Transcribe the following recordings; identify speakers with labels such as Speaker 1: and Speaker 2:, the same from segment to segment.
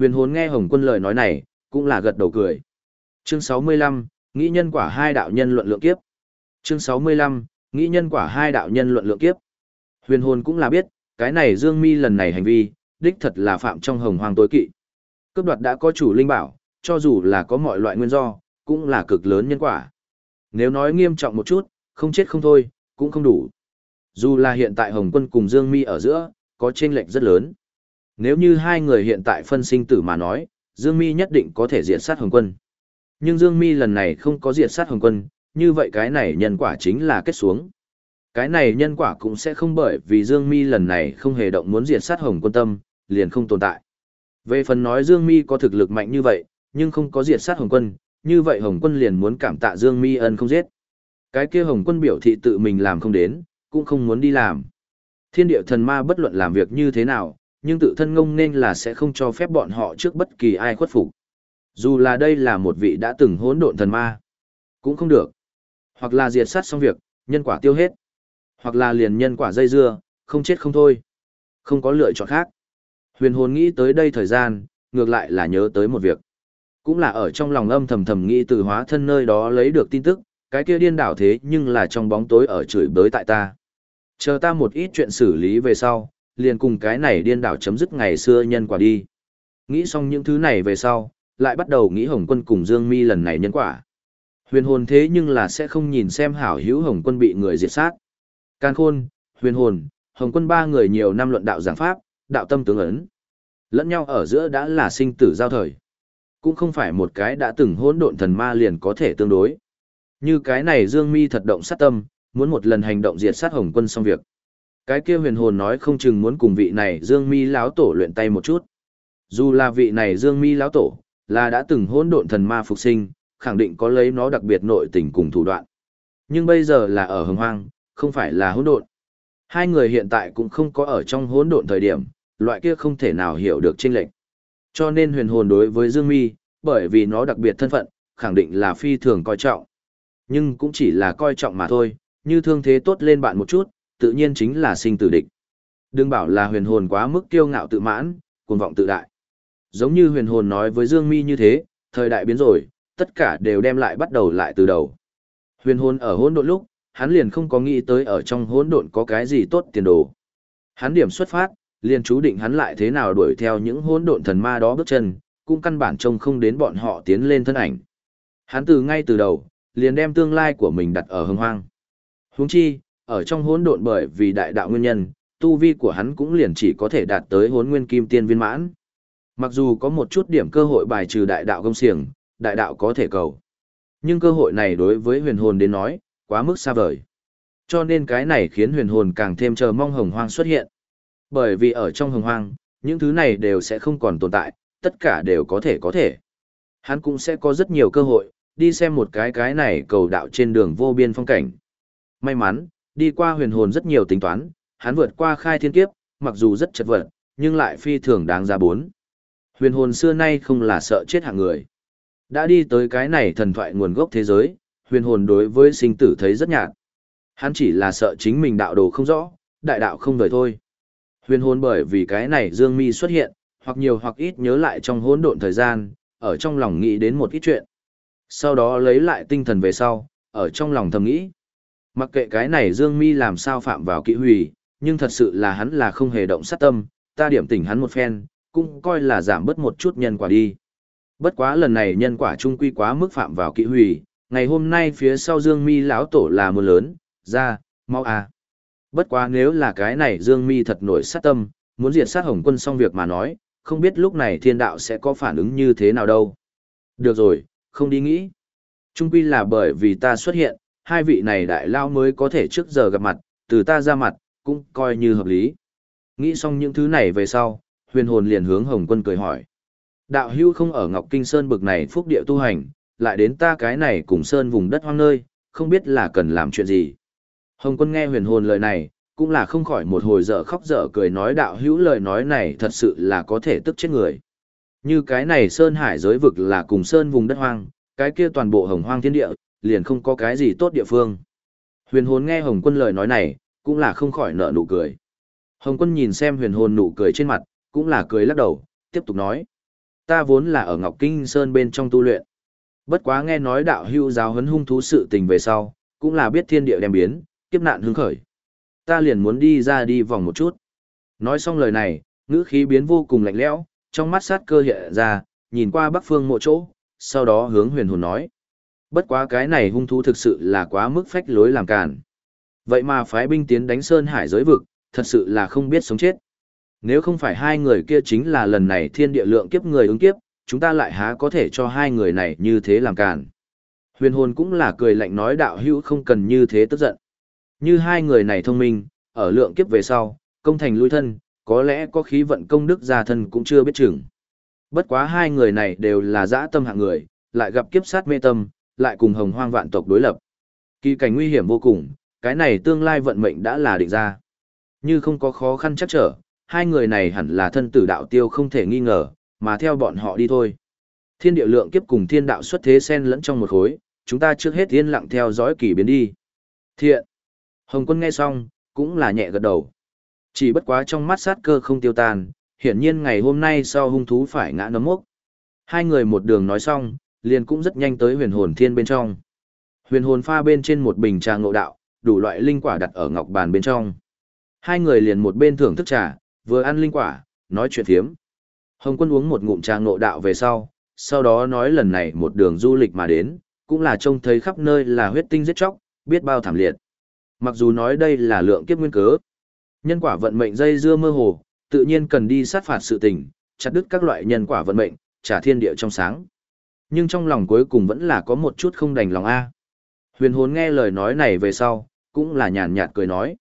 Speaker 1: Huyền hồn nghe Hồng quân lời nói này, cũng là gật đầu cười. Chương 65, nghĩ nhân quả hai đạo nhân luận lượng kiếp. Chương 65, nghĩ nhân quả hai đạo nhân luận lượng kiếp. Huyền hồn cũng là biết, cái này Dương Mi lần này hành vi, đích thật là phạm trong hồng hoang tối kỵ. Cướp đoạt đã có chủ linh bảo, cho dù là có mọi loại nguyên do, cũng là cực lớn nhân quả. Nếu nói nghiêm trọng một chút, không chết không thôi, cũng không đủ. Dù là hiện tại Hồng Quân cùng Dương Mi ở giữa, có chênh lệch rất lớn. Nếu như hai người hiện tại phân sinh tử mà nói, Dương Mi nhất định có thể diệt sát Hồng Quân. Nhưng Dương Mi lần này không có diệt sát Hồng Quân, như vậy cái này nhân quả chính là kết xuống. Cái này nhân quả cũng sẽ không bởi vì Dương Mi lần này không hề động muốn diệt sát Hồng Quân tâm, liền không tồn tại. Về phần nói Dương Mi có thực lực mạnh như vậy, nhưng không có diệt sát Hồng Quân, như vậy Hồng Quân liền muốn cảm tạ Dương Mi ân không giết. Cái kia Hồng Quân biểu thị tự mình làm không đến, cũng không muốn đi làm. Thiên địa thần ma bất luận làm việc như thế nào, nhưng tự thân ngông nên là sẽ không cho phép bọn họ trước bất kỳ ai khuất phục. Dù là đây là một vị đã từng hỗn độn thần ma, cũng không được. Hoặc là diệt sát xong việc, nhân quả tiêu hết. Hoặc là liền nhân quả dây dưa, không chết không thôi. Không có lựa chọn khác. Huyền hồn nghĩ tới đây thời gian, ngược lại là nhớ tới một việc. Cũng là ở trong lòng âm thầm thầm nghĩ từ hóa thân nơi đó lấy được tin tức, cái kia điên đảo thế nhưng là trong bóng tối ở chửi bới tại ta. Chờ ta một ít chuyện xử lý về sau, liền cùng cái này điên đảo chấm dứt ngày xưa nhân quả đi. Nghĩ xong những thứ này về sau, lại bắt đầu nghĩ Hồng Quân cùng Dương Mi lần này nhân quả. Huyền hồn thế nhưng là sẽ không nhìn xem hảo hữu Hồng Quân bị người diệt sát. Can Khôn, Huyền hồn, Hồng Quân ba người nhiều năm luận đạo giảng pháp, đạo tâm tướng ấn. Lẫn nhau ở giữa đã là sinh tử giao thời. Cũng không phải một cái đã từng hỗn độn thần ma liền có thể tương đối. Như cái này Dương Mi thật động sát tâm, muốn một lần hành động diệt sát Hồng Quân xong việc. Cái kia huyền hồn nói không chừng muốn cùng vị này Dương Mi lão tổ luyện tay một chút. Dù là vị này Dương Mi lão tổ, là đã từng hỗn độn thần ma phục sinh, khẳng định có lấy nó đặc biệt nội tình cùng thủ đoạn. Nhưng bây giờ là ở hồng hoang, không phải là hỗn độn. Hai người hiện tại cũng không có ở trong hỗn độn thời điểm, loại kia không thể nào hiểu được chênh lệch. Cho nên huyền hồn đối với Dương Mi, bởi vì nó đặc biệt thân phận, khẳng định là phi thường coi trọng. Nhưng cũng chỉ là coi trọng mà thôi, như thương thế tốt lên bạn một chút, tự nhiên chính là sinh tử địch. Đừng bảo là huyền hồn quá mức kiêu ngạo tự mãn, cuồng vọng tự đại. Giống như huyền hồn nói với Dương Mi như thế, thời đại biến rồi, tất cả đều đem lại bắt đầu lại từ đầu. Huyền hồn ở hỗn độn lúc, hắn liền không có nghĩ tới ở trong hỗn độn có cái gì tốt tiền đồ. Hắn điểm xuất phát, liền chú định hắn lại thế nào đuổi theo những hỗn độn thần ma đó bước chân, cũng căn bản trông không đến bọn họ tiến lên thân ảnh. Hắn từ ngay từ đầu, liền đem tương lai của mình đặt ở hưng hoang. Huống chi, ở trong hỗn độn bởi vì đại đạo nguyên nhân, tu vi của hắn cũng liền chỉ có thể đạt tới hỗn nguyên kim tiên viên mãn. Mặc dù có một chút điểm cơ hội bài trừ đại đạo công xiềng, đại đạo có thể cầu. Nhưng cơ hội này đối với huyền hồn đến nói, quá mức xa vời. Cho nên cái này khiến huyền hồn càng thêm chờ mong hồng hoang xuất hiện. Bởi vì ở trong hồng hoang, những thứ này đều sẽ không còn tồn tại, tất cả đều có thể có thể. Hắn cũng sẽ có rất nhiều cơ hội, đi xem một cái cái này cầu đạo trên đường vô biên phong cảnh. May mắn, đi qua huyền hồn rất nhiều tính toán, hắn vượt qua khai thiên kiếp, mặc dù rất chật vật, nhưng lại phi thường đáng giá bốn. Huyền hồn xưa nay không là sợ chết hạng người. Đã đi tới cái này thần thoại nguồn gốc thế giới, huyền hồn đối với sinh tử thấy rất nhạt. Hắn chỉ là sợ chính mình đạo đồ không rõ, đại đạo không đời thôi. Huyền hồn bởi vì cái này Dương Mi xuất hiện, hoặc nhiều hoặc ít nhớ lại trong hỗn độn thời gian, ở trong lòng nghĩ đến một ít chuyện. Sau đó lấy lại tinh thần về sau, ở trong lòng thầm nghĩ. Mặc kệ cái này Dương Mi làm sao phạm vào kỵ hủy, nhưng thật sự là hắn là không hề động sát tâm, ta điểm tỉnh hắn một phen, cũng coi là giảm bớt một chút nhân quả đi. Bất quá lần này nhân quả trung quy quá mức phạm vào kỵ hủy, ngày hôm nay phía sau Dương Mi lão tổ là mưa lớn, ra, mau à. Bất quá nếu là cái này Dương Mi thật nổi sát tâm, muốn diệt sát Hồng Quân xong việc mà nói, không biết lúc này thiên đạo sẽ có phản ứng như thế nào đâu. Được rồi, không đi nghĩ. Trung quy là bởi vì ta xuất hiện, hai vị này đại lao mới có thể trước giờ gặp mặt, từ ta ra mặt, cũng coi như hợp lý. Nghĩ xong những thứ này về sau, huyền hồn liền hướng Hồng Quân cười hỏi. Đạo hưu không ở Ngọc Kinh Sơn bực này phúc địa tu hành, lại đến ta cái này cùng Sơn vùng đất hoang nơi, không biết là cần làm chuyện gì. Hồng Quân nghe huyền hồn lời này, cũng là không khỏi một hồi dở khóc dở cười nói đạo hữu lời nói này thật sự là có thể tức chết người. Như cái này Sơn Hải giới vực là cùng Sơn vùng đất hoang, cái kia toàn bộ hồng hoang thiên địa, liền không có cái gì tốt địa phương. Huyền hồn nghe Hồng quân lời nói này, cũng là không khỏi nở nụ cười. Hồng quân nhìn xem huyền hồn nụ cười trên mặt, cũng là cười lắc đầu, tiếp tục nói. ta vốn là ở Ngọc Kinh Sơn bên trong tu luyện. Bất quá nghe nói đạo hưu giáo hấn hung thú sự tình về sau, cũng là biết thiên địa đem biến, kiếp nạn hứng khởi. Ta liền muốn đi ra đi vòng một chút. Nói xong lời này, ngữ khí biến vô cùng lạnh lẽo, trong mắt sát cơ hiện ra, nhìn qua bắc phương mộ chỗ, sau đó hướng huyền hồn nói. Bất quá cái này hung thú thực sự là quá mức phách lối làm càn. Vậy mà phái binh tiến đánh Sơn Hải giới vực, thật sự là không biết sống chết. Nếu không phải hai người kia chính là lần này thiên địa lượng kiếp người ứng kiếp, chúng ta lại há có thể cho hai người này như thế làm càn. Huyền hồn cũng là cười lạnh nói đạo hữu không cần như thế tức giận. Như hai người này thông minh, ở lượng kiếp về sau, công thành lui thân, có lẽ có khí vận công đức gia thân cũng chưa biết chừng. Bất quá hai người này đều là dã tâm hạng người, lại gặp kiếp sát mê tâm, lại cùng hồng hoang vạn tộc đối lập. Kỳ cảnh nguy hiểm vô cùng, cái này tương lai vận mệnh đã là định ra. Như không có khó khăn chắc trở, hai người này hẳn là thân tử đạo tiêu không thể nghi ngờ, mà theo bọn họ đi thôi. Thiên địa lượng kiếp cùng thiên đạo xuất thế xen lẫn trong một khối, chúng ta trước hết yên lặng theo dõi kỳ biến đi. Thiện. Hồng quân nghe xong, cũng là nhẹ gật đầu. Chỉ bất quá trong mắt sát cơ không tiêu tan, hiển nhiên ngày hôm nay sau hung thú phải ngã nấm mốc. Hai người một đường nói xong, liền cũng rất nhanh tới huyền hồn thiên bên trong. Huyền hồn pha bên trên một bình trà ngộ đạo, đủ loại linh quả đặt ở ngọc bàn bên trong. Hai người liền một bên thưởng thức trà, vừa ăn linh quả, nói chuyện thiếm. Hồng quân uống một ngụm trà ngộ đạo về sau, sau đó nói lần này một đường du lịch mà đến, cũng là trông thấy khắp nơi là huyết tinh giết chóc, biết bao thảm liệt. Mặc dù nói đây là lượng kiếp nguyên cớ, nhân quả vận mệnh dây dưa mơ hồ, tự nhiên cần đi sát phạt sự tình, chặt đứt các loại nhân quả vận mệnh, trả thiên địa trong sáng. Nhưng trong lòng cuối cùng vẫn là có một chút không đành lòng a. Huyền hồn nghe lời nói này về sau, cũng là nhàn nhạt cười nói.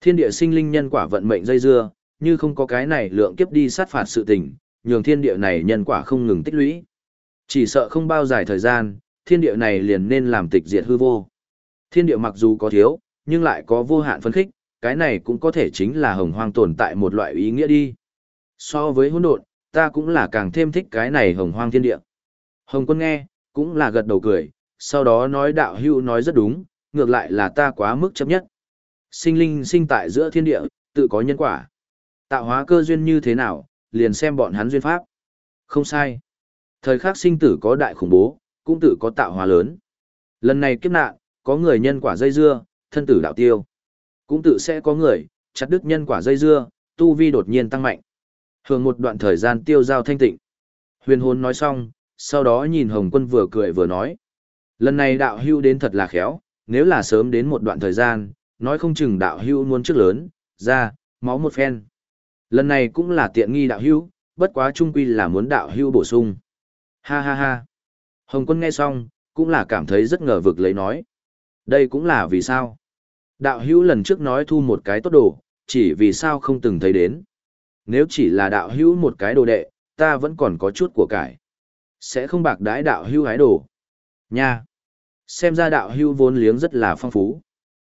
Speaker 1: Thiên địa sinh linh nhân quả vận mệnh dây dưa, như không có cái này lượng kiếp đi sát phạt sự tình, nhường thiên địa này nhân quả không ngừng tích lũy. Chỉ sợ không bao dài thời gian, thiên địa này liền nên làm tịch diệt hư vô. Thiên địa mặc dù có thiếu, nhưng lại có vô hạn phấn khích, cái này cũng có thể chính là hồng hoang tồn tại một loại ý nghĩa đi. So với hỗn độn, ta cũng là càng thêm thích cái này hồng hoang thiên địa. Hồng quân nghe, cũng là gật đầu cười, sau đó nói đạo hữu nói rất đúng, ngược lại là ta quá mức chấp nhất. Sinh linh sinh tại giữa thiên địa, tự có nhân quả. Tạo hóa cơ duyên như thế nào, liền xem bọn hắn duyên pháp. Không sai. Thời khắc sinh tử có đại khủng bố, cũng tự có tạo hóa lớn. Lần này kiếp nạn, có người nhân quả dây dưa, thân tử đạo tiêu. Cũng tự sẽ có người, chặt đứt nhân quả dây dưa, tu vi đột nhiên tăng mạnh. Hưởng một đoạn thời gian tiêu giao thanh tịnh. Huyền hồn nói xong, sau đó nhìn Hồng quân vừa cười vừa nói. Lần này đạo hưu đến thật là khéo, nếu là sớm đến một đoạn thời gian, nói không chừng đạo hưu muốn trước lớn, ra, máu một phen. Lần này cũng là tiện nghi đạo hưu, bất quá trung quy là muốn đạo hưu bổ sung. Ha ha ha. Hồng quân nghe xong, cũng là cảm thấy rất ngờ vực lấy nói. Đây cũng là vì sao. Đạo hưu lần trước nói thu một cái tốt đồ, chỉ vì sao không từng thấy đến. Nếu chỉ là đạo hưu một cái đồ đệ, ta vẫn còn có chút của cải. Sẽ không bạc đái đạo hưu hái đồ. Nha. Xem ra đạo hưu vốn liếng rất là phong phú.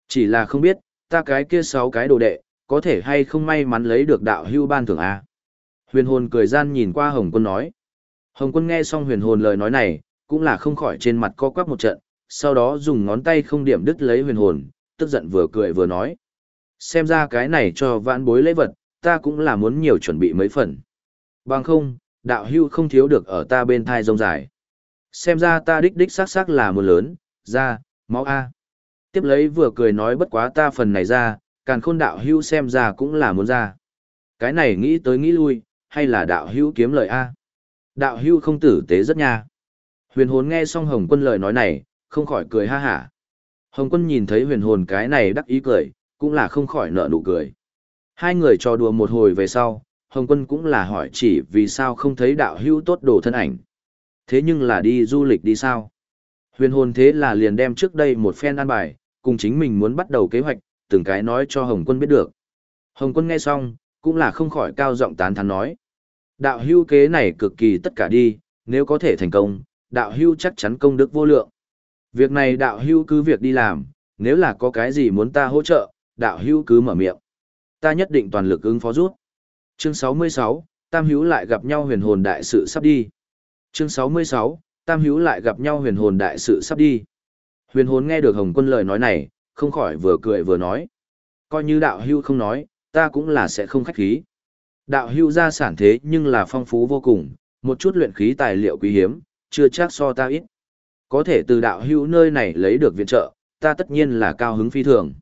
Speaker 1: Chỉ là không biết, ta cái kia sáu cái đồ đệ, có thể hay không may mắn lấy được đạo hưu ban thưởng A. Huyền hồn cười gian nhìn qua Hồng quân nói. Hồng quân nghe xong huyền hồn lời nói này, cũng là không khỏi trên mặt co quắp một trận, sau đó dùng ngón tay không điểm đứt lấy huyền hồn, tức giận vừa cười vừa nói. Xem ra cái này cho vãn bối lễ vật, ta cũng là muốn nhiều chuẩn bị mấy phần. Bằng không, đạo hưu không thiếu được ở ta bên thai rông dài. Xem ra ta đích đích xác xác là một lớn, ra, máu A. Tiếp lấy vừa cười nói bất quá ta phần này ra, càng khôn đạo hưu xem ra cũng là muốn ra. Cái này nghĩ tới nghĩ lui, hay là đạo hưu kiếm lời A. Đạo hưu không tử tế rất nha. Huyền hồn nghe xong hồng quân lời nói này, không khỏi cười ha hả. Hồng quân nhìn thấy huyền hồn cái này đắc ý cười, cũng là không khỏi nợ nụ cười. Hai người trò đùa một hồi về sau, Hồng quân cũng là hỏi chỉ vì sao không thấy đạo hưu tốt đồ thân ảnh. Thế nhưng là đi du lịch đi sao? Huyền hồn thế là liền đem trước đây một phen an bài, cùng chính mình muốn bắt đầu kế hoạch, từng cái nói cho Hồng quân biết được. Hồng quân nghe xong, cũng là không khỏi cao giọng tán thán nói. Đạo hưu kế này cực kỳ tất cả đi, nếu có thể thành công, đạo hưu chắc chắn công đức vô lượng. Việc này đạo hưu cứ việc đi làm, nếu là có cái gì muốn ta hỗ trợ, đạo hưu cứ mở miệng. Ta nhất định toàn lực ứng phó rút. Chương 66, Tam Hữu lại gặp nhau huyền hồn đại sự sắp đi. Chương 66, Tam Hữu lại gặp nhau huyền hồn đại sự sắp đi. Huyền hồn nghe được Hồng Quân lời nói này, không khỏi vừa cười vừa nói. Coi như đạo hưu không nói, ta cũng là sẽ không khách khí. Đạo hưu gia sản thế nhưng là phong phú vô cùng, một chút luyện khí tài liệu quý hiếm, chưa chắc so ta ít. Có thể từ đạo hữu nơi này lấy được viện trợ, ta tất nhiên là cao hứng phi thường.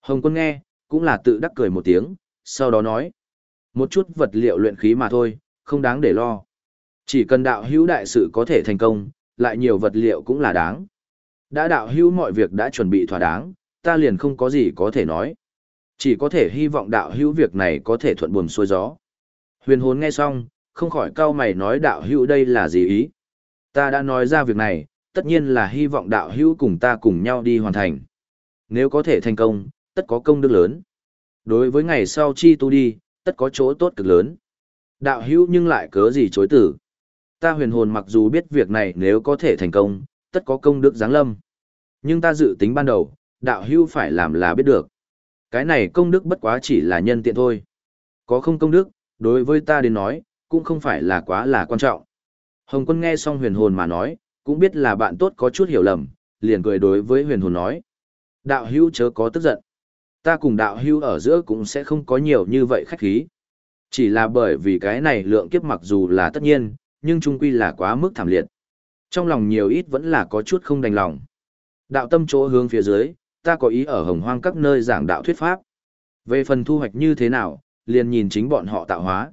Speaker 1: Hồng quân nghe, cũng là tự đắc cười một tiếng, sau đó nói. Một chút vật liệu luyện khí mà thôi, không đáng để lo. Chỉ cần đạo hữu đại sự có thể thành công, lại nhiều vật liệu cũng là đáng. Đã đạo hữu mọi việc đã chuẩn bị thỏa đáng, ta liền không có gì có thể nói. Chỉ có thể hy vọng đạo hữu việc này có thể thuận buồm xuôi gió. Huyền hồn nghe xong, không khỏi cau mày nói đạo hữu đây là gì ý. Ta đã nói ra việc này, tất nhiên là hy vọng đạo hữu cùng ta cùng nhau đi hoàn thành. Nếu có thể thành công, tất có công đức lớn. Đối với ngày sau chi tu đi, tất có chỗ tốt cực lớn. Đạo hữu nhưng lại cớ gì chối tử. Ta huyền hồn mặc dù biết việc này nếu có thể thành công, tất có công đức giáng lâm. Nhưng ta dự tính ban đầu, đạo hữu phải làm là biết được. Cái này công đức bất quá chỉ là nhân tiện thôi. Có không công đức, đối với ta đến nói, cũng không phải là quá là quan trọng. Hồng quân nghe xong huyền hồn mà nói, cũng biết là bạn tốt có chút hiểu lầm, liền cười đối với huyền hồn nói. Đạo hữu chớ có tức giận. Ta cùng đạo hữu ở giữa cũng sẽ không có nhiều như vậy khách khí. Chỉ là bởi vì cái này lượng kiếp mặc dù là tất nhiên, nhưng trung quy là quá mức thảm liệt. Trong lòng nhiều ít vẫn là có chút không đành lòng. Đạo tâm chỗ hướng phía dưới, ta có ý ở hồng hoang các nơi giảng đạo thuyết pháp. Về phần thu hoạch như thế nào, liền nhìn chính bọn họ tạo hóa.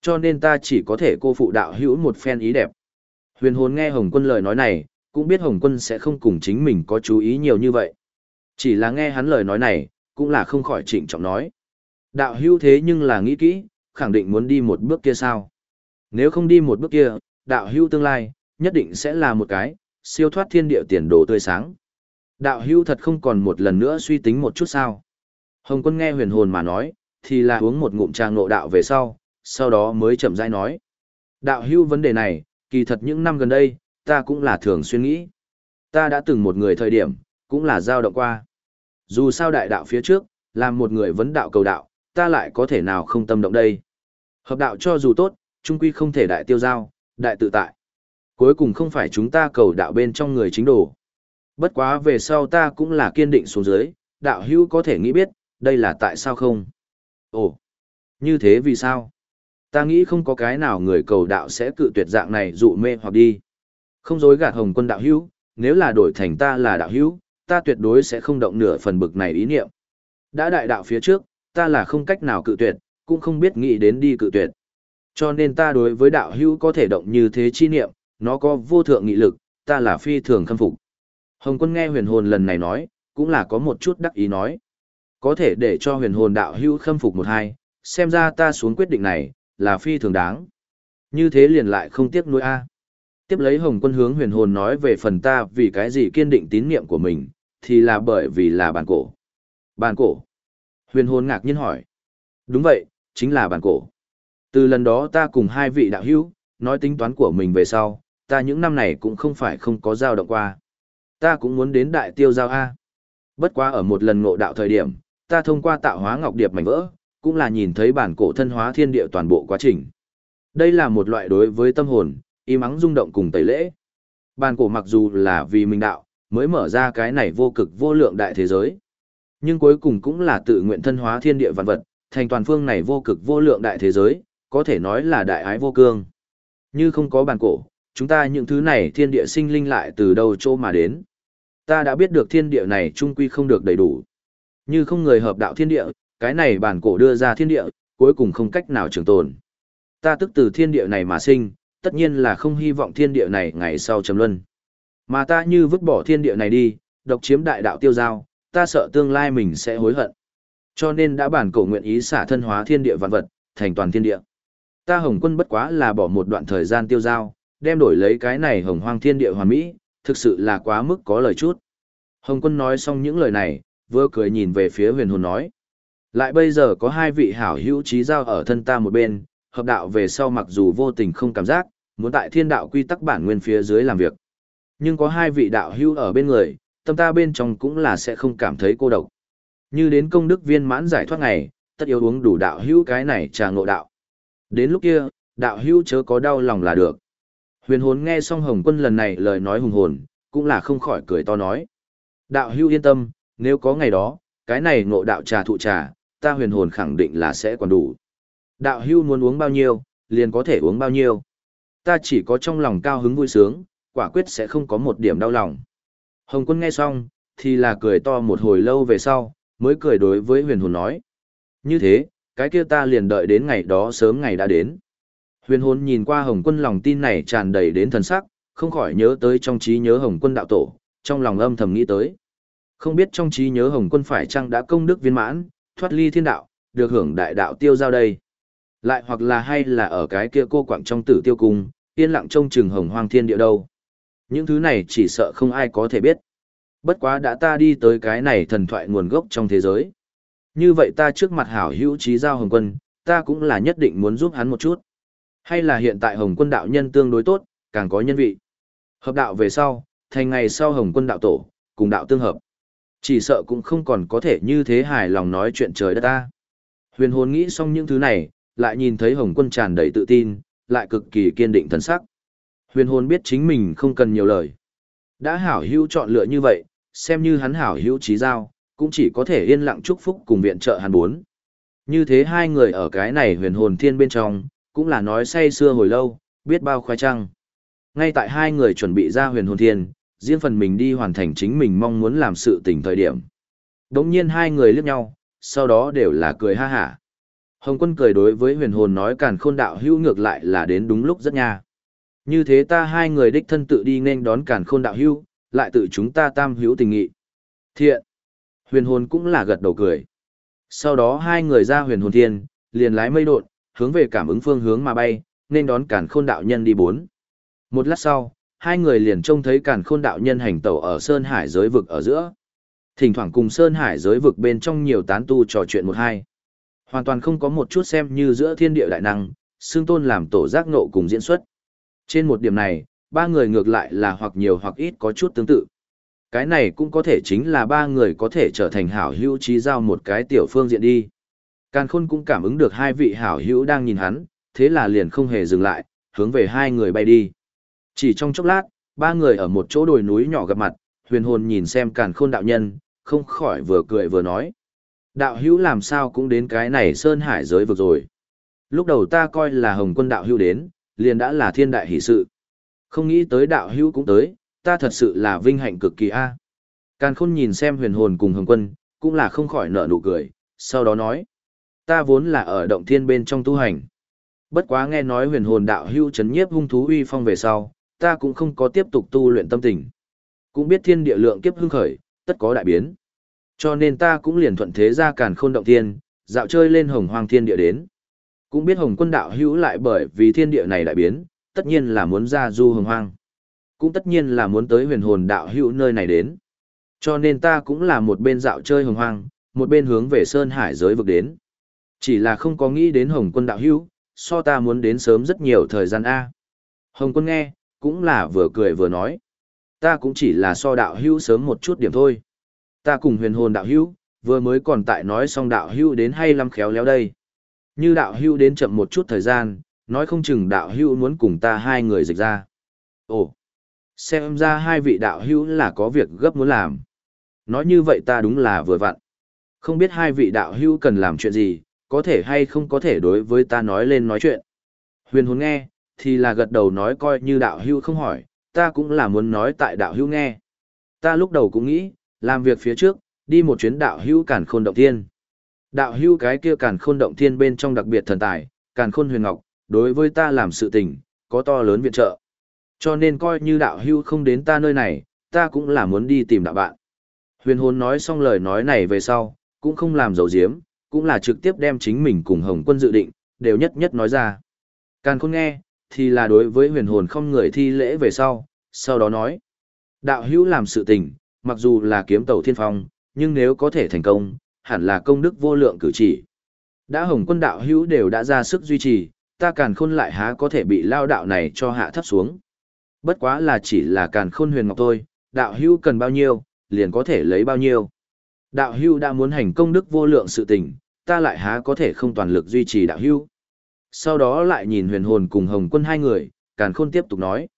Speaker 1: Cho nên ta chỉ có thể cô phụ đạo hữu một phen ý đẹp. Huyền hồn nghe Hồng quân lời nói này, cũng biết Hồng quân sẽ không cùng chính mình có chú ý nhiều như vậy. Chỉ là nghe hắn lời nói này, cũng là không khỏi trịnh trọng nói. Đạo hữu thế nhưng là nghĩ kỹ, khẳng định muốn đi một bước kia sao. Nếu không đi một bước kia, đạo hữu tương lai, nhất định sẽ là một cái, siêu thoát thiên địa tiền đồ tươi sáng. Đạo hữu thật không còn một lần nữa suy tính một chút sao. Hồng quân nghe huyền hồn mà nói, thì là uống một ngụm trà ngộ đạo về sau, sau đó mới chậm rãi nói. Đạo hữu vấn đề này, kỳ thật những năm gần đây, ta cũng là thường xuyên nghĩ. Ta đã từng một người thời điểm, cũng là giao động qua. Dù sao đại đạo phía trước, làm một người vấn đạo cầu đạo, ta lại có thể nào không tâm động đây. Hợp đạo cho dù tốt, trung quy không thể đại tiêu giao, đại tự tại. Cuối cùng không phải chúng ta cầu đạo bên trong người chính đồ. Bất quá về sau ta cũng là kiên định xuống dưới, đạo hữu có thể nghĩ biết, đây là tại sao không? Ồ, như thế vì sao? Ta nghĩ không có cái nào người cầu đạo sẽ cự tuyệt dạng này dụ mê hoặc đi. Không dối gạt hồng quân đạo hữu, nếu là đổi thành ta là đạo hữu, ta tuyệt đối sẽ không động nửa phần bực này ý niệm. Đã đại đạo phía trước, ta là không cách nào cự tuyệt, cũng không biết nghĩ đến đi cự tuyệt. Cho nên ta đối với đạo hữu có thể động như thế chi niệm, nó có vô thượng nghị lực, ta là phi thường khâm phục. Hồng quân nghe huyền hồn lần này nói, cũng là có một chút đắc ý nói. Có thể để cho huyền hồn đạo hữu khâm phục một hai, xem ra ta xuống quyết định này, là phi thường đáng. Như thế liền lại không tiếc nuối A. Tiếp lấy hồng quân hướng huyền hồn nói về phần ta vì cái gì kiên định tín niệm của mình, thì là bởi vì là bản cổ. Bản cổ. Huyền hồn ngạc nhiên hỏi. Đúng vậy, chính là bản cổ. Từ lần đó ta cùng hai vị đạo hữu, nói tính toán của mình về sau, ta những năm này cũng không phải không có giao động qua. Ta cũng muốn đến đại tiêu giao A. Bất quá ở một lần ngộ đạo thời điểm, ta thông qua tạo hóa ngọc điệp mảnh vỡ, cũng là nhìn thấy bản cổ thân hóa thiên địa toàn bộ quá trình. Đây là một loại đối với tâm hồn, im ắng rung động cùng tẩy lễ. Bản cổ mặc dù là vì mình đạo, mới mở ra cái này vô cực vô lượng đại thế giới. Nhưng cuối cùng cũng là tự nguyện thân hóa thiên địa vạn vật, thành toàn phương này vô cực vô lượng đại thế giới, có thể nói là đại ái vô cương. Như không có bản cổ, chúng ta những thứ này thiên địa sinh linh lại từ đâu chỗ mà đến. Ta đã biết được thiên địa này trung quy không được đầy đủ. Như không người hợp đạo thiên địa, cái này bản cổ đưa ra thiên địa, cuối cùng không cách nào trường tồn. Ta tức từ thiên địa này mà sinh, tất nhiên là không hy vọng thiên địa này ngày sau trầm luân. Mà ta như vứt bỏ thiên địa này đi, độc chiếm đại đạo tiêu giao, ta sợ tương lai mình sẽ hối hận. Cho nên đã bản cổ nguyện ý xả thân hóa thiên địa vạn vật, thành toàn thiên địa. Ta hồng quân bất quá là bỏ một đoạn thời gian tiêu giao, đem đổi lấy cái này hồng hoang thiên địa hoàn mỹ, thực sự là quá mức có lời chút. Hồng quân nói xong những lời này, vừa cười nhìn về phía huyền hồn nói. Lại bây giờ có hai vị hảo hữu trí giao ở thân ta một bên, hợp đạo về sau mặc dù vô tình không cảm giác, muốn tại thiên đạo quy tắc bản nguyên phía dưới làm việc. Nhưng có hai vị đạo hữu ở bên người, tâm ta bên trong cũng là sẽ không cảm thấy cô độc. Như đến công đức viên mãn giải thoát ngày, tất yếu uống đủ đạo hữu cái này trà ngộ đạo. Đến lúc kia, đạo hữu chớ có đau lòng là được. Huyền hồn nghe xong hồng quân lần này lời nói hùng hồn, cũng là không khỏi cười to nói. Đạo hữu yên tâm, nếu có ngày đó, cái này ngộ đạo trà thụ trà, ta huyền hồn khẳng định là sẽ còn đủ. Đạo hữu muốn uống bao nhiêu, liền có thể uống bao nhiêu. Ta chỉ có trong lòng cao hứng vui sướng, quả quyết sẽ không có một điểm đau lòng. Hồng quân nghe xong, thì là cười to một hồi lâu về sau, mới cười đối với huyền hồn nói. Như thế, cái kia ta liền đợi đến ngày đó sớm ngày đã đến. Huyền hồn nhìn qua hồng quân lòng tin này tràn đầy đến thần sắc, không khỏi nhớ tới trong trí nhớ hồng quân đạo tổ, trong lòng âm thầm nghĩ tới. Không biết trong trí nhớ hồng quân phải chăng đã công đức viên mãn, thoát ly thiên đạo, được hưởng đại đạo tiêu giao đây. Lại hoặc là hay là ở cái kia cô quạng trong tử tiêu cung, yên lặng trông chừng hồng hoang thiên địa đâu. Những thứ này chỉ sợ không ai có thể biết. Bất quá đã ta đi tới cái này thần thoại nguồn gốc trong thế giới. Như vậy ta trước mặt hảo hữu trí giao hồng quân, ta cũng là nhất định muốn giúp hắn một chút. Hay là hiện tại hồng quân đạo nhân tương đối tốt, càng có nhân vị. Hợp đạo về sau, thành ngày sau hồng quân đạo tổ, cùng đạo tương hợp. Chỉ sợ cũng không còn có thể như thế hài lòng nói chuyện trời đất ta. Huyền hồn nghĩ xong những thứ này, lại nhìn thấy hồng quân tràn đầy tự tin, lại cực kỳ kiên định thần sắc. Huyền hồn biết chính mình không cần nhiều lời. Đã hảo hữu chọn lựa như vậy, xem như hắn hảo hữu trí giao, cũng chỉ có thể yên lặng chúc phúc cùng viện trợ hắn bốn. Như thế hai người ở cái này huyền hồn thiên bên trong, cũng là nói say xưa hồi lâu, biết bao khoái trăng. Ngay tại hai người chuẩn bị ra huyền hồn thiên, riêng phần mình đi hoàn thành chính mình mong muốn làm sự tình thời điểm. Đống nhiên hai người liếc nhau, sau đó đều là cười ha hả. Hồng quân cười đối với huyền hồn nói càn khôn đạo hữu ngược lại là đến đúng lúc rất nha. Như thế ta hai người đích thân tự đi nên đón càn khôn đạo hữu, lại tự chúng ta tam hữu tình nghị. Thiện. Huyền hồn cũng là gật đầu cười. Sau đó hai người ra huyền hồn thiên, liền lái mây đột, hướng về cảm ứng phương hướng mà bay, nên đón càn khôn đạo nhân đi bốn. Một lát sau, hai người liền trông thấy càn khôn đạo nhân hành tẩu ở Sơn Hải giới vực ở giữa. Thỉnh thoảng cùng Sơn Hải giới vực bên trong nhiều tán tu trò chuyện một hai. Hoàn toàn không có một chút xem như giữa thiên địa đại năng, xương tôn làm tổ giác nộ cùng diễn xuất. Trên một điểm này, ba người ngược lại là hoặc nhiều hoặc ít có chút tương tự. Cái này cũng có thể chính là ba người có thể trở thành hảo hữu trí giao một cái tiểu phương diện đi. Càn khôn cũng cảm ứng được hai vị hảo hữu đang nhìn hắn, thế là liền không hề dừng lại, hướng về hai người bay đi. Chỉ trong chốc lát, ba người ở một chỗ đồi núi nhỏ gặp mặt, huyền hồn nhìn xem càn khôn đạo nhân, không khỏi vừa cười vừa nói. Đạo hữu làm sao cũng đến cái này sơn hải giới vực rồi. Lúc đầu ta coi là hồng quân đạo hữu đến, liền đã là thiên đại hỷ sự. Không nghĩ tới đạo hữu cũng tới, ta thật sự là vinh hạnh cực kỳ a. À. Càn khôn nhìn xem huyền hồn cùng hồng quân, cũng là không khỏi nở nụ cười, sau đó nói. Ta vốn là ở động thiên bên trong tu hành. Bất quá nghe nói huyền hồn đạo hữu chấn nhiếp hung thú uy phong về sau, ta cũng không có tiếp tục tu luyện tâm tình. Cũng biết thiên địa lượng kiếp hưng khởi, tất có đại biến. Cho nên ta cũng liền thuận thế ra càn khôn động thiên, dạo chơi lên hồng hoang thiên địa đến. Cũng biết hồng quân đạo hữu lại bởi vì thiên địa này đại biến, tất nhiên là muốn ra du hồng hoang. Cũng tất nhiên là muốn tới huyền hồn đạo hữu nơi này đến. Cho nên ta cũng là một bên dạo chơi hồng hoang, một bên hướng về Sơn Hải giới vực đến. Chỉ là không có nghĩ đến hồng quân đạo hữu, so ta muốn đến sớm rất nhiều thời gian A. Hồng quân nghe, cũng là vừa cười vừa nói. Ta cũng chỉ là so đạo hữu sớm một chút điểm thôi. Ta cùng huyền hồn đạo hữu, vừa mới còn tại nói xong đạo hữu đến hay lắm khéo léo đây. Như đạo hưu đến chậm một chút thời gian, nói không chừng đạo hưu muốn cùng ta hai người dịch ra. Ồ, xem ra hai vị đạo hưu là có việc gấp muốn làm. Nói như vậy ta đúng là vừa vặn. Không biết hai vị đạo hưu cần làm chuyện gì, có thể hay không có thể đối với ta nói lên nói chuyện. Huyền hồn nghe, thì là gật đầu nói coi như đạo hưu không hỏi, ta cũng là muốn nói tại đạo hưu nghe. Ta lúc đầu cũng nghĩ, làm việc phía trước, đi một chuyến đạo hưu cản khôn động tiên. Đạo Hưu cái kia càn khôn động thiên bên trong đặc biệt thần tài, càn khôn huyền ngọc, đối với ta làm sự tình, có to lớn viện trợ. Cho nên coi như đạo Hưu không đến ta nơi này, ta cũng là muốn đi tìm đạo bạn. Huyền hồn nói xong lời nói này về sau, cũng không làm dấu diếm, cũng là trực tiếp đem chính mình cùng Hồng quân dự định, đều nhất nhất nói ra. Càn khôn nghe, thì là đối với huyền hồn không người thi lễ về sau, sau đó nói. Đạo hữu làm sự tình, mặc dù là kiếm tàu thiên phong, nhưng nếu có thể thành công, hẳn là công đức vô lượng cử chỉ. Đã hồng quân đạo hữu đều đã ra sức duy trì, ta càn khôn lại há có thể bị lao đạo này cho hạ thấp xuống. Bất quá là chỉ là càn khôn huyền ngọc thôi, đạo hữu cần bao nhiêu, liền có thể lấy bao nhiêu. Đạo hữu đã muốn hành công đức vô lượng sự tình, ta lại há có thể không toàn lực duy trì đạo hữu. Sau đó lại nhìn huyền hồn cùng hồng quân hai người, càn khôn tiếp tục nói.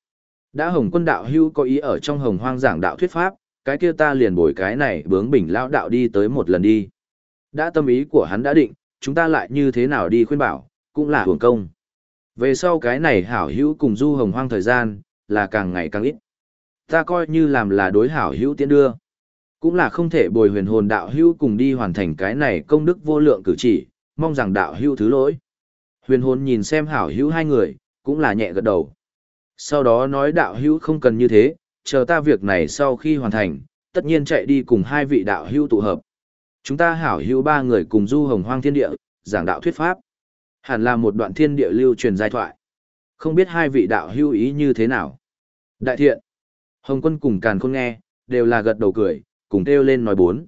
Speaker 1: Đã hồng quân đạo hữu có ý ở trong hồng hoang giảng đạo thuyết pháp, cái kia ta liền bồi cái này bướng bỉnh lao đạo đi tới một lần đi. Đã tâm ý của hắn đã định, chúng ta lại như thế nào đi khuyên bảo, cũng là hưởng công. Về sau cái này hảo hữu cùng du hồng hoang thời gian, là càng ngày càng ít. Ta coi như làm là đối hảo hữu tiến đưa. Cũng là không thể bồi huyền hồn đạo hữu cùng đi hoàn thành cái này công đức vô lượng cử chỉ, mong rằng đạo hữu thứ lỗi. Huyền hồn nhìn xem hảo hữu hai người, cũng là nhẹ gật đầu. Sau đó nói đạo hữu không cần như thế, chờ ta việc này sau khi hoàn thành, tất nhiên chạy đi cùng hai vị đạo hữu tụ hợp. Chúng ta hảo hữu ba người cùng du hồng hoang thiên địa, giảng đạo thuyết pháp. Hẳn là một đoạn thiên địa lưu truyền giai thoại. Không biết hai vị đạo hữu ý như thế nào. Đại thiện. Hồng quân cùng càn khôn nghe, đều là gật đầu cười, cùng kêu lên nói bốn.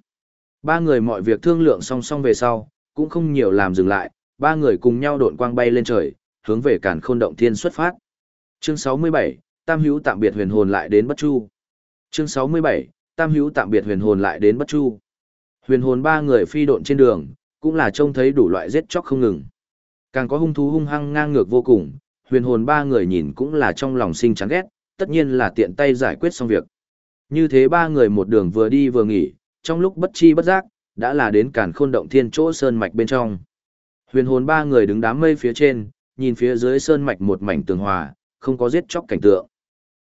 Speaker 1: Ba người mọi việc thương lượng song song về sau, cũng không nhiều làm dừng lại, ba người cùng nhau độn quang bay lên trời, hướng về càn khôn động thiên xuất phát. Chương 67, Tam Hữu tạm biệt huyền hồn lại đến Bất Chu. Chương 67, Tam Hữu tạm biệt huyền hồn lại đến Bất Chu. Huyền hồn ba người phi độn trên đường, cũng là trông thấy đủ loại giết chóc không ngừng. Càng có hung thú hung hăng ngang ngược vô cùng, huyền hồn ba người nhìn cũng là trong lòng sinh chán ghét, tất nhiên là tiện tay giải quyết xong việc. Như thế ba người một đường vừa đi vừa nghỉ, trong lúc bất chi bất giác, đã là đến cản khôn động thiên chỗ sơn mạch bên trong. Huyền hồn ba người đứng đám mây phía trên, nhìn phía dưới sơn mạch một mảnh tường hòa, không có giết chóc cảnh tượng.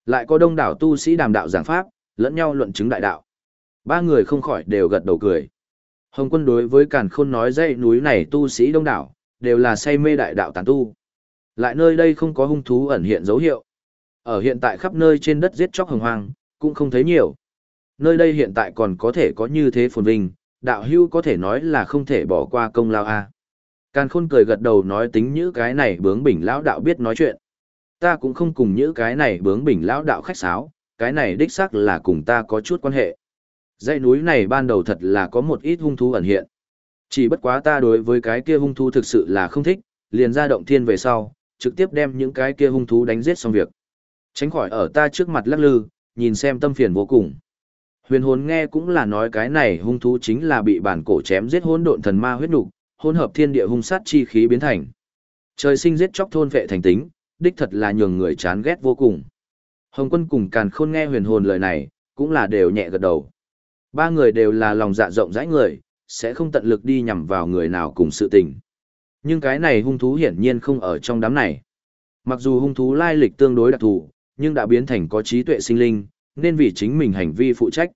Speaker 1: Lại có đông đảo tu sĩ đàm đạo giảng pháp, lẫn nhau luận chứng đại đạo. Ba người không khỏi đều gật đầu cười. Hồng quân đối với càn khôn nói dãy núi này tu sĩ đông đảo, đều là say mê đại đạo tán tu. Lại nơi đây không có hung thú ẩn hiện dấu hiệu. Ở hiện tại khắp nơi trên đất giết chóc hồng hoang, cũng không thấy nhiều. Nơi đây hiện tại còn có thể có như thế phồn vinh, đạo hưu có thể nói là không thể bỏ qua công lao a. Càn khôn cười gật đầu nói tính như cái này bướng bỉnh lão đạo biết nói chuyện. Ta cũng không cùng những cái này bướng bỉnh lão đạo khách sáo, cái này đích xác là cùng ta có chút quan hệ. Dãy núi này ban đầu thật là có một ít hung thú ẩn hiện. Chỉ bất quá ta đối với cái kia hung thú thực sự là không thích, liền ra động thiên về sau, trực tiếp đem những cái kia hung thú đánh giết xong việc. Tránh khỏi ở ta trước mặt lắc lư, nhìn xem tâm phiền vô cùng. Huyền hồn nghe cũng là nói cái này hung thú chính là bị bản cổ chém giết hỗn độn thần ma huyết nục, hỗn hợp thiên địa hung sát chi khí biến thành. Trời sinh giết chóc thôn vệ thành tính, đích thật là nhường người chán ghét vô cùng. Hồng quân cùng càn khôn nghe huyền hồn lời này, cũng là đều nhẹ gật đầu. Ba người đều là lòng dạ rộng rãi người, sẽ không tận lực đi nhằm vào người nào cùng sự tình. Nhưng cái này hung thú hiển nhiên không ở trong đám này. Mặc dù hung thú lai lịch tương đối đặc thù, nhưng đã biến thành có trí tuệ sinh linh, nên vì chính mình hành vi phụ trách.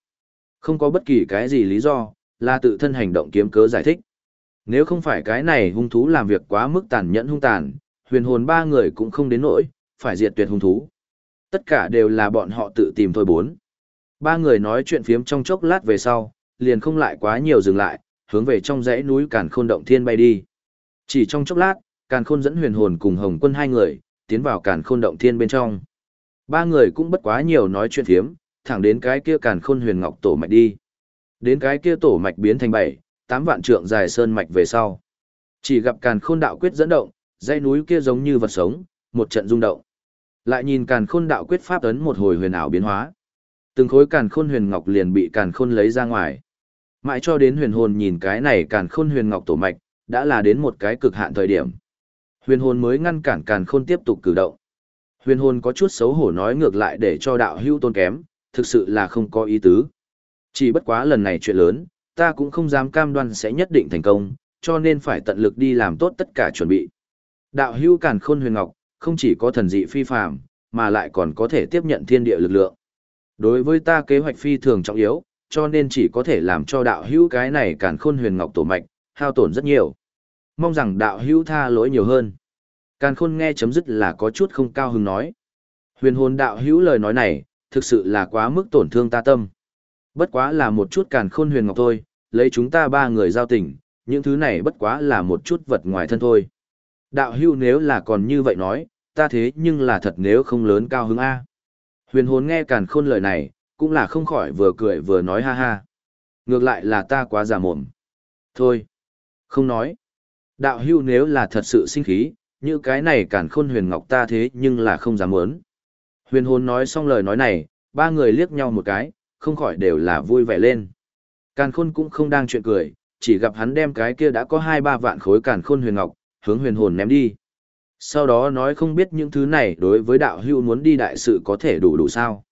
Speaker 1: Không có bất kỳ cái gì lý do, là tự thân hành động kiếm cớ giải thích. Nếu không phải cái này hung thú làm việc quá mức tàn nhẫn hung tàn, huyền hồn ba người cũng không đến nỗi, phải diệt tuyệt hung thú. Tất cả đều là bọn họ tự tìm thôi bốn. Ba người nói chuyện phiếm trong chốc lát về sau, liền không lại quá nhiều dừng lại, hướng về trong dãy núi Càn Khôn động thiên bay đi. Chỉ trong chốc lát, Càn Khôn dẫn huyền hồn cùng Hồng Quân hai người, tiến vào Càn Khôn động thiên bên trong. Ba người cũng bất quá nhiều nói chuyện phiếm, thẳng đến cái kia Càn Khôn huyền ngọc tổ mạch đi. Đến cái kia tổ mạch biến thành bảy, tám vạn trượng dài sơn mạch về sau. Chỉ gặp Càn Khôn đạo quyết dẫn động, dãy núi kia giống như vật sống, một trận rung động. Lại nhìn Càn Khôn đạo quyết pháp ấn một hồi huyền ảo biến hóa. Từng khối Càn Khôn huyền ngọc liền bị Càn Khôn lấy ra ngoài. Mãi cho đến huyền hồn nhìn cái này Càn Khôn huyền ngọc tổ mạch, đã là đến một cái cực hạn thời điểm. Huyền hồn mới ngăn cản Càn Khôn tiếp tục cử động. Huyền hồn có chút xấu hổ nói ngược lại để cho đạo hưu tôn kém, thực sự là không có ý tứ. Chỉ bất quá lần này chuyện lớn, ta cũng không dám cam đoan sẽ nhất định thành công, cho nên phải tận lực đi làm tốt tất cả chuẩn bị. Đạo hưu càn khôn huyền ngọc, không chỉ có thần dị phi phàm, mà lại còn có thể tiếp nhận thiên địa lực lượng. Đối với ta kế hoạch phi thường trọng yếu, cho nên chỉ có thể làm cho đạo hữu cái này càn khôn huyền ngọc tổ mạch, hao tổn rất nhiều. Mong rằng đạo hữu tha lỗi nhiều hơn. Càn khôn nghe chấm dứt là có chút không cao hứng nói. Huyền hồn đạo hữu lời nói này, thực sự là quá mức tổn thương ta tâm. Bất quá là một chút càn khôn huyền ngọc thôi, lấy chúng ta ba người giao tình, những thứ này bất quá là một chút vật ngoài thân thôi. Đạo hữu nếu là còn như vậy nói, ta thế nhưng là thật nếu không lớn cao hứng A. Huyền hồn nghe càn khôn lời này, cũng là không khỏi vừa cười vừa nói ha ha. Ngược lại là ta quá giả mồm. Thôi, không nói. Đạo Hưu nếu là thật sự sinh khí, như cái này càn khôn huyền ngọc ta thế nhưng là không dám muốn. Huyền hồn nói xong lời nói này, ba người liếc nhau một cái, không khỏi đều là vui vẻ lên. Càn khôn cũng không đang chuyện cười, chỉ gặp hắn đem cái kia đã có hai ba vạn khối càn khôn huyền ngọc, hướng huyền hồn ném đi. Sau đó nói không biết những thứ này đối với đạo hưu muốn đi đại sự có thể đủ đủ sao.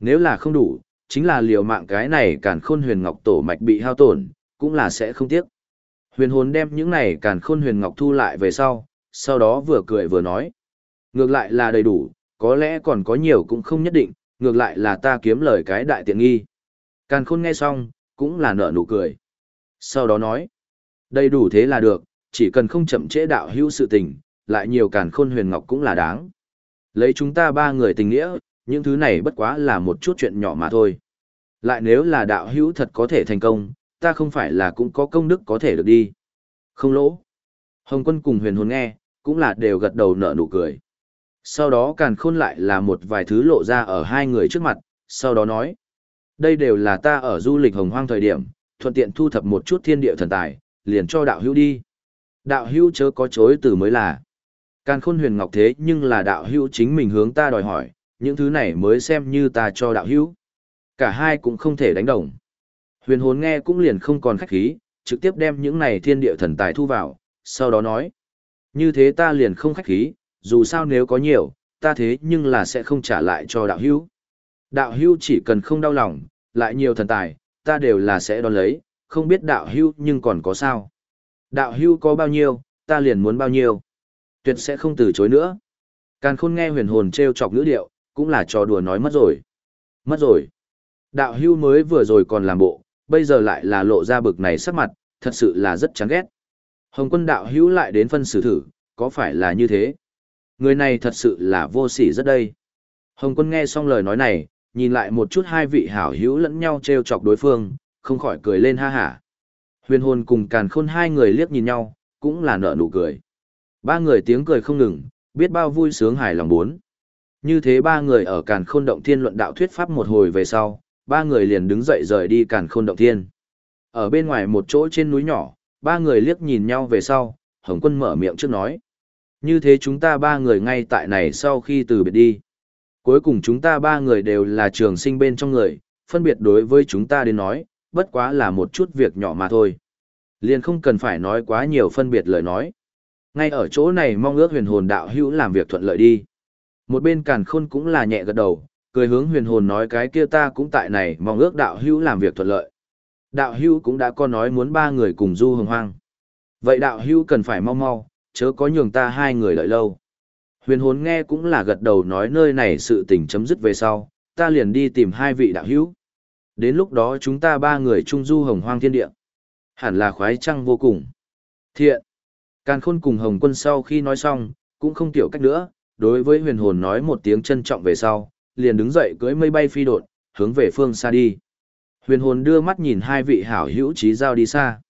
Speaker 1: Nếu là không đủ, chính là liều mạng cái này càn khôn huyền ngọc tổ mạch bị hao tổn, cũng là sẽ không tiếc. Huyền hồn đem những này càn khôn huyền ngọc thu lại về sau, sau đó vừa cười vừa nói, Ngược lại là đầy đủ, có lẽ còn có nhiều cũng không nhất định, ngược lại là ta kiếm lời cái đại tiện nghi. Càn khôn nghe xong, cũng là nở nụ cười. Sau đó nói, đầy đủ thế là được, chỉ cần không chậm trễ đạo hữu sự tình, lại nhiều càn khôn huyền ngọc cũng là đáng. Lấy chúng ta ba người tình nghĩa, những thứ này bất quá là một chút chuyện nhỏ mà thôi. Lại nếu là đạo hữu thật có thể thành công, ta không phải là cũng có công đức có thể được đi. Không lỗ. Hồng quân cùng huyền hồn nghe, cũng là đều gật đầu nở nụ cười. Sau đó càn khôn lại là một vài thứ lộ ra ở hai người trước mặt, sau đó nói. Đây đều là ta ở du lịch hồng hoang thời điểm, thuận tiện thu thập một chút thiên địa thần tài, liền cho đạo hữu đi. Đạo hữu chớ có chối từ mới là. Càn khôn huyền ngọc thế nhưng là đạo hữu chính mình hướng ta đòi hỏi, những thứ này mới xem như ta cho đạo hữu. Cả hai cũng không thể đánh đồng. Huyền hồn nghe cũng liền không còn khách khí, trực tiếp đem những này thiên địa thần tài thu vào, sau đó nói. Như thế ta liền không khách khí, dù sao nếu có nhiều, ta thế nhưng là sẽ không trả lại cho đạo hữu. Đạo hữu chỉ cần không đau lòng, lại nhiều thần tài, ta đều là sẽ đón lấy, không biết đạo hữu nhưng còn có sao. Đạo hữu có bao nhiêu, ta liền muốn bao nhiêu. Tuyệt sẽ không từ chối nữa. Càn khôn nghe huyền hồn treo chọc ngữ điệu, cũng là trò đùa nói mất rồi. Mất rồi. Đạo hưu mới vừa rồi còn làm bộ, bây giờ lại là lộ ra bực này sắc mặt, thật sự là rất chán ghét. Hồng quân đạo hữu lại đến phân xử thử, có phải là như thế? Người này thật sự là vô sỉ rất đây. Hồng quân nghe xong lời nói này, nhìn lại một chút hai vị hảo hữu lẫn nhau treo chọc đối phương, không khỏi cười lên ha hả. Huyền hồn cùng càn khôn hai người liếc nhìn nhau, cũng là nở nụ cười. Ba người tiếng cười không ngừng, biết bao vui sướng hài lòng bốn. Như thế ba người ở càn khôn động thiên luận đạo thuyết pháp một hồi về sau, ba người liền đứng dậy rời đi càn khôn động thiên. Ở bên ngoài một chỗ trên núi nhỏ, ba người liếc nhìn nhau về sau, Hồng quân mở miệng trước nói. Như thế chúng ta ba người ngay tại này sau khi từ biệt đi. Cuối cùng chúng ta ba người đều là trường sinh bên trong người, phân biệt đối với chúng ta đến nói, bất quá là một chút việc nhỏ mà thôi. Liền không cần phải nói quá nhiều phân biệt lời nói. Ngay ở chỗ này mong ước huyền hồn đạo hữu làm việc thuận lợi đi. Một bên càn khôn cũng là nhẹ gật đầu, cười hướng huyền hồn nói cái kia ta cũng tại này mong ước đạo hữu làm việc thuận lợi. Đạo hữu cũng đã có nói muốn ba người cùng du hồng hoang. Vậy đạo hữu cần phải mau mau, chớ có nhường ta hai người đợi lâu. Huyền hồn nghe cũng là gật đầu nói nơi này sự tình chấm dứt về sau, ta liền đi tìm hai vị đạo hữu. Đến lúc đó chúng ta ba người chung du hồng hoang thiên địa. Hẳn là khoái trăng vô cùng. Thiện. Càn khôn cùng hồng quân sau khi nói xong, cũng không tiểu cách nữa, đối với huyền hồn nói một tiếng trân trọng về sau, liền đứng dậy cưỡi mây bay phi đột, hướng về phương xa đi. Huyền hồn đưa mắt nhìn hai vị hảo hữu trí giao đi xa.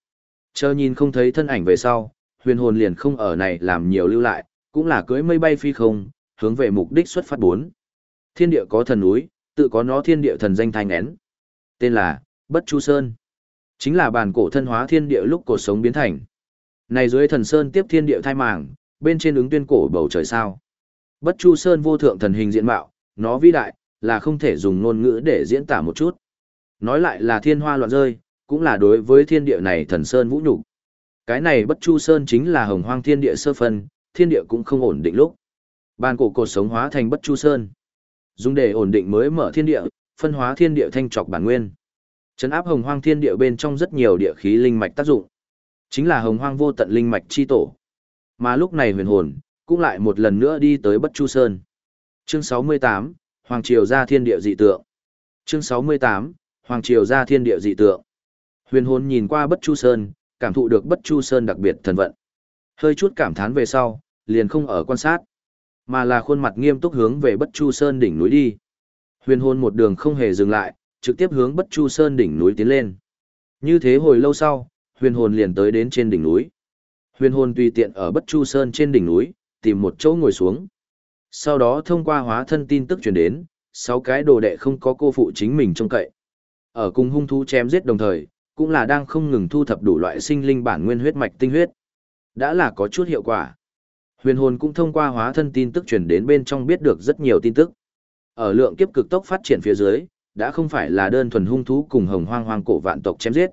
Speaker 1: Chờ nhìn không thấy thân ảnh về sau, huyền hồn liền không ở này làm nhiều lưu lại, cũng là cưỡi mây bay phi không, hướng về mục đích xuất phát bốn. Thiên địa có thần núi, tự có nó thiên địa thần danh thanh én. Tên là Bất Chu Sơn. Chính là bản cổ thân hóa thiên địa lúc cổ sống biến thành. Này dưới thần sơn tiếp thiên địa thai màng, bên trên ứng tuyên cổ bầu trời sao. Bất Chu Sơn vô thượng thần hình diện mạo, nó vĩ đại, là không thể dùng ngôn ngữ để diễn tả một chút. Nói lại là thiên hoa loạn rơi, cũng là đối với thiên địa này thần sơn vũ nhục. Cái này Bất Chu Sơn chính là hồng hoang thiên địa sơ phân, thiên địa cũng không ổn định lúc. Bàn cổ cột sống hóa thành Bất Chu Sơn. Dùng để ổn định mới mở thiên địa, phân hóa thiên địa thanh trọc bản nguyên. Trấn áp hồng hoang thiên địa bên trong rất nhiều địa khí linh mạch tác dụng. Chính là hồng hoang vô tận linh mạch chi tổ. Mà lúc này huyền hồn, cũng lại một lần nữa đi tới Bất Chu Sơn. Chương 68, Hoàng Triều ra thiên địa dị tượng. Chương 68, Hoàng Triều ra thiên địa dị tượng. Huyền hồn nhìn qua Bất Chu Sơn, cảm thụ được Bất Chu Sơn đặc biệt thần vận. Hơi chút cảm thán về sau, liền không ở quan sát, mà là khuôn mặt nghiêm túc hướng về Bất Chu Sơn đỉnh núi đi. Huyền hồn một đường không hề dừng lại, trực tiếp hướng Bất Chu Sơn đỉnh núi tiến lên. Như thế hồi lâu sau, huyền hồn liền tới đến trên đỉnh núi. Huyền hồn tùy tiện ở Bất Chu Sơn trên đỉnh núi, tìm một chỗ ngồi xuống. Sau đó thông qua hóa thân tin tức truyền đến, sáu cái đồ đệ không có cô phụ chính mình trông cậy. Ở cùng hung thú chém giết đồng thời, cũng là đang không ngừng thu thập đủ loại sinh linh bản nguyên huyết mạch tinh huyết. Đã là có chút hiệu quả. Huyền hồn cũng thông qua hóa thân tin tức truyền đến bên trong biết được rất nhiều tin tức. Ở lượng kiếp cực tốc phát triển phía dưới, đã không phải là đơn thuần hung thú cùng hồng hoang hoang cổ vạn tộc chém giết.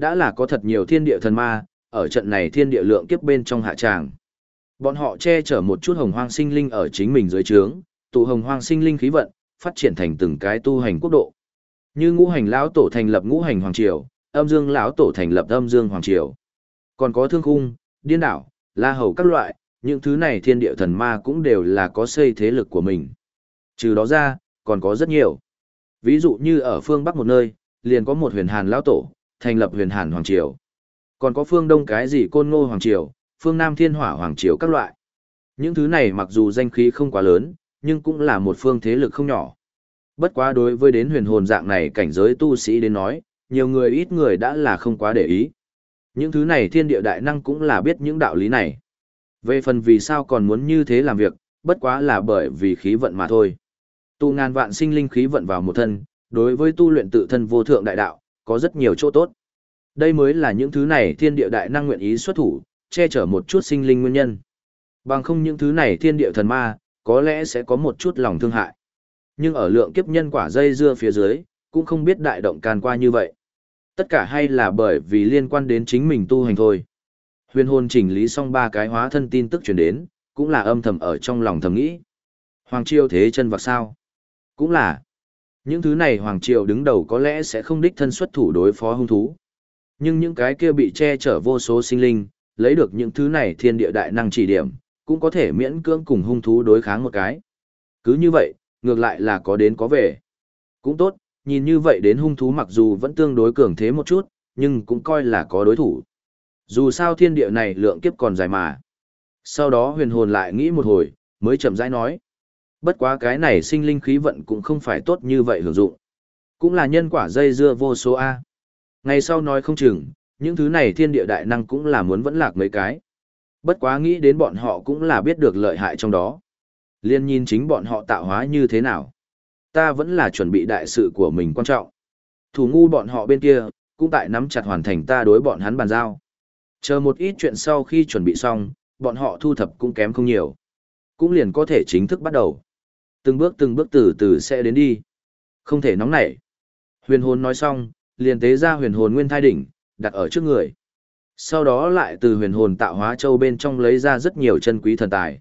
Speaker 1: Đã là có thật nhiều thiên địa thần ma, ở trận này thiên địa lượng kiếp bên trong hạ tràng. Bọn họ che chở một chút hồng hoang sinh linh ở chính mình dưới trướng, tụ hồng hoang sinh linh khí vận, phát triển thành từng cái tu hành quốc độ. Như ngũ hành lão tổ thành lập ngũ hành hoàng triều, âm dương lão tổ thành lập âm dương hoàng triều. Còn có thương khung, điên đảo, la hầu các loại, những thứ này thiên địa thần ma cũng đều là có xây thế lực của mình. Trừ đó ra, còn có rất nhiều. Ví dụ như ở phương Bắc một nơi, liền có một huyền hàn lão tổ, thành lập huyền hàn hoàng triều. Còn có phương Đông cái gì côn ngô hoàng triều, phương Nam thiên hỏa hoàng triều các loại. Những thứ này mặc dù danh khí không quá lớn, nhưng cũng là một phương thế lực không nhỏ. Bất quá đối với đến huyền hồn dạng này cảnh giới tu sĩ đến nói, nhiều người ít người đã là không quá để ý. Những thứ này thiên địa đại năng cũng là biết những đạo lý này. Về phần vì sao còn muốn như thế làm việc, bất quá là bởi vì khí vận mà thôi. Tu ngàn vạn sinh linh khí vận vào một thân, đối với tu luyện tự thân vô thượng đại đạo, có rất nhiều chỗ tốt. Đây mới là những thứ này thiên địa đại năng nguyện ý xuất thủ, che chở một chút sinh linh nguyên nhân. Bằng không những thứ này thiên địa thần ma, có lẽ sẽ có một chút lòng thương hại. Nhưng ở lượng kiếp nhân quả dây dưa phía dưới, cũng không biết đại động can qua như vậy. Tất cả hay là bởi vì liên quan đến chính mình tu hành thôi. Huyền hồn chỉnh lý xong ba cái hóa thân tin tức truyền đến, cũng là âm thầm ở trong lòng thầm nghĩ. Hoàng Triều thế chân vạc sao? Cũng là. Những thứ này Hoàng Triều đứng đầu có lẽ sẽ không đích thân xuất thủ đối phó hung thú. Nhưng những cái kia bị che chở vô số sinh linh, lấy được những thứ này thiên địa đại năng chỉ điểm, cũng có thể miễn cưỡng cùng hung thú đối kháng một cái. Cứ như vậy, ngược lại là có đến có về. Cũng tốt, nhìn như vậy đến hung thú mặc dù vẫn tương đối cường thế một chút, nhưng cũng coi là có đối thủ. Dù sao thiên địa này lượng kiếp còn dài mà. Sau đó huyền hồn lại nghĩ một hồi, mới chậm rãi nói. Bất quá cái này sinh linh khí vận cũng không phải tốt như vậy hưởng dụng. Cũng là nhân quả dây dưa vô số A. Ngày sau nói không chừng, những thứ này thiên địa đại năng cũng là muốn vẫn lạc mấy cái. Bất quá nghĩ đến bọn họ cũng là biết được lợi hại trong đó. Liên nhìn chính bọn họ tạo hóa như thế nào. Ta vẫn là chuẩn bị đại sự của mình quan trọng. Thủ ngu bọn họ bên kia, cũng tại nắm chặt hoàn thành ta đối bọn hắn bàn giao. Chờ một ít chuyện sau khi chuẩn bị xong, bọn họ thu thập cũng kém không nhiều. Cũng liền có thể chính thức bắt đầu. Từng bước từng bước từ từ sẽ đến đi. Không thể nóng nảy. Huyền hồn nói xong, liền tế ra huyền hồn nguyên thai đỉnh, đặt ở trước người. Sau đó lại từ huyền hồn tạo hóa châu bên trong lấy ra rất nhiều chân quý thần tài.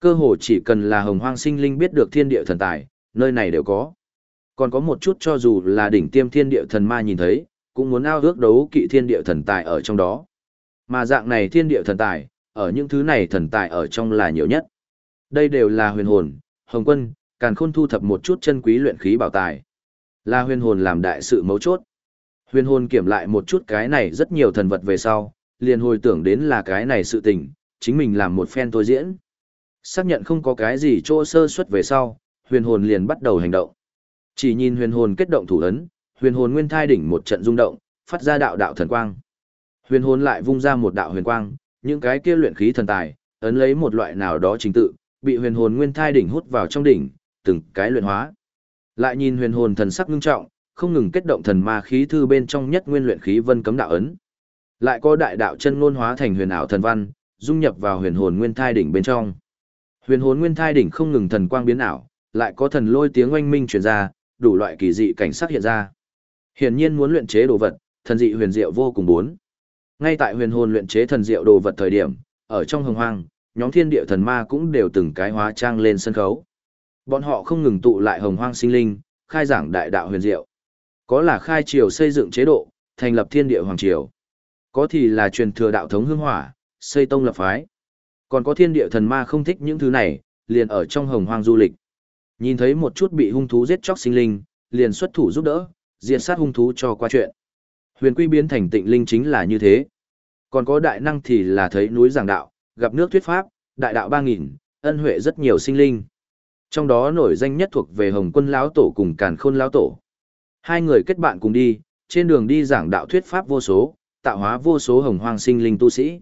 Speaker 1: Cơ hồ chỉ cần là hồng hoang sinh linh biết được thiên địa thần tài, nơi này đều có. Còn có một chút cho dù là đỉnh tiêm thiên địa thần ma nhìn thấy, cũng muốn ao ước đấu kỵ thiên địa thần tài ở trong đó. Mà dạng này thiên địa thần tài, ở những thứ này thần tài ở trong là nhiều nhất. Đây đều là huyền hồn, hồng quân, càn khôn thu thập một chút chân quý luyện khí bảo tài. Là huyền hồn làm đại sự mấu chốt. Huyền hồn kiểm lại một chút cái này rất nhiều thần vật về sau, liền hồi tưởng đến là cái này sự tình, chính mình làm một phen tôi diễn. Xác nhận không có cái gì chỗ sơ suất về sau, huyền hồn liền bắt đầu hành động. Chỉ nhìn huyền hồn kết động thủ ấn, huyền hồn nguyên thai đỉnh một trận rung động, phát ra đạo đạo thần quang. Huyền hồn lại vung ra một đạo huyền quang, những cái kia luyện khí thần tài, ấn lấy một loại nào đó trình tự, bị huyền hồn nguyên thai đỉnh hút vào trong đỉnh, từng cái luyện hóa. Lại nhìn huyền hồn thần sắc ngưng trọng, không ngừng kết động thần ma khí thư bên trong nhất nguyên luyện khí vân cấm đạo ấn. Lại có đại đạo chân ngôn hóa thành huyền ảo thần văn, dung nhập vào huyền hồn nguyên thai đỉnh bên trong. Huyền hồn nguyên thai đỉnh không ngừng thần quang biến ảo, lại có thần lôi tiếng oanh minh truyền ra, đủ loại kỳ dị cảnh sắc hiện ra. Hiển nhiên muốn luyện chế đồ vật, thần dị huyền diệu vô cùng bốn. Ngay tại huyền hồn luyện chế thần diệu đồ vật thời điểm, ở trong hồng hoang, nhóm thiên địa thần ma cũng đều từng cái hóa trang lên sân khấu. Bọn họ không ngừng tụ lại hồng hoang sinh linh, khai giảng đại đạo huyền diệu. Có là khai triều xây dựng chế độ, thành lập thiên địa hoàng triều. Có thì là truyền thừa đạo thống hương hỏa, xây tông lập phái. Còn có thiên địa thần ma không thích những thứ này, liền ở trong hồng hoang du lịch. Nhìn thấy một chút bị hung thú giết chóc sinh linh, liền xuất thủ giúp đỡ, diệt sát hung thú cho qua chuyện. Huyền quy biến thành tịnh linh chính là như thế. Còn có đại năng thì là thấy núi giảng đạo, gặp nước thuyết pháp, đại đạo ba nghìn, ân huệ rất nhiều sinh linh. Trong đó nổi danh nhất thuộc về Hồng Quân lão tổ cùng Càn Khôn lão tổ. Hai người kết bạn cùng đi, trên đường đi giảng đạo thuyết pháp vô số, tạo hóa vô số hồng hoang sinh linh tu sĩ.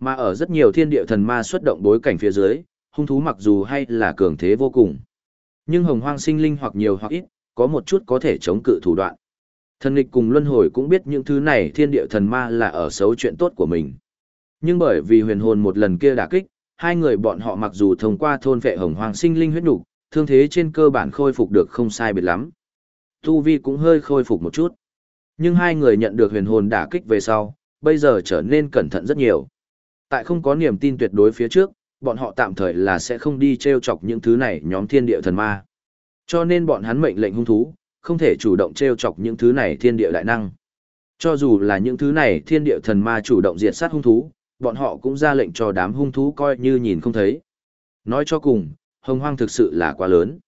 Speaker 1: Mà ở rất nhiều thiên địa thần ma xuất động bối cảnh phía dưới, hung thú mặc dù hay là cường thế vô cùng. Nhưng hồng hoang sinh linh hoặc nhiều hoặc ít, có một chút có thể chống cự thủ đoạn. Thần nghịch cùng luân hồi cũng biết những thứ này thiên địa thần ma là ở xấu chuyện tốt của mình. Nhưng bởi vì huyền hồn một lần kia đả kích, hai người bọn họ mặc dù thông qua thôn vệ hồng hoàng sinh linh huyết nục, thương thế trên cơ bản khôi phục được không sai biệt lắm. Tu vi cũng hơi khôi phục một chút. Nhưng hai người nhận được huyền hồn đả kích về sau, bây giờ trở nên cẩn thận rất nhiều. Tại không có niềm tin tuyệt đối phía trước, bọn họ tạm thời là sẽ không đi treo chọc những thứ này nhóm thiên địa thần ma. Cho nên bọn hắn mệnh lệnh hung thú, không thể chủ động treo chọc những thứ này thiên địa đại năng. Cho dù là những thứ này thiên địa thần ma chủ động diệt sát hung thú, bọn họ cũng ra lệnh cho đám hung thú coi như nhìn không thấy. Nói cho cùng, hồng hoang thực sự là quá lớn.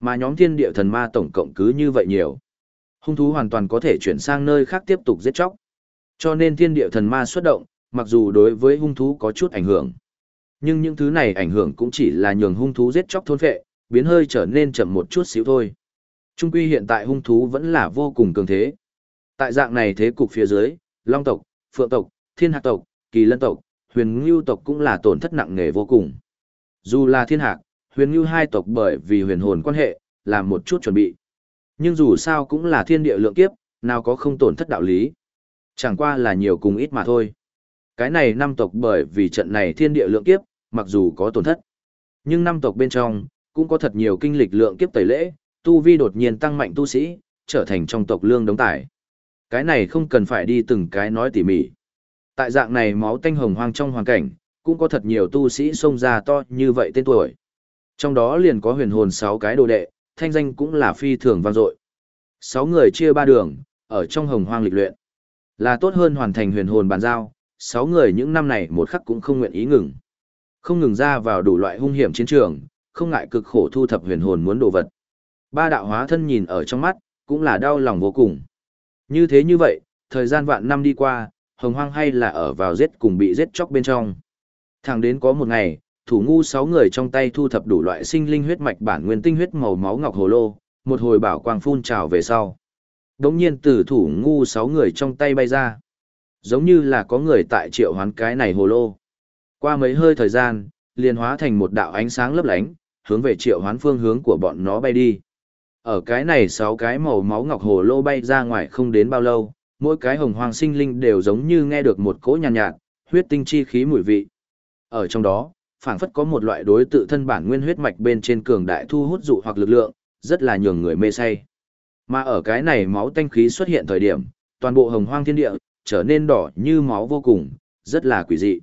Speaker 1: Mà nhóm thiên địa thần ma tổng cộng cứ như vậy nhiều. Hung thú hoàn toàn có thể chuyển sang nơi khác tiếp tục giết chóc. Cho nên thiên địa thần ma xuất động, mặc dù đối với hung thú có chút ảnh hưởng. Nhưng những thứ này ảnh hưởng cũng chỉ là nhường hung thú giết chóc thôn phệ, biến hơi trở nên chậm một chút xíu thôi. Trung quy hiện tại hung thú vẫn là vô cùng cường thế. Tại dạng này thế cục phía dưới, Long tộc, Phượng tộc, Thiên Hạc tộc, Kỳ Lân tộc, Huyền Ngưu tộc cũng là tổn thất nặng nề vô cùng. Dù là Thiên Hạc, Huyền Ngưu hai tộc bởi vì huyền hồn quan hệ, làm một chút chuẩn bị. Nhưng dù sao cũng là thiên địa lượng kiếp, nào có không tổn thất đạo lý. Chẳng qua là nhiều cùng ít mà thôi. Cái này năm tộc bởi vì trận này thiên địa lượng kiếp, mặc dù có tổn thất. Nhưng năm tộc bên trong, cũng có thật nhiều kinh lịch lượng kiếp tẩy lễ, tu vi đột nhiên tăng mạnh tu sĩ, trở thành trong tộc lương đống tải. Cái này không cần phải đi từng cái nói tỉ mỉ. Tại dạng này máu tanh hồng hoang trong hoàn cảnh, cũng có thật nhiều tu sĩ xông ra to như vậy tên tuổi. Trong đó liền có huyền hồn 6 cái đồ đệ, thanh danh cũng là phi thường vang dội. 6 người chia ba đường, ở trong hồng hoang lịch luyện. Là tốt hơn hoàn thành huyền hồn bàn giao, 6 người những năm này một khắc cũng không nguyện ý ngừng. Không ngừng ra vào đủ loại hung hiểm chiến trường, không ngại cực khổ thu thập huyền hồn muốn đồ vật. Ba đạo hóa thân nhìn ở trong mắt, cũng là đau lòng vô cùng. Như thế như vậy, thời gian vạn năm đi qua, hồng hoang hay là ở vào giết cùng bị giết chóc bên trong. Thẳng đến có một ngày, thủ ngu sáu người trong tay thu thập đủ loại sinh linh huyết mạch bản nguyên tinh huyết màu máu ngọc hồ lô, một hồi bảo quang phun trào về sau. Đống nhiên từ thủ ngu sáu người trong tay bay ra. Giống như là có người tại triệu hoán cái này hồ lô. Qua mấy hơi thời gian, liền hóa thành một đạo ánh sáng lấp lánh, hướng về triệu hoán phương hướng của bọn nó bay đi. Ở cái này sáu cái màu máu ngọc hồ lô bay ra ngoài không đến bao lâu, mỗi cái hồng hoàng sinh linh đều giống như nghe được một cỗ nhàn nhạt, nhạt, huyết tinh chi khí mùi vị. Ở trong đó, phảng phất có một loại đối tự thân bản nguyên huyết mạch bên trên cường đại thu hút dụ hoặc lực lượng, rất là nhường người mê say. Mà ở cái này máu tanh khí xuất hiện thời điểm, toàn bộ hồng hoang thiên địa trở nên đỏ như máu vô cùng, rất là quỷ dị.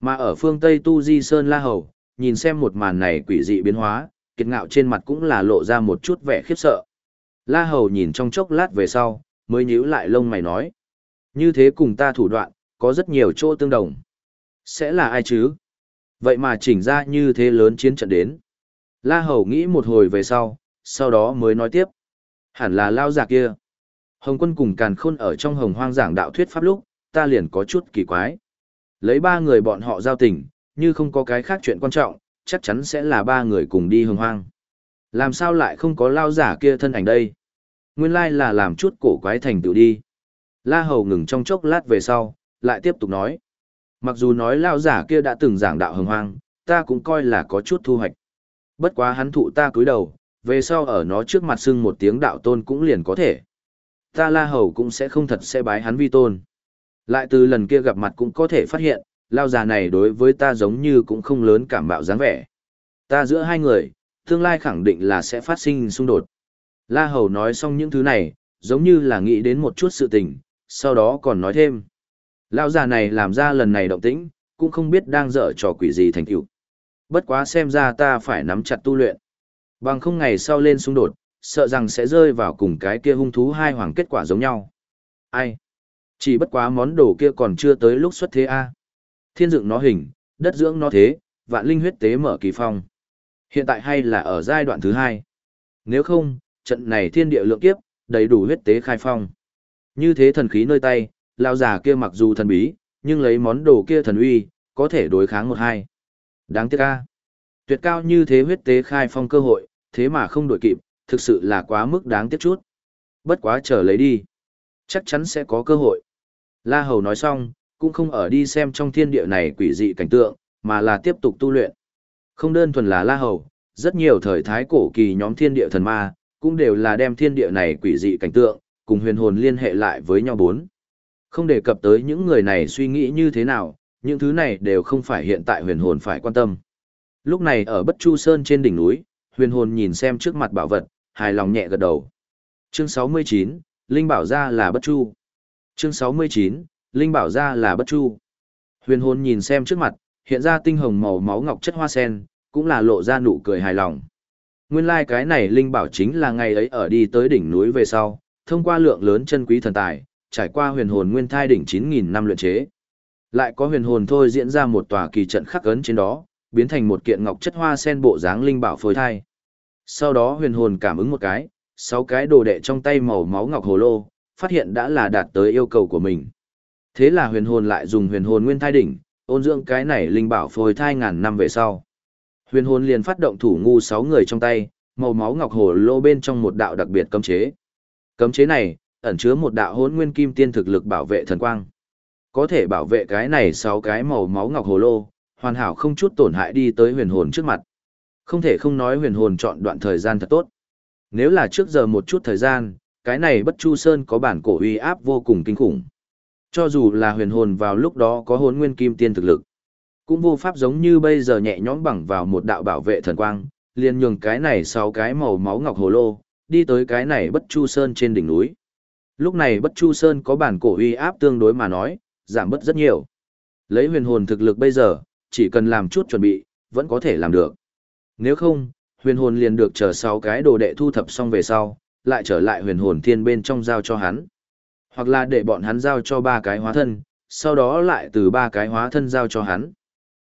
Speaker 1: Mà ở phương Tây Tu Di Sơn La Hầu, nhìn xem một màn này quỷ dị biến hóa, kiệt ngạo trên mặt cũng là lộ ra một chút vẻ khiếp sợ. La Hầu nhìn trong chốc lát về sau, mới nhíu lại lông mày nói. Như thế cùng ta thủ đoạn, có rất nhiều chỗ tương đồng. Sẽ là ai chứ? Vậy mà chỉnh ra như thế lớn chiến trận đến. La Hầu nghĩ một hồi về sau, sau đó mới nói tiếp. Hẳn là lao giả kia. Hồng quân cùng càn khôn ở trong hồng hoang giảng đạo thuyết pháp lúc, ta liền có chút kỳ quái. Lấy ba người bọn họ giao tình, như không có cái khác chuyện quan trọng, chắc chắn sẽ là ba người cùng đi hồng hoang. Làm sao lại không có lao giả kia thân ảnh đây? Nguyên lai là làm chút cổ quái thành tựu đi. La Hầu ngừng trong chốc lát về sau, lại tiếp tục nói. Mặc dù nói lao giả kia đã từng giảng đạo hồng hoang, ta cũng coi là có chút thu hoạch. Bất quá hắn thụ ta cúi đầu, về sau ở nó trước mặt xưng một tiếng đạo tôn cũng liền có thể. Ta La Hầu cũng sẽ không thật sẽ bái hắn vi tôn. Lại từ lần kia gặp mặt cũng có thể phát hiện, lao già này đối với ta giống như cũng không lớn cảm bạo dáng vẻ. Ta giữa hai người, tương lai khẳng định là sẽ phát sinh xung đột. La Hầu nói xong những thứ này, giống như là nghĩ đến một chút sự tình, sau đó còn nói thêm. lão già này làm ra lần này động tĩnh, cũng không biết đang dở trò quỷ gì thành tựu. Bất quá xem ra ta phải nắm chặt tu luyện. Bằng không ngày sau lên xung đột, sợ rằng sẽ rơi vào cùng cái kia hung thú hai hoàng kết quả giống nhau. Ai? Chỉ bất quá món đồ kia còn chưa tới lúc xuất thế a. Thiên dựng nó hình, đất dưỡng nó thế, vạn linh huyết tế mở kỳ phong. Hiện tại hay là ở giai đoạn thứ hai. Nếu không, trận này thiên địa lượng kiếp, đầy đủ huyết tế khai phong. Như thế thần khí nơi tay, lão già kia mặc dù thần bí, nhưng lấy món đồ kia thần uy, có thể đối kháng một hai. Đáng tiếc a. Tuyệt cao như thế huyết tế khai phong cơ hội, thế mà không đổi kịp, thực sự là quá mức đáng tiếc chút. Bất quá chờ lấy đi. Chắc chắn sẽ có cơ hội. La Hầu nói xong, cũng không ở đi xem trong thiên địa này quỷ dị cảnh tượng, mà là tiếp tục tu luyện. Không đơn thuần là La Hầu, rất nhiều thời thái cổ kỳ nhóm thiên địa thần ma, cũng đều là đem thiên địa này quỷ dị cảnh tượng, cùng huyền hồn liên hệ lại với nhau bốn. Không đề cập tới những người này suy nghĩ như thế nào, những thứ này đều không phải hiện tại huyền hồn phải quan tâm. Lúc này ở Bất Chu Sơn trên đỉnh núi, huyền hồn nhìn xem trước mặt bảo vật, hài lòng nhẹ gật đầu. Chương 69, Linh bảo ra là Bất Chu. Chương 69, Linh bảo ra là Bất Chu. Huyền hồn nhìn xem trước mặt, hiện ra tinh hồng màu máu ngọc chất hoa sen, cũng là lộ ra nụ cười hài lòng. Nguyên lai like cái này Linh bảo chính là ngày ấy ở đi tới đỉnh núi về sau, thông qua lượng lớn chân quý thần tài, trải qua huyền hồn nguyên thai đỉnh 9.000 năm luyện chế. Lại có huyền hồn thôi diễn ra một tòa kỳ trận khắc ấn trên đó, biến thành một kiện ngọc chất hoa sen bộ dáng linh bảo phôi thai. Sau đó huyền hồn cảm ứng một cái, sáu cái đồ đệ trong tay màu máu ngọc hồ lô, phát hiện đã là đạt tới yêu cầu của mình. Thế là huyền hồn lại dùng huyền hồn nguyên thai đỉnh, ôn dưỡng cái này linh bảo phôi thai ngàn năm về sau. Huyền hồn liền phát động thủ ngu sáu người trong tay, màu máu ngọc hồ lô bên trong một đạo đặc biệt cấm chế. Cấm chế này, ẩn chứa một đạo hỗn nguyên kim tiên thực lực bảo vệ thần quang. Có thể bảo vệ cái này sáu cái màu máu ngọc hồ lô, hoàn hảo không chút tổn hại đi tới huyền hồn trước mặt. Không thể không nói huyền hồn chọn đoạn thời gian thật tốt. Nếu là trước giờ một chút thời gian, cái này bất chu sơn có bản cổ uy áp vô cùng kinh khủng. Cho dù là huyền hồn vào lúc đó có hồn nguyên kim tiên thực lực, cũng vô pháp giống như bây giờ nhẹ nhõm bằng vào một đạo bảo vệ thần quang, liền nhường cái này sau cái màu máu ngọc hồ lô, đi tới cái này bất chu sơn trên đỉnh núi. Lúc này bất chu sơn có bản cổ uy áp tương đối mà nói, giảm bớt rất nhiều. Lấy huyền hồn thực lực bây giờ, chỉ cần làm chút chuẩn bị, vẫn có thể làm được. Nếu không, huyền hồn liền được chờ sáu cái đồ đệ thu thập xong về sau, lại trở lại huyền hồn thiên bên trong giao cho hắn. Hoặc là để bọn hắn giao cho ba cái hóa thân, sau đó lại từ ba cái hóa thân giao cho hắn.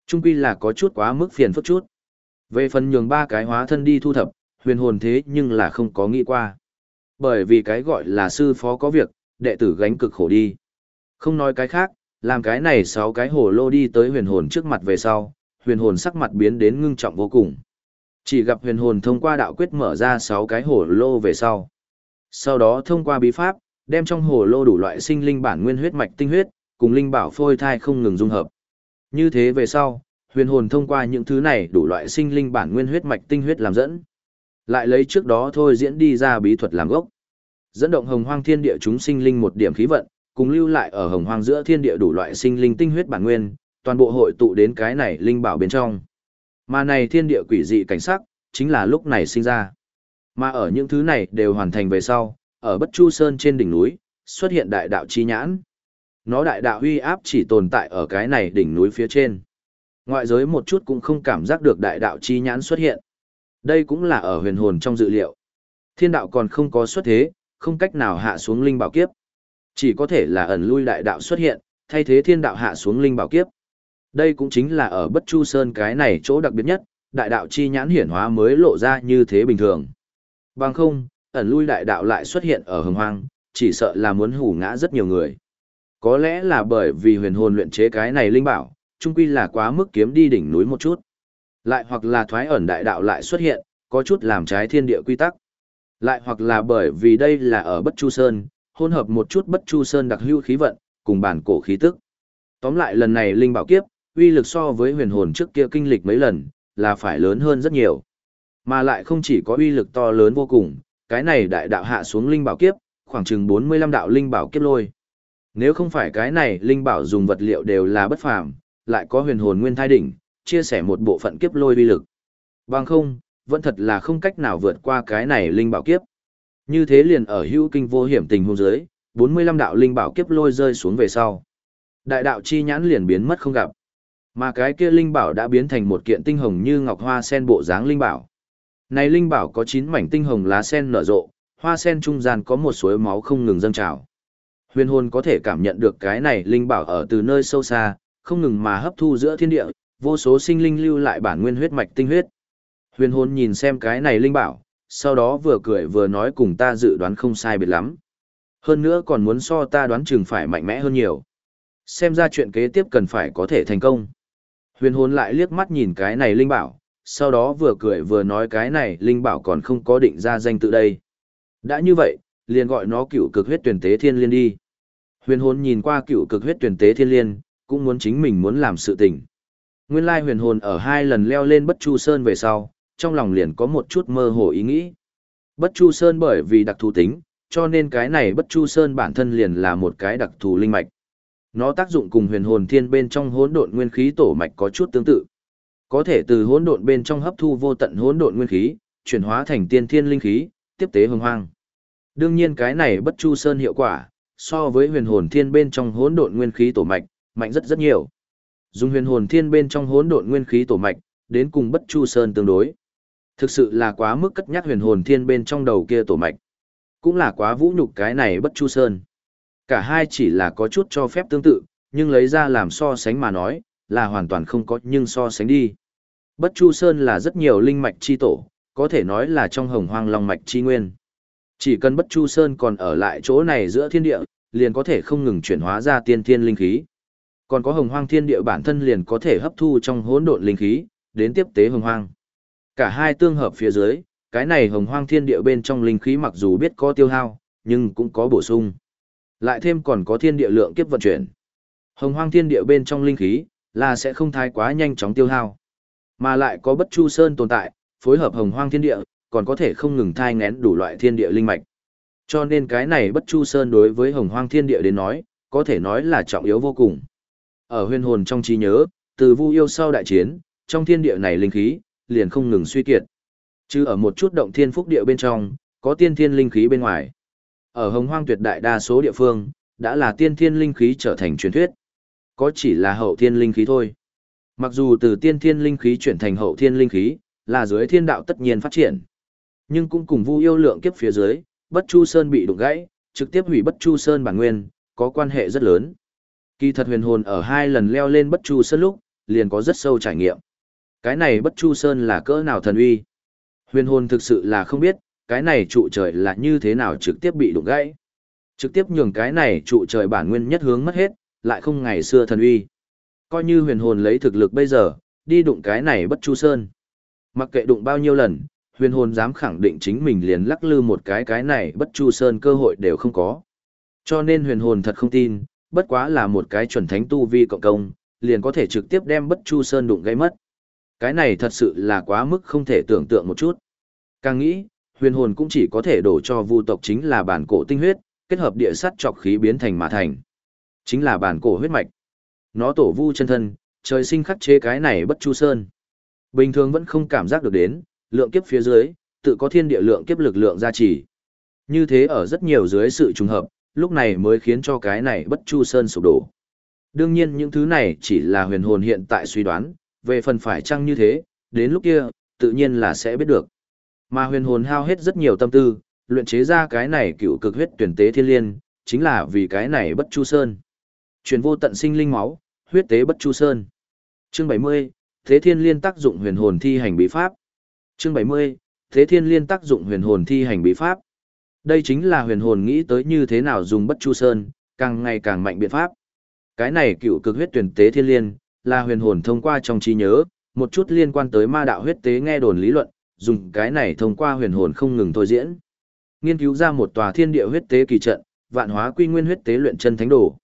Speaker 1: Trung quy là có chút quá mức phiền phức chút. Về phần nhường ba cái hóa thân đi thu thập, huyền hồn thế nhưng là không có nghĩ qua. Bởi vì cái gọi là sư phó có việc, đệ tử gánh cực khổ đi. Không nói cái khác, làm cái này sáu cái hồ lô đi tới huyền hồn trước mặt về sau, huyền hồn sắc mặt biến đến ngưng trọng vô cùng. Chỉ gặp huyền hồn thông qua đạo quyết mở ra sáu cái hồ lô về sau. Sau đó thông qua bí pháp, đem trong hồ lô đủ loại sinh linh bản nguyên huyết mạch tinh huyết, cùng linh bảo phôi thai không ngừng dung hợp. Như thế về sau, huyền hồn thông qua những thứ này đủ loại sinh linh bản nguyên huyết mạch tinh huyết làm dẫn. Lại lấy trước đó thôi diễn đi ra bí thuật làm gốc. Dẫn động hồng hoang thiên địa chúng sinh linh một điểm khí vận, cùng lưu lại ở hồng hoang giữa thiên địa đủ loại sinh linh tinh huyết bản nguyên, toàn bộ hội tụ đến cái này linh bảo bên trong. Mà này thiên địa quỷ dị cảnh sắc, chính là lúc này sinh ra. Mà ở những thứ này đều hoàn thành về sau, ở Bất Chu Sơn trên đỉnh núi, xuất hiện đại đạo chi nhãn. Nó đại đạo uy áp chỉ tồn tại ở cái này đỉnh núi phía trên. Ngoại giới một chút cũng không cảm giác được đại đạo chi nhãn xuất hiện. Đây cũng là ở huyền hồn trong dự liệu. Thiên đạo còn không có xuất thế, không cách nào hạ xuống linh bảo kiếp. Chỉ có thể là ẩn lui đại đạo xuất hiện, thay thế thiên đạo hạ xuống linh bảo kiếp. Đây cũng chính là ở Bất Chu Sơn cái này chỗ đặc biệt nhất, đại đạo chi nhãn hiển hóa mới lộ ra như thế bình thường. Bằng không, ẩn lui đại đạo lại xuất hiện ở hồng hoang, chỉ sợ là muốn hủ ngã rất nhiều người. Có lẽ là bởi vì huyền hồn luyện chế cái này linh bảo, chung quy là quá mức kiếm đi đỉnh núi một chút. Lại hoặc là thoái ẩn đại đạo lại xuất hiện, có chút làm trái thiên địa quy tắc. Lại hoặc là bởi vì đây là ở Bất Chu Sơn, hôn hợp một chút Bất Chu Sơn đặc hữu khí vận, cùng bản cổ khí tức. Tóm lại lần này linh bảo kiếp, uy lực so với huyền hồn trước kia kinh lịch mấy lần, là phải lớn hơn rất nhiều. Mà lại không chỉ có uy lực to lớn vô cùng, cái này đại đạo hạ xuống linh bảo kiếp, khoảng chừng 45 đạo linh bảo kiếp lôi. Nếu không phải cái này linh bảo dùng vật liệu đều là bất phàm, lại có huyền hồn nguyên thai đỉnh, chia sẻ một bộ phận kiếp lôi uy lực. Bằng không, vẫn thật là không cách nào vượt qua cái này linh bảo kiếp. Như thế liền ở hữu kinh vô hiểm tình huống dưới, 45 đạo linh bảo kiếp lôi rơi xuống về sau. Đại đạo chi nhãn liền biến mất không gặp. Mà cái kia linh bảo đã biến thành một kiện tinh hồng như ngọc hoa sen bộ dáng linh bảo. Này linh bảo có 9 mảnh tinh hồng lá sen nở rộ, hoa sen trung gian có một suối máu không ngừng dâng trào. Huyền hồn có thể cảm nhận được cái này linh bảo ở từ nơi sâu xa, không ngừng mà hấp thu giữa thiên địa, vô số sinh linh lưu lại bản nguyên huyết mạch tinh huyết. Huyền hồn nhìn xem cái này linh bảo, sau đó vừa cười vừa nói cùng ta dự đoán không sai biệt lắm. Hơn nữa còn muốn so ta đoán chừng phải mạnh mẽ hơn nhiều. Xem ra chuyện kế tiếp cần phải có thể thành công. Huyền hồn lại liếc mắt nhìn cái này linh bảo, sau đó vừa cười vừa nói cái này linh bảo còn không có định ra danh tự đây. Đã như vậy, liền gọi nó cựu cực huyết tuyển tế thiên liên đi. Huyền hồn nhìn qua cựu cực huyết tuyển tế thiên liên, cũng muốn chính mình muốn làm sự tình. Nguyên lai huyền hồn ở hai lần leo lên bất chu sơn về sau, trong lòng liền có một chút mơ hồ ý nghĩ. Bất chu sơn bởi vì đặc thù tính, cho nên cái này bất chu sơn bản thân liền là một cái đặc thù linh mạch. Nó tác dụng cùng huyền hồn thiên bên trong hỗn độn nguyên khí tổ mạch có chút tương tự. Có thể từ hỗn độn bên trong hấp thu vô tận hỗn độn nguyên khí, chuyển hóa thành tiên thiên linh khí, tiếp tế hưng hoang. Đương nhiên cái này bất chu sơn hiệu quả, so với huyền hồn thiên bên trong hỗn độn nguyên khí tổ mạch, mạnh rất rất nhiều. Dùng huyền hồn thiên bên trong hỗn độn nguyên khí tổ mạch, đến cùng bất chu sơn tương đối. Thực sự là quá mức cất nhắc huyền hồn thiên bên trong đầu kia tổ mạch. Cũng là quá vũ nhục cái này bất chu sơn. Cả hai chỉ là có chút cho phép tương tự, nhưng lấy ra làm so sánh mà nói, là hoàn toàn không có nhưng so sánh đi. Bất Chu Sơn là rất nhiều linh mạch chi tổ, có thể nói là trong hồng hoang long mạch chi nguyên. Chỉ cần Bất Chu Sơn còn ở lại chỗ này giữa thiên địa, liền có thể không ngừng chuyển hóa ra tiên thiên linh khí. Còn có hồng hoang thiên địa bản thân liền có thể hấp thu trong hỗn độn linh khí, đến tiếp tế hồng hoang. Cả hai tương hợp phía dưới, cái này hồng hoang thiên địa bên trong linh khí mặc dù biết có tiêu hao, nhưng cũng có bổ sung. Lại thêm còn có thiên địa lượng kiếp vận chuyển. Hồng hoang thiên địa bên trong linh khí, là sẽ không thái quá nhanh chóng tiêu hao. Mà lại có bất chu sơn tồn tại, phối hợp hồng hoang thiên địa, còn có thể không ngừng thai ngén đủ loại thiên địa linh mạch. Cho nên cái này bất chu sơn đối với hồng hoang thiên địa đến nói, có thể nói là trọng yếu vô cùng. Ở huyền hồn trong trí nhớ, từ vu yêu sau đại chiến, trong thiên địa này linh khí, liền không ngừng suy kiệt. Chứ ở một chút động thiên phúc địa bên trong, có tiên thiên linh khí bên ngoài. Ở hồng hoang tuyệt đại đa số địa phương, đã là tiên thiên linh khí trở thành truyền thuyết. Có chỉ là hậu thiên linh khí thôi. Mặc dù từ tiên thiên linh khí chuyển thành hậu thiên linh khí, là dưới thiên đạo tất nhiên phát triển. Nhưng cũng cùng vu yêu lượng kiếp phía dưới, bất chu sơn bị đụng gãy, trực tiếp hủy bất chu sơn bản nguyên, có quan hệ rất lớn. Kỳ thật huyền hồn ở hai lần leo lên bất chu sơn lúc, liền có rất sâu trải nghiệm. Cái này bất chu sơn là cỡ nào thần uy. Huyền hồn thực sự là không biết, cái này trụ trời là như thế nào trực tiếp bị đụng gãy. Trực tiếp nhường cái này trụ trời bản nguyên nhất hướng mất hết, lại không ngày xưa thần uy. Coi như huyền hồn lấy thực lực bây giờ, đi đụng cái này bất chu sơn. Mặc kệ đụng bao nhiêu lần, huyền hồn dám khẳng định chính mình liền lắc lư một cái cái này bất chu sơn cơ hội đều không có. Cho nên huyền hồn thật không tin, bất quá là một cái chuẩn thánh tu vi cộng công, liền có thể trực tiếp đem bất chu sơn đụng gây mất. Cái này thật sự là quá mức không thể tưởng tượng một chút. Càng nghĩ, huyền hồn cũng chỉ có thể đổ cho vu tộc chính là bản cổ tinh huyết, kết hợp địa sắt trọc khí biến thành mà thành. Chính là bản cổ huyết mạch. Nó tổ vu chân thân, trời sinh khắc chế cái này bất chu sơn. Bình thường vẫn không cảm giác được đến, lượng kiếp phía dưới, tự có thiên địa lượng kiếp lực lượng gia trì. Như thế ở rất nhiều dưới sự trùng hợp, lúc này mới khiến cho cái này bất chu sơn sụp đổ. Đương nhiên những thứ này chỉ là huyền hồn hiện tại suy đoán, về phần phải chăng như thế, đến lúc kia, tự nhiên là sẽ biết được. Mà huyền hồn hao hết rất nhiều tâm tư, luyện chế ra cái này cựu cực huyết tuyển tế thiên liên, chính là vì cái này bất chu sơn. Truyền vô tận sinh linh máu, huyết tế bất chu sơn. Chương 70, Thế Thiên Liên tác dụng huyền hồn thi hành bí pháp. Chương 70, Thế Thiên Liên tác dụng huyền hồn thi hành bí pháp. Đây chính là huyền hồn nghĩ tới như thế nào dùng bất chu sơn, càng ngày càng mạnh biện pháp. Cái này cựu cực huyết tuyển tế thiên liên, là huyền hồn thông qua trong trí nhớ, một chút liên quan tới ma đạo huyết tế nghe đồn lý luận, dùng cái này thông qua huyền hồn không ngừng thôi diễn. Nghiên cứu ra một tòa thiên địa huyết tế kỳ trận, vạn hóa quy nguyên huyết tế luyện chân thánh đồ.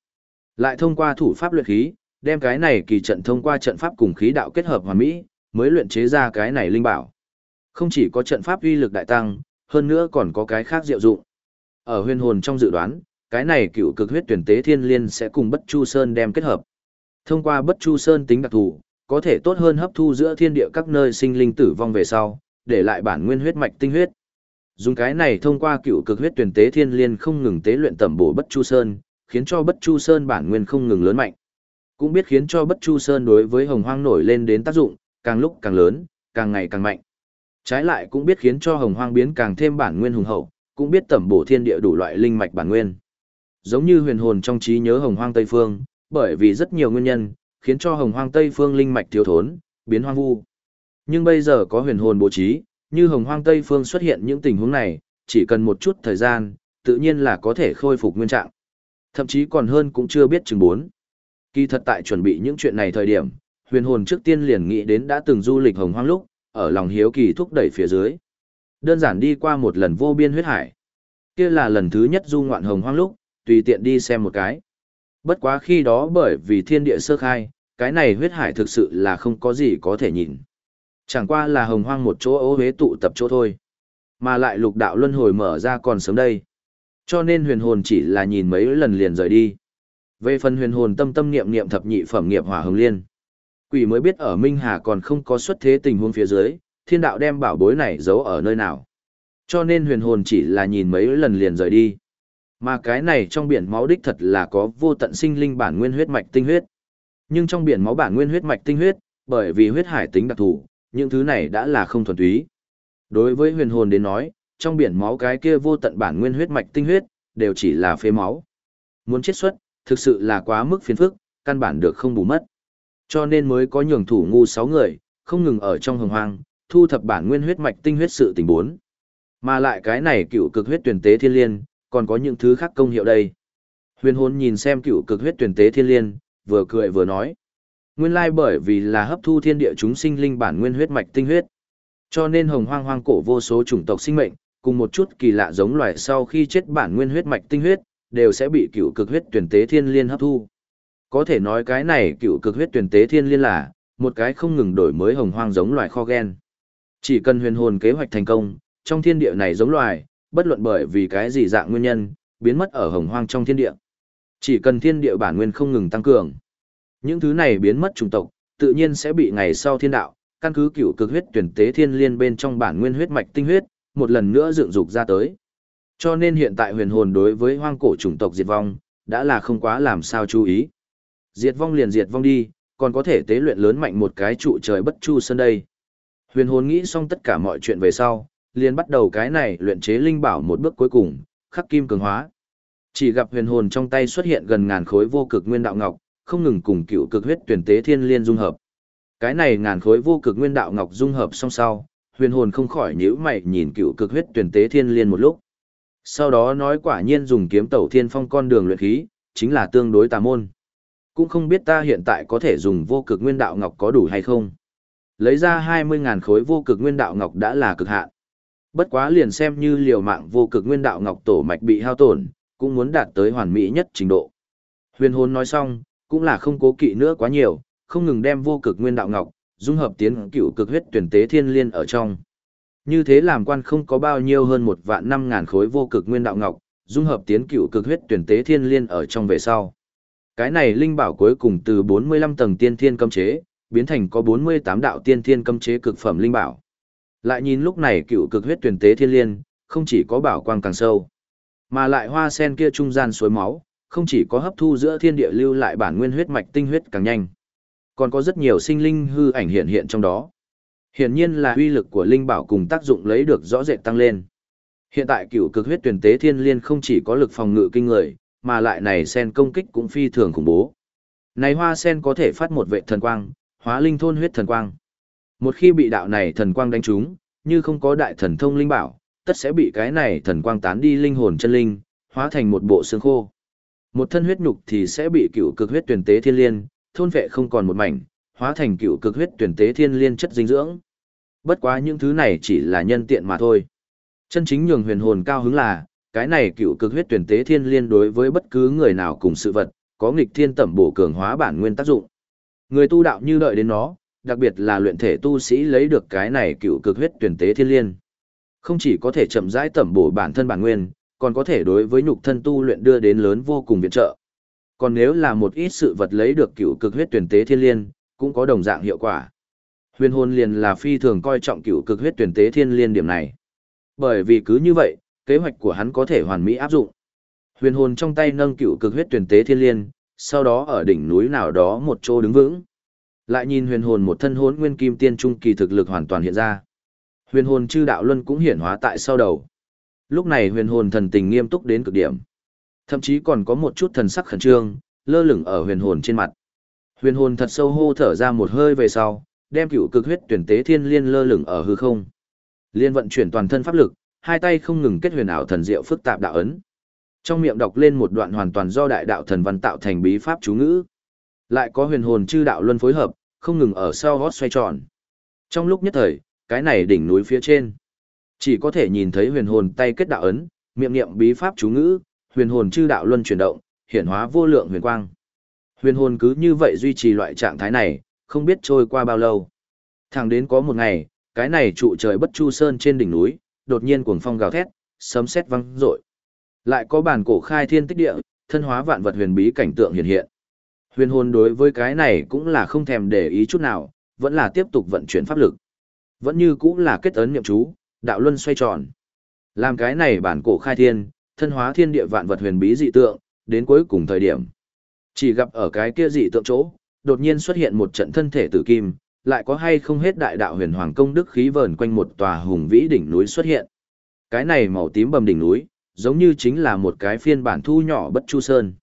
Speaker 1: Lại thông qua thủ pháp luyện khí, đem cái này kỳ trận thông qua trận pháp cùng khí đạo kết hợp hoàn mỹ, mới luyện chế ra cái này linh bảo. Không chỉ có trận pháp uy lực đại tăng, hơn nữa còn có cái khác diệu dụng. Ở huyền hồn trong dự đoán, cái này cựu cực huyết tuyển tế thiên liên sẽ cùng Bất Chu Sơn đem kết hợp. Thông qua Bất Chu Sơn tính đặc thù, có thể tốt hơn hấp thu giữa thiên địa các nơi sinh linh tử vong về sau, để lại bản nguyên huyết mạch tinh huyết. Dùng cái này thông qua cựu cực huyết tuyển tế thiên liên không ngừng tế luyện tẩm bổ Bất Chu Sơn, khiến cho Bất Chu Sơn bản nguyên không ngừng lớn mạnh. Cũng biết khiến cho Bất Chu Sơn đối với Hồng Hoang nổi lên đến tác dụng, càng lúc càng lớn, càng ngày càng mạnh. Trái lại cũng biết khiến cho Hồng Hoang biến càng thêm bản nguyên hùng hậu, cũng biết tẩm bổ thiên địa đủ loại linh mạch bản nguyên. Giống như huyền hồn trong trí nhớ Hồng Hoang Tây Phương, bởi vì rất nhiều nguyên nhân, khiến cho Hồng Hoang Tây Phương linh mạch thiếu thốn, biến hoang vu. Nhưng bây giờ có huyền hồn bố trí, như Hồng Hoang Tây Phương xuất hiện những tình huống này, chỉ cần một chút thời gian, tự nhiên là có thể khôi phục nguyên trạng. Thậm chí còn hơn cũng chưa biết chừng bốn. Kỳ thật tại chuẩn bị những chuyện này thời điểm, huyền hồn trước tiên liền nghĩ đến đã từng du lịch Hồng Hoang lúc, ở lòng hiếu kỳ thúc đẩy phía dưới. Đơn giản đi qua một lần vô biên huyết hải. Kia là lần thứ nhất du ngoạn hồng hoang lúc, tùy tiện đi xem một cái. Bất quá khi đó bởi vì thiên địa sơ khai, cái này huyết hải thực sự là không có gì có thể nhìn. Chẳng qua là hồng hoang một chỗ ố hế tụ tập chỗ thôi. Mà lại lục đạo luân hồi mở ra còn sớm đây. Cho nên huyền hồn chỉ là nhìn mấy lần liền rời đi. Về phần huyền hồn tâm tâm niệm niệm thập nhị phẩm nghiệp hỏa hồng liên. Quỷ mới biết ở Minh Hà còn không có xuất thế tình huống phía dưới, thiên đạo đem bảo bối này giấu ở nơi nào. Cho nên huyền hồn chỉ là nhìn mấy lần liền rời đi. Mà cái này trong biển máu đích thật là có vô tận sinh linh bản nguyên huyết mạch tinh huyết. Nhưng trong biển máu bản nguyên huyết mạch tinh huyết, bởi vì huyết hải tính đặc thù, những thứ này đã là không thuần túy. Đối với huyền hồn đến nói, trong biển máu cái kia vô tận bản nguyên huyết mạch tinh huyết, đều chỉ là phế máu. Muốn chết xuất, thực sự là quá mức phiền phức, căn bản được không bù mất. Cho nên mới có nhường thủ ngu 6 người, không ngừng ở trong hồng hoang, thu thập bản nguyên huyết mạch tinh huyết sự tình bốn. Mà lại cái này cựu cực huyết tuyển tế thiên liên, còn có những thứ khác công hiệu đây. Huyền hồn nhìn xem cựu cực huyết tuyển tế thiên liên, vừa cười vừa nói. Nguyên lai bởi vì là hấp thu thiên địa chúng sinh linh bản nguyên huyết mạch tinh huyết. Cho nên hồng hoang hoang cổ vô số chủng tộc sinh mệnh, cùng một chút kỳ lạ giống loài sau khi chết bản nguyên huyết mạch tinh huyết, đều sẽ bị cựu cực huyết tuyển tế thiên liên hấp thu. Có thể nói cái này cựu cực huyết tuyển tế thiên liên là một cái không ngừng đổi mới hồng hoang giống loài kho gen. Chỉ cần huyền hồn kế hoạch thành công, trong thiên địa này giống loài, bất luận bởi vì cái gì dạng nguyên nhân, biến mất ở hồng hoang trong thiên địa. Chỉ cần thiên địa bản nguyên không ngừng tăng cường. Những thứ này biến mất chủng tộc, tự nhiên sẽ bị ngày sau thiên đạo, căn cứ cựu cực huyết tuyển tế thiên liên bên trong bản nguyên huyết mạch tinh huyết, một lần nữa dựng dục ra tới. Cho nên hiện tại huyền hồn đối với hoang cổ chủng tộc diệt vong, đã là không quá làm sao chú ý. Diệt vong liền diệt vong đi, còn có thể tế luyện lớn mạnh một cái trụ trời bất chu sơn đây. Huyền hồn nghĩ xong tất cả mọi chuyện về sau, liền bắt đầu cái này luyện chế linh bảo một bước cuối cùng, khắc kim cường hóa. Chỉ gặp huyền hồn trong tay xuất hiện gần ngàn khối vô cực nguyên đạo ngọc, không ngừng cùng cựu cực huyết tuyển tế thiên liên dung hợp. Cái này ngàn khối vô cực nguyên đạo ngọc dung hợp song sau, huyền hồn không khỏi nhíu mày nhìn cựu cực huyết tuyển tế thiên liên một lúc. Sau đó nói quả nhiên dùng kiếm tẩu thiên phong con đường luyện khí, chính là tương đối tà môn. Cũng không biết ta hiện tại có thể dùng vô cực nguyên đạo ngọc có đủ hay không. Lấy ra 20.000 khối vô cực nguyên đạo ngọc đã là cực hạn. Bất quá liền xem như liều mạng vô cực nguyên đạo ngọc tổ mạch bị hao tổn, cũng muốn đạt tới hoàn mỹ nhất trình độ. Huyền hồn nói xong, cũng là không cố kỵ nữa quá nhiều, không ngừng đem vô cực nguyên đạo ngọc, dung hợp tiến cựu cực huyết tuyển tế thiên liên ở trong. Như thế làm quan không có bao nhiêu hơn một vạn năm ngàn khối vô cực nguyên đạo ngọc, dung hợp tiến cựu cực huyết tuyển tế thiên liên ở trong về sau. Cái này linh bảo cuối cùng từ 45 tầng tiên thiên cấm chế, biến thành có 48 đạo tiên thiên cấm chế cực phẩm linh bảo. Lại nhìn lúc này cựu cực huyết tuyển tế thiên liên, không chỉ có bảo quang càng sâu, mà lại hoa sen kia trung gian suối máu, không chỉ có hấp thu giữa thiên địa lưu lại bản nguyên huyết mạch tinh huyết càng nhanh, còn có rất nhiều sinh linh hư ảnh hiện hiện trong đó. Hiển nhiên là uy lực của linh bảo cùng tác dụng lấy được rõ rệt tăng lên. Hiện tại cựu cực huyết tuyển tế thiên liên không chỉ có lực phòng ngự kinh người, mà lại này sen công kích cũng phi thường khủng bố. Này hoa sen có thể phát một vệ thần quang, hóa linh thôn huyết thần quang. Một khi bị đạo này thần quang đánh trúng, như không có đại thần thông linh bảo, tất sẽ bị cái này thần quang tán đi linh hồn chân linh, hóa thành một bộ xương khô. Một thân huyết nhục thì sẽ bị cựu cực huyết tuyển tế thiên liên, thôn vệ không còn một mảnh, hóa thành cựu cực huyết tuyển tế thiên liên chất dinh dưỡng. Bất quá những thứ này chỉ là nhân tiện mà thôi. Chân chính nhường huyền hồn cao hứng là, cái này cựu cực huyết tuyển tế thiên liên đối với bất cứ người nào cùng sự vật, có nghịch thiên tẩm bổ cường hóa bản nguyên tác dụng. Người tu đạo như đợi đến nó, đặc biệt là luyện thể tu sĩ lấy được cái này cựu cực huyết tuyển tế thiên liên. Không chỉ có thể chậm rãi tẩm bổ bản thân bản nguyên, còn có thể đối với nhục thân tu luyện đưa đến lớn vô cùng viện trợ. Còn nếu là một ít sự vật lấy được cựu cực huyết tuyển tế thiên liên, cũng có đồng dạng hiệu quả. Huyền hồn liền là phi thường coi trọng cựu cực huyết tuyển tế thiên liên điểm này. Bởi vì cứ như vậy, kế hoạch của hắn có thể hoàn mỹ áp dụng. Huyền hồn trong tay nâng cựu cực huyết tuyển tế thiên liên, sau đó ở đỉnh núi nào đó một chỗ đứng vững. Lại nhìn huyền hồn một thân hồn nguyên kim tiên trung kỳ thực lực hoàn toàn hiện ra. Huyền hồn chư đạo luân cũng hiển hóa tại sau đầu. Lúc này huyền hồn thần tình nghiêm túc đến cực điểm. Thậm chí còn có một chút thần sắc khẩn trương, lơ lửng ở huyền hồn trên mặt. Huyền hồn thật sâu hô thở ra một hơi về sau, đem cựu cực huyết tuyển tế thiên liên lơ lửng ở hư không. Liên vận chuyển toàn thân pháp lực, hai tay không ngừng kết huyền ảo thần diệu phức tạp đạo ấn. Trong miệng đọc lên một đoạn hoàn toàn do đại đạo thần văn tạo thành bí pháp chú ngữ. Lại có huyền hồn chư đạo luân phối hợp, không ngừng ở sau hót xoay tròn. Trong lúc nhất thời, cái này đỉnh núi phía trên, chỉ có thể nhìn thấy huyền hồn tay kết đạo ấn, miệng niệm bí pháp chú ngữ, huyền hồn chư đạo luân chuyển động, hiển hóa vô lượng huyền quang. Huyền hồn cứ như vậy duy trì loại trạng thái này, không biết trôi qua bao lâu. Thẳng đến có một ngày, cái này trụ trời bất chu sơn trên đỉnh núi, đột nhiên cuồng phong gào thét, sấm sét vang rội. Lại có bản cổ khai thiên tích địa, thân hóa vạn vật huyền bí cảnh tượng hiện hiện. Huyền hồn đối với cái này cũng là không thèm để ý chút nào, vẫn là tiếp tục vận chuyển pháp lực. Vẫn như cũng là kết ấn niệm chú, đạo luân xoay tròn. Làm cái này bản cổ khai thiên, thân hóa thiên địa vạn vật huyền bí dị tượng, đến cuối cùng thời điểm. Chỉ gặp ở cái kia dị tượng chỗ, đột nhiên xuất hiện một trận thân thể tử kim, lại có hay không hết đại đạo huyền hoàng công đức khí vờn quanh một tòa hùng vĩ đỉnh núi xuất hiện. Cái này màu tím bầm đỉnh núi, giống như chính là một cái phiên bản thu nhỏ bất chu sơn.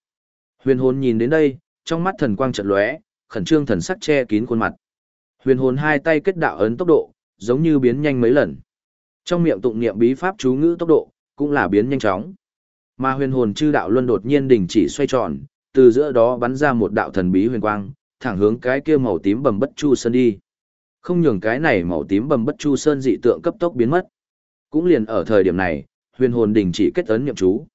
Speaker 1: Huyền hồn nhìn đến đây, Trong mắt thần quang chợt lóe, khẩn trương thần sắc che kín khuôn mặt. Huyền hồn hai tay kết đạo ấn tốc độ, giống như biến nhanh mấy lần. Trong miệng tụng niệm bí pháp chú ngữ tốc độ, cũng là biến nhanh chóng. Mà huyền hồn chư đạo luân đột nhiên đình chỉ xoay tròn, từ giữa đó bắn ra một đạo thần bí huyền quang, thẳng hướng cái kia màu tím bầm bất chu sơn đi. Không nhường cái này màu tím bầm bất chu sơn dị tượng cấp tốc biến mất. Cũng liền ở thời điểm này, huyền hồn đình chỉ kết ấn niệm chú,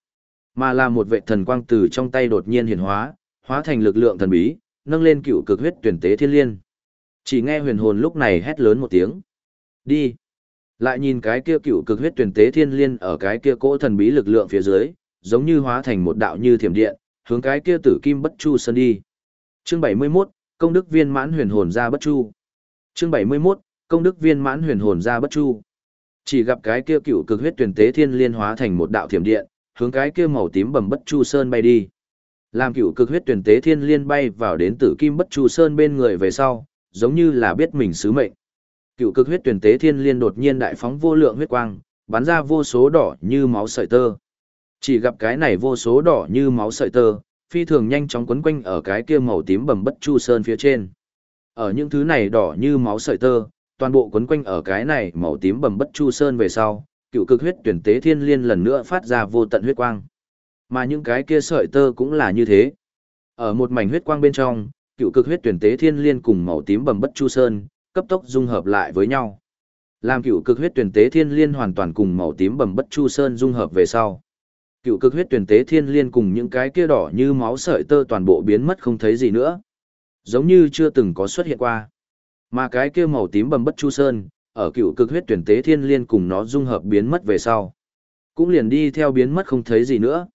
Speaker 1: mà là một vệ thần quang từ trong tay đột nhiên hiển hóa, hóa thành lực lượng thần bí, nâng lên cựu cực huyết tuyển tế thiên liên. Chỉ nghe huyền hồn lúc này hét lớn một tiếng. Đi. Lại nhìn cái kia cựu cực huyết tuyển tế thiên liên ở cái kia cỗ thần bí lực lượng phía dưới, giống như hóa thành một đạo như thiểm điện, hướng cái kia tử kim bất chu sơn đi. Chương 71, công đức viên mãn huyền hồn ra bất chu. Chương 71, công đức viên mãn huyền hồn ra bất chu. Chỉ gặp cái kia cựu cực huyết tuyển tế thiên liên hóa thành một đạo thiểm điện, hướng cái kia màu tím bầm bất chu sơn bay đi. Làm cựu cực huyết tuyển tế thiên liên bay vào đến tử kim bất chu sơn bên người về sau, giống như là biết mình sứ mệnh. Cựu cực huyết tuyển tế thiên liên đột nhiên đại phóng vô lượng huyết quang, bắn ra vô số đỏ như máu sợi tơ. Chỉ gặp cái này vô số đỏ như máu sợi tơ, phi thường nhanh chóng quấn quanh ở cái kia màu tím bầm bất chu sơn phía trên. Ở những thứ này đỏ như máu sợi tơ, toàn bộ quấn quanh ở cái này màu tím bầm bất chu sơn về sau, cựu cực huyết tuyển tế thiên liên lần nữa phát ra vô tận huyết quang. Mà những cái kia sợi tơ cũng là như thế. Ở một mảnh huyết quang bên trong, cựu cực huyết tuyển tế thiên liên cùng màu tím bầm bất chu sơn, cấp tốc dung hợp lại với nhau. Làm cựu cực huyết tuyển tế thiên liên hoàn toàn cùng màu tím bầm bất chu sơn dung hợp về sau. Cựu cực huyết tuyển tế thiên liên cùng những cái kia đỏ như máu sợi tơ toàn bộ biến mất không thấy gì nữa. Giống như chưa từng có xuất hiện qua. Mà cái kia màu tím bầm bất chu sơn, ở cựu cực huyết tuyển tế thiên liên cùng nó dung hợp biến mất về sau. Cũng liền đi theo biến mất không thấy gì nữa.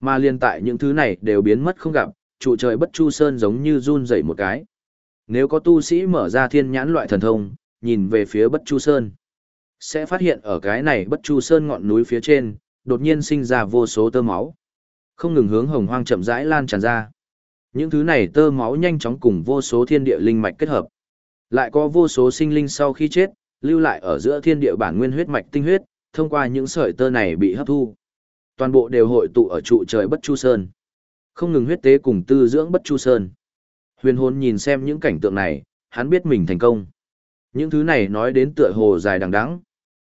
Speaker 1: Mà liên tại những thứ này đều biến mất không gặp, trụ trời bất chu sơn giống như run dậy một cái. Nếu có tu sĩ mở ra thiên nhãn loại thần thông, nhìn về phía bất chu sơn, sẽ phát hiện ở cái này bất chu sơn ngọn núi phía trên, đột nhiên sinh ra vô số tơ máu. Không ngừng hướng hồng hoang chậm rãi lan tràn ra. Những thứ này tơ máu nhanh chóng cùng vô số thiên địa linh mạch kết hợp. Lại có vô số sinh linh sau khi chết, lưu lại ở giữa thiên địa bản nguyên huyết mạch tinh huyết, thông qua những sợi tơ này bị hấp thu. Toàn bộ đều hội tụ ở trụ trời Bất Chu Sơn. Không ngừng huyết tế cùng tư dưỡng Bất Chu Sơn. Huyền hồn nhìn xem những cảnh tượng này, hắn biết mình thành công. Những thứ này nói đến tựa hồ dài đằng đẵng,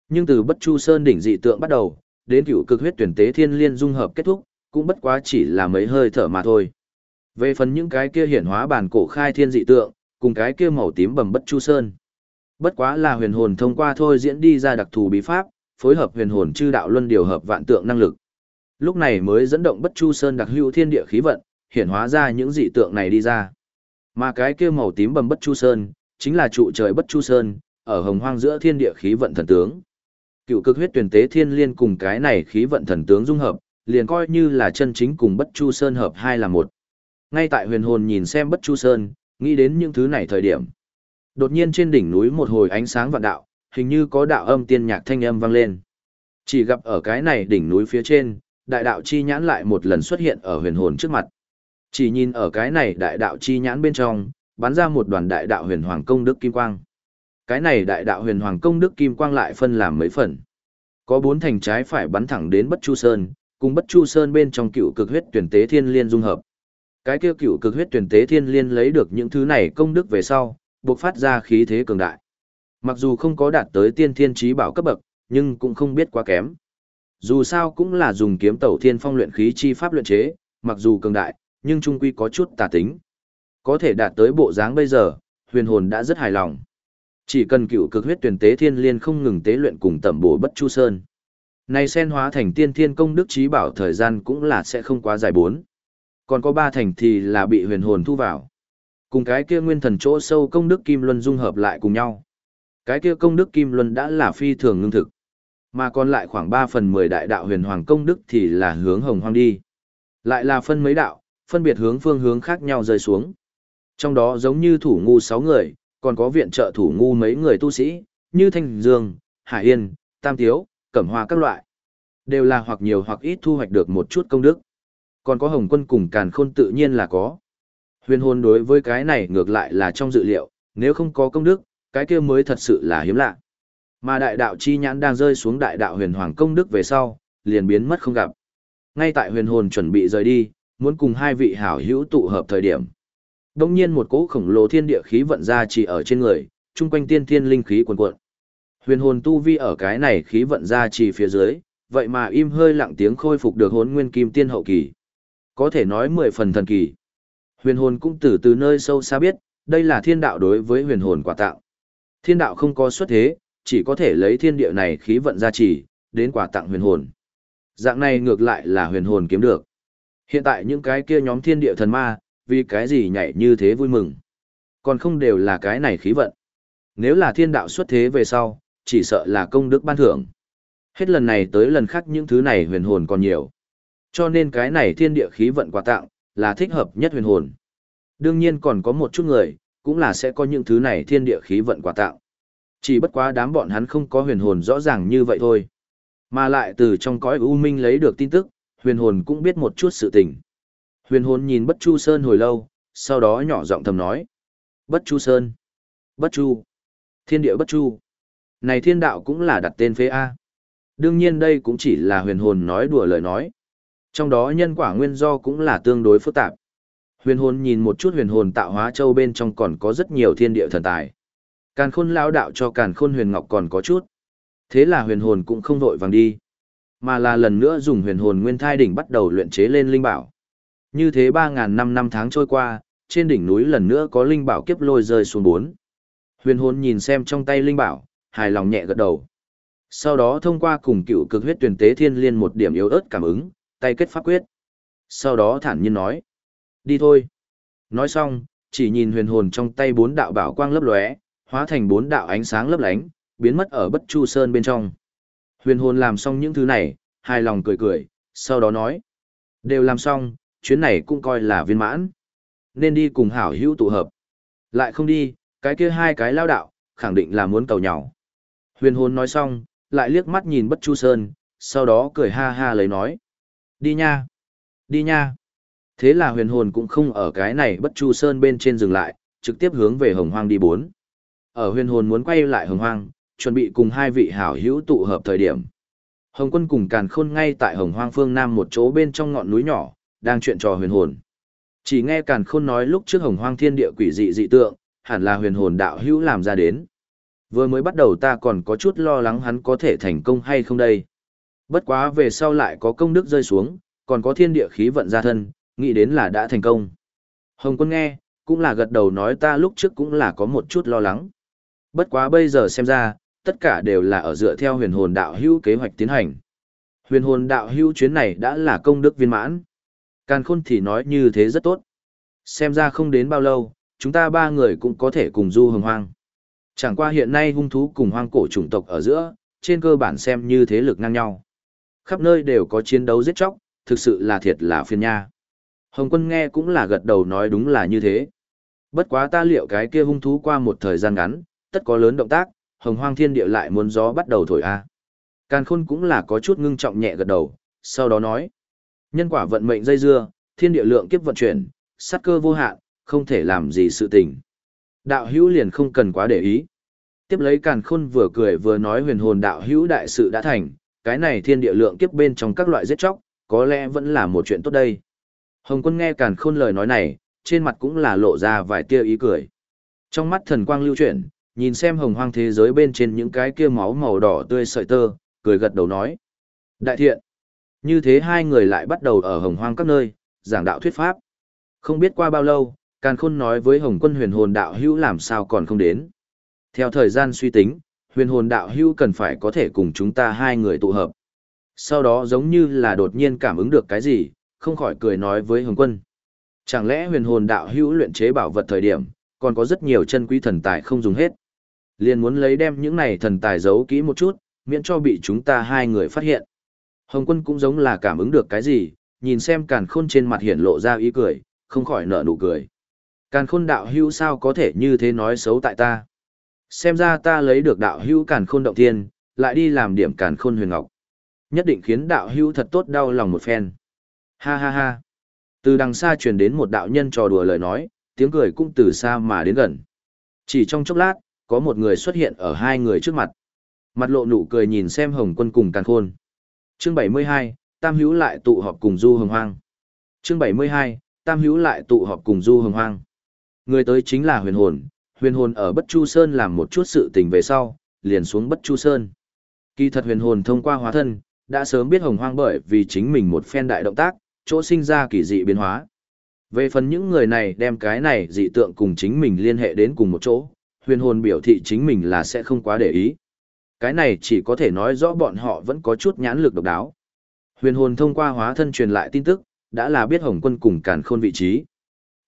Speaker 1: nhưng từ Bất Chu Sơn đỉnh dị tượng bắt đầu, đến cựu cực huyết tuyển tế thiên liên dung hợp kết thúc, cũng bất quá chỉ là mấy hơi thở mà thôi. Về phần những cái kia hiển hóa bản cổ khai thiên dị tượng, cùng cái kia màu tím bầm Bất Chu Sơn. Bất quá là huyền hồn thông qua thôi diễn đi ra đặc thù bí pháp, phối hợp huyền hồn chư đạo luân điều hợp vạn tượng năng lực. Lúc này mới dẫn động Bất Chu Sơn đặc hữu thiên địa khí vận, hiển hóa ra những dị tượng này đi ra. Mà cái kia màu tím bầm Bất Chu Sơn, chính là trụ trời Bất Chu Sơn, ở hồng hoang giữa thiên địa khí vận thần tướng. Cựu cực huyết tuyển tế thiên liên cùng cái này khí vận thần tướng dung hợp, liền coi như là chân chính cùng Bất Chu Sơn hợp hai là một. Ngay tại huyền hồn nhìn xem Bất Chu Sơn, nghĩ đến những thứ này thời điểm. Đột nhiên trên đỉnh núi một hồi ánh sáng vạn đạo, hình như có đạo âm tiên nhạc thanh âm vang lên. Chỉ gặp ở cái này đỉnh núi phía trên, đại đạo chi nhãn lại một lần xuất hiện ở huyền hồn trước mặt. Chỉ nhìn ở cái này đại đạo chi nhãn bên trong, bắn ra một đoàn đại đạo huyền hoàng công đức kim quang. Cái này đại đạo huyền hoàng công đức kim quang lại phân làm mấy phần. Có bốn thành trái phải bắn thẳng đến Bất Chu Sơn, cùng Bất Chu Sơn bên trong cựu cực huyết tuyển tế thiên liên dung hợp. Cái kia cựu cực huyết tuyển tế thiên liên lấy được những thứ này công đức về sau, buộc phát ra khí thế cường đại. Mặc dù không có đạt tới tiên thiên trí bảo cấp bậc, nhưng cũng không biết quá kém. Dù sao cũng là dùng kiếm tẩu thiên phong luyện khí chi pháp luyện chế, mặc dù cường đại, nhưng trung quy có chút tà tính. Có thể đạt tới bộ dáng bây giờ, huyền hồn đã rất hài lòng. Chỉ cần cựu cực huyết tuyển tế thiên liên không ngừng tế luyện cùng tẩm bổ bất chu sơn. Này sen hóa thành tiên thiên công đức trí bảo thời gian cũng là sẽ không quá dài bốn. Còn có ba thành thì là bị huyền hồn thu vào. Cùng cái kia nguyên thần chỗ sâu công đức kim luân dung hợp lại cùng nhau. Cái kia công đức kim luân đã là phi thường ngưng thực. Mà còn lại khoảng ba phần 10 đại đạo huyền hoàng công đức thì là hướng hồng hoang đi. Lại là phân mấy đạo, phân biệt hướng phương hướng khác nhau rơi xuống. Trong đó giống như thủ ngu sáu người, còn có viện trợ thủ ngu mấy người tu sĩ, như Thanh Dương, Hải Yên, Tam Tiếu, Cẩm Hoa các loại. Đều là hoặc nhiều hoặc ít thu hoạch được một chút công đức. Còn có hồng quân cùng càn khôn tự nhiên là có. Huyền hồn đối với cái này ngược lại là trong dự liệu, nếu không có công đức, cái kia mới thật sự là hiếm lạ. Mà đại đạo chi nhãn đang rơi xuống đại đạo huyền hoàng công đức về sau, liền biến mất không gặp. Ngay tại huyền hồn chuẩn bị rời đi, muốn cùng hai vị hảo hữu tụ hợp thời điểm, Đông nhiên một cỗ khổng lồ thiên địa khí vận ra chỉ ở trên người, chung quanh tiên thiên linh khí cuồn cuộn. Huyền hồn tu vi ở cái này khí vận ra chỉ phía dưới, vậy mà im hơi lặng tiếng khôi phục được hồn nguyên kim tiên hậu kỳ. Có thể nói mười phần thần kỳ. Huyền hồn cũng từ từ nơi sâu xa biết, đây là thiên đạo đối với huyền hồn quả tạo. Thiên đạo không có xuất thế, chỉ có thể lấy thiên địa này khí vận ra chỉ, đến quả tặng huyền hồn. Dạng này ngược lại là huyền hồn kiếm được. Hiện tại những cái kia nhóm thiên địa thần ma, vì cái gì nhảy như thế vui mừng. Còn không đều là cái này khí vận. Nếu là thiên đạo xuất thế về sau, chỉ sợ là công đức ban thưởng. Hết lần này tới lần khác những thứ này huyền hồn còn nhiều. Cho nên cái này thiên địa khí vận quà tặng, là thích hợp nhất huyền hồn. Đương nhiên còn có một chút người, cũng là sẽ có những thứ này thiên địa khí vận quà tặng. Chỉ bất quá đám bọn hắn không có huyền hồn rõ ràng như vậy thôi. Mà lại từ trong cõi U Minh lấy được tin tức, huyền hồn cũng biết một chút sự tình. Huyền hồn nhìn Bất Chu Sơn hồi lâu, sau đó nhỏ giọng thầm nói. Bất Chu Sơn. Bất Chu. Thiên địa Bất Chu. Này thiên đạo cũng là đặt tên phế A. Đương nhiên đây cũng chỉ là huyền hồn nói đùa lời nói. Trong đó nhân quả nguyên do cũng là tương đối phức tạp. Huyền hồn nhìn một chút huyền hồn tạo hóa châu bên trong còn có rất nhiều thiên địa thần tài. Càn khôn lao đạo cho càn khôn huyền ngọc còn có chút. Thế là huyền hồn cũng không vội vàng đi. Mà là lần nữa dùng huyền hồn nguyên thai đỉnh bắt đầu luyện chế lên linh bảo. Như thế 3.000 năm năm tháng trôi qua, trên đỉnh núi lần nữa có linh bảo kiếp lôi rơi xuống bốn. Huyền hồn nhìn xem trong tay linh bảo, hài lòng nhẹ gật đầu. Sau đó thông qua cùng cựu cực huyết tuyển tế thiên liên một điểm yếu ớt cảm ứng, tay kết pháp quyết. Sau đó thản nhiên nói. Đi thôi. Nói xong, chỉ nhìn huyền hồn trong tay bốn đạo bảo quang lấp lóe, hóa thành bốn đạo ánh sáng lấp lánh, biến mất ở bất chu sơn bên trong. Huyền hồn làm xong những thứ này, hài lòng cười cười, sau đó nói. Đều làm xong, chuyến này cũng coi là viên mãn. Nên đi cùng hảo hữu tụ hợp. Lại không đi, cái kia hai cái lao đạo, khẳng định là muốn cầu nhau. Huyền hồn nói xong, lại liếc mắt nhìn bất chu sơn, sau đó cười ha ha lấy nói. Đi nha! Đi nha! Thế là huyền hồn cũng không ở cái này bất chu sơn bên trên dừng lại, trực tiếp hướng về hồng hoang đi bốn. Ở huyền hồn muốn quay lại hồng hoang, chuẩn bị cùng hai vị hảo hữu tụ hợp thời điểm. Hồng quân cùng càn khôn ngay tại hồng hoang phương nam một chỗ bên trong ngọn núi nhỏ, đang chuyện trò huyền hồn. Chỉ nghe càn khôn nói lúc trước hồng hoang thiên địa quỷ dị dị tượng, hẳn là huyền hồn đạo hữu làm ra đến. Vừa mới bắt đầu ta còn có chút lo lắng hắn có thể thành công hay không đây. Bất quá về sau lại có công đức rơi xuống, còn có thiên địa khí vận ra thân, nghĩ đến là đã thành công. Hồng quân nghe, cũng là gật đầu nói ta lúc trước cũng là có một chút lo lắng. Bất quá bây giờ xem ra, tất cả đều là ở dựa theo huyền hồn đạo hữu kế hoạch tiến hành. Huyền hồn đạo hữu chuyến này đã là công đức viên mãn. Càn khôn thì nói như thế rất tốt. Xem ra không đến bao lâu, chúng ta ba người cũng có thể cùng du hồng hoang. Chẳng qua hiện nay hung thú cùng hoang cổ chủng tộc ở giữa, trên cơ bản xem như thế lực ngang nhau. Khắp nơi đều có chiến đấu giết chóc, thực sự là thiệt là phiền nha. Hồng quân nghe cũng là gật đầu nói đúng là như thế. Bất quá ta liệu cái kia hung thú qua một thời gian ngắn, tất có lớn động tác, hồng hoang thiên địa lại muốn gió bắt đầu thổi a. Càn khôn cũng là có chút ngưng trọng nhẹ gật đầu, sau đó nói. Nhân quả vận mệnh dây dưa, thiên địa lượng kiếp vận chuyển, sát cơ vô hạn, không thể làm gì sự tình. Đạo hữu liền không cần quá để ý. Tiếp lấy càn khôn vừa cười vừa nói huyền hồn đạo hữu đại sự đã thành, cái này thiên địa lượng kiếp bên trong các loại giết chóc, có lẽ vẫn là một chuyện tốt đây. Hồng quân nghe càn khôn lời nói này, trên mặt cũng là lộ ra vài tia ý cười. Trong mắt thần quang lưu chuyển, nhìn xem hồng hoang thế giới bên trên những cái kia máu màu đỏ tươi sợi tơ, cười gật đầu nói. Đại thiện. Như thế hai người lại bắt đầu ở hồng hoang các nơi, giảng đạo thuyết pháp. Không biết qua bao lâu, Càn Khôn nói với Hồng Quân huyền hồn đạo hữu làm sao còn không đến. Theo thời gian suy tính, huyền hồn đạo hữu cần phải có thể cùng chúng ta hai người tụ hợp. Sau đó giống như là đột nhiên cảm ứng được cái gì, không khỏi cười nói với Hồng Quân. Chẳng lẽ huyền hồn đạo hữu luyện chế bảo vật thời điểm, còn có rất nhiều chân quý thần tài không dùng hết. Liền muốn lấy đem những này thần tài giấu kỹ một chút, miễn cho bị chúng ta hai người phát hiện. Hồng quân cũng giống là cảm ứng được cái gì, nhìn xem càn khôn trên mặt hiển lộ ra ý cười, không khỏi nở nụ cười. Càn khôn đạo hữu sao có thể như thế nói xấu tại ta. Xem ra ta lấy được đạo hữu càn khôn động thiên, lại đi làm điểm càn khôn huyền ngọc. Nhất định khiến đạo hữu thật tốt đau lòng một phen. Ha ha ha. Từ đằng xa truyền đến một đạo nhân trò đùa lời nói, tiếng cười cũng từ xa mà đến gần. Chỉ trong chốc lát, có một người xuất hiện ở hai người trước mặt. Mặt lộ nụ cười nhìn xem Hồng Quân cùng Càn Khôn. Chương 72, Tam Hữu lại tụ họp cùng Du Hồng Hoang. Chương 72, Tam Hữu lại tụ họp cùng Du Hồng Hoang. Người tới chính là huyền hồn, huyền hồn ở Bất Chu Sơn làm một chút sự tình về sau, liền xuống Bất Chu Sơn. Kỳ thật huyền hồn thông qua hóa thân, đã sớm biết hồng hoang bởi vì chính mình một phen đại động tác, chỗ sinh ra kỳ dị biến hóa. Về phần những người này đem cái này dị tượng cùng chính mình liên hệ đến cùng một chỗ, huyền hồn biểu thị chính mình là sẽ không quá để ý. Cái này chỉ có thể nói rõ bọn họ vẫn có chút nhãn lực độc đáo. Huyền hồn thông qua hóa thân truyền lại tin tức, đã là biết hồng quân cùng càn khôn vị trí.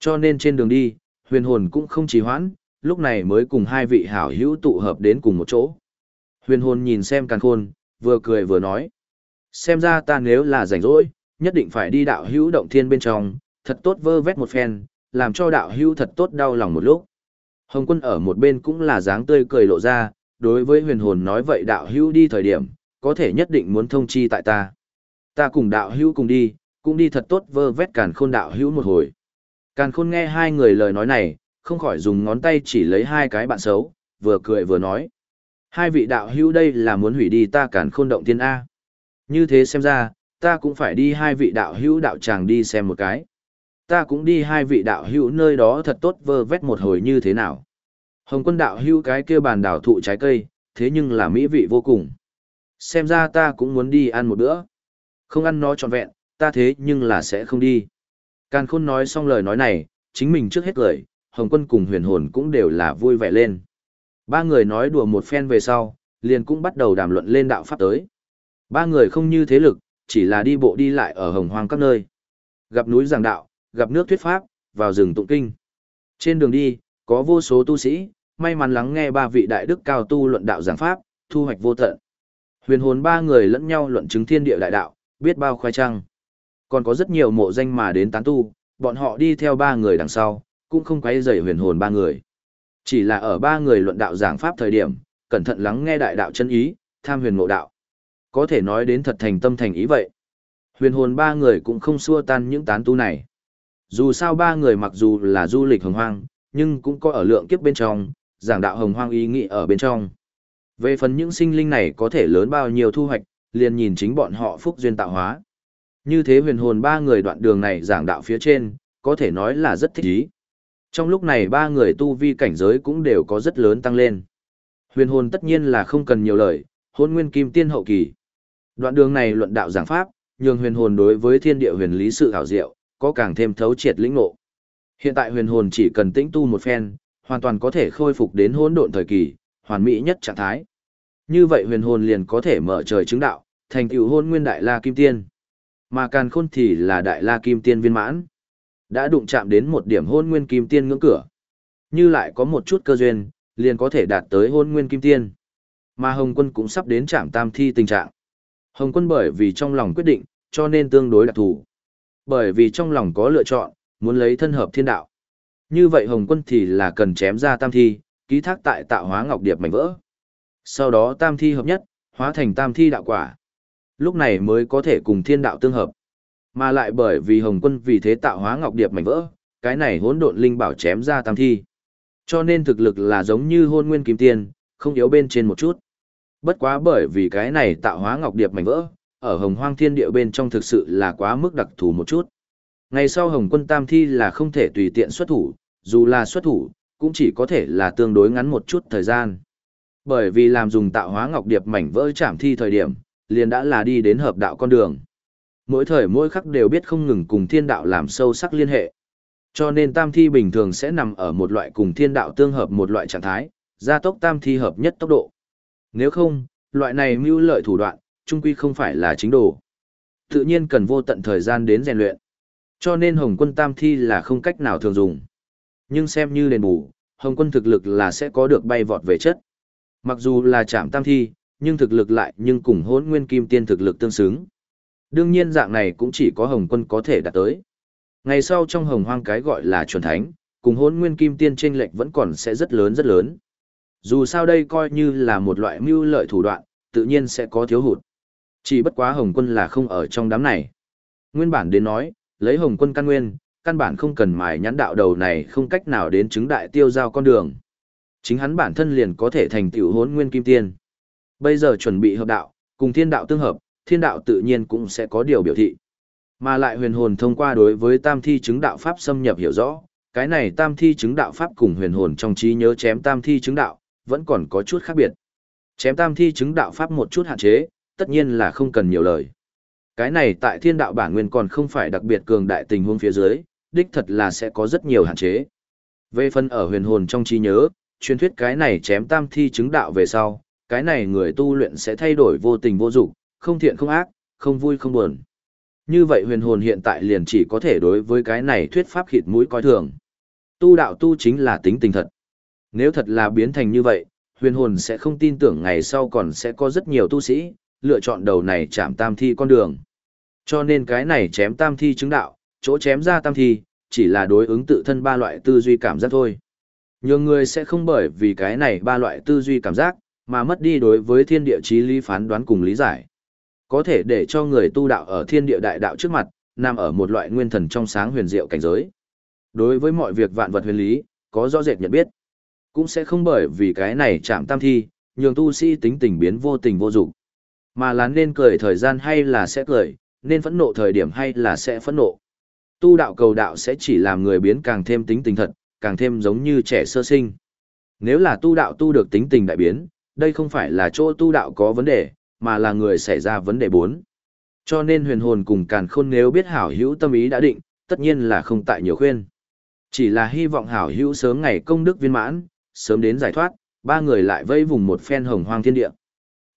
Speaker 1: Cho nên trên đường đi, huyền hồn cũng không trì hoãn, lúc này mới cùng hai vị hảo hữu tụ hợp đến cùng một chỗ. Huyền hồn nhìn xem càn khôn, vừa cười vừa nói. Xem ra ta nếu là rảnh rỗi, nhất định phải đi đạo hữu động thiên bên trong, thật tốt vơ vét một phen, làm cho đạo hữu thật tốt đau lòng một lúc. Hồng quân ở một bên cũng là dáng tươi cười lộ ra, đối với huyền hồn nói vậy đạo hữu đi thời điểm, có thể nhất định muốn thông chi tại ta. Ta cùng đạo hữu cùng đi, cũng đi thật tốt vơ vét càn khôn đạo hữu một hồi. Càn khôn nghe hai người lời nói này, không khỏi dùng ngón tay chỉ lấy hai cái bạn xấu, vừa cười vừa nói. Hai vị đạo hữu đây là muốn hủy đi ta càn khôn động thiên A. Như thế xem ra, ta cũng phải đi hai vị đạo hữu đạo tràng đi xem một cái. Ta cũng đi hai vị đạo hữu nơi đó thật tốt vơ vét một hồi như thế nào. Hồng quân đạo hữu cái kia bàn đảo thụ trái cây, thế nhưng là mỹ vị vô cùng. Xem ra ta cũng muốn đi ăn một bữa. Không ăn nó trọn vẹn, ta thế nhưng là sẽ không đi. Càn khôn nói xong lời nói này, chính mình trước hết cười, Hồng quân cùng huyền hồn cũng đều là vui vẻ lên. Ba người nói đùa một phen về sau, liền cũng bắt đầu đàm luận lên đạo pháp tới. Ba người không như thế lực, chỉ là đi bộ đi lại ở hồng hoang các nơi. Gặp núi giảng đạo, gặp nước thuyết pháp, vào rừng tụng kinh. Trên đường đi, có vô số tu sĩ, may mắn lắng nghe ba vị đại đức cao tu luận đạo giảng pháp, thu hoạch vô tận. Huyền hồn ba người lẫn nhau luận chứng thiên địa đại đạo, biết bao khoai trăng. Còn có rất nhiều mộ danh mà đến tán tu, bọn họ đi theo ba người đằng sau, cũng không quấy rầy huyền hồn ba người. Chỉ là ở ba người luận đạo giảng pháp thời điểm, cẩn thận lắng nghe đại đạo chân ý, tham huyền ngộ đạo. Có thể nói đến thật thành tâm thành ý vậy. Huyền hồn ba người cũng không xua tan những tán tu này. Dù sao ba người mặc dù là du lịch hồng hoang, nhưng cũng có ở lượng kiếp bên trong, giảng đạo hồng hoang ý nghĩ ở bên trong. Về phần những sinh linh này có thể lớn bao nhiêu thu hoạch, liền nhìn chính bọn họ phúc duyên tạo hóa. Như thế huyền hồn ba người đoạn đường này giảng đạo phía trên, có thể nói là rất thích ý. Trong lúc này ba người tu vi cảnh giới cũng đều có rất lớn tăng lên. Huyền hồn tất nhiên là không cần nhiều lời, hôn nguyên kim tiên hậu kỳ. Đoạn đường này luận đạo giảng pháp, nhường huyền hồn đối với thiên địa huyền lý sự hảo diệu, có càng thêm thấu triệt lĩnh ngộ. Hiện tại huyền hồn chỉ cần tĩnh tu một phen, hoàn toàn có thể khôi phục đến hỗn độn thời kỳ, hoàn mỹ nhất trạng thái. Như vậy huyền hồn liền có thể mở trời chứng đạo, thành tựu hôn nguyên đại la kim tiên. Mà càn khôn thì là đại la kim tiên viên mãn. Đã đụng chạm đến một điểm hôn nguyên kim tiên ngưỡng cửa. Như lại có một chút cơ duyên, liền có thể đạt tới hôn nguyên kim tiên. Mà Hồng quân cũng sắp đến trạm tam thi tình trạng. Hồng quân bởi vì trong lòng quyết định, cho nên tương đối đặc thù. Bởi vì trong lòng có lựa chọn, muốn lấy thân hợp thiên đạo. Như vậy Hồng quân thì là cần chém ra tam thi, ký thác tại tạo hóa ngọc điệp mảnh vỡ. Sau đó tam thi hợp nhất, hóa thành tam thi đạo quả. Lúc này mới có thể cùng thiên đạo tương hợp. Mà lại bởi vì Hồng quân vì thế tạo hóa ngọc điệp mảnh vỡ, cái này hỗn độn linh bảo chém ra tam thi. Cho nên thực lực là giống như hôn nguyên kim tiên, không yếu bên trên một chút. Bất quá bởi vì cái này tạo hóa ngọc điệp mảnh vỡ, ở hồng hoang thiên địa bên trong thực sự là quá mức đặc thù một chút. Ngày sau hồng quân tam thi là không thể tùy tiện xuất thủ, dù là xuất thủ, cũng chỉ có thể là tương đối ngắn một chút thời gian. Bởi vì làm dùng tạo hóa ngọc điệp mảnh vỡ chạm thi thời điểm, liền đã là đi đến hợp đạo con đường. Mỗi thời mỗi khắc đều biết không ngừng cùng thiên đạo làm sâu sắc liên hệ. Cho nên tam thi bình thường sẽ nằm ở một loại cùng thiên đạo tương hợp một loại trạng thái, gia tốc tam thi hợp nhất tốc độ. Nếu không, loại này mưu lợi thủ đoạn, trung quy không phải là chính đồ. Tự nhiên cần vô tận thời gian đến rèn luyện. Cho nên Hồng quân tam thi là không cách nào thường dùng. Nhưng xem như đền bù, Hồng quân thực lực là sẽ có được bay vọt về chất. Mặc dù là chạm tam thi, nhưng thực lực lại nhưng cùng hỗn nguyên kim tiên thực lực tương xứng. Đương nhiên dạng này cũng chỉ có Hồng quân có thể đạt tới. Ngày sau trong hồng hoang cái gọi là chuẩn thánh, cùng hỗn nguyên kim tiên chênh lệch vẫn còn sẽ rất lớn rất lớn. Dù sao đây coi như là một loại mưu lợi thủ đoạn, tự nhiên sẽ có thiếu hụt. Chỉ bất quá Hồng quân là không ở trong đám này. Nguyên bản đến nói, lấy Hồng quân căn nguyên, căn bản không cần mài nhãn đạo đầu này không cách nào đến chứng đại tiêu giao con đường. Chính hắn bản thân liền có thể thành tiểu hốn nguyên kim tiên. Bây giờ chuẩn bị hợp đạo, cùng thiên đạo tương hợp, thiên đạo tự nhiên cũng sẽ có điều biểu thị. Mà lại huyền hồn thông qua đối với tam thi chứng đạo pháp xâm nhập hiểu rõ, cái này tam thi chứng đạo pháp cùng huyền hồn trong trí nhớ chém tam thi chứng đạo, vẫn còn có chút khác biệt. Chém tam thi chứng đạo pháp một chút hạn chế, tất nhiên là không cần nhiều lời. Cái này tại thiên đạo bản nguyên còn không phải đặc biệt cường đại tình huống phía dưới, đích thật là sẽ có rất nhiều hạn chế. Về phần ở huyền hồn trong trí nhớ, truyền thuyết cái này chém tam thi chứng đạo về sau, cái này người tu luyện sẽ thay đổi vô tình vô dụng, không thiện không ác, không vui không buồn. Như vậy huyền hồn hiện tại liền chỉ có thể đối với cái này thuyết pháp khịt mũi coi thường. Tu đạo tu chính là tính tình thật. Nếu thật là biến thành như vậy, huyền hồn sẽ không tin tưởng ngày sau còn sẽ có rất nhiều tu sĩ, lựa chọn đầu này chạm tam thi con đường. Cho nên cái này chém tam thi chứng đạo, chỗ chém ra tam thi, chỉ là đối ứng tự thân ba loại tư duy cảm giác thôi. Nhiều người sẽ không bởi vì cái này ba loại tư duy cảm giác, mà mất đi đối với thiên địa chí lý phán đoán cùng lý giải. Có thể để cho người tu đạo ở thiên địa đại đạo trước mặt, nằm ở một loại nguyên thần trong sáng huyền diệu cảnh giới. Đối với mọi việc vạn vật huyền lý, có rõ rệt nhận biết. Cũng sẽ không bởi vì cái này chạm tam thi, nhường tu sĩ tính tình biến vô tình vô dụng mà là nên cười thời gian hay là sẽ cười, nên phẫn nộ thời điểm hay là sẽ phẫn nộ. Tu đạo cầu đạo sẽ chỉ làm người biến càng thêm tính tình thật, càng thêm giống như trẻ sơ sinh. Nếu là tu đạo tu được tính tình đại biến, đây không phải là chỗ tu đạo có vấn đề, mà là người xảy ra vấn đề bốn. Cho nên huyền hồn cùng càn khôn nếu biết hảo hữu tâm ý đã định, tất nhiên là không tại nhiều khuyên. Chỉ là hy vọng hảo hữu sớm ngày công đức viên mãn, sớm đến giải thoát, ba người lại vây vùng một phen hồng hoang thiên địa.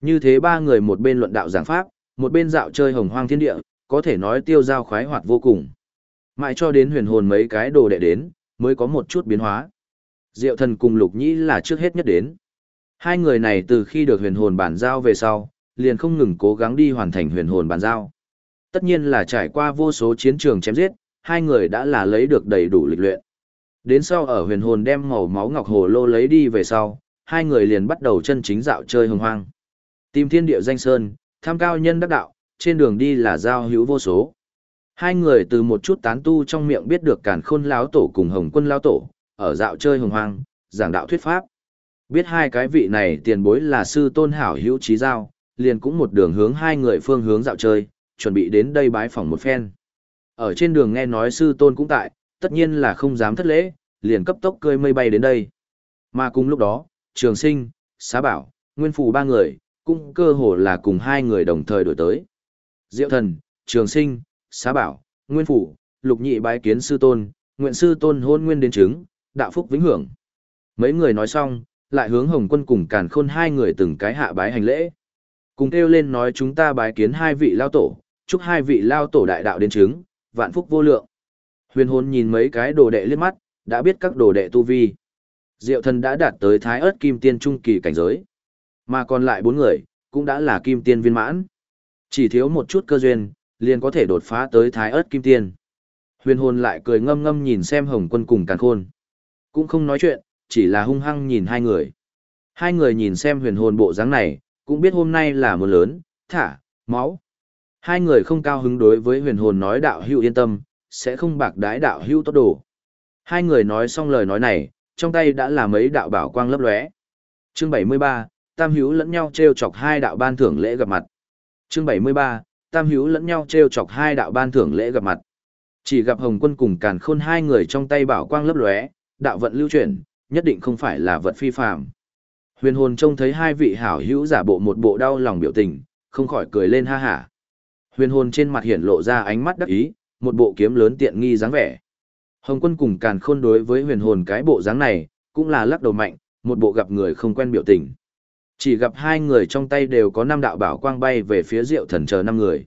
Speaker 1: Như thế ba người một bên luận đạo giảng pháp, một bên dạo chơi hồng hoang thiên địa, có thể nói tiêu giao khoái hoạt vô cùng. Mãi cho đến huyền hồn mấy cái đồ đệ đến, mới có một chút biến hóa. Diệu thần cùng lục nhĩ là trước hết nhất đến. Hai người này từ khi được huyền hồn bản giao về sau, liền không ngừng cố gắng đi hoàn thành huyền hồn bản giao. Tất nhiên là trải qua vô số chiến trường chém giết, hai người đã là lấy được đầy đủ lịch luyện. Đến sau ở huyền hồn đem màu máu ngọc hồ lô lấy đi về sau, hai người liền bắt đầu chân chính dạo chơi hồng hoang. Tìm thiên địa danh sơn, tham cao nhân đắc đạo, trên đường đi là giao hữu vô số. Hai người từ một chút tán tu trong miệng biết được cản khôn lão tổ cùng hồng quân lão tổ, ở dạo chơi hồng hoang, giảng đạo thuyết pháp. Biết hai cái vị này tiền bối là sư tôn hảo hữu trí giao, liền cũng một đường hướng hai người phương hướng dạo chơi, chuẩn bị đến đây bái phỏng một phen. Ở trên đường nghe nói sư tôn cũng tại, tất nhiên là không dám thất lễ, liền cấp tốc cơi mây bay đến đây. Mà cùng lúc đó, trường sinh, xá bảo, nguyên phủ ba người, cũng cơ hồ là cùng hai người đồng thời đổi tới. Diệu thần, trường sinh, xá bảo, nguyên phủ, lục nhị bái kiến sư tôn, nguyện sư tôn hôn nguyên đến chứng, đạo phúc vĩnh hưởng. Mấy người nói xong, lại hướng hồng quân cùng càn khôn hai người từng cái hạ bái hành lễ. Cùng kêu lên nói chúng ta bái kiến hai vị lao tổ, chúc hai vị lao tổ đại đạo đến chứng, vạn phúc vô lượng. Huyền hồn nhìn mấy cái đồ đệ liếc mắt, đã biết các đồ đệ tu vi. Diệu thần đã đạt tới thái ớt kim tiên trung kỳ cảnh giới. Mà còn lại bốn người, cũng đã là kim tiên viên mãn. Chỉ thiếu một chút cơ duyên, liền có thể đột phá tới thái ớt kim tiên. Huyền hồn lại cười ngâm ngâm nhìn xem hồng quân cùng càn khôn. Cũng không nói chuyện, chỉ là hung hăng nhìn hai người. Hai người nhìn xem huyền hồn bộ dáng này, cũng biết hôm nay là một lớn, thả, máu. Hai người không cao hứng đối với huyền hồn nói đạo hữu yên tâm, sẽ không bạc đái đạo hữu tốt đồ. Hai người nói xong lời nói này, trong tay đã là mấy đạo bảo quang lấp lóe. Chương 73, Tam hữu lẫn nhau trêu chọc hai đạo ban thưởng lễ gặp mặt. Chương 73, Tam hữu lẫn nhau trêu chọc hai đạo ban thưởng lễ gặp mặt. Chỉ gặp Hồng Quân cùng Càn Khôn hai người trong tay bảo quang lấp lóe, đạo vận lưu chuyển, nhất định không phải là vật phi phạm. Huyền hồn trông thấy hai vị hảo hữu giả bộ một bộ đau lòng biểu tình, không khỏi cười lên ha hả. Huyền hồn trên mặt hiện lộ ra ánh mắt đắc ý, một bộ kiếm lớn tiện nghi dáng vẻ. Hồng quân cùng càn khôn đối với huyền hồn cái bộ dáng này, cũng là lắc đầu mạnh, một bộ gặp người không quen biểu tình. Chỉ gặp hai người trong tay đều có năm đạo bảo quang bay về phía diệu thần chờ năm người.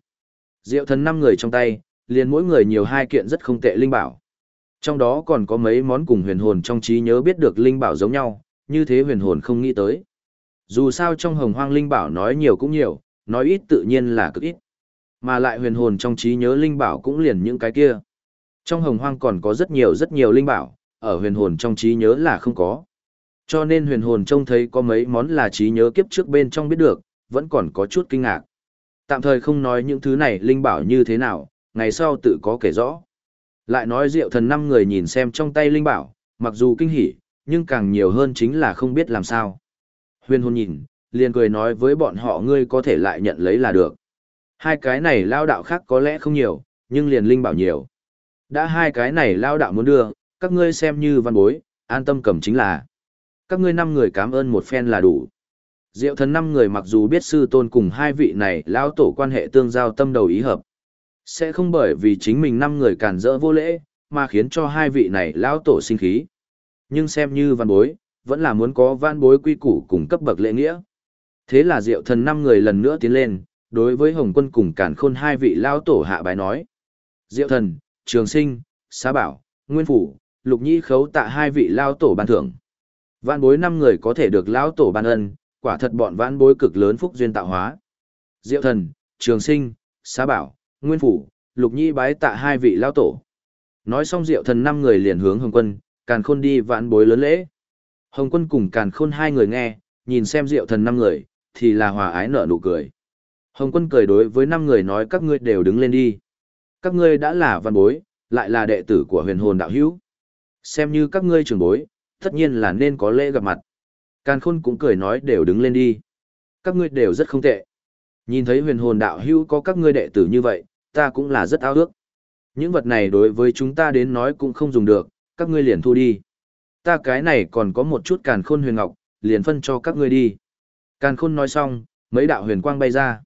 Speaker 1: Diệu thần năm người trong tay, liền mỗi người nhiều hai kiện rất không tệ linh bảo. Trong đó còn có mấy món cùng huyền hồn trong trí nhớ biết được linh bảo giống nhau, như thế huyền hồn không nghĩ tới. Dù sao trong hồng hoang linh bảo nói nhiều cũng nhiều, nói ít tự nhiên là cực ít. Mà lại huyền hồn trong trí nhớ linh bảo cũng liền những cái kia. Trong hồng hoang còn có rất nhiều rất nhiều linh bảo, ở huyền hồn trong trí nhớ là không có. Cho nên huyền hồn trông thấy có mấy món là trí nhớ kiếp trước bên trong biết được, vẫn còn có chút kinh ngạc. Tạm thời không nói những thứ này linh bảo như thế nào, ngày sau tự có kể rõ. Lại nói diệu thần năm người nhìn xem trong tay linh bảo, mặc dù kinh hỉ, nhưng càng nhiều hơn chính là không biết làm sao. Huyền hồn nhìn, liền cười nói với bọn họ ngươi có thể lại nhận lấy là được. Hai cái này lao đạo khác có lẽ không nhiều, nhưng liền linh bảo nhiều. Đã hai cái này lao đạo muốn đưa, các ngươi xem như văn bối, an tâm cầm chính là. Các ngươi năm người cảm ơn một phen là đủ. Diệu thần năm người mặc dù biết sư tôn cùng hai vị này lão tổ quan hệ tương giao tâm đầu ý hợp. Sẽ không bởi vì chính mình năm người cản rỡ vô lễ, mà khiến cho hai vị này lão tổ sinh khí. Nhưng xem như văn bối, vẫn là muốn có văn bối quy củ cùng cấp bậc lễ nghĩa. Thế là diệu thần năm người lần nữa tiến lên, đối với Hồng quân cùng cản khôn hai vị lão tổ hạ bái nói. Diệu thần, trường sinh, xá bảo, nguyên phủ, lục nhi khấu tạ hai vị lão tổ ban thưởng. Vãn bối năm người có thể được lão tổ ban ân, quả thật bọn vãn bối cực lớn phúc duyên tạo hóa. Diệu thần, trường sinh, xá bảo, nguyên phủ, lục nhi bái tạ hai vị lão tổ. Nói xong diệu thần năm người liền hướng hồng quân, càn khôn đi vãn bối lớn lễ. Hồng quân cùng càn khôn hai người nghe, nhìn xem diệu thần năm người, thì là hòa ái nở nụ cười. Hồng quân cười đối với năm người nói các ngươi đều đứng lên đi. Các ngươi đã là văn bối, lại là đệ tử của huyền hồn đạo hữu. Xem như các ngươi trưởng bối, tất nhiên là nên có lễ gặp mặt. Càn khôn cũng cười nói đều đứng lên đi. Các ngươi đều rất không tệ. Nhìn thấy huyền hồn đạo hữu có các ngươi đệ tử như vậy, ta cũng là rất ao ước. Những vật này đối với chúng ta đến nói cũng không dùng được, các ngươi liền thu đi. Ta cái này còn có một chút càn khôn huyền ngọc, liền phân cho các ngươi đi. Càn khôn nói xong, mấy đạo huyền quang bay ra.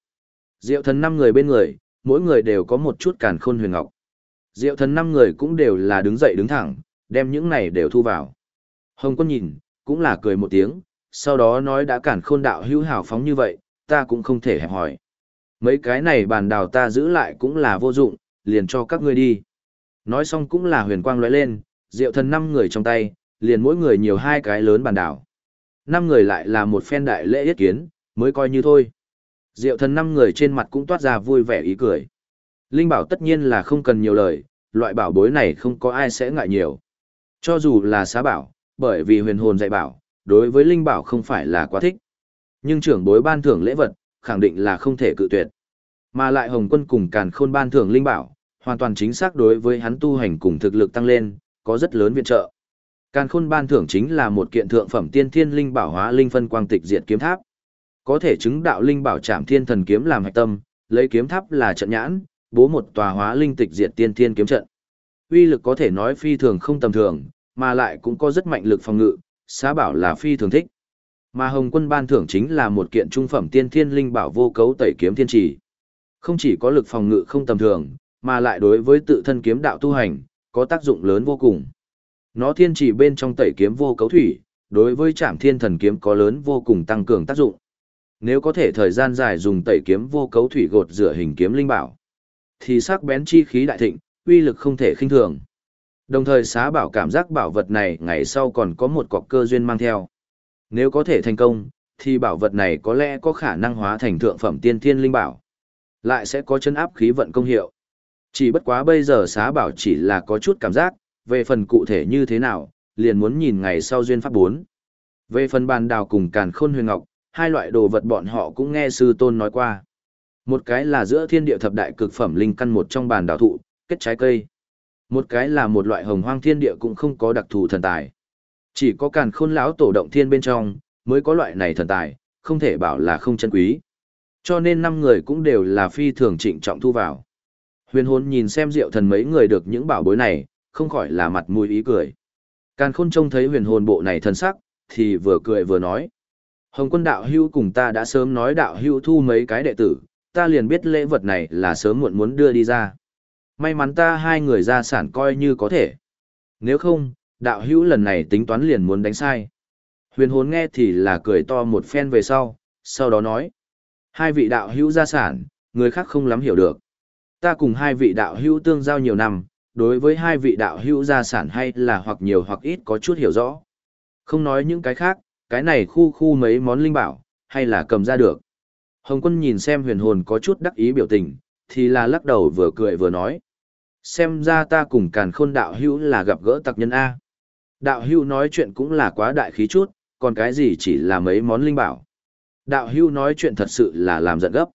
Speaker 1: Diệu thần năm người bên người, mỗi người đều có một chút càn khôn huyền ngọc. Diệu thần năm người cũng đều là đứng dậy đứng thẳng, đem những này đều thu vào. Hồng quân nhìn, cũng là cười một tiếng, sau đó nói đã cản khôn đạo hữu hào phóng như vậy, ta cũng không thể hẹp hỏi. Mấy cái này bàn đào ta giữ lại cũng là vô dụng, liền cho các ngươi đi. Nói xong cũng là huyền quang lóe lên, diệu thần năm người trong tay, liền mỗi người nhiều hai cái lớn bàn đảo. Năm người lại là một phen đại lễ yết kiến, mới coi như thôi. Diệu thần năm người trên mặt cũng toát ra vui vẻ ý cười. Linh bảo tất nhiên là không cần nhiều lời, loại bảo bối này không có ai sẽ ngại nhiều. Cho dù là xá bảo, bởi vì huyền hồn dạy bảo, đối với linh bảo không phải là quá thích. Nhưng trưởng bối ban thưởng lễ vật, khẳng định là không thể cự tuyệt. Mà lại Hồng Quân cùng Càn Khôn ban thưởng linh bảo, hoàn toàn chính xác đối với hắn tu hành cùng thực lực tăng lên, có rất lớn viện trợ. Càn Khôn ban thưởng chính là một kiện thượng phẩm tiên thiên linh bảo hóa linh phân quang tịch diệt kiếm tháp. Có thể chứng đạo linh bảo Trảm Thiên Thần kiếm làm hạch tâm, lấy kiếm tháp là trận nhãn, bố một tòa hóa linh tịch diệt tiên thiên kiếm trận. Uy lực có thể nói phi thường không tầm thường, mà lại cũng có rất mạnh lực phòng ngự, xá bảo là phi thường thích. Mà Hồng Quân ban thưởng chính là một kiện trung phẩm tiên thiên linh bảo vô cấu tẩy kiếm thiên trì. Không chỉ có lực phòng ngự không tầm thường, mà lại đối với tự thân kiếm đạo tu hành, có tác dụng lớn vô cùng. Nó thiên trì bên trong tẩy kiếm vô cấu thủy, đối với trảm thiên thần kiếm có lớn vô cùng tăng cường tác dụng. Nếu có thể thời gian dài dùng tẩy kiếm vô cấu thủy gột rửa hình kiếm linh bảo, thì sắc bén chi khí đại thịnh, uy lực không thể khinh thường. Đồng thời xá bảo cảm giác bảo vật này ngày sau còn có một cọc cơ duyên mang theo. Nếu có thể thành công, thì bảo vật này có lẽ có khả năng hóa thành thượng phẩm tiên thiên linh bảo. Lại sẽ có chân áp khí vận công hiệu. Chỉ bất quá bây giờ xá bảo chỉ là có chút cảm giác, về phần cụ thể như thế nào, liền muốn nhìn ngày sau duyên pháp 4. Về phần bàn đào cùng càn khôn huyền ngọc, hai loại đồ vật bọn họ cũng nghe sư tôn nói qua. Một cái là giữa thiên địa thập đại cực phẩm linh căn một trong bàn đào thụ, kết trái cây. Một cái là một loại hồng hoang thiên địa cũng không có đặc thù thần tài. Chỉ có càn khôn lão tổ động thiên bên trong, mới có loại này thần tài, không thể bảo là không chân quý. Cho nên năm người cũng đều là phi thường trịnh trọng thu vào. Huyền hồn nhìn xem diệu thần mấy người được những bảo bối này, không khỏi là mặt mũi ý cười. Càn khôn trông thấy huyền hồn bộ này thần sắc, thì vừa cười vừa nói. Hồng quân đạo hưu cùng ta đã sớm nói đạo hưu thu mấy cái đệ tử, ta liền biết lễ vật này là sớm muộn muốn đưa đi ra. May mắn ta hai người ra sản coi như có thể. Nếu không, đạo hữu lần này tính toán liền muốn đánh sai. Huyền hồn nghe thì là cười to một phen về sau, sau đó nói. Hai vị đạo hữu gia sản, người khác không lắm hiểu được. Ta cùng hai vị đạo hữu tương giao nhiều năm, đối với hai vị đạo hữu gia sản hay là hoặc nhiều hoặc ít có chút hiểu rõ. Không nói những cái khác, cái này khu khu mấy món linh bảo, hay là cầm ra được. Hồng quân nhìn xem huyền hồn có chút đắc ý biểu tình, thì là lắc đầu vừa cười vừa nói. Xem ra ta cùng càn khôn đạo hữu là gặp gỡ tặc nhân A. Đạo hữu nói chuyện cũng là quá đại khí chút, còn cái gì chỉ là mấy món linh bảo. Đạo hữu nói chuyện thật sự là làm giận gấp.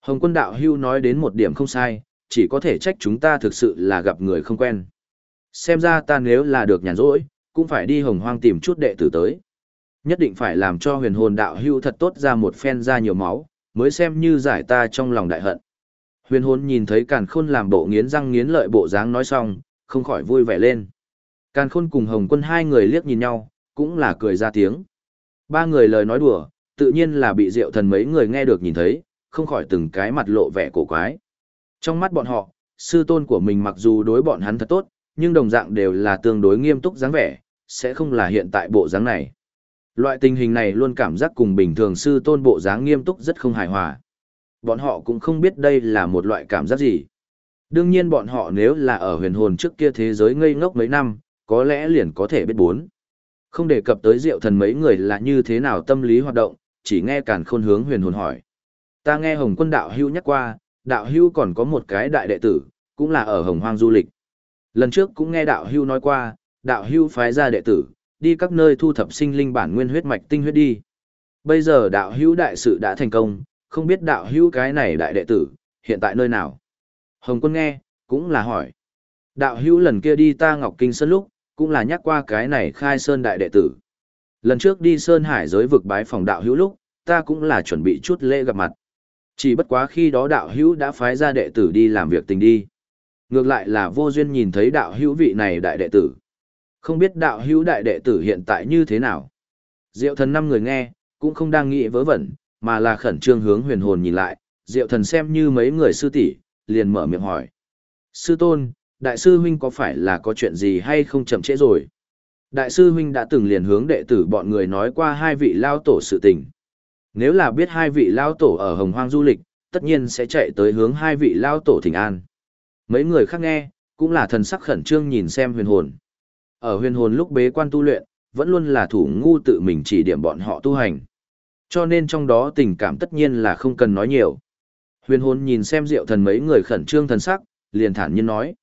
Speaker 1: Hồng quân đạo hữu nói đến một điểm không sai, chỉ có thể trách chúng ta thực sự là gặp người không quen. Xem ra ta nếu là được nhàn rỗi, cũng phải đi hồng hoang tìm chút đệ tử tới. Nhất định phải làm cho huyền hồn đạo hưu thật tốt ra một phen ra nhiều máu, mới xem như giải ta trong lòng đại hận. Huyền hồn nhìn thấy càn khôn làm bộ nghiến răng nghiến lợi bộ dáng nói xong, không khỏi vui vẻ lên. Càn khôn cùng Hồng quân hai người liếc nhìn nhau, cũng là cười ra tiếng. Ba người lời nói đùa, tự nhiên là bị diệu thần mấy người nghe được nhìn thấy, không khỏi từng cái mặt lộ vẻ cổ quái. Trong mắt bọn họ, sư tôn của mình mặc dù đối bọn hắn thật tốt, nhưng đồng dạng đều là tương đối nghiêm túc dáng vẻ, sẽ không là hiện tại bộ dáng này. Loại tình hình này luôn cảm giác cùng bình thường sư tôn bộ dáng nghiêm túc rất không hài hòa. Bọn họ cũng không biết đây là một loại cảm giác gì. Đương nhiên bọn họ nếu là ở huyền hồn trước kia thế giới ngây ngốc mấy năm, có lẽ liền có thể biết bốn. Không đề cập tới diệu thần mấy người là như thế nào tâm lý hoạt động, chỉ nghe càn khôn hướng huyền hồn hỏi. Ta nghe Hồng quân đạo hưu nhắc qua, đạo hưu còn có một cái đại đệ tử, cũng là ở Hồng Hoang du lịch. Lần trước cũng nghe đạo hưu nói qua, đạo hưu phái ra đệ tử, đi các nơi thu thập sinh linh bản nguyên huyết mạch tinh huyết đi. Bây giờ đạo hưu đại sự đã thành công, không biết đạo hữu cái này đại đệ tử, hiện tại nơi nào? Hồng quân nghe, cũng là hỏi. Đạo hữu lần kia đi ta Ngọc Kinh Sơn lúc, cũng là nhắc qua cái này khai sơn đại đệ tử. Lần trước đi Sơn Hải giới vực bái phòng đạo hữu lúc, ta cũng là chuẩn bị chút lễ gặp mặt. Chỉ bất quá khi đó đạo hữu đã phái ra đệ tử đi làm việc tình đi. Ngược lại là vô duyên nhìn thấy đạo hữu vị này đại đệ tử. Không biết đạo hữu đại đệ tử hiện tại như thế nào. Diệu thần năm người nghe, cũng không đang nghĩ vớ vẩn, mà là khẩn trương hướng huyền hồn nhìn lại. Diệu thần xem như mấy người sư tỷ liền mở miệng hỏi. Sư tôn, đại sư huynh có phải là có chuyện gì hay không chậm trễ rồi? Đại sư huynh đã từng liền hướng đệ tử bọn người nói qua hai vị lao tổ sự tình. Nếu là biết hai vị lao tổ ở hồng hoang du lịch, tất nhiên sẽ chạy tới hướng hai vị lao tổ thỉnh an. Mấy người khác nghe, cũng là thần sắc khẩn trương nhìn xem huyền hồn. Ở huyền hồn lúc bế quan tu luyện, vẫn luôn là thủ ngu tự mình chỉ điểm bọn họ tu hành. Cho nên trong đó tình cảm tất nhiên là không cần nói nhiều. Huyền hồn nhìn xem diệu thần mấy người khẩn trương thần sắc, liền thản nhiên nói.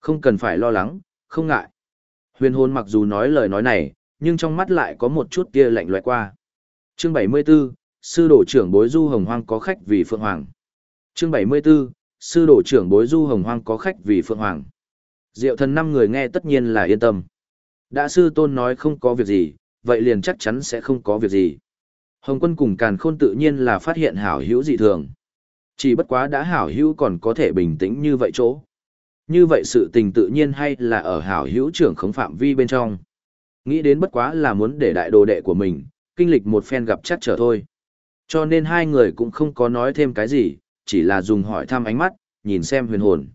Speaker 1: Không cần phải lo lắng, không ngại. Huyền hồn mặc dù nói lời nói này, nhưng trong mắt lại có một chút kia lạnh loại qua. Chương 74, sư đồ trưởng bối du hồng hoang có khách vì phượng hoàng. Chương 74, sư đồ trưởng bối du hồng hoang có khách vì phượng hoàng. Diệu thần năm người nghe tất nhiên là yên tâm. Đã sư tôn nói không có việc gì, vậy liền chắc chắn sẽ không có việc gì. Hồng quân cùng càn khôn tự nhiên là phát hiện hảo hữu dị thường. Chỉ bất quá đã hảo hữu còn có thể bình tĩnh như vậy chỗ. Như vậy sự tình tự nhiên hay là ở hảo hữu trưởng khống phạm vi bên trong. Nghĩ đến bất quá là muốn để đại đồ đệ của mình, kinh lịch một phen gặp chắc trở thôi. Cho nên hai người cũng không có nói thêm cái gì, chỉ là dùng hỏi thăm ánh mắt, nhìn xem huyền hồn.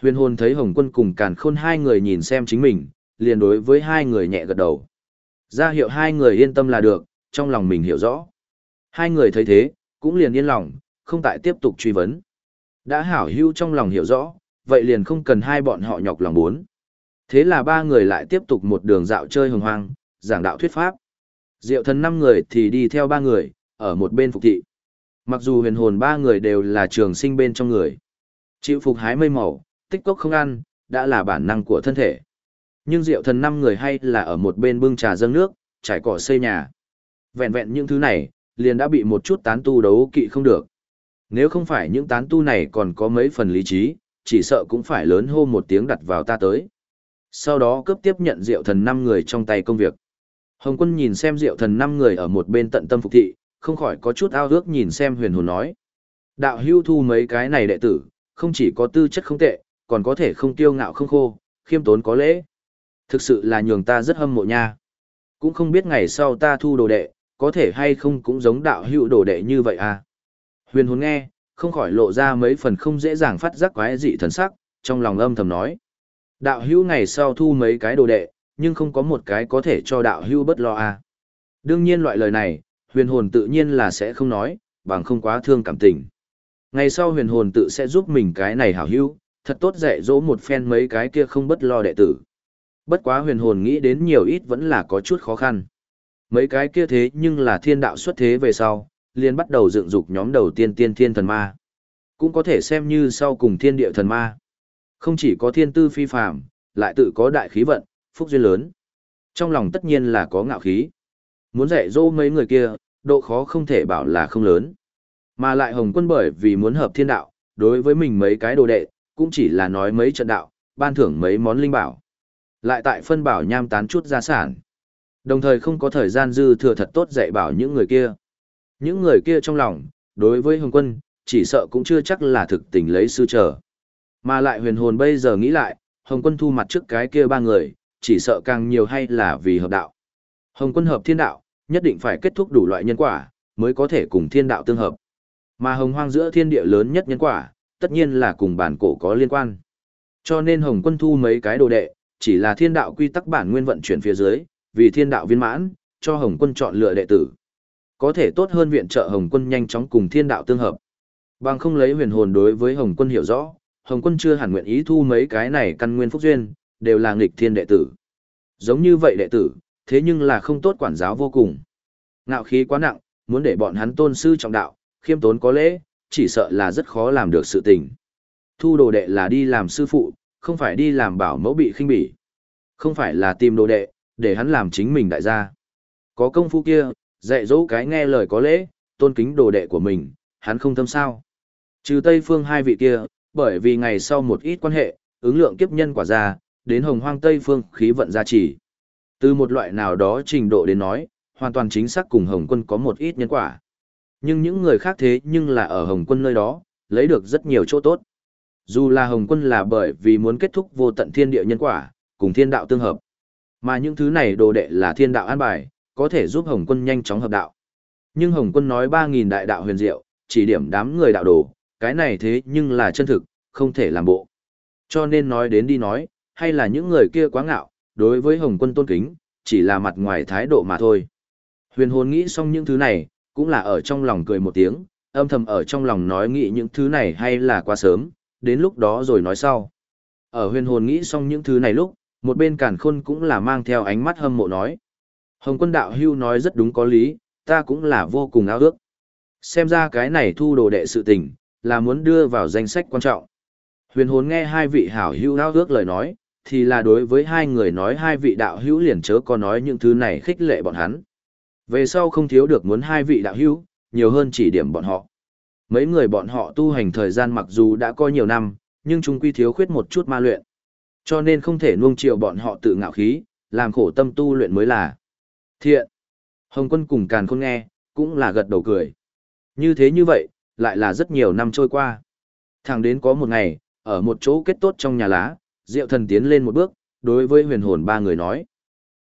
Speaker 1: Huyền hồn thấy Hồng quân cùng càn khôn hai người nhìn xem chính mình, liền đối với hai người nhẹ gật đầu. Ra hiệu hai người yên tâm là được, trong lòng mình hiểu rõ. Hai người thấy thế, cũng liền yên lòng, không tại tiếp tục truy vấn. Đã hảo hưu trong lòng hiểu rõ, vậy liền không cần hai bọn họ nhọc lòng bốn. Thế là ba người lại tiếp tục một đường dạo chơi hồng hoang, giảng đạo thuyết pháp. Diệu thần năm người thì đi theo ba người, ở một bên phục thị. Mặc dù huyền hồn ba người đều là trường sinh bên trong người. Chịu phục hái mây màu, tích cốc không ăn, đã là bản năng của thân thể. Nhưng diệu thần năm người hay là ở một bên bưng trà dâng nước, trải cỏ xây nhà. Vẹn vẹn những thứ này, liền đã bị một chút tán tu đấu kỵ không được. Nếu không phải những tán tu này còn có mấy phần lý trí, chỉ sợ cũng phải lớn hô một tiếng đặt vào ta tới. Sau đó cướp tiếp nhận diệu thần năm người trong tay công việc. Hồng quân nhìn xem diệu thần năm người ở một bên tận tâm phục thị, không khỏi có chút ao ước nhìn xem huyền hồn nói. Đạo hưu thu mấy cái này đệ tử, không chỉ có tư chất không tệ, còn có thể không tiêu ngạo không khô, khiêm tốn có lễ. Thực sự là nhường ta rất hâm mộ nha. Cũng không biết ngày sau ta thu đồ đệ, có thể hay không cũng giống đạo hữu đồ đệ như vậy à. Huyền hồn nghe, không khỏi lộ ra mấy phần không dễ dàng phát giác quái dị thần sắc, trong lòng âm thầm nói. Đạo hữu ngày sau thu mấy cái đồ đệ, nhưng không có một cái có thể cho đạo hữu bất lo à. Đương nhiên loại lời này, huyền hồn tự nhiên là sẽ không nói, bằng không quá thương cảm tình. Ngày sau huyền hồn tự sẽ giúp mình cái này hảo hữu, thật tốt dạy dỗ một phen mấy cái kia không bất lo đệ tử. Bất quá huyền hồn nghĩ đến nhiều ít vẫn là có chút khó khăn. Mấy cái kia thế nhưng là thiên đạo xuất thế về sau, liền bắt đầu dựng dục nhóm đầu tiên tiên thiên thần ma. Cũng có thể xem như sau cùng thiên địa thần ma. Không chỉ có thiên tư phi phàm, lại tự có đại khí vận, phúc duyên lớn. Trong lòng tất nhiên là có ngạo khí. Muốn dạy dỗ mấy người kia, độ khó không thể bảo là không lớn. Mà lại Hồng Quân bởi vì muốn hợp thiên đạo, đối với mình mấy cái đồ đệ, cũng chỉ là nói mấy trận đạo, ban thưởng mấy món linh bảo. Lại tại phân bảo nham tán chút gia sản. Đồng thời không có thời gian dư thừa thật tốt dạy bảo những người kia. Những người kia trong lòng, đối với Hồng Quân, chỉ sợ cũng chưa chắc là thực tình lấy sư trở. Mà lại huyền hồn bây giờ nghĩ lại, Hồng Quân thu mặt trước cái kia ba người, chỉ sợ càng nhiều hay là vì hợp đạo. Hồng quân hợp thiên đạo, nhất định phải kết thúc đủ loại nhân quả, mới có thể cùng thiên đạo tương hợp. Mà hồng hoang giữa thiên địa lớn nhất nhân quả, tất nhiên là cùng bản cổ có liên quan. Cho nên hồng quân thu mấy cái đồ đệ, chỉ là thiên đạo quy tắc bản nguyên vận chuyển phía dưới, vì thiên đạo viên mãn, cho hồng quân chọn lựa đệ tử. Có thể tốt hơn viện trợ hồng quân nhanh chóng cùng thiên đạo tương hợp. Bằng không lấy huyền hồn đối với hồng quân hiểu rõ, hồng quân chưa hẳn nguyện ý thu mấy cái này căn nguyên phúc duyên, đều là nghịch thiên đệ tử. Giống như vậy đệ tử, thế nhưng là không tốt quản giáo vô cùng. Ngạo khí quá nặng, muốn để bọn hắn tôn sư trọng đạo, khiêm tốn có lễ, chỉ sợ là rất khó làm được sự tình. Thu đồ đệ là đi làm sư phụ, không phải đi làm bảo mẫu bị khinh bỉ. Không phải là tìm đồ đệ, để hắn làm chính mình đại gia. Có công phu kia, dạy dỗ cái nghe lời có lễ, tôn kính đồ đệ của mình, hắn không thâm sao. Trừ Tây Phương hai vị kia, bởi vì ngày sau một ít quan hệ, ứng lượng kiếp nhân quả ra, đến hồng hoang Tây Phương khí vận gia trì. Từ một loại nào đó trình độ đến nói, hoàn toàn chính xác cùng Hồng quân có một ít nhân quả. Nhưng những người khác thế nhưng là ở Hồng quân nơi đó, lấy được rất nhiều chỗ tốt. Dù là Hồng quân là bởi vì muốn kết thúc vô tận thiên địa nhân quả, cùng thiên đạo tương hợp. Mà những thứ này đồ đệ là thiên đạo an bài, có thể giúp Hồng quân nhanh chóng hợp đạo. Nhưng Hồng quân nói 3.000 đại đạo huyền diệu, chỉ điểm đám người đạo đồ, cái này thế nhưng là chân thực, không thể làm bộ. Cho nên nói đến đi nói, hay là những người kia quá ngạo, đối với Hồng quân tôn kính, chỉ là mặt ngoài thái độ mà thôi. Huyền hồn nghĩ xong những thứ này, cũng là ở trong lòng cười một tiếng, âm thầm ở trong lòng nói nghĩ những thứ này hay là quá sớm, đến lúc đó rồi nói sau. Ở huyền hồn nghĩ xong những thứ này lúc, một bên cản khôn cũng là mang theo ánh mắt hâm mộ nói. Hồng quân đạo hưu nói rất đúng có lý, ta cũng là vô cùng ao ước. Xem ra cái này thu đồ đệ sự tình, là muốn đưa vào danh sách quan trọng. Huyền hồn nghe hai vị hảo hưu ao ước lời nói, thì là đối với hai người nói hai vị đạo hữu liền chớ có nói những thứ này khích lệ bọn hắn. Về sau không thiếu được muốn hai vị đạo hữu, nhiều hơn chỉ điểm bọn họ. Mấy người bọn họ tu hành thời gian mặc dù đã có nhiều năm, nhưng chúng quy thiếu khuyết một chút ma luyện. Cho nên không thể nuông chiều bọn họ tự ngạo khí, làm khổ tâm tu luyện mới là. Thiện. Hồng quân cùng càn khôn nghe, cũng là gật đầu cười. Như thế như vậy, lại là rất nhiều năm trôi qua. Thẳng đến có một ngày, ở một chỗ kết tốt trong nhà lá, Diệu thần tiến lên một bước, đối với huyền hồn ba người nói.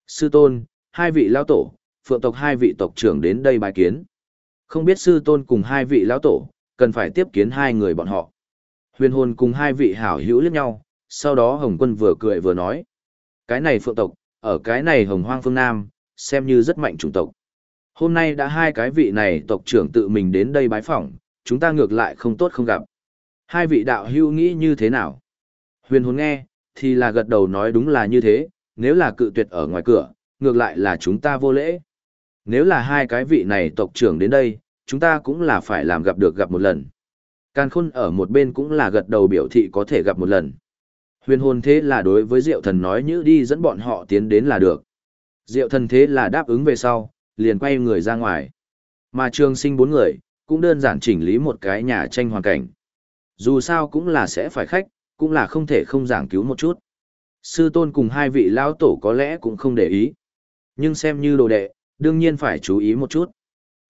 Speaker 1: Sư tôn, hai vị lao tổ, phượng tộc hai vị tộc trưởng đến đây bài kiến. Không biết sư tôn cùng hai vị lão tổ, cần phải tiếp kiến hai người bọn họ. Huyền hồn cùng hai vị hảo hữu liếc nhau, sau đó Hồng quân vừa cười vừa nói. Cái này phượng tộc, ở cái này hồng hoang phương Nam, xem như rất mạnh chủng tộc. Hôm nay đã hai cái vị này tộc trưởng tự mình đến đây bái phỏng, chúng ta ngược lại không tốt không gặp. Hai vị đạo hưu nghĩ như thế nào? Huyền hồn nghe, thì là gật đầu nói đúng là như thế, nếu là cự tuyệt ở ngoài cửa, ngược lại là chúng ta vô lễ. Nếu là hai cái vị này tộc trưởng đến đây, chúng ta cũng là phải làm gặp được gặp một lần. Càn khôn ở một bên cũng là gật đầu biểu thị có thể gặp một lần. Huyền hồn thế là đối với diệu thần nói như đi dẫn bọn họ tiến đến là được. Diệu thần thế là đáp ứng về sau, liền quay người ra ngoài. Mà trường sinh bốn người, cũng đơn giản chỉnh lý một cái nhà tranh hoàn cảnh. Dù sao cũng là sẽ phải khách, cũng là không thể không giảng cứu một chút. Sư tôn cùng hai vị lão tổ có lẽ cũng không để ý. Nhưng xem như đồ đệ, đương nhiên phải chú ý một chút.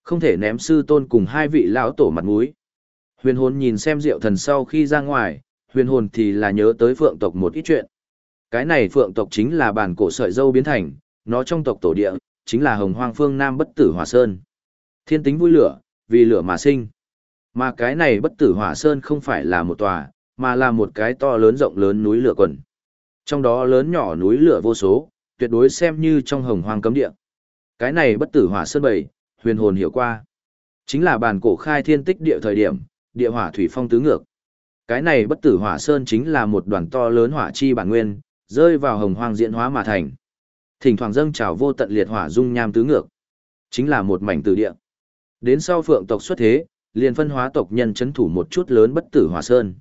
Speaker 1: Không thể ném sư tôn cùng hai vị lão tổ mặt mũi. Huyền hồn nhìn xem diệu thần sau khi ra ngoài, huyền hồn thì là nhớ tới phượng tộc một ít chuyện. Cái này phượng tộc chính là bản cổ sợi dâu biến thành, nó trong tộc tổ địa, chính là hồng hoang phương nam bất tử hỏa sơn. Thiên tính vui lửa, vì lửa mà sinh. Mà cái này bất tử hỏa sơn không phải là một tòa, mà là một cái to lớn rộng lớn núi lửa quần. Trong đó lớn nhỏ núi lửa vô số, tuyệt đối xem như trong hồng hoang cấm địa. Cái này bất tử hỏa sơn bảy, huyền hồn hiểu qua. Chính là bản cổ khai thiên tích địa thời điểm, địa hỏa thủy phong tứ ngược. Cái này bất tử hỏa sơn chính là một đoàn to lớn hỏa chi bản nguyên, rơi vào hồng hoang diễn hóa mà thành. Thỉnh thoảng dâng trào vô tận liệt hỏa dung nham tứ ngược. Chính là một mảnh tử địa. Đến sau phượng tộc xuất thế, liền phân hóa tộc nhân chấn thủ một chút lớn bất tử hỏa sơn.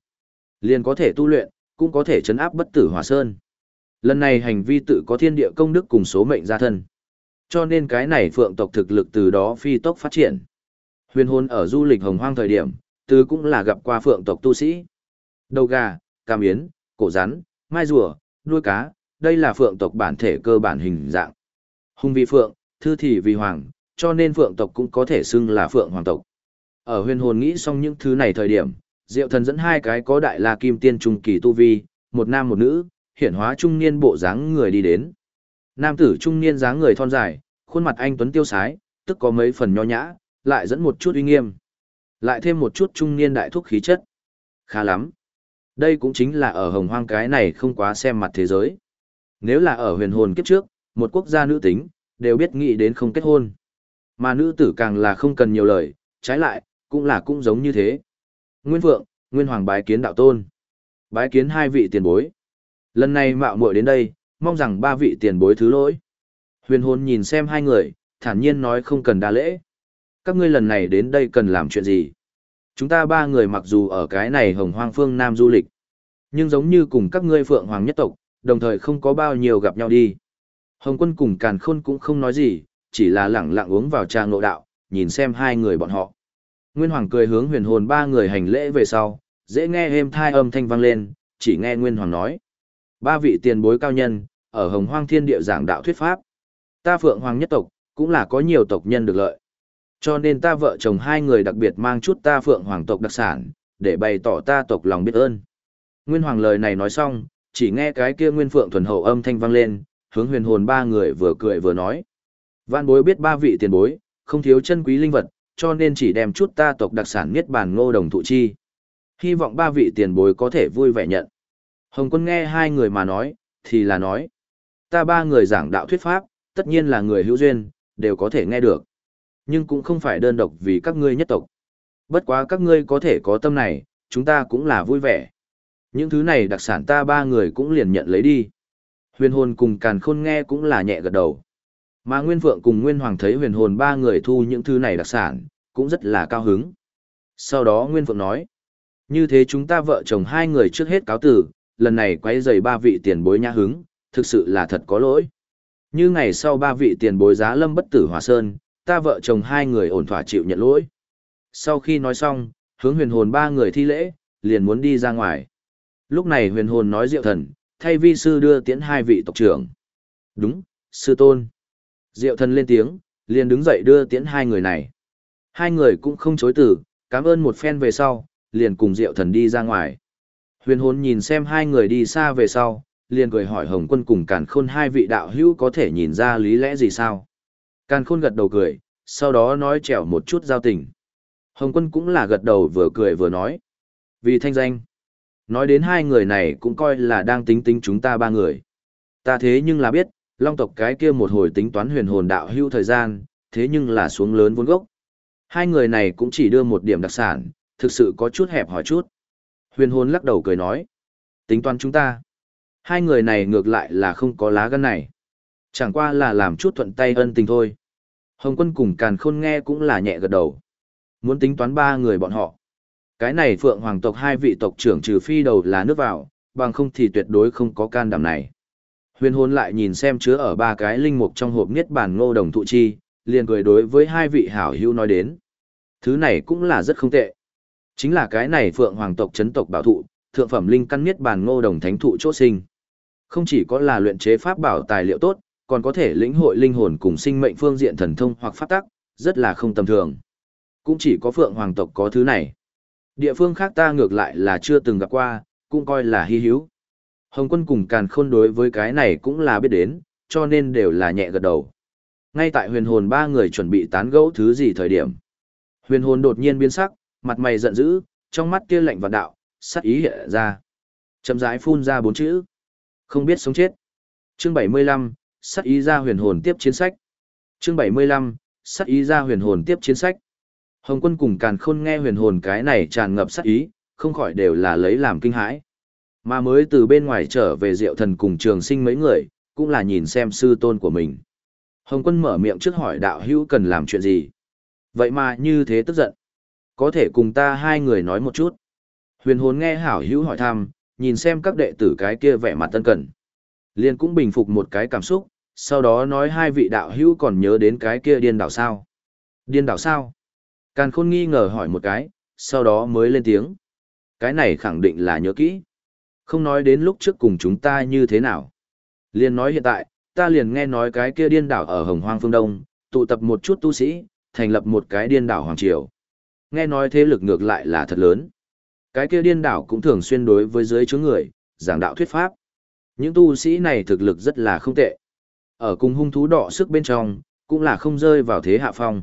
Speaker 1: Liền có thể tu luyện, cũng có thể chấn áp bất tử hỏa sơn. Lần này hành vi tự có thiên địa công đức cùng số mệnh gia thân. Cho nên cái này phượng tộc thực lực từ đó phi tốc phát triển. Huyền hồn ở du lịch hồng hoang thời điểm, từ cũng là gặp qua phượng tộc tu sĩ. Đầu gà, cam yến, cổ rắn, mai rùa, nuôi cá, đây là phượng tộc bản thể cơ bản hình dạng. Hùng vì phượng, thư thì vì hoàng, cho nên phượng tộc cũng có thể xưng là phượng hoàng tộc. Ở huyền hồn nghĩ xong những thứ này thời điểm, Diệu thần dẫn hai cái có đại la kim tiên trung kỳ tu vi, một nam một nữ, hiển hóa trung niên bộ dáng người đi đến. Nam tử trung niên dáng người thon dài, khuôn mặt anh tuấn tiêu sái, tức có mấy phần nho nhã, lại dẫn một chút uy nghiêm. Lại thêm một chút trung niên đại thúc khí chất. Khá lắm. Đây cũng chính là ở hồng hoang cái này không quá xem mặt thế giới. Nếu là ở huyền hồn kiếp trước, một quốc gia nữ tính, đều biết nghĩ đến không kết hôn. Mà nữ tử càng là không cần nhiều lời, trái lại, cũng là cũng giống như thế. Nguyên Phượng, Nguyên Hoàng bái kiến đạo tôn. Bái kiến hai vị tiền bối. Lần này mạo muội đến đây, mong rằng ba vị tiền bối thứ lỗi. Huyền hồn nhìn xem hai người, thản nhiên nói không cần đa lễ. Các ngươi lần này đến đây cần làm chuyện gì? Chúng ta ba người mặc dù ở cái này hồng hoang phương Nam du lịch, nhưng giống như cùng các ngươi phượng hoàng nhất tộc, đồng thời không có bao nhiêu gặp nhau đi. Hồng quân cùng càn khôn cũng không nói gì, chỉ là lẳng lặng uống vào trà ngộ đạo, nhìn xem hai người bọn họ. Nguyên Hoàng cười hướng huyền hồn ba người hành lễ về sau, dễ nghe êm thai âm thanh vang lên, chỉ nghe Nguyên Hoàng nói. Ba vị tiền bối cao nhân, ở hồng hoang thiên địa giảng đạo thuyết pháp. Ta phượng hoàng nhất tộc, cũng là có nhiều tộc nhân được lợi. Cho nên ta vợ chồng hai người đặc biệt mang chút ta phượng hoàng tộc đặc sản, để bày tỏ ta tộc lòng biết ơn. Nguyên Hoàng lời này nói xong, chỉ nghe cái kia Nguyên Phượng thuần hậu âm thanh vang lên, hướng huyền hồn ba người vừa cười vừa nói. Vạn bối biết ba vị tiền bối, không thiếu chân quý linh vật, cho nên chỉ đem chút ta tộc đặc sản miết bàn ngô đồng thụ chi. Hy vọng ba vị tiền bối có thể vui vẻ nhận. Hồng quân nghe hai người mà nói, thì là nói. Ta ba người giảng đạo thuyết pháp, tất nhiên là người hữu duyên, đều có thể nghe được. Nhưng cũng không phải đơn độc vì các ngươi nhất tộc. Bất quá các ngươi có thể có tâm này, chúng ta cũng là vui vẻ. Những thứ này đặc sản ta ba người cũng liền nhận lấy đi. Huyền hồn cùng càn khôn nghe cũng là nhẹ gật đầu. Mà Nguyên Phượng cùng Nguyên Hoàng thấy huyền hồn ba người thu những thứ này đặc sản, cũng rất là cao hứng. Sau đó Nguyên Phượng nói, như thế chúng ta vợ chồng hai người trước hết cáo tử, lần này quấy dày ba vị tiền bối nhã hứng, thực sự là thật có lỗi. Như ngày sau ba vị tiền bối giá lâm bất tử hòa sơn, ta vợ chồng hai người ổn thỏa chịu nhận lỗi. Sau khi nói xong, hướng huyền hồn ba người thi lễ, liền muốn đi ra ngoài. Lúc này huyền hồn nói diệu thần, thay vi sư đưa tiễn hai vị tộc trưởng. Đúng, sư tôn. Diệu thần lên tiếng, liền đứng dậy đưa tiễn hai người này. Hai người cũng không chối từ, cảm ơn một phen về sau, liền cùng diệu thần đi ra ngoài. Huyền hồn nhìn xem hai người đi xa về sau, liền cười hỏi Hồng quân cùng Càn Khôn hai vị đạo hữu có thể nhìn ra lý lẽ gì sao. Càn Khôn gật đầu cười, sau đó nói trẻo một chút giao tình. Hồng quân cũng là gật đầu vừa cười vừa nói. Vì thanh danh. Nói đến hai người này cũng coi là đang tính tính chúng ta ba người. Ta thế nhưng là biết, long tộc cái kia một hồi tính toán huyền hồn đạo hưu thời gian, thế nhưng là xuống lớn vốn gốc. Hai người này cũng chỉ đưa một điểm đặc sản, thực sự có chút hẹp hỏi chút. Huyền hồn lắc đầu cười nói. Tính toán chúng ta. Hai người này ngược lại là không có lá gân này. Chẳng qua là làm chút thuận tay ân tình thôi. Hồng quân cùng càn khôn nghe cũng là nhẹ gật đầu. Muốn tính toán ba người bọn họ. Cái này phượng hoàng tộc hai vị tộc trưởng trừ phi đầu là nước vào, bằng không thì tuyệt đối không có can đảm này. Huyền hồn lại nhìn xem chứa ở ba cái linh mục trong hộp niết bàn ngô đồng thụ chi, liền cười đối với hai vị hảo hữu nói đến. Thứ này cũng là rất không tệ. Chính là cái này phượng hoàng tộc chấn tộc bảo thụ, thượng phẩm linh căn niết bàn ngô đồng thánh thụ chỗ sinh. Không chỉ có là luyện chế pháp bảo tài liệu tốt, còn có thể lĩnh hội linh hồn cùng sinh mệnh phương diện thần thông hoặc pháp tắc, rất là không tầm thường. Cũng chỉ có phượng hoàng tộc có thứ này. Địa phương khác ta ngược lại là chưa từng gặp qua, cũng coi là hy hữu. Hồng quân cùng càn khôn đối với cái này cũng là biết đến, cho nên đều là nhẹ gật đầu. Ngay tại huyền hồn ba người chuẩn bị tán gẫu thứ gì thời điểm. Huyền hồn đột nhiên biến sắc, mặt mày giận dữ, trong mắt kia lạnh vạn đạo, sắc ý hiện ra. Chậm rãi phun ra bốn chữ. Không biết sống chết. Chương 75, sắc ý ra huyền hồn tiếp chiến sách. Chương 75, sắc ý ra huyền hồn tiếp chiến sách. Hồng quân cùng càn khôn nghe huyền hồn cái này tràn ngập sắc ý, không khỏi đều là lấy làm kinh hãi. Mà mới từ bên ngoài trở về diệu thần cùng trường sinh mấy người, cũng là nhìn xem sư tôn của mình. Hồng quân mở miệng trước hỏi đạo hữu cần làm chuyện gì. Vậy mà như thế tức giận. Có thể cùng ta hai người nói một chút. Huyền hồn nghe hảo hữu hỏi thăm, nhìn xem các đệ tử cái kia vẻ mặt tân cẩn. Liên cũng bình phục một cái cảm xúc, sau đó nói hai vị đạo hữu còn nhớ đến cái kia điên đảo sao. Điên đảo sao? Càn khôn nghi ngờ hỏi một cái, sau đó mới lên tiếng. Cái này khẳng định là nhớ kỹ. Không nói đến lúc trước cùng chúng ta như thế nào. Liên nói hiện tại, ta liền nghe nói cái kia điên đảo ở Hồng Hoang phương Đông, tụ tập một chút tu sĩ, thành lập một cái điên đảo Hoàng Triều. Nghe nói thế lực ngược lại là thật lớn. Cái kia điên đảo cũng thường xuyên đối với dưới chướng người, giảng đạo thuyết pháp. Những tu sĩ này thực lực rất là không tệ. Ở cùng hung thú đỏ sức bên trong, cũng là không rơi vào thế hạ phong.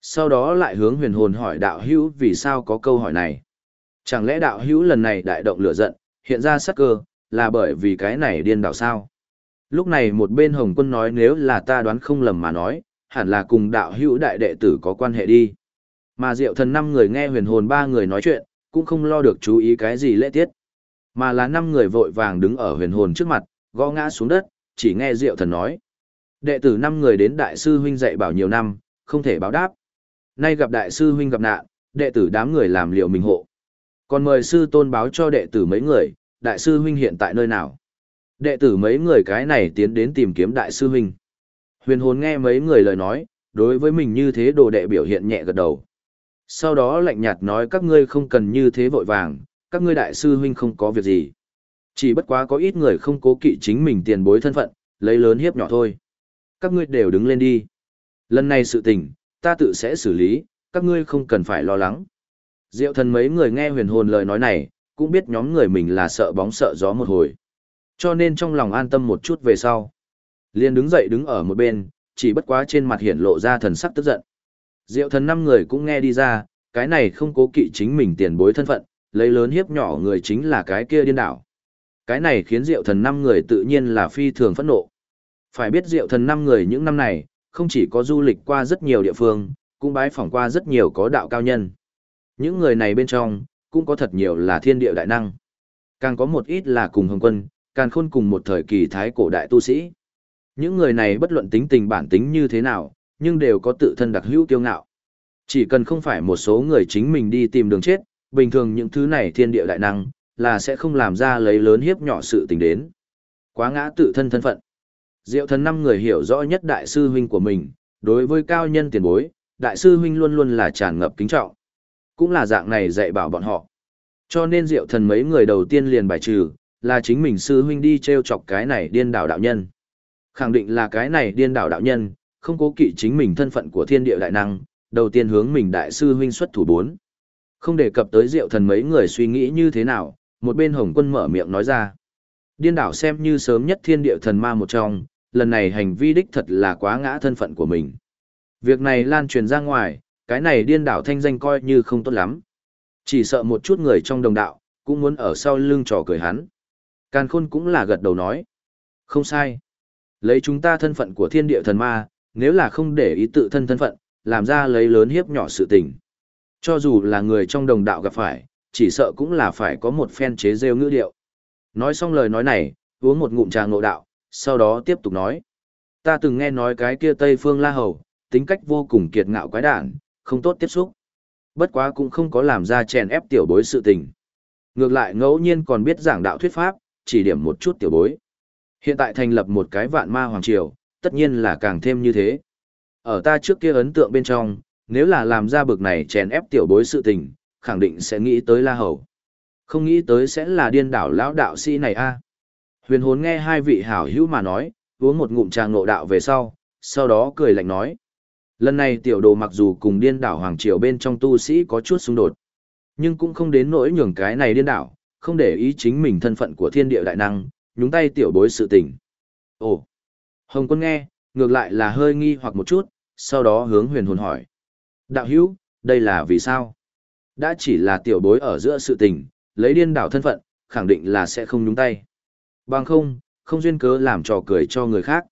Speaker 1: Sau đó lại hướng huyền hồn hỏi đạo hữu vì sao có câu hỏi này. Chẳng lẽ đạo hữu lần này đại động lửa giận, hiện ra sắc cơ, là bởi vì cái này điên đạo sao? Lúc này một bên hồng quân nói nếu là ta đoán không lầm mà nói, hẳn là cùng đạo hữu đại đệ tử có quan hệ đi. Mà diệu thần năm người nghe huyền hồn ba người nói chuyện, cũng không lo được chú ý cái gì lễ tiết. Mà là năm người vội vàng đứng ở huyền hồn trước mặt, gõ ngã xuống đất, chỉ nghe diệu thần nói. Đệ tử năm người đến đại sư huynh dạy bảo nhiều năm, không thể báo đáp. Nay gặp đại sư huynh gặp nạn, đệ tử đám người làm liệu mình hộ. Còn mời sư tôn báo cho đệ tử mấy người, đại sư huynh hiện tại nơi nào. Đệ tử mấy người cái này tiến đến tìm kiếm đại sư huynh. Huyền hồn nghe mấy người lời nói, đối với mình như thế đồ đệ biểu hiện nhẹ gật đầu. Sau đó lạnh nhạt nói các ngươi không cần như thế vội vàng, các ngươi đại sư huynh không có việc gì. Chỉ bất quá có ít người không cố kỵ chính mình tiền bối thân phận, lấy lớn hiếp nhỏ thôi. Các ngươi đều đứng lên đi. Lần này sự tình, ta tự sẽ xử lý, các ngươi không cần phải lo lắng. Diệu thần mấy người nghe huyền hồn lời nói này, cũng biết nhóm người mình là sợ bóng sợ gió một hồi. Cho nên trong lòng an tâm một chút về sau. liền đứng dậy đứng ở một bên, chỉ bất quá trên mặt hiển lộ ra thần sắc tức giận. Diệu thần năm người cũng nghe đi ra, cái này không cố kỵ chính mình tiền bối thân phận, lấy lớn hiếp nhỏ người chính là cái kia điên đảo. Cái này khiến diệu thần năm người tự nhiên là phi thường phẫn nộ. Phải biết diệu thần năm người những năm này, không chỉ có du lịch qua rất nhiều địa phương, cũng bái phỏng qua rất nhiều có đạo cao nhân. Những người này bên trong, cũng có thật nhiều là thiên địa đại năng. Càng có một ít là cùng hồng quân, càng khôn cùng một thời kỳ thái cổ đại tu sĩ. Những người này bất luận tính tình bản tính như thế nào, nhưng đều có tự thân đặc hữu kiêu ngạo. Chỉ cần không phải một số người chính mình đi tìm đường chết, bình thường những thứ này thiên địa đại năng, là sẽ không làm ra lấy lớn hiếp nhỏ sự tình đến. Quá ngã tự thân thân phận. Diệu thần năm người hiểu rõ nhất đại sư huynh của mình, đối với cao nhân tiền bối, đại sư huynh luôn luôn là tràn ngập kính trọng. Cũng là dạng này dạy bảo bọn họ. Cho nên diệu thần mấy người đầu tiên liền bài trừ, là chính mình sư huynh đi treo chọc cái này điên đảo đạo nhân. Khẳng định là cái này điên đảo đạo nhân, không cố kỵ chính mình thân phận của thiên địa đại năng, đầu tiên hướng mình đại sư huynh xuất thủ bốn. Không đề cập tới diệu thần mấy người suy nghĩ như thế nào, một bên hồng quân mở miệng nói ra. Điên đảo xem như sớm nhất thiên địa thần ma một trong, lần này hành vi đích thật là quá ngã thân phận của mình. Việc này lan truyền ra ngoài, cái này điên đảo thanh danh coi như không tốt lắm. Chỉ sợ một chút người trong đồng đạo, cũng muốn ở sau lưng trò cười hắn. Càn khôn cũng là gật đầu nói. Không sai. Lấy chúng ta thân phận của thiên địa thần ma, nếu là không để ý tự thân thân phận, làm ra lấy lớn hiếp nhỏ sự tình. Cho dù là người trong đồng đạo gặp phải, chỉ sợ cũng là phải có một phen chế rêu ngữ điệu. Nói xong lời nói này, uống một ngụm trà ngộ đạo, sau đó tiếp tục nói. Ta từng nghe nói cái kia Tây Phương La Hầu, tính cách vô cùng kiệt ngạo quái đản, không tốt tiếp xúc. Bất quá cũng không có làm ra chèn ép tiểu bối sự tình. Ngược lại ngẫu nhiên còn biết giảng đạo thuyết pháp, chỉ điểm một chút tiểu bối. Hiện tại thành lập một cái vạn ma hoàng triều, tất nhiên là càng thêm như thế. Ở ta trước kia ấn tượng bên trong, nếu là làm ra bực này chèn ép tiểu bối sự tình, khẳng định sẽ nghĩ tới La Hầu. Không nghĩ tới sẽ là điên đảo lão đạo sĩ này a. Huyền hồn nghe hai vị hảo hữu mà nói, uống một ngụm trà ngộ đạo về sau, sau đó cười lạnh nói. Lần này tiểu đồ mặc dù cùng điên đảo Hoàng Triều bên trong tu sĩ có chút xung đột, nhưng cũng không đến nỗi nhường cái này điên đảo, không để ý chính mình thân phận của thiên địa đại năng, nhúng tay tiểu bối sự tình. Ồ! Hồng quân nghe, ngược lại là hơi nghi hoặc một chút, sau đó hướng huyền hồn hỏi. Đạo hữu, đây là vì sao? Đã chỉ là tiểu bối ở giữa sự tình, lấy điên đảo thân phận, khẳng định là sẽ không nhúng tay. Bằng không, không duyên cớ làm trò cười cho người khác.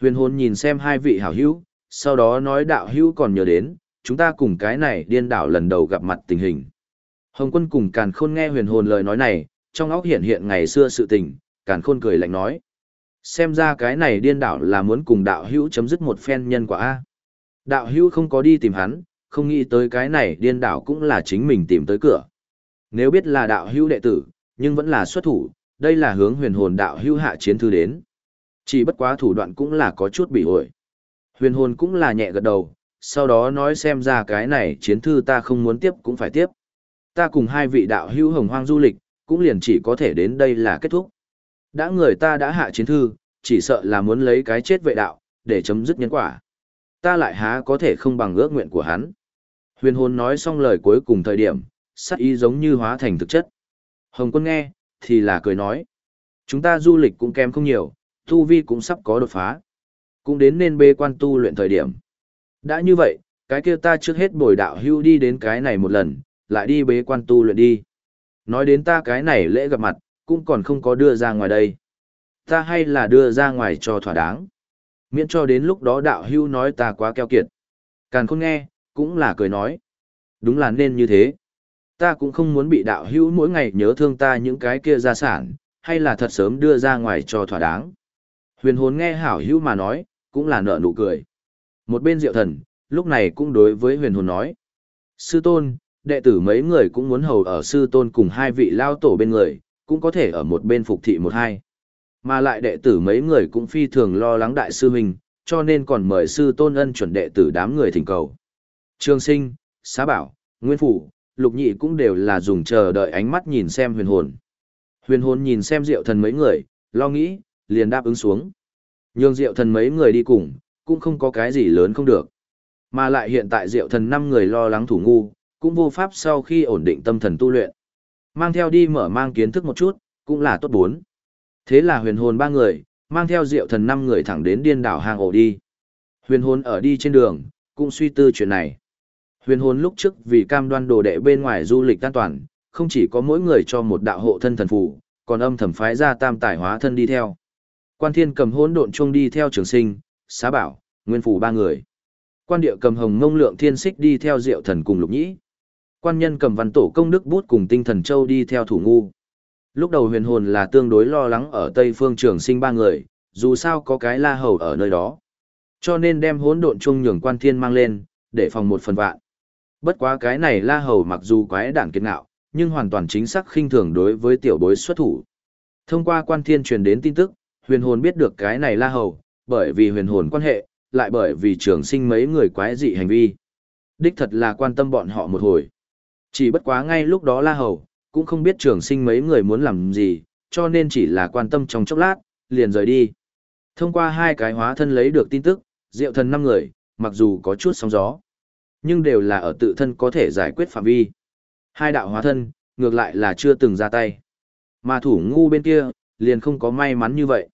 Speaker 1: Huyền hồn nhìn xem hai vị hảo hữu, sau đó nói đạo hữu còn nhớ đến, chúng ta cùng cái này điên đảo lần đầu gặp mặt tình hình. Hồng quân cùng càn khôn nghe huyền hồn lời nói này, trong óc hiện hiện ngày xưa sự tình, càn khôn cười lạnh nói. Xem ra cái này điên đảo là muốn cùng đạo hữu chấm dứt một phen nhân quả A. Đạo hữu không có đi tìm hắn, không nghĩ tới cái này điên đảo cũng là chính mình tìm tới cửa. Nếu biết là đạo hữu đệ tử, nhưng vẫn là xuất thủ, đây là hướng huyền hồn đạo hữu hạ chiến thư đến. Chỉ bất quá thủ đoạn cũng là có chút bị ổi. Huyền hồn cũng là nhẹ gật đầu, sau đó nói xem ra cái này chiến thư ta không muốn tiếp cũng phải tiếp. Ta cùng hai vị đạo hữu hồng hoang du lịch, cũng liền chỉ có thể đến đây là kết thúc. Đã người ta đã hạ chiến thư, chỉ sợ là muốn lấy cái chết vệ đạo, để chấm dứt nhân quả. Ta lại há có thể không bằng ước nguyện của hắn. Huyền hồn nói xong lời cuối cùng thời điểm, sắc ý giống như hóa thành thực chất. Hồng quân nghe, thì là cười nói. Chúng ta du lịch cũng kém không nhiều, thu vi cũng sắp có đột phá. Cũng đến nên bê quan tu luyện thời điểm. Đã như vậy, cái kia ta trước hết bồi đạo hưu đi đến cái này một lần, lại đi bế quan tu luyện đi. Nói đến ta cái này lễ gặp mặt, cũng còn không có đưa ra ngoài đây. Ta hay là đưa ra ngoài cho thỏa đáng. Miễn cho đến lúc đó đạo hưu nói ta quá keo kiệt. Càn khôn nghe, cũng là cười nói. Đúng là nên như thế. Ta cũng không muốn bị đạo hưu mỗi ngày nhớ thương ta những cái kia gia sản, hay là thật sớm đưa ra ngoài cho thỏa đáng. Huyền hồn nghe hảo hưu mà nói, cũng là nở nụ cười. Một bên diệu thần, lúc này cũng đối với huyền hồn nói. Sư tôn, đệ tử mấy người cũng muốn hầu ở sư tôn cùng hai vị lao tổ bên người, cũng có thể ở một bên phục thị một hai. Mà lại đệ tử mấy người cũng phi thường lo lắng đại sư huynh, cho nên còn mời sư tôn ân chuẩn đệ tử đám người thỉnh cầu. Trương sinh, xá bảo, nguyên phủ, lục nhị cũng đều là dùng chờ đợi ánh mắt nhìn xem huyền hồn. Huyền hồn nhìn xem diệu thần mấy người, lo nghĩ, liền đáp ứng xuống. nhưng diệu thần mấy người đi cùng, cũng không có cái gì lớn không được. Mà lại hiện tại diệu thần năm người lo lắng thủ ngu, cũng vô pháp sau khi ổn định tâm thần tu luyện. Mang theo đi mở mang kiến thức một chút, cũng là tốt bốn. Thế là huyền hồn ba người, mang theo diệu thần năm người thẳng đến điên đảo hang ổ đi. Huyền hồn ở đi trên đường, cũng suy tư chuyện này. Huyền hồn lúc trước vì cam đoan đồ đệ bên ngoài du lịch an toàn, không chỉ có mỗi người cho một đạo hộ thân thần phù, còn âm thầm phái ra tam tài hóa thân đi theo. Quan thiên cầm hỗn độn chung đi theo trường sinh, xá bảo, nguyên phủ ba người. Quan địa cầm hồng ngông lượng thiên xích đi theo diệu thần cùng lục nhĩ. Quan nhân cầm văn tổ công đức bút cùng tinh thần châu đi theo thủ ngu. Lúc đầu huyền hồn là tương đối lo lắng ở Tây phương trường sinh ba người, dù sao có cái la hầu ở nơi đó. Cho nên đem hỗn độn chung nhường quan thiên mang lên, để phòng một phần vạn. Bất quá cái này la hầu mặc dù quái đản kiệt ngạo, nhưng hoàn toàn chính xác khinh thường đối với tiểu bối xuất thủ. Thông qua quan thiên truyền đến tin tức, huyền hồn biết được cái này la hầu, bởi vì huyền hồn quan hệ, lại bởi vì trường sinh mấy người quái dị hành vi. Đích thật là quan tâm bọn họ một hồi. Chỉ bất quá ngay lúc đó la hầu, cũng không biết trường sinh mấy người muốn làm gì, cho nên chỉ là quan tâm trong chốc lát, liền rời đi. Thông qua hai cái hóa thân lấy được tin tức, diệu thần năm người, mặc dù có chút sóng gió, nhưng đều là ở tự thân có thể giải quyết phạm vi. Hai đạo hóa thân, ngược lại là chưa từng ra tay. Mà thủ ngu bên kia, liền không có may mắn như vậy.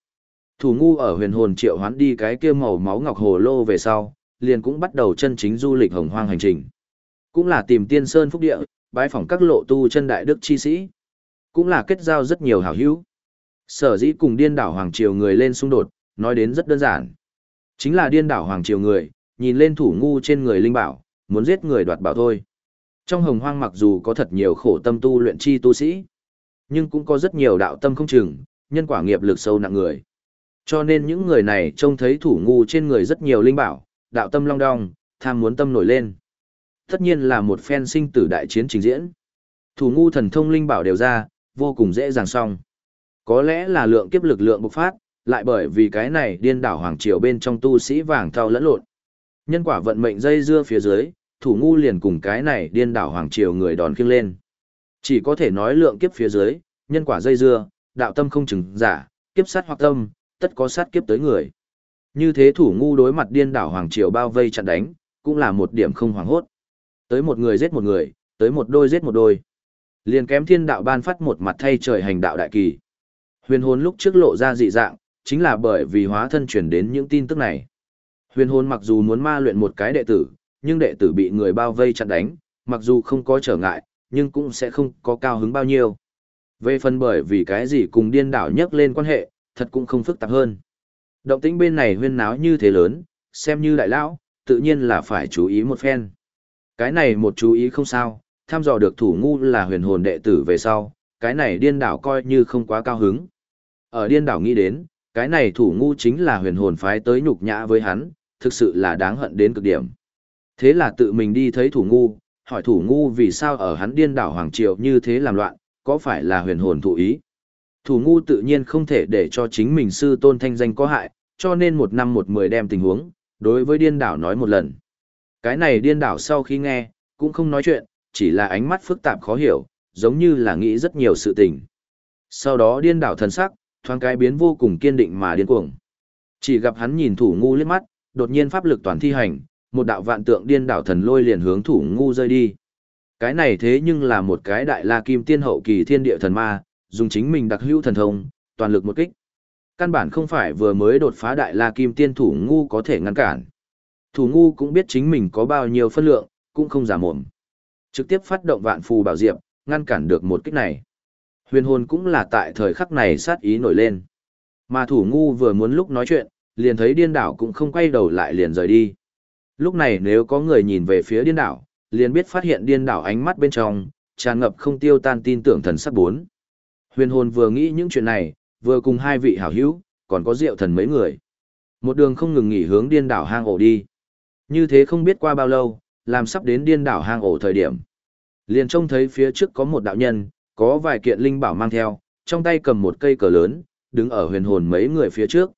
Speaker 1: Thủ ngu ở huyền hồn triệu hoán đi cái kia màu máu ngọc hồ lô về sau, liền cũng bắt đầu chân chính du lịch hồng hoang hành trình. Cũng là tìm tiên sơn phúc địa, bái phỏng các lộ tu chân đại đức chi sĩ. Cũng là kết giao rất nhiều hảo hữu. Sở dĩ cùng điên đảo Hoàng Triều người lên xung đột, nói đến rất đơn giản. Chính là điên đảo Hoàng Triều người, nhìn lên thủ ngu trên người linh bảo, muốn giết người đoạt bảo thôi. Trong hồng hoang mặc dù có thật nhiều khổ tâm tu luyện chi tu sĩ, nhưng cũng có rất nhiều đạo tâm không chừng, nhân quả nghiệp lực sâu nặng người. Cho nên những người này trông thấy thủ ngu trên người rất nhiều linh bảo, đạo tâm long đong, tham muốn tâm nổi lên. Tất nhiên là một phen sinh tử đại chiến trình diễn. Thủ ngu thần thông linh bảo đều ra, vô cùng dễ dàng xong. Có lẽ là lượng kiếp lực lượng bộc phát, lại bởi vì cái này điên đảo hoàng triều bên trong tu sĩ vàng thao lẫn lộn. Nhân quả vận mệnh dây dưa phía dưới, thủ ngu liền cùng cái này điên đảo hoàng triều người đòn khiêng lên. Chỉ có thể nói lượng kiếp phía dưới, nhân quả dây dưa, đạo tâm không chừng giả, kiếp sát hoặc tâm, tất có sát kiếp tới người. Như thế thủ ngu đối mặt điên đảo hoàng triều bao vây chặn đánh, cũng là một điểm không hoàng hốt. Tới một người giết một người, tới một đôi giết một đôi. Liền kém thiên đạo ban phát một mặt thay trời hành đạo đại kỳ. Huyền hồn lúc trước lộ ra dị dạng, chính là bởi vì hóa thân chuyển đến những tin tức này. Huyền hồn mặc dù muốn ma luyện một cái đệ tử, nhưng đệ tử bị người bao vây chặn đánh, mặc dù không có trở ngại, nhưng cũng sẽ không có cao hứng bao nhiêu. Về phần bởi vì cái gì cùng điên đảo nhắc lên quan hệ, thật cũng không phức tạp hơn. Động tĩnh bên này huyên náo như thế lớn, xem như đại lão, tự nhiên là phải chú ý một phen. Cái này một chú ý không sao, tham dò được thủ ngu là huyền hồn đệ tử về sau, cái này điên đảo coi như không quá cao hứng. Ở điên đảo nghĩ đến, cái này thủ ngu chính là huyền hồn phái tới nhục nhã với hắn, thực sự là đáng hận đến cực điểm. Thế là tự mình đi thấy thủ ngu, hỏi thủ ngu vì sao ở hắn điên đảo Hoàng Triều như thế làm loạn, có phải là huyền hồn thụ ý. Thủ ngu tự nhiên không thể để cho chính mình sư tôn thanh danh có hại, cho nên một năm một mười đem tình huống, đối với điên đảo nói một lần. Cái này điên đảo sau khi nghe, cũng không nói chuyện, chỉ là ánh mắt phức tạp khó hiểu, giống như là nghĩ rất nhiều sự tình. Sau đó điên đảo thần sắc, thoáng cái biến vô cùng kiên định mà điên cuồng. Chỉ gặp hắn nhìn thủ ngu liếc mắt, đột nhiên pháp lực toàn thi hành, một đạo vạn tượng điên đảo thần lôi liền hướng thủ ngu rơi đi. Cái này thế nhưng là một cái đại la kim tiên hậu kỳ thiên địa thần ma, dùng chính mình đặc hữu thần thông, toàn lực một kích. Căn bản không phải vừa mới đột phá đại la kim tiên thủ ngu có thể ngăn cản. Thủ ngu cũng biết chính mình có bao nhiêu phân lượng, cũng không giả mồm. Trực tiếp phát động vạn phù bảo diệp, ngăn cản được một kích này. Huyền hồn cũng là tại thời khắc này sát ý nổi lên. Mà thủ ngu vừa muốn lúc nói chuyện, liền thấy điên đảo cũng không quay đầu lại liền rời đi. Lúc này nếu có người nhìn về phía điên đảo, liền biết phát hiện điên đảo ánh mắt bên trong, tràn ngập không tiêu tan tin tưởng thần sắc bốn. Huyền hồn vừa nghĩ những chuyện này, vừa cùng hai vị hảo hữu, còn có diệu thần mấy người. Một đường không ngừng nghỉ hướng điên đảo hang ổ đi. Như thế không biết qua bao lâu, làm sắp đến điên đảo hang ổ thời điểm. Liền trông thấy phía trước có một đạo nhân, có vài kiện linh bảo mang theo, trong tay cầm một cây cờ lớn, đứng ở huyền hồn mấy người phía trước.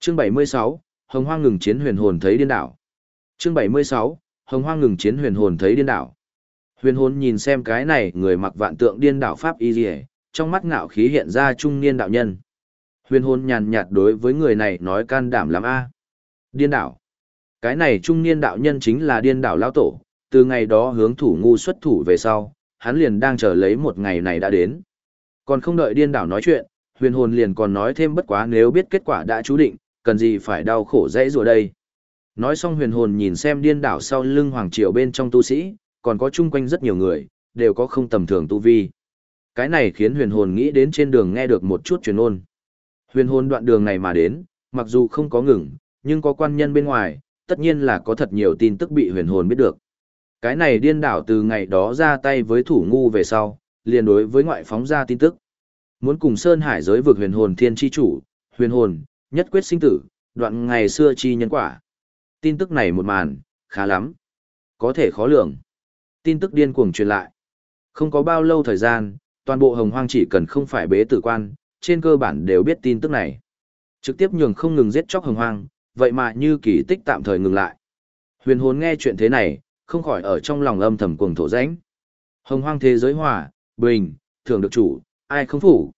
Speaker 1: Chương 76, Hồng Hoang ngừng chiến huyền hồn thấy điên đảo. Chương 76, Hồng Hoang ngừng chiến huyền hồn thấy điên đảo. Huyền hồn nhìn xem cái này, người mặc vạn tượng điên đảo pháp y liễu, trong mắt ngạo khí hiện ra trung niên đạo nhân. Huyền hồn nhàn nhạt đối với người này nói can đảm lắm a. Điên đảo. Cái này trung niên đạo nhân chính là điên đảo lão tổ, từ ngày đó hướng thủ ngu xuất thủ về sau, hắn liền đang chờ lấy một ngày này đã đến. Còn không đợi điên đảo nói chuyện, huyền hồn liền còn nói thêm bất quá nếu biết kết quả đã chú định, cần gì phải đau khổ dễ rùa đây. Nói xong huyền hồn nhìn xem điên đảo sau lưng hoàng triều bên trong tu sĩ, còn có chung quanh rất nhiều người, đều có không tầm thường tu vi. Cái này khiến huyền hồn nghĩ đến trên đường nghe được một chút truyền ôn. Huyền hồn đoạn đường này mà đến, mặc dù không có ngừng, nhưng có quan nhân bên ngoài, tất nhiên là có thật nhiều tin tức bị huyền hồn biết được. Cái này điên đảo từ ngày đó ra tay với thủ ngu về sau, liền đối với ngoại phóng ra tin tức. Muốn cùng Sơn Hải giới vực huyền hồn thiên chi chủ, huyền hồn, nhất quyết sinh tử, đoạn ngày xưa chi nhân quả. Tin tức này một màn, khá lắm. Có thể khó lường. Tin tức điên cuồng truyền lại. Không có bao lâu thời gian, toàn bộ hồng hoang chỉ cần không phải bế tử quan, trên cơ bản đều biết tin tức này. Trực tiếp nhường không ngừng giết chóc hồng hoang, vậy mà như kỳ tích tạm thời ngừng lại. Huyền hồn nghe chuyện thế này, không khỏi ở trong lòng âm thầm cuồng thổ rãnh. Hồng hoang thế giới hòa, bình, thường được chủ, ai không phủ.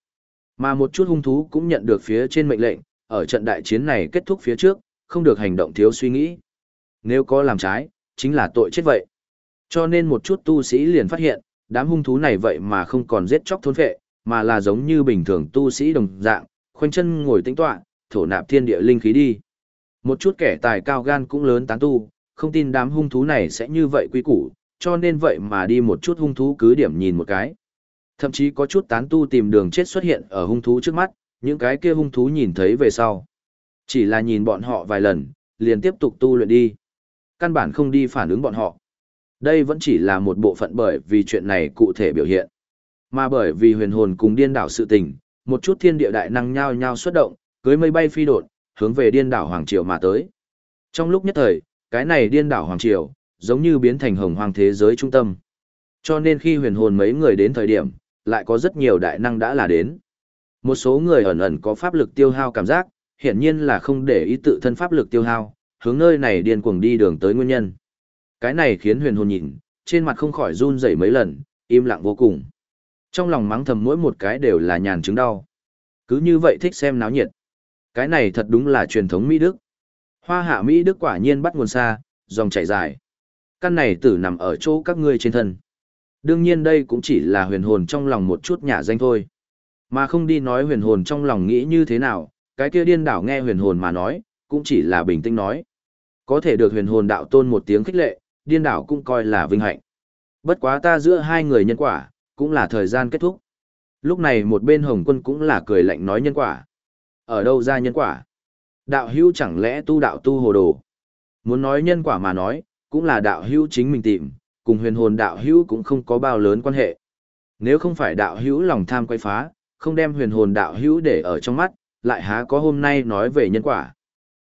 Speaker 1: Mà một chút hung thú cũng nhận được phía trên mệnh lệnh, ở trận đại chiến này kết thúc phía trước, không được hành động thiếu suy nghĩ. Nếu có làm trái, chính là tội chết vậy. Cho nên một chút tu sĩ liền phát hiện, đám hung thú này vậy mà không còn giết chóc thôn phệ, mà là giống như bình thường tu sĩ đồng dạng, khoanh chân ngồi tĩnh tọa, thổ nạp thiên địa linh khí đi. Một chút kẻ tài cao gan cũng lớn tán tu, không tin đám hung thú này sẽ như vậy quý củ, cho nên vậy mà đi một chút hung thú cứ điểm nhìn một cái. Thậm chí có chút tán tu tìm đường chết xuất hiện ở hung thú trước mắt, những cái kia hung thú nhìn thấy về sau. Chỉ là nhìn bọn họ vài lần, liền tiếp tục tu luyện đi. Căn bản không đi phản ứng bọn họ. Đây vẫn chỉ là một bộ phận bởi vì chuyện này cụ thể biểu hiện. Mà bởi vì huyền hồn cùng điên đảo sự tình, một chút thiên địa đại năng nhao nhao xuất động, cưới mây bay phi đột, hướng về điên đảo Hoàng Triều mà tới. Trong lúc nhất thời, cái này điên đảo Hoàng Triều, giống như biến thành hồng hoàng thế giới trung tâm. Cho nên khi huyền hồn mấy người đến thời điểm, lại có rất nhiều đại năng đã là đến. Một số người ẩn ẩn có pháp lực tiêu hao cảm giác, hiển nhiên là không để ý tự thân pháp lực tiêu hao, hướng nơi này điên cuồng đi đường tới nguyên nhân. Cái này khiến huyền hồn nhìn, trên mặt không khỏi run rẩy mấy lần, im lặng vô cùng. Trong lòng mắng thầm mỗi một cái đều là nhàn chứng đau. Cứ như vậy thích xem náo nhiệt. Cái này thật đúng là truyền thống Mỹ Đức. Hoa hạ Mỹ Đức quả nhiên bắt nguồn xa, dòng chảy dài. Căn này tử nằm ở chỗ các ngươi trên thân. Đương nhiên đây cũng chỉ là huyền hồn trong lòng một chút nhả danh thôi. Mà không đi nói huyền hồn trong lòng nghĩ như thế nào, cái kia điên đảo nghe huyền hồn mà nói, cũng chỉ là bình tĩnh nói. Có thể được huyền hồn đạo tôn một tiếng khích lệ, điên đảo cũng coi là vinh hạnh. Bất quá ta giữa hai người nhân quả, cũng là thời gian kết thúc. Lúc này một bên hồng quân cũng là cười lạnh nói nhân quả. Ở đâu ra nhân quả? Đạo hữu chẳng lẽ tu đạo tu hồ đồ? Muốn nói nhân quả mà nói, cũng là đạo hữu chính mình tìm, cùng huyền hồn đạo hữu cũng không có bao lớn quan hệ. Nếu không phải đạo hữu lòng tham quay phá, không đem huyền hồn đạo hữu để ở trong mắt, lại há có hôm nay nói về nhân quả.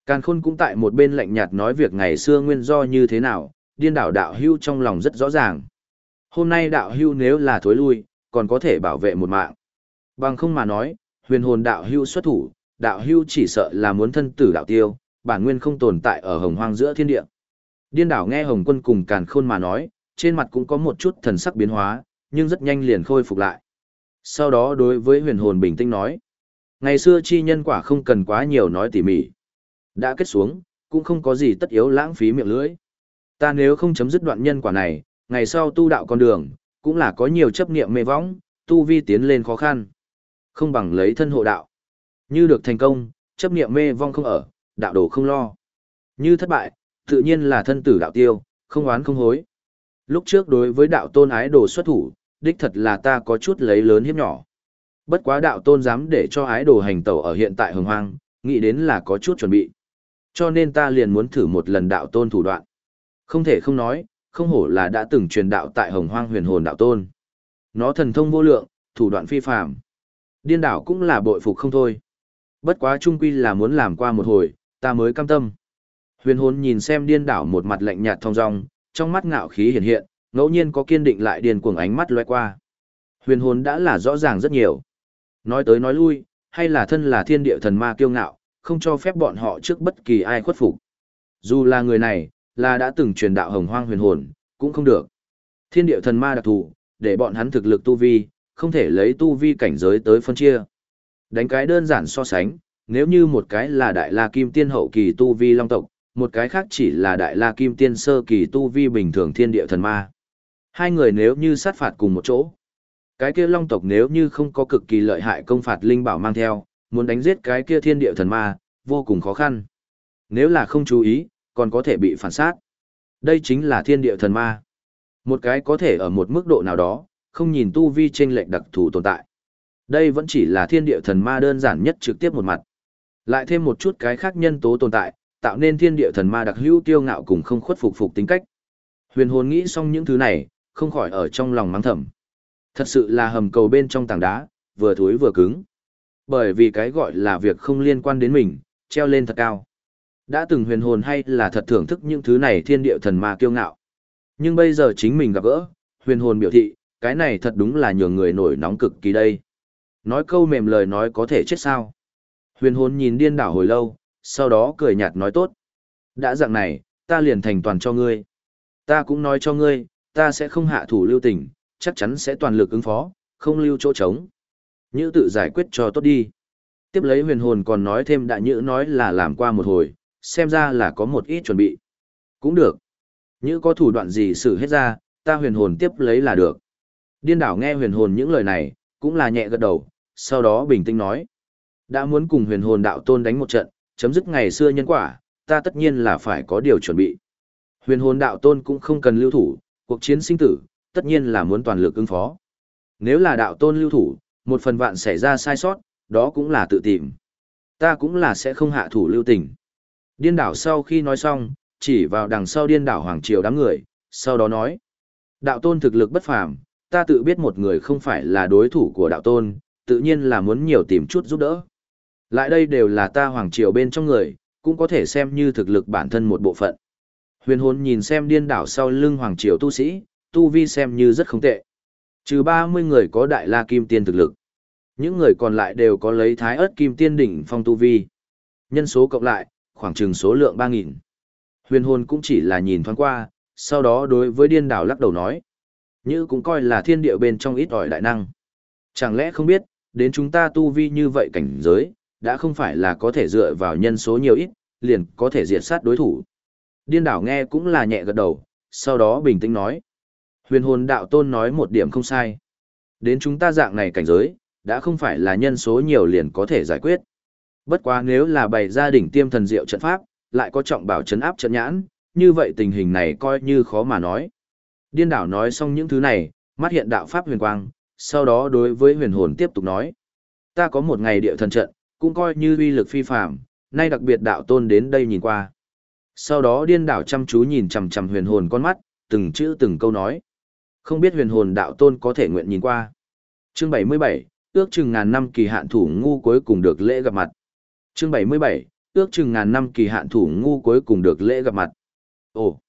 Speaker 1: Càn khôn cũng tại một bên lạnh nhạt nói việc ngày xưa nguyên do như thế nào, điên đảo đạo hữu trong lòng rất rõ ràng. Hôm nay đạo hữu nếu là thối lui, còn có thể bảo vệ một mạng. Bằng không mà nói, huyền hồn đạo hữu xuất thủ, đạo Hưu chỉ sợ là muốn thân tử đạo tiêu, bản nguyên không tồn tại ở hồng hoang giữa thiên địa. Điên đảo nghe hồng quân cùng càn khôn mà nói, trên mặt cũng có một chút thần sắc biến hóa, nhưng rất nhanh liền khôi phục lại. Sau đó đối với huyền hồn bình tĩnh nói, ngày xưa chi nhân quả không cần quá nhiều nói tỉ mỉ. Đã kết xuống, cũng không có gì tất yếu lãng phí miệng lưỡi. Ta nếu không chấm dứt đoạn nhân quả này, ngày sau tu đạo con đường, cũng là có nhiều chấp niệm mê võng, tu vi tiến lên khó khăn. Không bằng lấy thân hộ đạo. Như được thành công, chấp niệm mê vong không ở, đạo đồ không lo. Như thất bại, tự nhiên là thân tử đạo tiêu, không oán không hối. Lúc trước đối với đạo tôn ái đồ xuất thủ, đích thật là ta có chút lấy lớn hiếp nhỏ. Bất quá đạo tôn dám để cho ái đồ hành tẩu ở hiện tại hồng hoang, nghĩ đến là có chút chuẩn bị. Cho nên ta liền muốn thử một lần đạo tôn thủ đoạn. Không thể không nói, không hổ là đã từng truyền đạo tại hồng hoang huyền hồn đạo tôn. Nó thần thông vô lượng, thủ đoạn phi phàm. Điên đảo cũng là bội phục không thôi. Bất quá trung quy là muốn làm qua một hồi, ta mới cam tâm. Huyền hồn nhìn xem điên đảo một mặt lạnh nhạt thong dong, trong mắt ngạo khí hiện hiện, ngẫu nhiên có kiên định lại điên cuồng ánh mắt loe qua. Huyền hồn đã là rõ ràng rất nhiều. Nói tới nói lui, hay là thân là thiên địa thần ma kiêu ngạo, không cho phép bọn họ trước bất kỳ ai khuất phục. Dù là người này, là đã từng truyền đạo hồng hoang huyền hồn, cũng không được. Thiên địa thần ma đặc thù, để bọn hắn thực lực tu vi, không thể lấy tu vi cảnh giới tới phân chia. Đánh cái đơn giản so sánh, nếu như một cái là đại la kim tiên hậu kỳ tu vi long tộc, một cái khác chỉ là đại la kim tiên sơ kỳ tu vi bình thường thiên địa thần ma. Hai người nếu như sát phạt cùng một chỗ, cái kia long tộc nếu như không có cực kỳ lợi hại công phạt linh bảo mang theo, muốn đánh giết cái kia thiên địa thần ma, vô cùng khó khăn. Nếu là không chú ý, còn có thể bị phản sát. Đây chính là thiên địa thần ma. Một cái có thể ở một mức độ nào đó, không nhìn tu vi trên lệnh đặc thù tồn tại. Đây vẫn chỉ là thiên địa thần ma đơn giản nhất trực tiếp một mặt. Lại thêm một chút cái khác nhân tố tồn tại, tạo nên thiên địa thần ma đặc hữu tiêu ngạo cùng không khuất phục phục tính cách. Huyền hồn nghĩ xong những thứ này, không khỏi ở trong lòng mắng thầm. Thật sự là hầm cầu bên trong tảng đá, vừa thối vừa cứng. Bởi vì cái gọi là việc không liên quan đến mình, treo lên thật cao. Đã từng huyền hồn hay là thật thưởng thức những thứ này thiên địa thần ma kiêu ngạo. Nhưng bây giờ chính mình gặp gỡ, huyền hồn biểu thị, cái này thật đúng là nhường người nổi nóng cực kỳ đây. Nói câu mềm lời nói có thể chết sao. Huyền hồn nhìn điên đảo hồi lâu, sau đó cười nhạt nói tốt. Đã dạng này, ta liền thành toàn cho ngươi. Ta cũng nói cho ngươi, ta sẽ không hạ thủ lưu tình, chắc chắn sẽ toàn lực ứng phó, không lưu chỗ trống. Nhữ tự giải quyết cho tốt đi. Tiếp lấy huyền hồn còn nói thêm đại nhữ nói là làm qua một hồi, xem ra là có một ít chuẩn bị. Cũng được. Nhữ có thủ đoạn gì xử hết ra, ta huyền hồn tiếp lấy là được. Điên đảo nghe huyền hồn những lời này, cũng là nhẹ gật đầu, sau đó bình tĩnh nói. Đã muốn cùng huyền hồn đạo tôn đánh một trận, chấm dứt ngày xưa nhân quả, ta tất nhiên là phải có điều chuẩn bị. Huyền hồn đạo tôn cũng không cần lưu thủ, cuộc chiến sinh tử, tất nhiên là muốn toàn lực ứng phó. Nếu là đạo tôn lưu thủ, một phần vạn xảy ra sai sót, đó cũng là tự tìm. Ta cũng là sẽ không hạ thủ lưu tình. Điên đảo sau khi nói xong, chỉ vào đằng sau điên đảo hoàng triều đám người, sau đó nói. Đạo tôn thực lực bất phàm, ta tự biết một người không phải là đối thủ của đạo tôn, tự nhiên là muốn nhiều tìm chút giúp đỡ. Lại đây đều là ta hoàng triều bên trong người, cũng có thể xem như thực lực bản thân một bộ phận. Huyền hồn nhìn xem điên đảo sau lưng hoàng triều tu sĩ, tu vi xem như rất không tệ. Trừ 30 người có đại la kim tiên thực lực. Những người còn lại đều có lấy thái ớt kim tiên đỉnh phong tu vi. Nhân số cộng lại, khoảng chừng số lượng 3.000. Huyền hồn cũng chỉ là nhìn thoáng qua, sau đó đối với điên đảo lắc đầu nói. Như cũng coi là thiên địa bên trong ít ỏi đại năng. Chẳng lẽ không biết, đến chúng ta tu vi như vậy cảnh giới, đã không phải là có thể dựa vào nhân số nhiều ít, liền có thể diệt sát đối thủ. Điên đảo nghe cũng là nhẹ gật đầu, sau đó bình tĩnh nói. Huyền hồn đạo tôn nói một điểm không sai. Đến chúng ta dạng này cảnh giới, đã không phải là nhân số nhiều liền có thể giải quyết. Bất quá nếu là bày gia đình tiêm thần diệu trận pháp, lại có trọng bảo chấn áp trận nhãn, như vậy tình hình này coi như khó mà nói. Điên đảo nói xong những thứ này, mắt hiện đạo pháp huyền quang, sau đó đối với huyền hồn tiếp tục nói. Ta có một ngày địa thần trận, cũng coi như uy lực phi phạm, nay đặc biệt đạo tôn đến đây nhìn qua. Sau đó điên đảo chăm chú nhìn chằm chằm huyền hồn con mắt, từng chữ từng câu nói. Không biết huyền hồn đạo tôn có thể nguyện nhìn qua. Chương 77, ước chừng ngàn năm kỳ hạn thủ ngu cuối cùng được lễ gặp mặt. Chương 77, ước chừng ngàn năm kỳ hạn thủ ngu cuối cùng được lễ gặp mặt. Ồ,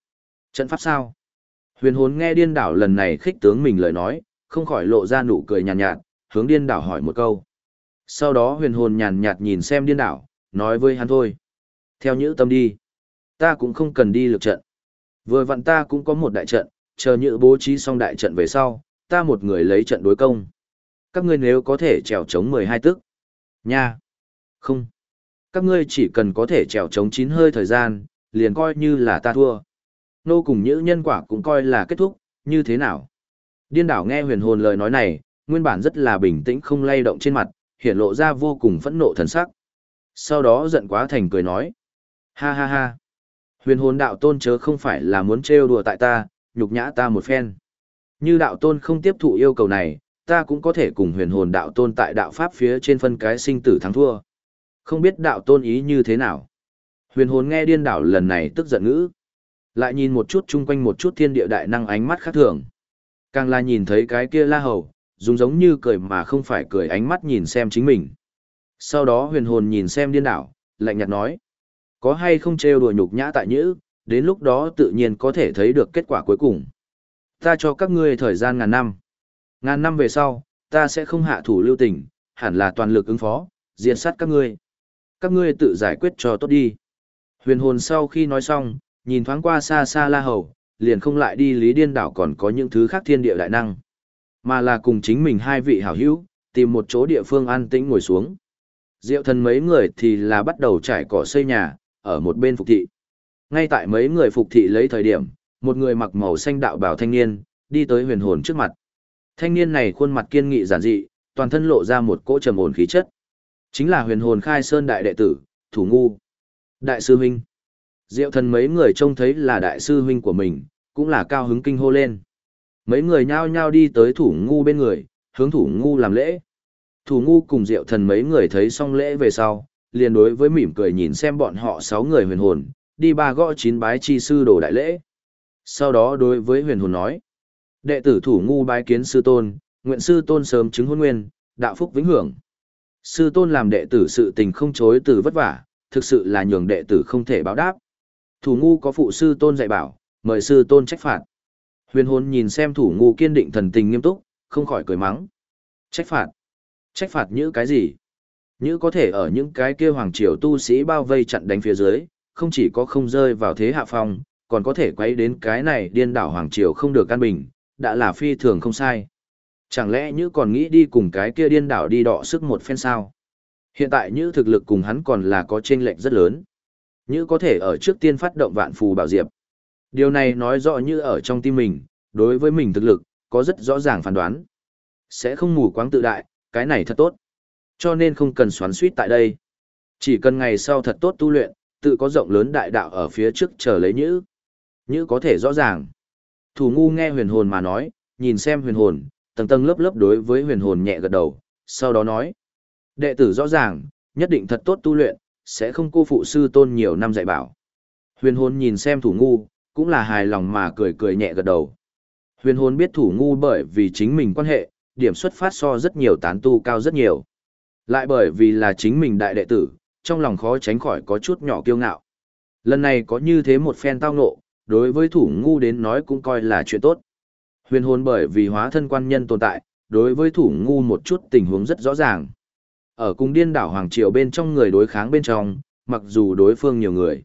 Speaker 1: trận pháp sao? Huyền hồn nghe điên đảo lần này khích tướng mình lời nói, không khỏi lộ ra nụ cười nhàn nhạt, nhạt, hướng điên đảo hỏi một câu. Sau đó huyền hồn nhàn nhạt nhìn xem điên đảo, nói với hắn thôi. Theo nhữ tâm đi. Ta cũng không cần đi lực trận. Vừa vặn ta cũng có một đại trận, chờ nhữ bố trí xong đại trận về sau, ta một người lấy trận đối công. Các ngươi nếu có thể trèo chống 12 tức. Nha. Không. Các ngươi chỉ cần có thể trèo chống 9 hơi thời gian, liền coi như là ta thua. Nô cùng nhữ nhân quả cũng coi là kết thúc, như thế nào? Điên đảo nghe huyền hồn lời nói này, nguyên bản rất là bình tĩnh không lay động trên mặt, hiện lộ ra vô cùng phẫn nộ thần sắc. Sau đó giận quá thành cười nói. Ha ha ha. Huyền hồn đạo tôn chớ không phải là muốn trêu đùa tại ta, nhục nhã ta một phen. Như đạo tôn không tiếp thụ yêu cầu này, ta cũng có thể cùng huyền hồn đạo tôn tại đạo pháp phía trên phân cái sinh tử thắng thua. Không biết đạo tôn ý như thế nào. Huyền hồn nghe điên đảo lần này tức giận ngữ. Lại nhìn một chút chung quanh một chút thiên địa đại năng ánh mắt khác thường. Càng là nhìn thấy cái kia la hầu, dùng giống như cười mà không phải cười ánh mắt nhìn xem chính mình. Sau đó huyền hồn nhìn xem điên đảo, lạnh nhạt nói. Có hay không trêu đùa nhục nhã tại nhữ, đến lúc đó tự nhiên có thể thấy được kết quả cuối cùng. Ta cho các ngươi thời gian ngàn năm. Ngàn năm về sau, ta sẽ không hạ thủ lưu tình, hẳn là toàn lực ứng phó, diện sát các ngươi. Các ngươi tự giải quyết cho tốt đi. Huyền hồn sau khi nói xong, nhìn thoáng qua xa xa la hầu, liền không lại đi lý điên đảo còn có những thứ khác thiên địa đại năng. Mà là cùng chính mình hai vị hảo hữu, tìm một chỗ địa phương an tĩnh ngồi xuống. Diệu thần mấy người thì là bắt đầu trải cỏ xây nhà, ở một bên phục thị. Ngay tại mấy người phục thị lấy thời điểm, một người mặc màu xanh đạo bào thanh niên, đi tới huyền hồn trước mặt. Thanh niên này khuôn mặt kiên nghị giản dị, toàn thân lộ ra một cỗ trầm ổn khí chất. Chính là huyền hồn khai sơn đại đệ tử, thủ ngu. Đại sư huynh. Diệu thần mấy người trông thấy là đại sư huynh của mình, cũng là cao hứng kinh hô lên. Mấy người nhao nhao đi tới thủ ngu bên người, hướng thủ ngu làm lễ. Thủ ngu cùng diệu thần mấy người thấy xong lễ về sau, liền đối với mỉm cười nhìn xem bọn họ sáu người huyền hồn, đi ba gõ chín bái chi sư đồ đại lễ. Sau đó đối với huyền hồn nói, đệ tử thủ ngu bái kiến sư tôn, nguyện sư tôn sớm chứng hôn nguyên, đạo phúc vĩnh hưởng. Sư tôn làm đệ tử sự tình không chối từ vất vả, thực sự là nhường đệ tử không thể báo đáp. Thủ ngu có phụ sư tôn dạy bảo, mời sư tôn trách phạt. Huyền hồn nhìn xem thủ ngu kiên định thần tình nghiêm túc, không khỏi cười mắng. Trách phạt? Trách phạt như cái gì? Như có thể ở những cái kia hoàng triều tu sĩ bao vây chặn đánh phía dưới, không chỉ có không rơi vào thế hạ phong, còn có thể quay đến cái này điên đảo hoàng triều không được căn bình, đã là phi thường không sai. Chẳng lẽ như còn nghĩ đi cùng cái kia điên đảo đi đọ sức một phen sao? Hiện tại như thực lực cùng hắn còn là có chênh lệch rất lớn. Như có thể ở trước tiên phát động vạn phù bảo diệp. Điều này nói rõ như ở trong tim mình, đối với mình thực lực, có rất rõ ràng phán đoán. Sẽ không mù quáng tự đại, cái này thật tốt. Cho nên không cần xoắn suýt tại đây. Chỉ cần ngày sau thật tốt tu luyện, tự có rộng lớn đại đạo ở phía trước chờ lấy nhữ. Nhữ có thể rõ ràng. Thủ ngu nghe huyền hồn mà nói, nhìn xem huyền hồn, tầng tầng lớp lớp đối với huyền hồn nhẹ gật đầu, sau đó nói. Đệ tử rõ ràng, nhất định thật tốt tu luyện, sẽ không cô phụ sư tôn nhiều năm dạy bảo. Huyền hồn nhìn xem thủ ngu, cũng là hài lòng mà cười cười nhẹ gật đầu. Huyền hồn biết thủ ngu bởi vì chính mình quan hệ, điểm xuất phát so rất nhiều tán tu cao rất nhiều. Lại bởi vì là chính mình đại đệ tử, trong lòng khó tránh khỏi có chút nhỏ kiêu ngạo. Lần này có như thế một phen tao ngộ, đối với thủ ngu đến nói cũng coi là chuyện tốt. Huyền hồn bởi vì hóa thân quan nhân tồn tại, đối với thủ ngu một chút tình huống rất rõ ràng. Ở cung điên đảo Hoàng Triều bên trong người đối kháng bên trong, mặc dù đối phương nhiều người.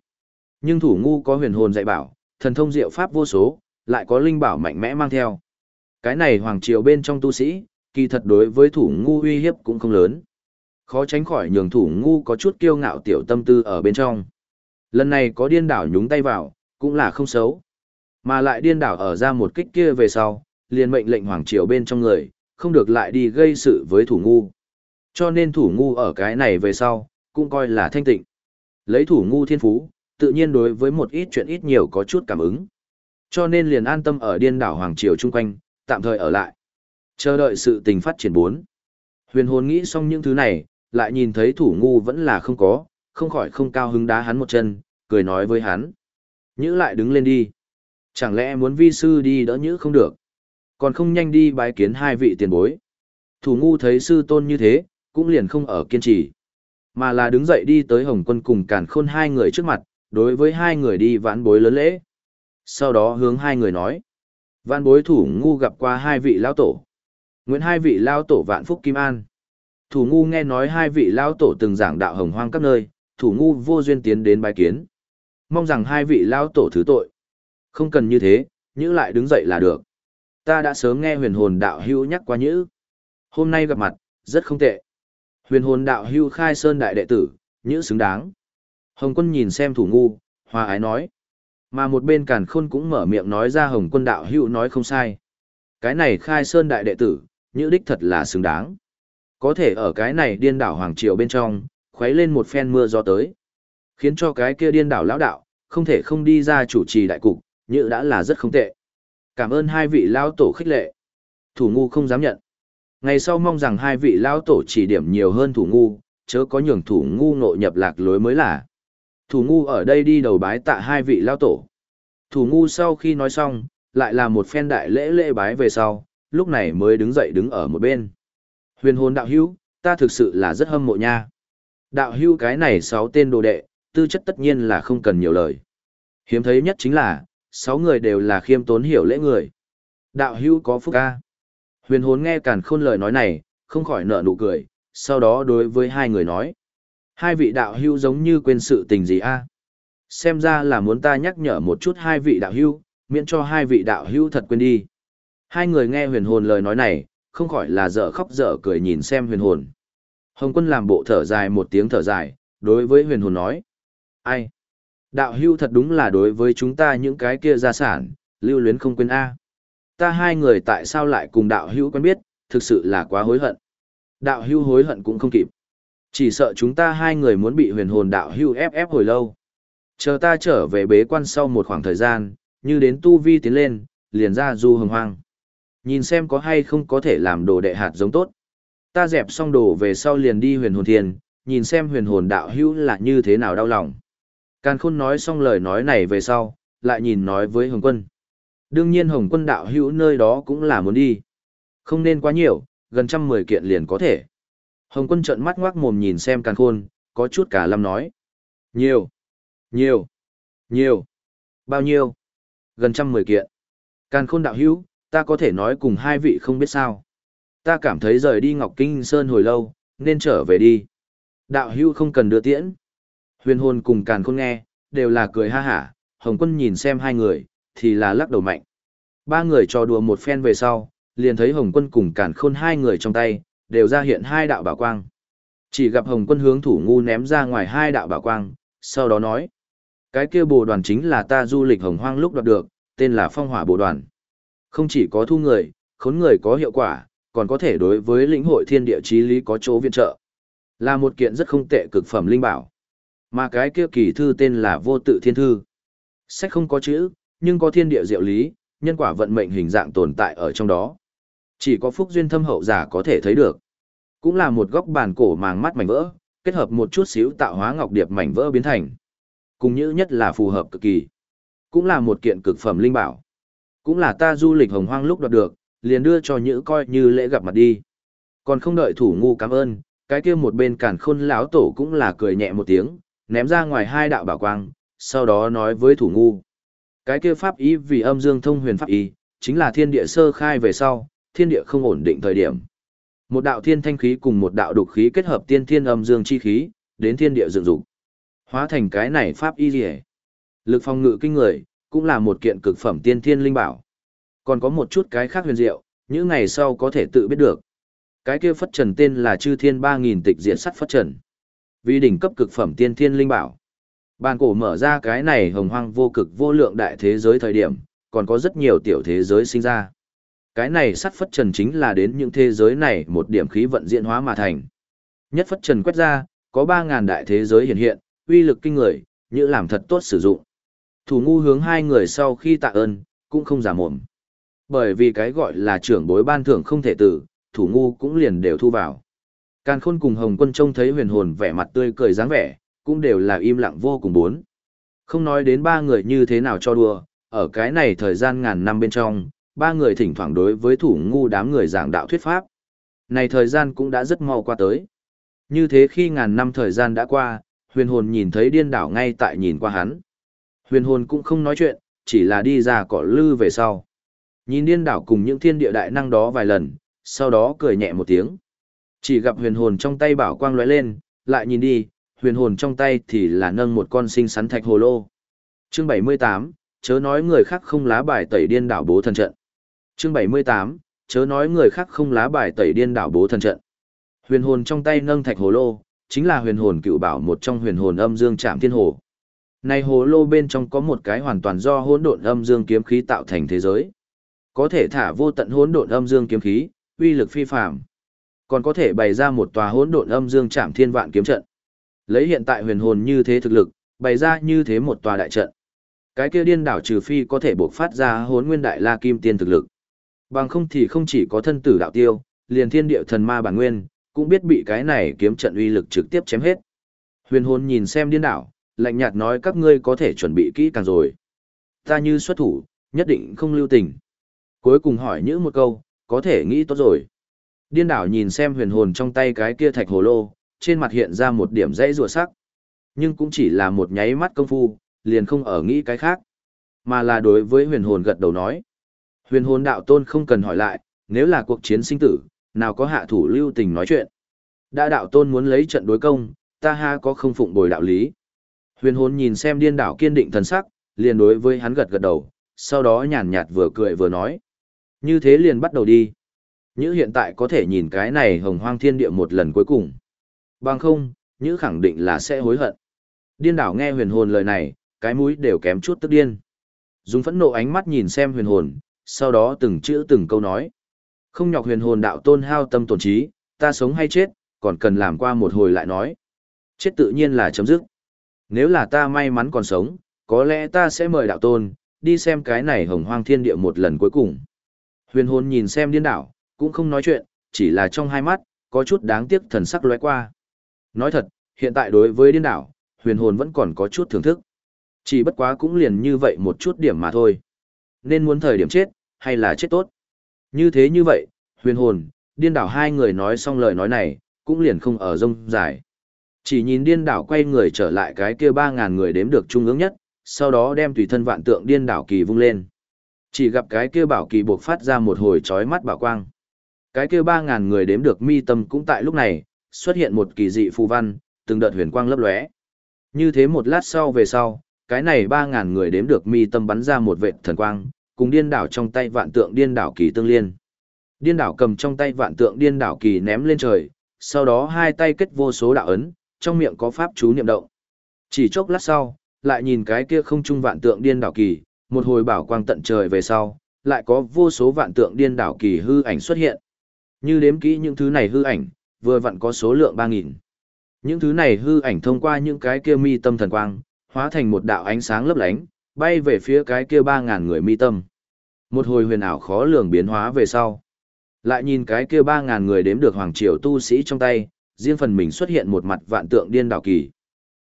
Speaker 1: Nhưng thủ ngu có huyền hồn dạy bảo, thần thông diệu pháp vô số, lại có linh bảo mạnh mẽ mang theo. Cái này Hoàng Triều bên trong tu sĩ, kỳ thật đối với thủ ngu uy hiếp cũng không lớn. Khó tránh khỏi nhường thủ ngu có chút kiêu ngạo tiểu tâm tư ở bên trong. Lần này có điên đảo nhúng tay vào, cũng là không xấu. Mà lại điên đảo ở ra một kích kia về sau, liền mệnh lệnh hoàng triều bên trong người, không được lại đi gây sự với thủ ngu. Cho nên thủ ngu ở cái này về sau, cũng coi là thanh tịnh. Lấy thủ ngu thiên phú, tự nhiên đối với một ít chuyện ít nhiều có chút cảm ứng. Cho nên liền an tâm ở điên đảo hoàng triều chung quanh, tạm thời ở lại. Chờ đợi sự tình phát triển bốn. Huyền hồn nghĩ xong những thứ này, lại nhìn thấy thủ ngu vẫn là không có, không khỏi không cao hứng đá hắn một chân, cười nói với hắn. Nhữ lại đứng lên đi. Chẳng lẽ muốn vi sư đi đỡ nhữ không được. Còn không nhanh đi bái kiến hai vị tiền bối. Thủ ngu thấy sư tôn như thế, cũng liền không ở kiên trì. Mà là đứng dậy đi tới hồng quân cùng càn khôn hai người trước mặt, đối với hai người đi vãn bối lớn lễ. Sau đó hướng hai người nói. Vãn bối thủ ngu gặp qua hai vị lao tổ. nguyễn hai vị lao tổ vạn phúc kim an. Thủ ngu nghe nói hai vị lao tổ từng giảng đạo hồng hoang các nơi, thủ ngu vô duyên tiến đến bài kiến. Mong rằng hai vị lao tổ thứ tội. Không cần như thế, nhữ lại đứng dậy là được. Ta đã sớm nghe huyền hồn đạo hữu nhắc qua nhữ. Hôm nay gặp mặt, rất không tệ. Huyền hồn đạo hưu khai sơn đại đệ tử, nhữ xứng đáng. Hồng quân nhìn xem thủ ngu, hòa ái nói. Mà một bên càn khôn cũng mở miệng nói ra hồng quân đạo hưu nói không sai. Cái này khai sơn đại đệ tử, nhữ đích thật là xứng đáng. Có thể ở cái này điên đảo hoàng triều bên trong, khuấy lên một phen mưa gió tới. Khiến cho cái kia điên đảo lão đạo, không thể không đi ra chủ trì đại cục, như đã là rất không tệ. Cảm ơn hai vị lão tổ khích lệ. Thủ ngu không dám nhận. Ngày sau mong rằng hai vị lão tổ chỉ điểm nhiều hơn thủ ngu, chớ có nhường thủ ngu nội nhập lạc lối mới là. Thủ ngu ở đây đi đầu bái tạ hai vị lão tổ. Thủ ngu sau khi nói xong, lại là một phen đại lễ lễ bái về sau, lúc này mới đứng dậy đứng ở một bên. Huyền hồn đạo hữu, ta thực sự là rất hâm mộ nha. Đạo hữu cái này sáu tên đồ đệ, tư chất tất nhiên là không cần nhiều lời. Hiếm thấy nhất chính là, sáu người đều là khiêm tốn hiểu lễ người. Đạo hữu có phúc ca. Huyền hồn nghe càn khôn lời nói này, không khỏi nở nụ cười, sau đó đối với hai người nói. Hai vị đạo Hưu giống như quên sự tình gì a? Xem ra là muốn ta nhắc nhở một chút hai vị đạo Hưu, miễn cho hai vị đạo Hưu thật quên đi. Hai người nghe huyền hồn lời nói này, không khỏi là dở khóc dở cười nhìn xem huyền hồn. Hồng quân làm bộ thở dài một tiếng thở dài, đối với huyền hồn nói. Ai? Đạo hưu thật đúng là đối với chúng ta những cái kia gia sản, lưu luyến không quên A. Ta hai người tại sao lại cùng đạo hưu quen biết, thực sự là quá hối hận. Đạo hưu hối hận cũng không kịp. Chỉ sợ chúng ta hai người muốn bị huyền hồn đạo hưu ép ép hồi lâu. Chờ ta trở về bế quan sau một khoảng thời gian, như đến tu vi tiến lên, liền ra du hồng hoang. Nhìn xem có hay không có thể làm đồ đệ hạt giống tốt. Ta dẹp xong đồ về sau liền đi huyền hồn thiền, nhìn xem huyền hồn đạo hữu là như thế nào đau lòng. Càn khôn nói xong lời nói này về sau, lại nhìn nói với Hồng quân. Đương nhiên Hồng quân đạo hữu nơi đó cũng là muốn đi. Không nên quá nhiều, gần trăm mười kiện liền có thể. Hồng quân trợn mắt ngoác mồm nhìn xem càn khôn, có chút cả lâm nói. Nhiều, nhiều, nhiều, bao nhiêu? Gần trăm mười kiện. Càn khôn đạo hữu, ta có thể nói cùng hai vị không biết sao. Ta cảm thấy rời đi Ngọc Kinh Sơn hồi lâu, nên trở về đi. Đạo hữu không cần đưa tiễn. Huyền hồn cùng càn khôn nghe, đều là cười ha hả, Hồng quân nhìn xem hai người, thì là lắc đầu mạnh. Ba người trò đùa một phen về sau, liền thấy Hồng quân cùng càn khôn hai người trong tay, đều ra hiện hai đạo bảo quang. Chỉ gặp Hồng quân hướng thủ ngu ném ra ngoài hai đạo bảo quang, sau đó nói. Cái kia bồ đoàn chính là ta du lịch hồng hoang lúc đoạt được, tên là phong hỏa bồ đoàn. Không chỉ có thu người, khốn người có hiệu quả, còn có thể đối với lĩnh hội thiên địa chí lý có chỗ viện trợ. Là một kiện rất không tệ cực phẩm linh bảo. Mà cái kia kỳ thư tên là vô tự thiên thư. Sách không có chữ, nhưng có thiên địa diệu lý, nhân quả vận mệnh hình dạng tồn tại ở trong đó. Chỉ có phúc duyên thâm hậu giả có thể thấy được. Cũng là một góc bàn cổ màng mắt mảnh vỡ, kết hợp một chút xíu tạo hóa ngọc điệp mảnh vỡ biến thành. Cùng như nhất là phù hợp cực kỳ. Cũng là một kiện cực phẩm linh bảo. Cũng là ta du lịch hồng hoang lúc đoạt được, liền đưa cho nhữ coi như lễ gặp mặt đi. Còn không đợi thủ ngu cảm ơn, cái kia một bên cản khôn lão tổ cũng là cười nhẹ một tiếng, ném ra ngoài hai đạo bảo quang, sau đó nói với thủ ngu. Cái kia pháp ý vì âm dương thông huyền pháp ý, chính là thiên địa sơ khai về sau, thiên địa không ổn định thời điểm. Một đạo thiên thanh khí cùng một đạo đục khí kết hợp tiên thiên âm dương chi khí, đến thiên địa dựng dục. Hóa thành cái này pháp y liễu. Lực phòng ngự kinh người, cũng là một kiện cực phẩm tiên thiên linh bảo. Còn có một chút cái khác huyền diệu, những ngày sau có thể tự biết được. Cái kia phất trần tên là chư thiên ba nghìn tịch diện sắt phất trần. Vì đỉnh cấp cực phẩm tiên thiên linh bảo. Bàn cổ mở ra cái này hồng hoang vô cực vô lượng đại thế giới thời điểm, còn có rất nhiều tiểu thế giới sinh ra. Cái này sắt phất trần chính là đến những thế giới này một điểm khí vận diễn hóa mà thành. Nhất phất trần quét ra, có 3.000 đại thế giới hiện hiện, uy lực kinh người, như làm thật tốt sử dụng. Thủ ngu hướng hai người sau khi tạ ơn, cũng không giả mồm. Bởi vì cái gọi là trưởng bối ban thưởng không thể tử, thủ ngu cũng liền đều thu vào. Càn khôn cùng Hồng quân trông thấy huyền hồn vẻ mặt tươi cười dáng vẻ, cũng đều là im lặng vô cùng bốn. Không nói đến ba người như thế nào cho đùa, ở cái này thời gian ngàn năm bên trong, ba người thỉnh thoảng đối với thủ ngu đám người giảng đạo thuyết pháp. Này thời gian cũng đã rất mau qua tới. Như thế khi ngàn năm thời gian đã qua, huyền hồn nhìn thấy điên đảo ngay tại nhìn qua hắn. Huyền hồn cũng không nói chuyện, chỉ là đi ra cỏ lư về sau. Nhìn điên đảo cùng những thiên địa đại năng đó vài lần, sau đó cười nhẹ một tiếng. Chỉ gặp huyền hồn trong tay bảo quang lóe lên, lại nhìn đi, huyền hồn trong tay thì là nâng một con sinh sắn thạch hồ lô. Chương 78, chớ nói người khác không lá bài tẩy điên đảo bố thần trận. Chương 78, chớ nói người khác không lá bài tẩy điên đảo bố thần trận. Huyền hồn trong tay nâng thạch hồ lô, chính là huyền hồn cựu bảo một trong huyền hồn âm dương trạm thiên hồ. Này hồ lô bên trong có một cái hoàn toàn do hỗn độn âm dương kiếm khí tạo thành thế giới. Có thể thả vô tận hỗn độn âm dương kiếm khí, uy lực phi phàm. còn có thể bày ra một tòa hỗn độn âm dương chạm thiên vạn kiếm trận. Lấy hiện tại huyền hồn như thế thực lực, bày ra như thế một tòa đại trận. Cái kia điên đảo trừ phi có thể buộc phát ra hốn nguyên đại la kim tiên thực lực. Bằng không thì không chỉ có thân tử đạo tiêu, liền thiên địa thần ma bản nguyên, cũng biết bị cái này kiếm trận uy lực trực tiếp chém hết. Huyền hồn nhìn xem điên đảo, lạnh nhạt nói các ngươi có thể chuẩn bị kỹ càng rồi. Ta như xuất thủ, nhất định không lưu tình. Cuối cùng hỏi những một câu, có thể nghĩ tốt rồi. Điên đảo nhìn xem huyền hồn trong tay cái kia thạch hồ lô, trên mặt hiện ra một điểm dãy rùa sắc. Nhưng cũng chỉ là một nháy mắt công phu, liền không ở nghĩ cái khác. Mà là đối với huyền hồn gật đầu nói. Huyền hồn đạo tôn không cần hỏi lại, nếu là cuộc chiến sinh tử, nào có hạ thủ lưu tình nói chuyện. Đã đạo tôn muốn lấy trận đối công, ta ha có không phụng bồi đạo lý. Huyền hồn nhìn xem điên đảo kiên định thần sắc, liền đối với hắn gật gật đầu, sau đó nhàn nhạt vừa cười vừa nói. Như thế liền bắt đầu đi. Như hiện tại có thể nhìn cái này hồng hoang thiên địa một lần cuối cùng. Bằng không, Nhữ khẳng định là sẽ hối hận. Điên đảo nghe huyền hồn lời này, cái mũi đều kém chút tức điên. Dùng phẫn nộ ánh mắt nhìn xem huyền hồn, sau đó từng chữ từng câu nói. Không nhọc huyền hồn đạo tôn hao tâm tổn trí, ta sống hay chết, còn cần làm qua một hồi lại nói. Chết tự nhiên là chấm dứt. Nếu là ta may mắn còn sống, có lẽ ta sẽ mời đạo tôn, đi xem cái này hồng hoang thiên địa một lần cuối cùng. Huyền hồn nhìn xem điên đảo, cũng không nói chuyện, chỉ là trong hai mắt, có chút đáng tiếc thần sắc lóe qua. Nói thật, hiện tại đối với điên đảo, huyền hồn vẫn còn có chút thưởng thức. Chỉ bất quá cũng liền như vậy một chút điểm mà thôi. Nên muốn thời điểm chết, hay là chết tốt. Như thế như vậy, huyền hồn, điên đảo hai người nói xong lời nói này, cũng liền không ở rông dài. Chỉ nhìn điên đảo quay người trở lại cái kia ba ngàn người đếm được trung ương nhất, sau đó đem tùy thân vạn tượng điên đảo kỳ vung lên. Chỉ gặp cái kia bảo kỳ buộc phát ra một hồi chói mắt bảo quang. Cái kia ba ngàn người đếm được mi tâm cũng tại lúc này, xuất hiện một kỳ dị phù văn, từng đợt huyền quang lấp lóe. Như thế một lát sau về sau, cái này ba ngàn người đếm được mi tâm bắn ra một vệt thần quang, cùng điên đảo trong tay vạn tượng điên đảo kỳ tương liên. Điên đảo cầm trong tay vạn tượng điên đảo kỳ ném lên trời, sau đó hai tay kết vô số đạo ấn, trong miệng có pháp chú niệm động. Chỉ chốc lát sau, lại nhìn cái kia không trung vạn tượng điên đảo kỳ, một hồi bảo quang tận trời về sau, lại có vô số vạn tượng điên đảo kỳ hư ảnh xuất hiện. Như đếm kỹ những thứ này hư ảnh, vừa vặn có số lượng 3000. Những thứ này hư ảnh thông qua những cái kia mi tâm thần quang, hóa thành một đạo ánh sáng lấp lánh, bay về phía cái kia 3000 người mi tâm. Một hồi huyền ảo khó lường biến hóa về sau. Lại nhìn cái kia 3000 người đếm được hoàng triều tu sĩ trong tay, riêng phần mình xuất hiện một mặt vạn tượng điên đảo kỳ.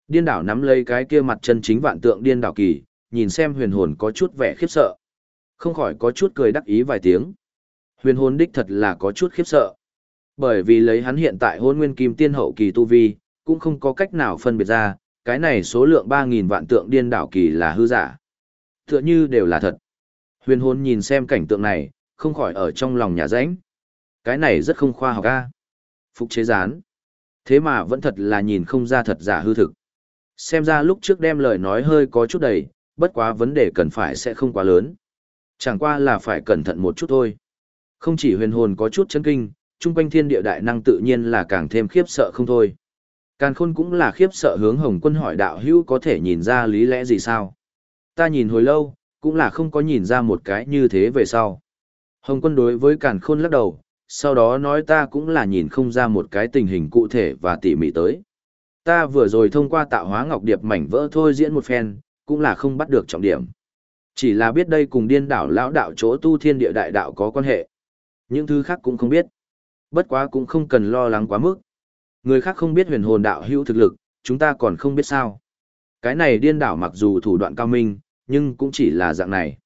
Speaker 1: Điên đảo nắm lấy cái kia mặt chân chính vạn tượng điên đảo kỳ, nhìn xem huyền hồn có chút vẻ khiếp sợ. Không khỏi có chút cười đắc ý vài tiếng. Huyền hồn đích thật là có chút khiếp sợ. Bởi vì lấy hắn hiện tại hôn nguyên kim tiên hậu kỳ tu vi, cũng không có cách nào phân biệt ra, cái này số lượng 3.000 vạn tượng điên đảo kỳ là hư giả. Tựa như đều là thật. Huyền hồn nhìn xem cảnh tượng này, không khỏi ở trong lòng nhà rãnh. Cái này rất không khoa học a. Phục chế gián. Thế mà vẫn thật là nhìn không ra thật giả hư thực. Xem ra lúc trước đem lời nói hơi có chút đầy, bất quá vấn đề cần phải sẽ không quá lớn. Chẳng qua là phải cẩn thận một chút thôi. Không chỉ huyền hồn có chút chấn kinh, trung quanh thiên địa đại năng tự nhiên là càng thêm khiếp sợ không thôi. Càn khôn cũng là khiếp sợ hướng hồng quân hỏi đạo hữu có thể nhìn ra lý lẽ gì sao. Ta nhìn hồi lâu, cũng là không có nhìn ra một cái như thế về sau. Hồng quân đối với càn khôn lắc đầu, sau đó nói ta cũng là nhìn không ra một cái tình hình cụ thể và tỉ mỉ tới. Ta vừa rồi thông qua tạo hóa ngọc điệp mảnh vỡ thôi diễn một phen, cũng là không bắt được trọng điểm. Chỉ là biết đây cùng điên đảo lão đạo chỗ tu thiên địa đại đạo có quan hệ. Những thứ khác cũng không biết. Bất quá cũng không cần lo lắng quá mức. Người khác không biết huyền hồn đạo hữu thực lực, chúng ta còn không biết sao. Cái này điên đảo mặc dù thủ đoạn cao minh, nhưng cũng chỉ là dạng này.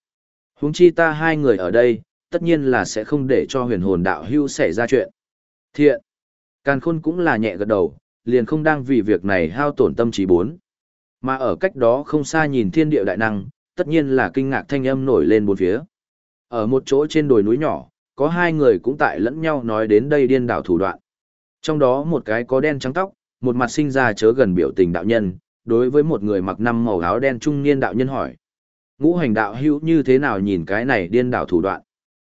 Speaker 1: Huống chi ta hai người ở đây, tất nhiên là sẽ không để cho huyền hồn đạo hữu xảy ra chuyện. Thiện. Càn khôn cũng là nhẹ gật đầu, liền không đang vì việc này hao tổn tâm trí bốn. Mà ở cách đó không xa nhìn thiên địa đại năng, tất nhiên là kinh ngạc thanh âm nổi lên bốn phía. Ở một chỗ trên đồi núi nhỏ, có hai người cũng tại lẫn nhau nói đến đây điên đảo thủ đoạn. Trong đó một cái có đen trắng tóc, một mặt sinh ra chớ gần biểu tình đạo nhân, đối với một người mặc năm màu áo đen trung niên đạo nhân hỏi. Ngũ hành đạo hữu như thế nào nhìn cái này điên đảo thủ đoạn?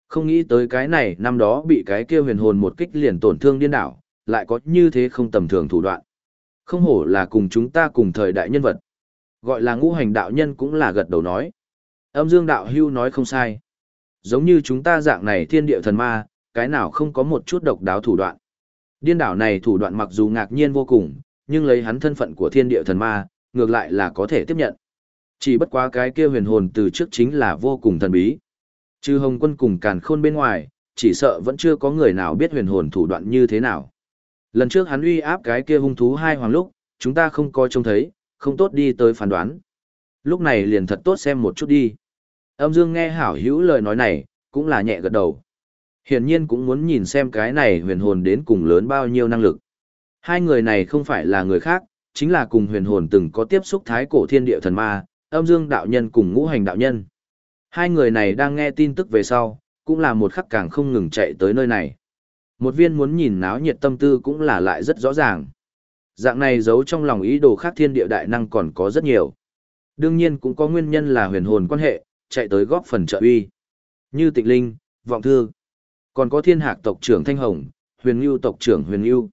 Speaker 1: Không nghĩ tới cái này năm đó bị cái kia huyền hồn một kích liền tổn thương điên đảo, lại có như thế không tầm thường thủ đoạn. Không hổ là cùng chúng ta cùng thời đại nhân vật. Gọi là ngũ hành đạo nhân cũng là gật đầu nói. Âm dương đạo hưu nói không sai. Giống như chúng ta dạng này thiên địa thần ma, cái nào không có một chút độc đáo thủ đoạn. Điên đảo này thủ đoạn mặc dù ngạc nhiên vô cùng, nhưng lấy hắn thân phận của thiên địa thần ma, ngược lại là có thể tiếp nhận. Chỉ bất quá cái kia huyền hồn từ trước chính là vô cùng thần bí. Trừ hồng quân cùng càn khôn bên ngoài, chỉ sợ vẫn chưa có người nào biết huyền hồn thủ đoạn như thế nào. Lần trước hắn uy áp cái kia hung thú hai hoàng lúc, chúng ta không coi trông thấy, không tốt đi tới phán đoán. Lúc này liền thật tốt xem một chút đi. Âm Dương nghe hảo hữu lời nói này, cũng là nhẹ gật đầu. Hiển nhiên cũng muốn nhìn xem cái này huyền hồn đến cùng lớn bao nhiêu năng lực. Hai người này không phải là người khác, chính là cùng huyền hồn từng có tiếp xúc thái cổ thiên địa thần ma, âm dương đạo nhân cùng ngũ hành đạo nhân. Hai người này đang nghe tin tức về sau, cũng là một khắc càng không ngừng chạy tới nơi này. Một viên muốn nhìn náo nhiệt tâm tư cũng là lại rất rõ ràng. Dạng này giấu trong lòng ý đồ khác thiên địa đại năng còn có rất nhiều. Đương nhiên cũng có nguyên nhân là huyền hồn quan hệ, chạy tới góp phần trợ uy. Như tịnh linh, vọng thư. Còn có thiên hạc tộc trưởng Thanh Hồng, huyền lưu tộc trưởng huyền lưu.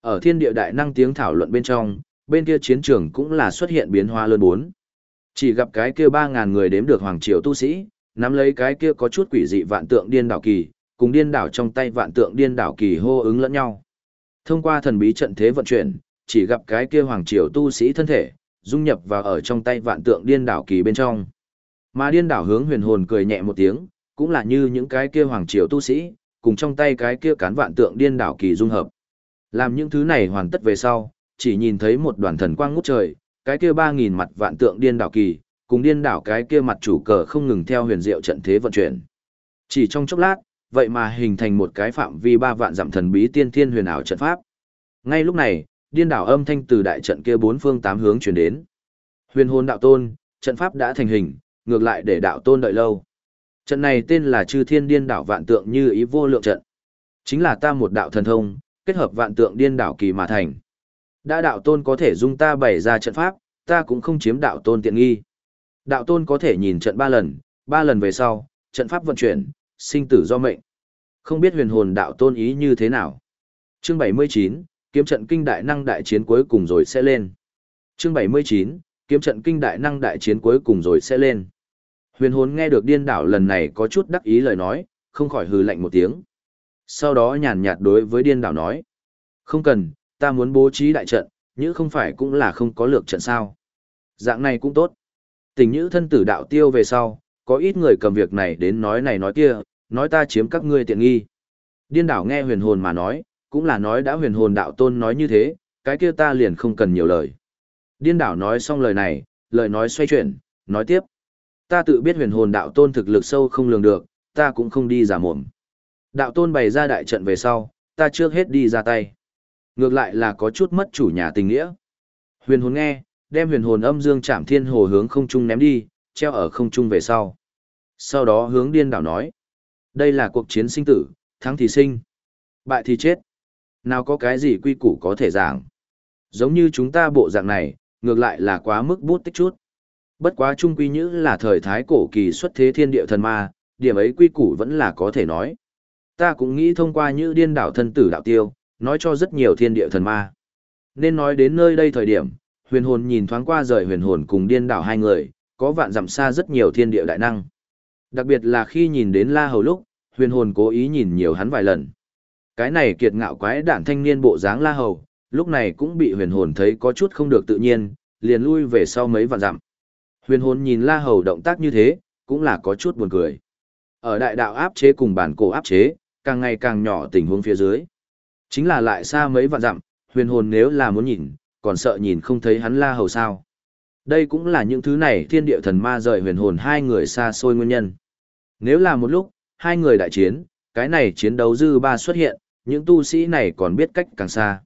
Speaker 1: Ở thiên địa đại năng tiếng thảo luận bên trong, bên kia chiến trường cũng là xuất hiện biến hóa lớn bốn. Chỉ gặp cái kia ba ngàn người đếm được hoàng triều tu sĩ, nắm lấy cái kia có chút quỷ dị vạn tượng điên đảo kỳ, cùng điên đảo trong tay vạn tượng điên đảo kỳ hô ứng lẫn nhau. Thông qua thần bí trận thế vận chuyển, chỉ gặp cái kia hoàng triều tu sĩ thân thể, dung nhập vào ở trong tay vạn tượng điên đảo kỳ bên trong. Mà điên đảo hướng huyền hồn cười nhẹ một tiếng, cũng là như những cái kia hoàng triều tu sĩ, cùng trong tay cái kia cán vạn tượng điên đảo kỳ dung hợp. Làm những thứ này hoàn tất về sau, chỉ nhìn thấy một đoàn thần quang ngút trời, cái kia ba nghìn mặt vạn tượng điên đảo kỳ, cùng điên đảo cái kia mặt chủ cờ không ngừng theo huyền diệu trận thế vận chuyển. Chỉ trong chốc lát, vậy mà hình thành một cái phạm vi ba vạn dặm thần bí tiên thiên huyền ảo trận pháp. Ngay lúc này, điên đảo âm thanh từ đại trận kia bốn phương tám hướng truyền đến. Huyền hồn đạo tôn, trận pháp đã thành hình, ngược lại để đạo tôn đợi lâu. Trận này tên là Chư Thiên Điên Đảo Vạn Tượng Như Ý Vô Lượng Trận. Chính là ta một đạo thần thông, kết hợp vạn tượng điên đảo kỳ mà thành. Đã đạo tôn có thể dung ta bày ra trận pháp, ta cũng không chiếm đạo tôn tiện nghi. Đạo tôn có thể nhìn trận ba lần, ba lần về sau, trận pháp vận chuyển, sinh tử do mệnh. Không biết huyền hồn đạo tôn ý như thế nào. Chương 79, kiếm trận kinh đại năng đại chiến cuối cùng rồi sẽ lên. Chương 79, kiếm trận kinh đại năng đại chiến cuối cùng rồi sẽ lên. Huyền hồn nghe được điên đảo lần này có chút đắc ý lời nói, không khỏi hừ lạnh một tiếng. Sau đó nhàn nhạt đối với điên đảo nói. Không cần, ta muốn bố trí đại trận, nhữ không phải cũng là không có lược trận sao. Dạng này cũng tốt. Tình nhữ thân tử đạo tiêu về sau, có ít người cầm việc này đến nói này nói kia, nói ta chiếm các ngươi tiện nghi. Điên đảo nghe huyền hồn mà nói, cũng là nói đã huyền hồn đạo tôn nói như thế, cái kia ta liền không cần nhiều lời. Điên đảo nói xong lời này, lời nói xoay chuyển, nói tiếp. Ta tự biết huyền hồn đạo tôn thực lực sâu không lường được, ta cũng không đi giả mồm. Đạo tôn bày ra đại trận về sau, ta trước hết đi ra tay. Ngược lại là có chút mất chủ nhà tình nghĩa. Huyền hồn nghe, đem huyền hồn âm dương chạm thiên hồ hướng không trung ném đi, treo ở không trung về sau. Sau đó hướng điên đảo nói. Đây là cuộc chiến sinh tử, thắng thì sinh, bại thì chết. Nào có cái gì quy củ có thể giảng. Giống như chúng ta bộ dạng này, ngược lại là quá mức bút tích chút. Bất quá trung quy nhữ là thời thái cổ kỳ xuất thế thiên địa thần ma, điểm ấy quy củ vẫn là có thể nói. Ta cũng nghĩ thông qua như điên đảo thân tử đạo tiêu, nói cho rất nhiều thiên địa thần ma. Nên nói đến nơi đây thời điểm, huyền hồn nhìn thoáng qua rời huyền hồn cùng điên đảo hai người, có vạn dặm xa rất nhiều thiên địa đại năng. Đặc biệt là khi nhìn đến La Hầu lúc, huyền hồn cố ý nhìn nhiều hắn vài lần. Cái này kiệt ngạo quái đản thanh niên bộ dáng La Hầu, lúc này cũng bị huyền hồn thấy có chút không được tự nhiên, liền lui về sau mấy vạn dặm. Huyền hồn nhìn La Hầu động tác như thế, cũng là có chút buồn cười. Ở đại đạo áp chế cùng bản cổ áp chế, càng ngày càng nhỏ tình huống phía dưới. Chính là lại xa mấy vạn dặm, huyền hồn nếu là muốn nhìn, còn sợ nhìn không thấy hắn la hầu sao. Đây cũng là những thứ này thiên địa thần ma rời huyền hồn hai người xa xôi nguyên nhân. Nếu là một lúc, hai người đại chiến, cái này chiến đấu dư ba xuất hiện, những tu sĩ này còn biết cách càng xa.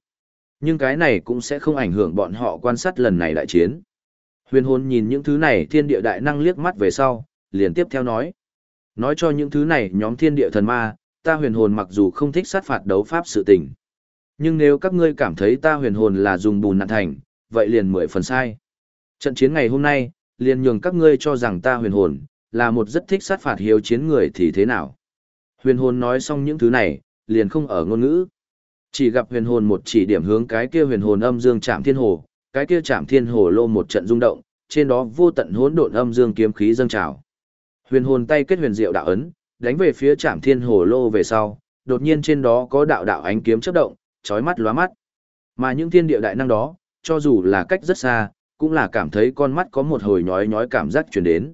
Speaker 1: Nhưng cái này cũng sẽ không ảnh hưởng bọn họ quan sát lần này đại chiến. Huyền hồn nhìn những thứ này thiên địa đại năng liếc mắt về sau, liền tiếp theo nói. Nói cho những thứ này nhóm thiên địa thần ma, ta huyền hồn mặc dù không thích sát phạt đấu pháp sự tình. Nhưng nếu các ngươi cảm thấy ta huyền hồn là dùng bùn nạn thành, vậy liền mười phần sai. Trận chiến ngày hôm nay, liền nhường các ngươi cho rằng ta huyền hồn, là một rất thích sát phạt hiếu chiến người thì thế nào. Huyền hồn nói xong những thứ này, liền không ở ngôn ngữ. Chỉ gặp huyền hồn một chỉ điểm hướng cái kia huyền hồn âm dương chạm thiên hồ, cái kia chạm thiên hồ lô một trận rung động, trên đó vô tận hỗn độn âm dương kiếm khí dâng trào. Huyền hồn tay kết huyền diệu đạo ấn, đánh về phía chạm thiên hồ lô về sau, đột nhiên trên đó có đạo đạo ánh kiếm chớp động, chói mắt lóa mắt. Mà những thiên địa đại năng đó, cho dù là cách rất xa, cũng là cảm thấy con mắt có một hồi nhói nhói cảm giác truyền đến.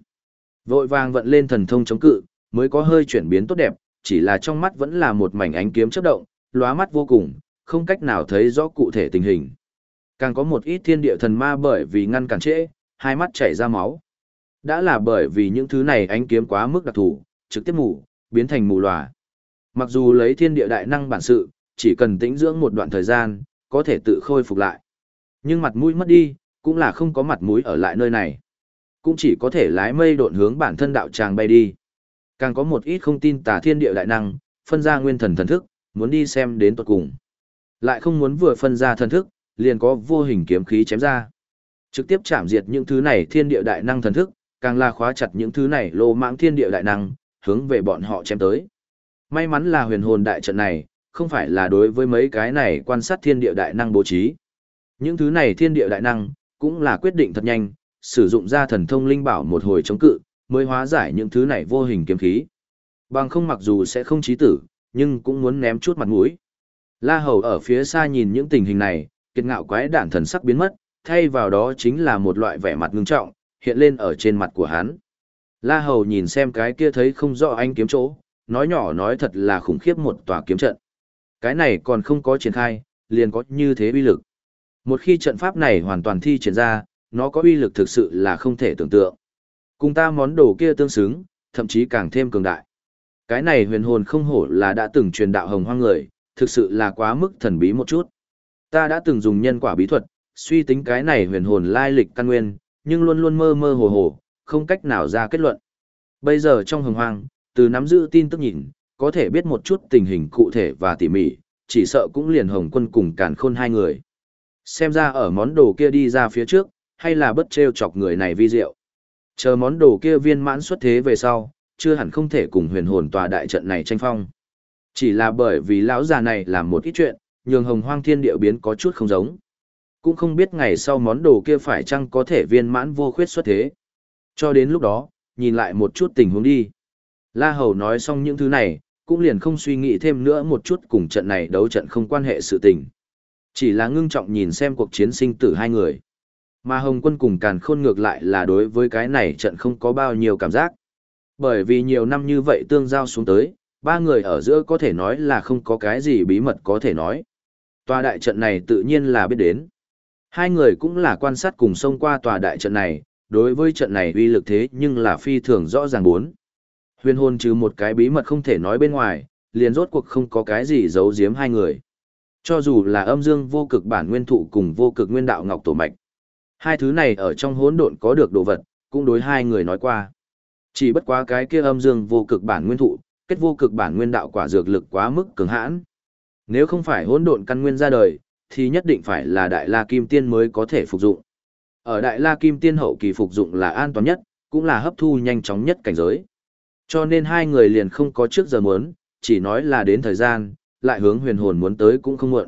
Speaker 1: Vội vàng vận lên thần thông chống cự, mới có hơi chuyển biến tốt đẹp, chỉ là trong mắt vẫn là một mảnh ánh kiếm chớp động, lóa mắt vô cùng, không cách nào thấy rõ cụ thể tình hình. Càng có một ít thiên địa thần ma bởi vì ngăn cản trễ, hai mắt chảy ra máu. Đã là bởi vì những thứ này ánh kiếm quá mức đặc thù, trực tiếp mù, biến thành mù lòa. Mặc dù lấy thiên địa đại năng bản sự, chỉ cần tĩnh dưỡng một đoạn thời gian, có thể tự khôi phục lại. Nhưng mặt mũi mất đi, cũng là không có mặt mũi ở lại nơi này. Cũng chỉ có thể lái mây độn hướng bản thân đạo tràng bay đi. Càng có một ít không tin tà thiên địa đại năng, phân ra nguyên thần thần thức, muốn đi xem đến tuật cùng. Lại không muốn vừa phân ra thần thức, liền có vô hình kiếm khí chém ra. Trực tiếp chạm diệt những thứ này thiên địa đại năng thần thức, càng là khóa chặt những thứ này lô mãng thiên địa đại năng, hướng về bọn họ chém tới. May mắn là huyền hồn đại trận này, không phải là đối với mấy cái này quan sát thiên địa đại năng bố trí. Những thứ này thiên địa đại năng, cũng là quyết định thật nhanh, sử dụng ra thần thông linh bảo một hồi chống cự, mới hóa giải những thứ này vô hình kiếm khí. Bằng không mặc dù sẽ không chí tử, nhưng cũng muốn ném chút mặt mũi. La Hầu ở phía xa nhìn những tình hình này, kiệt ngạo quái đản thần sắc biến mất, thay vào đó chính là một loại vẻ mặt ngưng trọng, hiện lên ở trên mặt của hắn. La Hầu nhìn xem cái kia thấy không rõ anh kiếm chỗ, nói nhỏ nói thật là khủng khiếp một tòa kiếm trận. Cái này còn không có triển khai, liền có như thế uy lực. Một khi trận pháp này hoàn toàn thi triển ra, nó có uy lực thực sự là không thể tưởng tượng. Cùng ta món đồ kia tương xứng, thậm chí càng thêm cường đại. Cái này huyền hồn không hổ là đã từng truyền đạo hồng hoang người, thực sự là quá mức thần bí một chút. Ta đã từng dùng nhân quả bí thuật, suy tính cái này huyền hồn lai lịch căn nguyên, nhưng luôn luôn mơ mơ hồ hồ, không cách nào ra kết luận. Bây giờ trong hồng hoang, từ nắm giữ tin tức nhìn, có thể biết một chút tình hình cụ thể và tỉ mỉ, chỉ sợ cũng liền hồng quân cùng càn khôn hai người. Xem ra ở món đồ kia đi ra phía trước, hay là bất treo chọc người này vi diệu. Chờ món đồ kia viên mãn xuất thế về sau, chưa hẳn không thể cùng huyền hồn tòa đại trận này tranh phong. Chỉ là bởi vì lão già này làm một ít chuyện, nhường hồng hoang thiên địa biến có chút không giống. Cũng không biết ngày sau món đồ kia phải chăng có thể viên mãn vô khuyết xuất thế. Cho đến lúc đó, nhìn lại một chút tình huống đi. La Hầu nói xong những thứ này, cũng liền không suy nghĩ thêm nữa một chút cùng trận này đấu trận không quan hệ sự tình. Chỉ là ngưng trọng nhìn xem cuộc chiến sinh tử hai người. Mà Hồng quân cùng càn khôn ngược lại là đối với cái này trận không có bao nhiêu cảm giác. Bởi vì nhiều năm như vậy tương giao xuống tới, ba người ở giữa có thể nói là không có cái gì bí mật có thể nói. Tòa đại trận này tự nhiên là biết đến. Hai người cũng là quan sát cùng xông qua tòa đại trận này, đối với trận này uy lực thế nhưng là phi thường rõ ràng bốn. Huyền hồn trừ một cái bí mật không thể nói bên ngoài, liền rốt cuộc không có cái gì giấu giếm hai người. Cho dù là âm dương vô cực bản nguyên thụ cùng vô cực nguyên đạo ngọc tổ mạch. Hai thứ này ở trong hỗn độn có được đồ vật, cũng đối hai người nói qua. Chỉ bất quá cái kia âm dương vô cực bản nguyên thụ, kết vô cực bản nguyên đạo quả dược lực quá mức cường hãn. Nếu không phải hỗn độn căn nguyên ra đời, thì nhất định phải là đại la kim tiên mới có thể phục dụng. Ở đại la kim tiên hậu kỳ phục dụng là an toàn nhất, cũng là hấp thu nhanh chóng nhất cảnh giới. Cho nên hai người liền không có trước giờ muốn, chỉ nói là đến thời gian, lại hướng huyền hồn muốn tới cũng không muộn.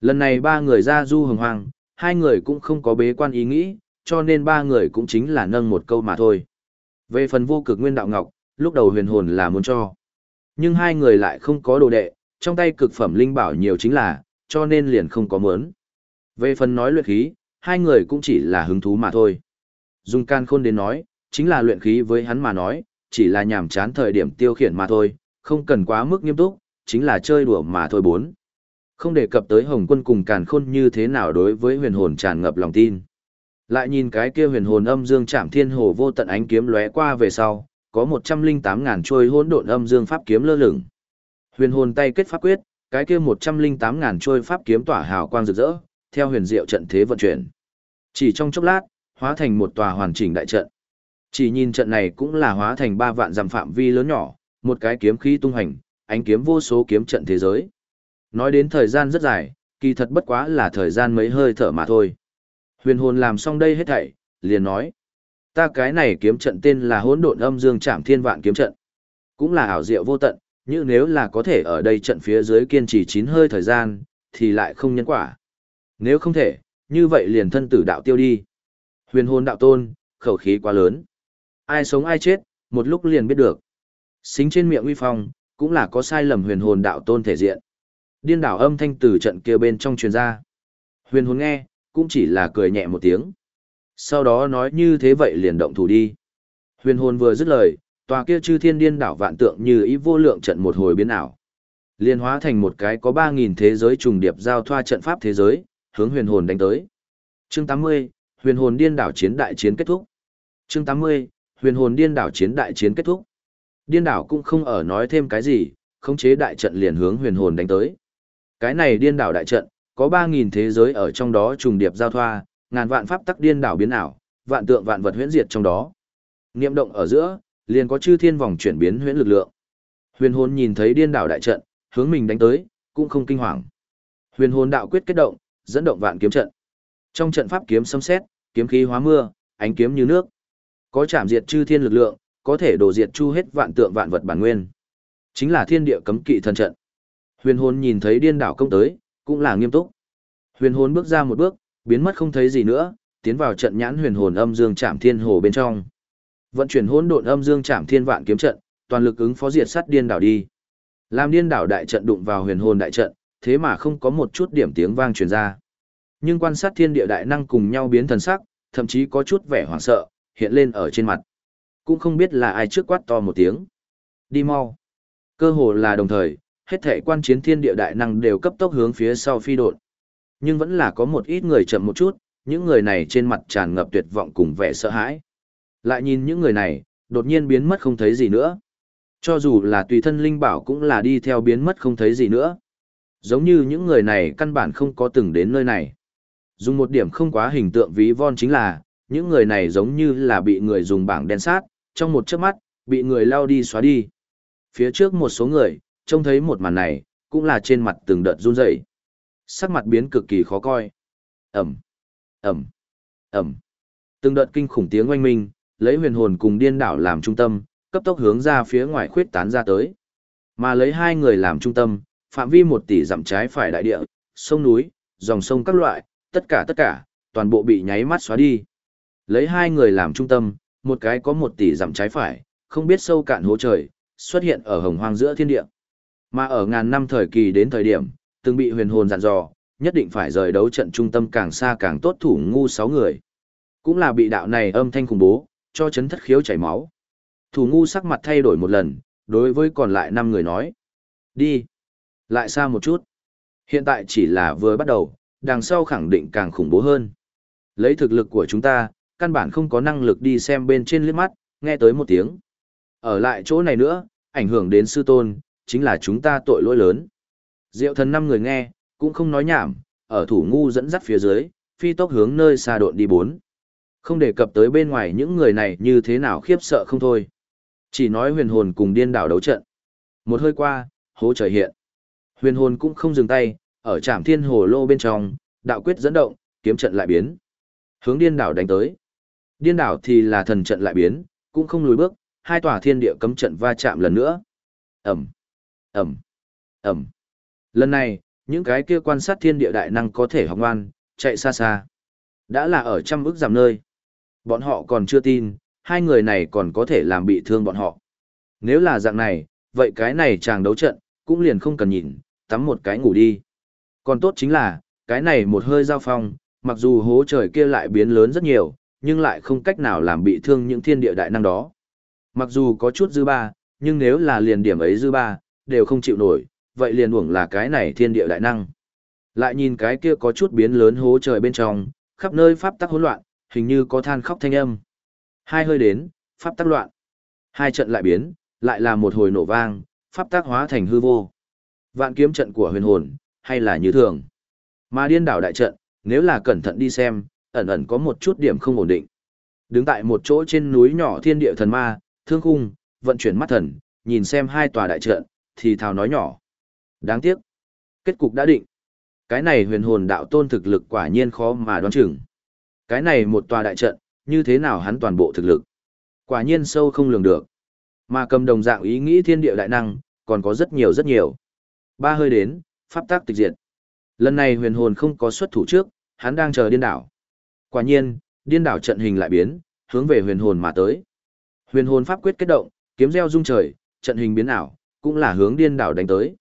Speaker 1: Lần này ba người ra du hồng hoang, hai người cũng không có bế quan ý nghĩ, cho nên ba người cũng chính là nâng một câu mà thôi. Về phần vô cực nguyên đạo ngọc, lúc đầu huyền hồn là muốn cho. Nhưng hai người lại không có đồ đệ, trong tay cực phẩm linh bảo nhiều chính là, cho nên liền không có mớn. Về phần nói luyện khí, hai người cũng chỉ là hứng thú mà thôi. Dung can khôn đến nói, chính là luyện khí với hắn mà nói, chỉ là nhàm chán thời điểm tiêu khiển mà thôi, không cần quá mức nghiêm túc, chính là chơi đùa mà thôi bốn. Không đề cập tới Hồng Quân cùng Càn Khôn như thế nào đối với huyền hồn tràn ngập lòng tin. Lại nhìn cái kia huyền hồn âm dương chạm thiên hồ vô tận ánh kiếm lóe qua về sau, có 108 ngàn trôi hỗn độn âm dương pháp kiếm lơ lửng. Huyền hồn tay kết pháp quyết, cái kia 108 ngàn trôi pháp kiếm tỏa hào quang rực rỡ, theo huyền diệu trận thế vận chuyển. Chỉ trong chốc lát, hóa thành một tòa hoàn chỉnh đại trận. Chỉ nhìn trận này cũng là hóa thành ba vạn dặm phạm vi lớn nhỏ, một cái kiếm khí tung hành, ánh kiếm vô số kiếm trận thế giới. Nói đến thời gian rất dài, kỳ thật bất quá là thời gian mấy hơi thở mà thôi. Huyền hồn làm xong đây hết thảy, liền nói. Ta cái này kiếm trận tên là hỗn độn âm dương trảm thiên vạn kiếm trận. Cũng là ảo diệu vô tận, nhưng nếu là có thể ở đây trận phía dưới kiên trì chín hơi thời gian, thì lại không nhân quả. Nếu không thể, như vậy liền thân tử đạo tiêu đi. Huyền hồn đạo tôn, khẩu khí quá lớn. Ai sống ai chết, một lúc liền biết được. Xính trên miệng uy phong, cũng là có sai lầm huyền hồn đạo tôn thể diện. Điên đảo âm thanh từ trận kia bên trong truyền ra. Huyền hồn nghe, cũng chỉ là cười nhẹ một tiếng. Sau đó nói như thế vậy liền động thủ đi. Huyền hồn vừa dứt lời, tòa kia chư thiên điên đảo vạn tượng như ý vô lượng trận một hồi biến ảo. Liên hóa thành một cái có 3.000 thế giới trùng điệp giao thoa trận pháp thế giới, hướng huyền hồn đánh tới. Chương 80, huyền hồn điên đảo chiến đại chiến kết thúc. Chương 80, huyền hồn điên đảo chiến đại chiến kết thúc. Điên đảo cũng không ở nói thêm cái gì, khống chế đại trận liền hướng huyền hồn đánh tới. Cái này điên đảo đại trận, có 3.000 thế giới ở trong đó trùng điệp giao thoa, ngàn vạn pháp tắc điên đảo biến ảo, vạn tượng vạn vật huyễn diệt trong đó. Niệm động ở giữa, liền có chư thiên vòng chuyển biến huyễn lực lượng. Huyền hồn nhìn thấy điên đảo đại trận, hướng mình đánh tới, cũng không kinh hoàng. Huyền hồn đạo quyết kết động, dẫn động vạn kiếm trận. Trong trận pháp kiếm xâm xét, kiếm khí hóa mưa, ánh kiếm như nước. Có chạm diệt chư thiên lực lượng, có thể đổ diệt chu hết vạn tượng vạn vật bản nguyên. Chính là thiên địa cấm kỵ thần trận. Huyền hồn nhìn thấy điên đảo công tới, cũng là nghiêm túc. Huyền hồn bước ra một bước, biến mất không thấy gì nữa, tiến vào trận nhãn huyền hồn âm dương chạm thiên hồ bên trong. Vận chuyển hỗn độn âm dương chạm thiên vạn kiếm trận, toàn lực ứng phó diệt sát điên đảo đi. Làm điên đảo đại trận đụng vào huyền hồn đại trận, thế mà không có một chút điểm tiếng vang truyền ra. Nhưng quan sát thiên địa đại năng cùng nhau biến thần sắc, thậm chí có chút vẻ hoảng sợ, hiện lên ở trên mặt. Cũng không biết là ai trước quát to một tiếng. Đi mau. Cơ hồ là đồng thời, hết thể quan chiến thiên địa đại năng đều cấp tốc hướng phía sau phi đột. Nhưng vẫn là có một ít người chậm một chút, những người này trên mặt tràn ngập tuyệt vọng cùng vẻ sợ hãi. Lại nhìn những người này, đột nhiên biến mất không thấy gì nữa. Cho dù là tùy thân linh bảo cũng là đi theo biến mất không thấy gì nữa. Giống như những người này căn bản không có từng đến nơi này. Dùng một điểm không quá hình tượng ví von chính là, những người này giống như là bị người dùng bảng đen sát, trong một chớp mắt, bị người lao đi xóa đi. Phía trước một số người, trông thấy một màn này, cũng là trên mặt từng đợt run rẩy, Sắc mặt biến cực kỳ khó coi. Ẩm, Ẩm, Ẩm. Từng đợt kinh khủng tiếng oanh minh, lấy huyền hồn cùng điên đảo làm trung tâm, cấp tốc hướng ra phía ngoài khuyết tán ra tới. Mà lấy hai người làm trung tâm, phạm vi một tỷ dặm trái phải đại địa, sông núi, dòng sông các loại, tất cả tất cả, toàn bộ bị nháy mắt xóa đi. Lấy hai người làm trung tâm, một cái có một tỷ dặm trái phải, không biết sâu cạn hố trời, xuất hiện ở hồng hoang giữa thiên địa. Mà ở ngàn năm thời kỳ đến thời điểm, từng bị huyền hồn dặn dò, nhất định phải rời đấu trận trung tâm càng xa càng tốt thủ ngu sáu người. Cũng là bị đạo này âm thanh khủng bố, cho chấn thất khiếu chảy máu. Thủ ngu sắc mặt thay đổi một lần, đối với còn lại năm người nói. Đi. Lại xa một chút. Hiện tại chỉ là vừa bắt đầu, đằng sau khẳng định càng khủng bố hơn. Lấy thực lực của chúng ta, căn bản không có năng lực đi xem bên trên liếc mắt, nghe tới một tiếng. Ở lại chỗ này nữa, ảnh hưởng đến sư tôn, chính là chúng ta tội lỗi lớn. Diệu thần năm người nghe, cũng không nói nhảm, ở thủ ngu dẫn dắt phía dưới, phi tốc hướng nơi xa độn đi bốn. Không đề cập tới bên ngoài những người này như thế nào khiếp sợ không thôi. Chỉ nói huyền hồn cùng điên đảo đấu trận. Một hơi qua, hố trời hiện. Huyền hồn cũng không dừng tay, ở trạm thiên hồ lô bên trong, đạo quyết dẫn động, kiếm trận lại biến. Hướng điên đảo đánh tới. Điên đảo thì là thần trận lại biến, cũng không lùi bước, hai tòa thiên địa cấm trận va chạm lần nữa. Ẩm, Ẩm, Ẩm. Lần này, những cái kia quan sát thiên địa đại năng có thể học ngoan, chạy xa xa. Đã là ở trăm ước giảm nơi. Bọn họ còn chưa tin, hai người này còn có thể làm bị thương bọn họ. Nếu là dạng này, vậy cái này chàng đấu trận, cũng liền không cần nhìn, tắm một cái ngủ đi. Còn tốt chính là, cái này một hơi giao phong, mặc dù hố trời kia lại biến lớn rất nhiều, nhưng lại không cách nào làm bị thương những thiên địa đại năng đó. Mặc dù có chút dư ba, nhưng nếu là liền điểm ấy dư ba, đều không chịu nổi, vậy liền uổng là cái này thiên địa đại năng. Lại nhìn cái kia có chút biến lớn hố trời bên trong, khắp nơi pháp tắc hỗn loạn, hình như có than khóc thanh âm. Hai hơi đến, pháp tắc loạn. Hai trận lại biến, lại là một hồi nổ vang, pháp tắc hóa thành hư vô. Vạn kiếm trận của huyền hồn, hay là như thường. Mà điên đảo đại trận, nếu là cẩn thận đi xem, ẩn ẩn có một chút điểm không ổn định. Đứng tại một chỗ trên núi nhỏ thiên địa thần ma, thương khung, vận chuyển mắt thần, nhìn xem hai tòa đại trận, thì thào nói nhỏ. Đáng tiếc. Kết cục đã định. Cái này huyền hồn đạo tôn thực lực quả nhiên khó mà đoán chừng. Cái này một tòa đại trận, như thế nào hắn toàn bộ thực lực. Quả nhiên sâu không lường được. Mà cầm đồng dạng ý nghĩ thiên địa đại năng, còn có rất nhiều rất nhiều. Ba hơi đến, pháp tác tịch diệt. Lần này huyền hồn không có xuất thủ trước, hắn đang chờ điên đảo. Quả nhiên, điên đảo trận hình lại biến, hướng về huyền hồn mà tới. Huyền hồn pháp quyết kết động, kiếm gieo rung trời, trận hình biến ảo, cũng là hướng điên đảo đánh tới.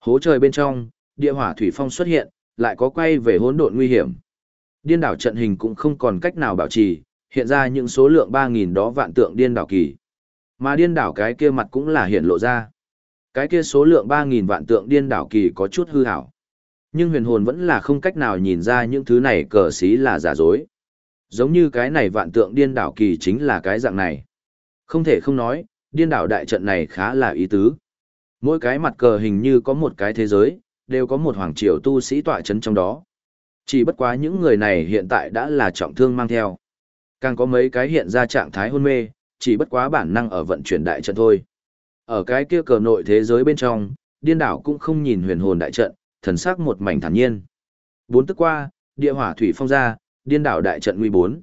Speaker 1: Hố trời bên trong, địa hỏa thủy phong xuất hiện, lại có quay về hỗn độn nguy hiểm. Điên đảo trận hình cũng không còn cách nào bảo trì, hiện ra những số lượng 3.000 đó vạn tượng điên đảo kỳ. Mà điên đảo cái kia mặt cũng là hiện lộ ra. Cái kia số lượng 3.000 vạn tượng điên đảo kỳ có chút hư hảo. Nhưng huyền hồn vẫn là không cách nào nhìn ra những thứ này cờ xí là giả dối. Giống như cái này vạn tượng điên đảo kỳ chính là cái dạng này. Không thể không nói, điên đảo đại trận này khá là ý tứ. Mỗi cái mặt cờ hình như có một cái thế giới, đều có một hoàng triều tu sĩ tọa chấn trong đó. Chỉ bất quá những người này hiện tại đã là trọng thương mang theo. Càng có mấy cái hiện ra trạng thái hôn mê, chỉ bất quá bản năng ở vận chuyển đại trận thôi. Ở cái kia cờ nội thế giới bên trong, điên đảo cũng không nhìn huyền hồn đại trận, thần sắc một mảnh thản nhiên. Bốn tức qua, địa hỏa thủy phong ra, điên đảo đại trận nguy bốn.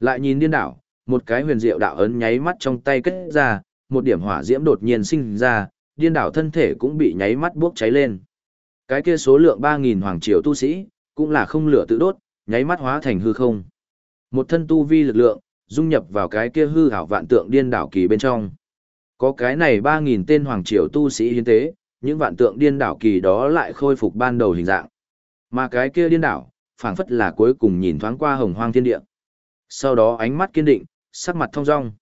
Speaker 1: Lại nhìn điên đảo, một cái huyền diệu đạo ấn nháy mắt trong tay kết ra, một điểm hỏa diễm đột nhiên sinh ra, điên đảo thân thể cũng bị nháy mắt bốc cháy lên. Cái kia số lượng ba nghìn hoàng triều tu sĩ, cũng là không lửa tự đốt, nháy mắt hóa thành hư không. Một thân tu vi lực lượng, dung nhập vào cái kia hư ảo vạn tượng điên đảo kỳ bên trong. Có cái này 3000 tên hoàng triều tu sĩ hiến tế, những vạn tượng điên đảo kỳ đó lại khôi phục ban đầu hình dạng. Mà cái kia điên đảo, phảng phất là cuối cùng nhìn thoáng qua hồng hoang thiên địa. Sau đó ánh mắt kiên định, sắc mặt thông dong.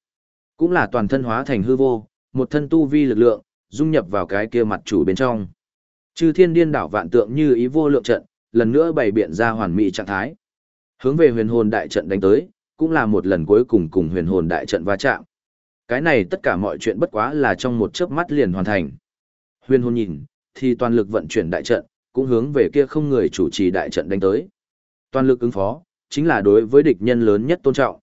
Speaker 1: Cũng là toàn thân hóa thành hư vô, một thân tu vi lực lượng, dung nhập vào cái kia mặt chủ bên trong. Chư thiên điên đảo vạn tượng như ý vô lượng trận, lần nữa bày biện ra hoàn mỹ trạng thái. Hướng về huyền hồn đại trận đánh tới, cũng là một lần cuối cùng cùng huyền hồn đại trận va chạm. Cái này tất cả mọi chuyện bất quá là trong một chớp mắt liền hoàn thành. Huyền hồn nhìn, thì toàn lực vận chuyển đại trận, cũng hướng về kia không người chủ trì đại trận đánh tới. Toàn lực ứng phó, chính là đối với địch nhân lớn nhất tôn trọng.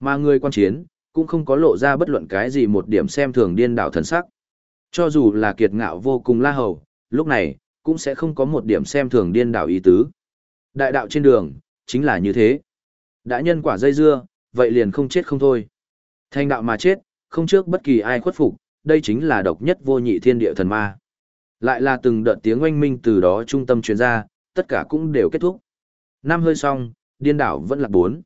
Speaker 1: Mà người quan chiến, cũng không có lộ ra bất luận cái gì một điểm xem thường điên đảo thần sắc. Cho dù là kiệt ngạo vô cùng la hầu, lúc này, cũng sẽ không có một điểm xem thường điên đảo ý tứ. Đại đạo trên đường, chính là như thế. Đã nhân quả dây dưa, vậy liền không chết không thôi. Thành đạo mà chết, không trước bất kỳ ai khuất phục, đây chính là độc nhất vô nhị thiên địa thần ma. Lại là từng đợt tiếng oanh minh từ đó trung tâm truyền ra, tất cả cũng đều kết thúc. Năm hơi xong, điên đảo vẫn là bốn.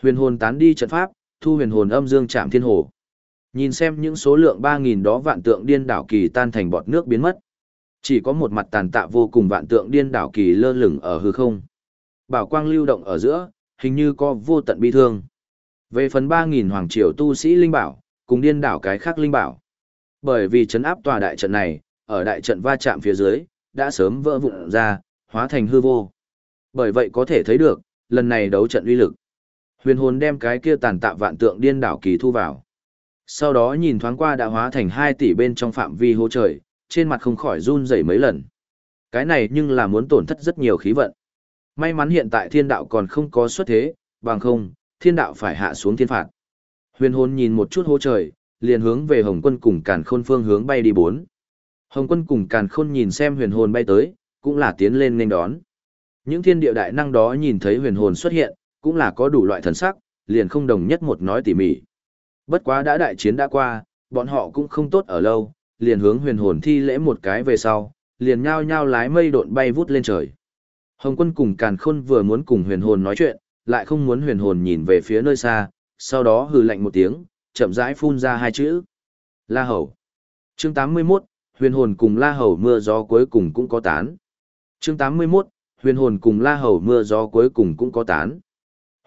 Speaker 1: Huyền hồn tán đi trận pháp, thu huyền hồn âm dương chạm thiên hồ. Nhìn xem những số lượng 3.000 đó vạn tượng điên đảo kỳ tan thành bọt nước biến mất. Chỉ có một mặt tàn tạ vô cùng vạn tượng điên đảo kỳ lơ lửng ở hư không. Bảo quang lưu động ở giữa, hình như có vô tận bi thương. Về phần 3.000 hoàng triều tu sĩ linh bảo, cùng điên đảo cái khác linh bảo. Bởi vì chấn áp tòa đại trận này, ở đại trận va chạm phía dưới, đã sớm vỡ vụn ra, hóa thành hư vô. Bởi vậy có thể thấy được, lần này đấu trận uy lực. Huyền hồn đem cái kia tàn tạ vạn tượng điên đảo kỳ thu vào. Sau đó nhìn thoáng qua đã hóa thành 2 tỷ bên trong phạm vi hô trời, trên mặt không khỏi run rẩy mấy lần. Cái này nhưng là muốn tổn thất rất nhiều khí vận. May mắn hiện tại thiên đạo còn không có xuất thế, bằng không, thiên đạo phải hạ xuống thiên phạt. Huyền hồn nhìn một chút hô trời, liền hướng về Hồng Quân cùng Càn Khôn phương hướng bay đi bốn. Hồng Quân cùng Càn Khôn nhìn xem huyền hồn bay tới, cũng là tiến lên nên đón. Những thiên địa đại năng đó nhìn thấy huyền hồn xuất hiện, cũng là có đủ loại thần sắc, liền không đồng nhất một nói tỉ mỉ. Bất quá đã đại chiến đã qua, bọn họ cũng không tốt ở lâu, liền hướng huyền hồn thi lễ một cái về sau, liền nhao nhao lái mây độn bay vút lên trời. Hồng quân cùng càn khôn vừa muốn cùng huyền hồn nói chuyện, lại không muốn huyền hồn nhìn về phía nơi xa, sau đó hừ lạnh một tiếng, chậm rãi phun ra hai chữ. La Hầu. Chương 81, huyền hồn cùng La Hầu mưa gió cuối cùng cũng có tán. Chương 81, huyền hồn cùng La Hầu mưa gió cuối cùng cũng có tán.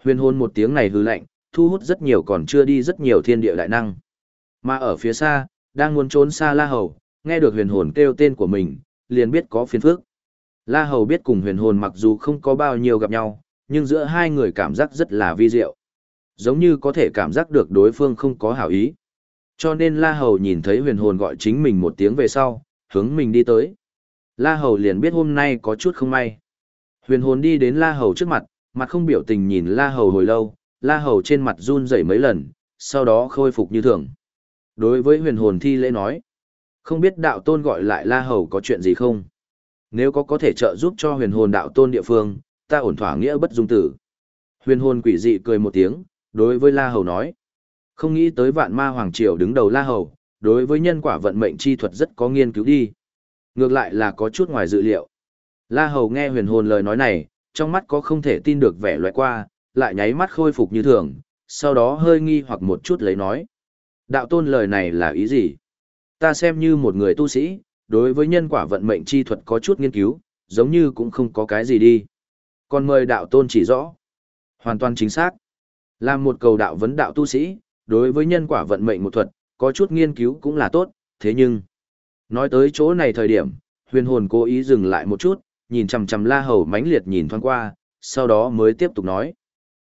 Speaker 1: Huyền hồn một tiếng này hừ lạnh, thu hút rất nhiều còn chưa đi rất nhiều thiên địa đại năng. Mà ở phía xa, đang muốn trốn xa La Hầu, nghe được huyền hồn kêu tên của mình, liền biết có phiền phức. La Hầu biết cùng huyền hồn mặc dù không có bao nhiêu gặp nhau, nhưng giữa hai người cảm giác rất là vi diệu. Giống như có thể cảm giác được đối phương không có hảo ý. Cho nên La Hầu nhìn thấy huyền hồn gọi chính mình một tiếng về sau, hướng mình đi tới. La Hầu liền biết hôm nay có chút không may. Huyền hồn đi đến La Hầu trước mặt, mặt không biểu tình nhìn La Hầu hồi lâu, La Hầu trên mặt run rẩy mấy lần, sau đó khôi phục như thường. Đối với huyền hồn thi lễ nói, không biết đạo tôn gọi lại La Hầu có chuyện gì không? Nếu có có thể trợ giúp cho huyền hồn đạo tôn địa phương, ta ổn thỏa nghĩa bất dung tử. Huyền hồn quỷ dị cười một tiếng, đối với La Hầu nói. Không nghĩ tới vạn ma hoàng triều đứng đầu La Hầu, đối với nhân quả vận mệnh chi thuật rất có nghiên cứu đi. Ngược lại là có chút ngoài dự liệu. La Hầu nghe huyền hồn lời nói này, trong mắt có không thể tin được vẻ loại qua, lại nháy mắt khôi phục như thường, sau đó hơi nghi hoặc một chút lấy nói. Đạo tôn lời này là ý gì? Ta xem như một người tu sĩ, đối với nhân quả vận mệnh chi thuật có chút nghiên cứu, giống như cũng không có cái gì đi. Còn mời đạo tôn chỉ rõ. Hoàn toàn chính xác. Làm một cầu đạo vấn đạo tu sĩ, đối với nhân quả vận mệnh một thuật, có chút nghiên cứu cũng là tốt, thế nhưng... Nói tới chỗ này thời điểm, huyền hồn cố ý dừng lại một chút, nhìn chằm chằm la hầu mãnh liệt nhìn thoáng qua, sau đó mới tiếp tục nói.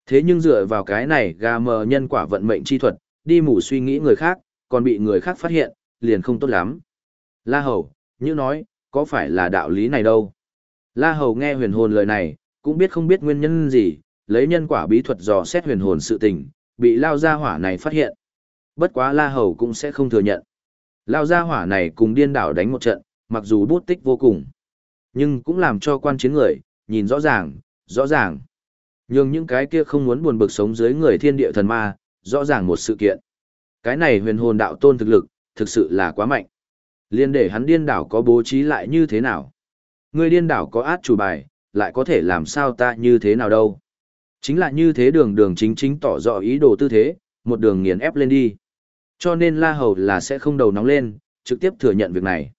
Speaker 1: Thế nhưng dựa vào cái này gà mờ nhân quả vận mệnh chi thuật, đi mù suy nghĩ người khác, còn bị người khác phát hiện, liền không tốt lắm. La hầu, như nói, có phải là đạo lý này đâu? La hầu nghe huyền hồn lời này, cũng biết không biết nguyên nhân gì, lấy nhân quả bí thuật dò xét huyền hồn sự tình, bị lao gia hỏa này phát hiện. Bất quá La Hầu cũng sẽ không thừa nhận. Lao gia hỏa này cùng điên đảo đánh một trận, mặc dù bút tích vô cùng, nhưng cũng làm cho quan chiến người, nhìn rõ ràng, rõ ràng. Nhưng những cái kia không muốn buồn bực sống dưới người thiên địa thần ma, rõ ràng một sự kiện. Cái này huyền hồn đạo tôn thực lực, thực sự là quá mạnh. Liên để hắn điên đảo có bố trí lại như thế nào? Người điên đảo có át chủ bài, lại có thể làm sao ta như thế nào đâu? Chính là như thế đường đường chính chính tỏ rõ ý đồ tư thế, một đường nghiền ép lên đi. Cho nên La Hầu là sẽ không đầu nóng lên, trực tiếp thừa nhận việc này.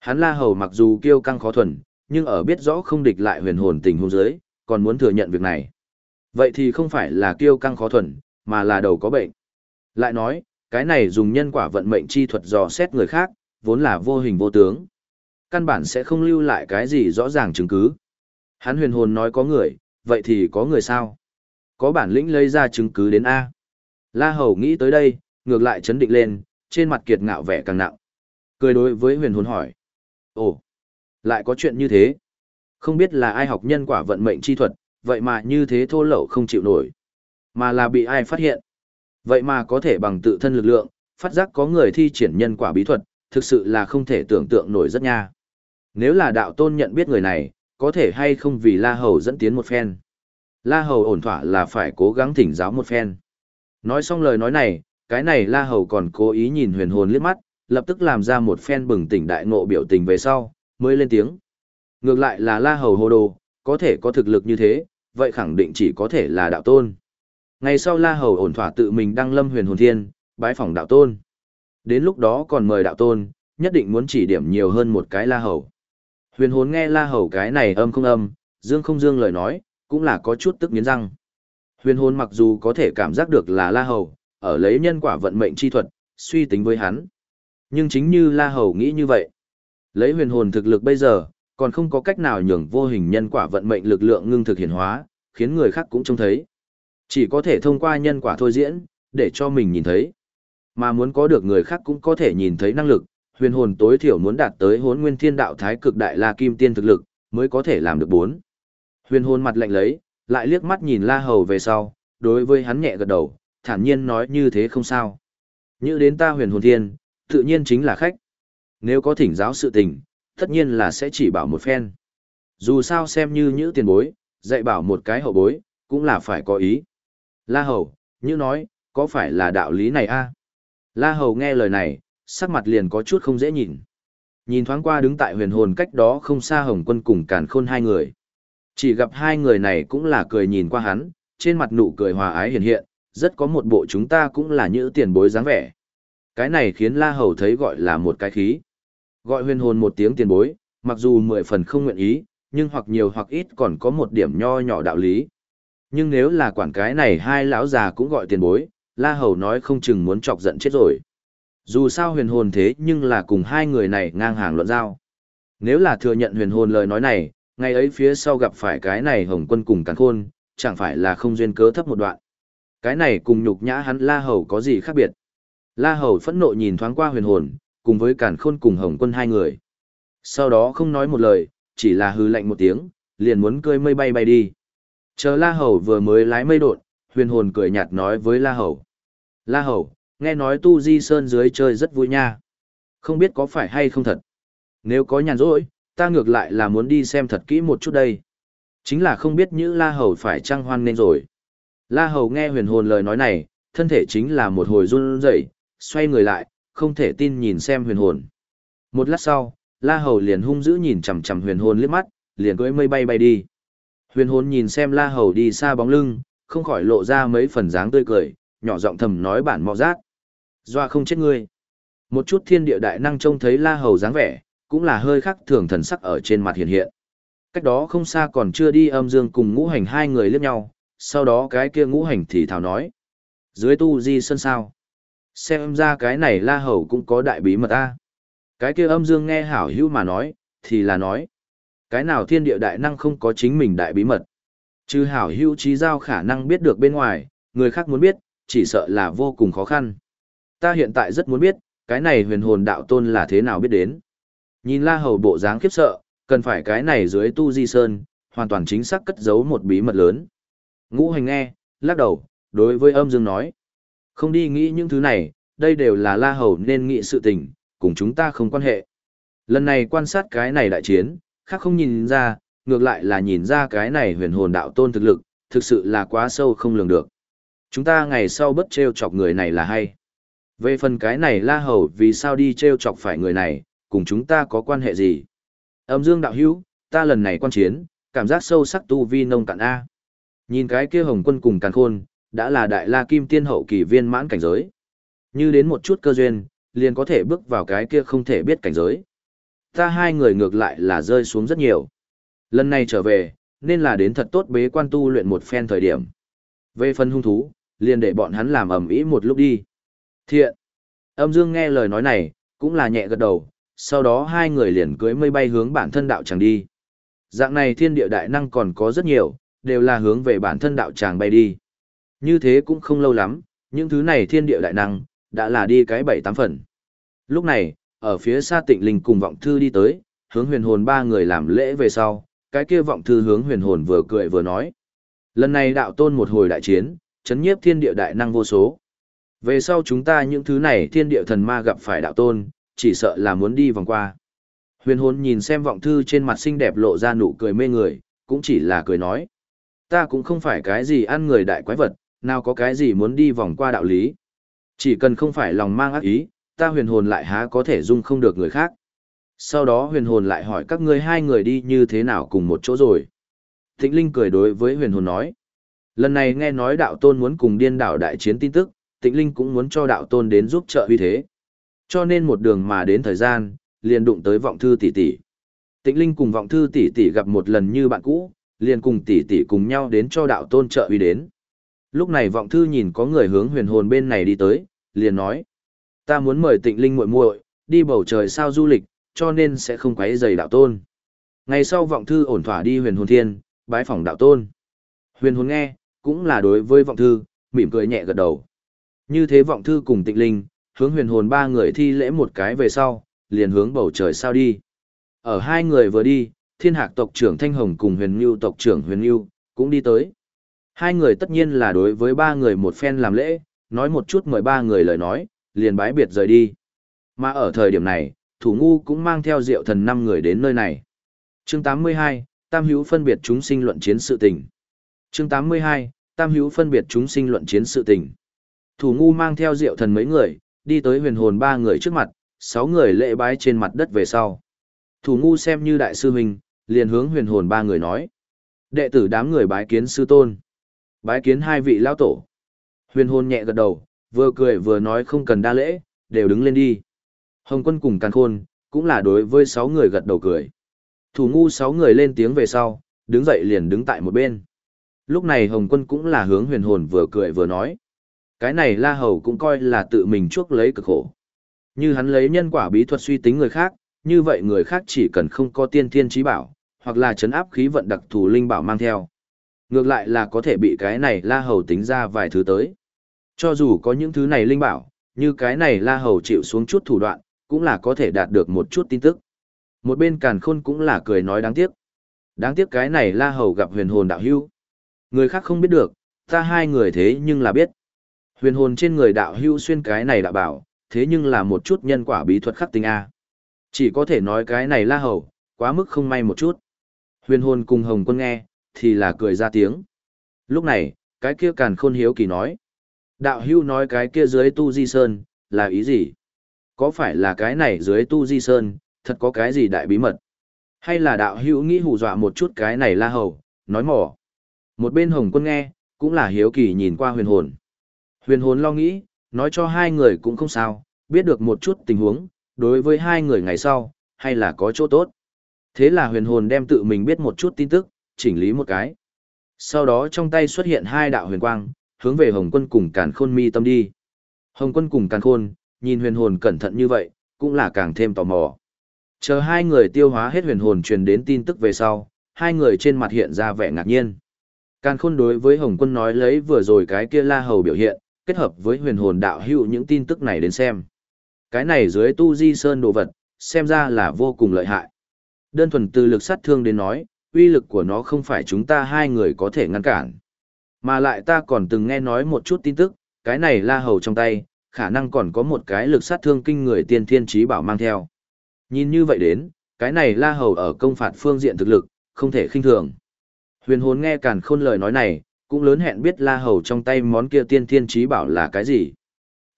Speaker 1: Hắn La Hầu mặc dù kiêu căng khó thuần, nhưng ở biết rõ không địch lại huyền hồn tình hôn giới, còn muốn thừa nhận việc này. Vậy thì không phải là kiêu căng khó thuần, mà là đầu có bệnh. Lại nói, cái này dùng nhân quả vận mệnh chi thuật dò xét người khác, vốn là vô hình vô tướng. Căn bản sẽ không lưu lại cái gì rõ ràng chứng cứ. Hắn huyền hồn nói có người, vậy thì có người sao? Có bản lĩnh lấy ra chứng cứ đến A. La Hầu nghĩ tới đây, ngược lại chấn định lên, trên mặt kiệt ngạo vẻ càng nặng. Cười đối với huyền hồn hỏi. Ồ, lại có chuyện như thế. Không biết là ai học nhân quả vận mệnh chi thuật, vậy mà như thế thô lậu không chịu nổi. Mà là bị ai phát hiện. Vậy mà có thể bằng tự thân lực lượng, phát giác có người thi triển nhân quả bí thuật, thực sự là không thể tưởng tượng nổi rất nha. Nếu là đạo tôn nhận biết người này, có thể hay không vì La Hầu dẫn tiến một phen. La Hầu ổn thỏa là phải cố gắng thỉnh giáo một phen. Nói xong lời nói này, cái này La Hầu còn cố ý nhìn huyền hồn liếc mắt, lập tức làm ra một phen bừng tỉnh đại ngộ biểu tình về sau, mới lên tiếng. Ngược lại là La Hầu hồ đồ, có thể có thực lực như thế, vậy khẳng định chỉ có thể là đạo tôn. Ngày sau La Hầu ổn thỏa tự mình đăng lâm huyền hồn thiên, bái phỏng đạo tôn. Đến lúc đó còn mời đạo tôn, nhất định muốn chỉ điểm nhiều hơn một cái La Hầu. Huyền hồn nghe La Hầu cái này âm không âm, dương không dương lời nói, cũng là có chút tức nghiến răng. Huyền hồn mặc dù có thể cảm giác được là La Hầu, ở lấy nhân quả vận mệnh chi thuật, suy tính với hắn. Nhưng chính như La Hầu nghĩ như vậy, lấy huyền hồn thực lực bây giờ, còn không có cách nào nhường vô hình nhân quả vận mệnh lực lượng ngưng thực hiện hóa, khiến người khác cũng trông thấy. Chỉ có thể thông qua nhân quả thôi diễn, để cho mình nhìn thấy. Mà muốn có được người khác cũng có thể nhìn thấy năng lực, huyền hồn tối thiểu muốn đạt tới hốn nguyên thiên đạo thái cực đại la kim tiên thực lực, mới có thể làm được bốn. Huyền hồn mặt lạnh lấy, lại liếc mắt nhìn la hầu về sau, đối với hắn nhẹ gật đầu, thản nhiên nói như thế không sao. Như đến ta huyền hồn thiên, tự nhiên chính là khách. Nếu có thỉnh giáo sự tình, tất nhiên là sẽ chỉ bảo một phen. Dù sao xem như những tiền bối, dạy bảo một cái hậu bối, cũng là phải có ý. La hầu, như nói, có phải là đạo lý này a? La hầu nghe lời này, sắc mặt liền có chút không dễ nhìn. Nhìn thoáng qua đứng tại huyền hồn cách đó không xa hồng quân cùng càn khôn hai người. Chỉ gặp hai người này cũng là cười nhìn qua hắn, trên mặt nụ cười hòa ái hiện hiện, rất có một bộ chúng ta cũng là những tiền bối dáng vẻ. Cái này khiến La Hầu thấy gọi là một cái khí. Gọi huyền hồn một tiếng tiền bối, mặc dù mười phần không nguyện ý, nhưng hoặc nhiều hoặc ít còn có một điểm nho nhỏ đạo lý. Nhưng nếu là quản cái này hai lão già cũng gọi tiền bối, La Hầu nói không chừng muốn chọc giận chết rồi. Dù sao huyền hồn thế nhưng là cùng hai người này ngang hàng luận giao. Nếu là thừa nhận huyền hồn lời nói này, ngày ấy phía sau gặp phải cái này hồng quân cùng càn khôn, chẳng phải là không duyên cớ thấp một đoạn. Cái này cùng nhục nhã hắn La Hầu có gì khác biệt. La Hầu phẫn nộ nhìn thoáng qua huyền hồn, cùng với càn khôn cùng hồng quân hai người. Sau đó không nói một lời, chỉ là hư lạnh một tiếng, liền muốn cơi mây bay bay đi. Chờ La Hầu vừa mới lái mây đột, huyền hồn cười nhạt nói với La Hầu. La Hầu, nghe nói tu di sơn dưới chơi rất vui nha. Không biết có phải hay không thật. Nếu có nhàn rỗi, ta ngược lại là muốn đi xem thật kỹ một chút đây. Chính là không biết những La Hầu phải trăng hoan nên rồi. La Hầu nghe huyền hồn lời nói này, thân thể chính là một hồi run rẩy, xoay người lại, không thể tin nhìn xem huyền hồn. Một lát sau, La Hầu liền hung dữ nhìn chằm chằm huyền hồn liếc mắt, liền cưỡi mây bay bay đi. Huyền hồn nhìn xem La Hầu đi xa bóng lưng, không khỏi lộ ra mấy phần dáng tươi cười, nhỏ giọng thầm nói bản mọ rát. Doa không chết ngươi. Một chút thiên địa đại năng trông thấy La Hầu dáng vẻ, cũng là hơi khắc thường thần sắc ở trên mặt hiện hiện. Cách đó không xa còn chưa đi âm dương cùng ngũ hành hai người liếc nhau, sau đó cái kia ngũ hành thì thảo nói. Dưới tu di sân sao? Xem ra cái này la hầu cũng có đại bí mật ta. Cái kia âm dương nghe hảo hữu mà nói, thì là nói. Cái nào thiên địa đại năng không có chính mình đại bí mật. Chứ hảo hữu trí giao khả năng biết được bên ngoài, người khác muốn biết, chỉ sợ là vô cùng khó khăn. Ta hiện tại rất muốn biết, cái này huyền hồn đạo tôn là thế nào biết đến. Nhìn la hầu bộ dáng khiếp sợ, cần phải cái này dưới tu di sơn, hoàn toàn chính xác cất giấu một bí mật lớn. Ngũ hành nghe, lắc đầu, đối với âm dương nói. Không đi nghĩ những thứ này, đây đều là la hầu nên nghĩ sự tình, cùng chúng ta không quan hệ. Lần này quan sát cái này đại chiến, khác không nhìn ra, ngược lại là nhìn ra cái này huyền hồn đạo tôn thực lực, thực sự là quá sâu không lường được. Chúng ta ngày sau bất treo chọc người này là hay. Về phần cái này la hầu vì sao đi treo chọc phải người này, cùng chúng ta có quan hệ gì? Âm dương đạo hữu, ta lần này quan chiến, cảm giác sâu sắc tu vi nông cạn A. Nhìn cái kia hồng quân cùng càn khôn, đã là đại la kim tiên hậu kỳ viên mãn cảnh giới. Như đến một chút cơ duyên, liền có thể bước vào cái kia không thể biết cảnh giới. Ta hai người ngược lại là rơi xuống rất nhiều. Lần này trở về, nên là đến thật tốt bế quan tu luyện một phen thời điểm. Về phần hung thú, liền để bọn hắn làm ầm ĩ một lúc đi. Thiện. Âm Dương nghe lời nói này, cũng là nhẹ gật đầu, sau đó hai người liền cưới mây bay hướng bản thân đạo tràng đi. Dạng này thiên địa đại năng còn có rất nhiều, đều là hướng về bản thân đạo tràng bay đi. Như thế cũng không lâu lắm, những thứ này thiên địa đại năng, đã là đi cái bảy tám phần. Lúc này, ở phía xa tịnh linh cùng vọng thư đi tới, hướng huyền hồn ba người làm lễ về sau, cái kia vọng thư hướng huyền hồn vừa cười vừa nói. Lần này đạo tôn một hồi đại chiến, chấn nhiếp thiên địa đại năng vô số. Về sau chúng ta những thứ này thiên địa thần ma gặp phải đạo tôn, chỉ sợ là muốn đi vòng qua. Huyền hồn nhìn xem vọng thư trên mặt xinh đẹp lộ ra nụ cười mê người, cũng chỉ là cười nói. Ta cũng không phải cái gì ăn người đại quái vật, nào có cái gì muốn đi vòng qua đạo lý. Chỉ cần không phải lòng mang ác ý, ta huyền hồn lại há có thể dung không được người khác. Sau đó huyền hồn lại hỏi các ngươi hai người đi như thế nào cùng một chỗ rồi. Thịnh Linh cười đối với huyền hồn nói. Lần này nghe nói đạo tôn muốn cùng điên đảo đại chiến tin tức, tịnh Linh cũng muốn cho đạo tôn đến giúp trợ uy thế. Cho nên một đường mà đến thời gian, liền đụng tới vọng thư tỷ tỷ. Tịnh Linh cùng vọng thư tỷ tỷ gặp một lần như bạn cũ, liền cùng tỷ tỷ cùng nhau đến cho đạo tôn trợ uy đến. Lúc này vọng thư nhìn có người hướng huyền hồn bên này đi tới, liền nói: "Ta muốn mời Tịnh Linh muội muội đi bầu trời sao du lịch, cho nên sẽ không quấy rầy đạo tôn." Ngày sau vọng thư ổn thỏa đi huyền hồn thiên, bái phỏng đạo tôn. Huyền hồn nghe, cũng là đối với vọng thư, mỉm cười nhẹ gật đầu. Như thế vọng thư cùng Tịnh Linh, hướng huyền hồn ba người thi lễ một cái về sau, liền hướng bầu trời sao đi. Ở hai người vừa đi, thiên hạc tộc trưởng Thanh Hồng cùng huyền Nhu tộc trưởng huyền Nhu, cũng đi tới. Hai người tất nhiên là đối với ba người một phen làm lễ, nói một chút mời ba người lời nói, liền bái biệt rời đi. Mà ở thời điểm này, thủ ngu cũng mang theo diệu thần năm người đến nơi này. Chương 82, Tam Hữu phân biệt chúng sinh luận chiến sự tình. Chương 82, Tam Hữu phân biệt chúng sinh luận chiến sự tình. Thủ ngu mang theo diệu thần mấy người, đi tới huyền hồn ba người trước mặt, sáu người lễ bái trên mặt đất về sau. Thủ ngu xem như đại sư huynh, liền hướng huyền hồn ba người nói. Đệ tử đám người bái kiến sư tôn. Bái kiến hai vị lao tổ. Huyền hồn nhẹ gật đầu, vừa cười vừa nói không cần đa lễ, đều đứng lên đi. Hồng quân cùng càn khôn, cũng là đối với sáu người gật đầu cười. Thủ ngu sáu người lên tiếng về sau, đứng dậy liền đứng tại một bên. Lúc này Hồng quân cũng là hướng huyền hồn vừa cười vừa nói. Cái này La Hầu cũng coi là tự mình chuốc lấy cực khổ. Như hắn lấy nhân quả bí thuật suy tính người khác, như vậy người khác chỉ cần không có tiên thiên trí bảo, hoặc là chấn áp khí vận đặc thù linh bảo mang theo. Ngược lại là có thể bị cái này La Hầu tính ra vài thứ tới. Cho dù có những thứ này linh bảo, như cái này La Hầu chịu xuống chút thủ đoạn, cũng là có thể đạt được một chút tin tức. Một bên càn khôn cũng là cười nói đáng tiếc. Đáng tiếc cái này La Hầu gặp huyền hồn đạo hưu. Người khác không biết được, ta hai người thế nhưng là biết. Huyền hồn trên người đạo hưu xuyên cái này đã bảo, thế nhưng là một chút nhân quả bí thuật khắc tinh A. Chỉ có thể nói cái này la hầu, quá mức không may một chút. Huyền hồn cùng hồng quân nghe, thì là cười ra tiếng. Lúc này, cái kia càn khôn hiếu kỳ nói. Đạo hưu nói cái kia dưới tu di sơn, là ý gì? Có phải là cái này dưới tu di sơn, thật có cái gì đại bí mật? Hay là đạo hưu nghĩ hù dọa một chút cái này la hầu, nói mỏ. Một bên hồng quân nghe, cũng là hiếu kỳ nhìn qua huyền hồn. Huyền hồn lo nghĩ, nói cho hai người cũng không sao, biết được một chút tình huống, đối với hai người ngày sau, hay là có chỗ tốt. Thế là huyền hồn đem tự mình biết một chút tin tức, chỉnh lý một cái. Sau đó trong tay xuất hiện hai đạo huyền quang, hướng về Hồng Quân cùng Càn Khôn mi tâm đi. Hồng Quân cùng Càn Khôn, nhìn huyền hồn cẩn thận như vậy, cũng là càng thêm tò mò. Chờ hai người tiêu hóa hết huyền hồn truyền đến tin tức về sau, hai người trên mặt hiện ra vẻ ngạc nhiên. Càn Khôn đối với Hồng Quân nói lấy vừa rồi cái kia La Hầu biểu hiện, kết hợp với huyền hồn đạo hữu những tin tức này đến xem. Cái này dưới tu di sơn đồ vật, xem ra là vô cùng lợi hại. Đơn thuần từ lực sát thương đến nói, uy lực của nó không phải chúng ta hai người có thể ngăn cản. Mà lại ta còn từng nghe nói một chút tin tức, cái này la hầu trong tay, khả năng còn có một cái lực sát thương kinh người tiên thiên trí bảo mang theo. Nhìn như vậy đến, cái này la hầu ở công phạt phương diện thực lực, không thể khinh thường. Huyền hồn nghe càn khôn lời nói này, cũng lớn hẹn biết la hầu trong tay món kia tiên thiên trí bảo là cái gì.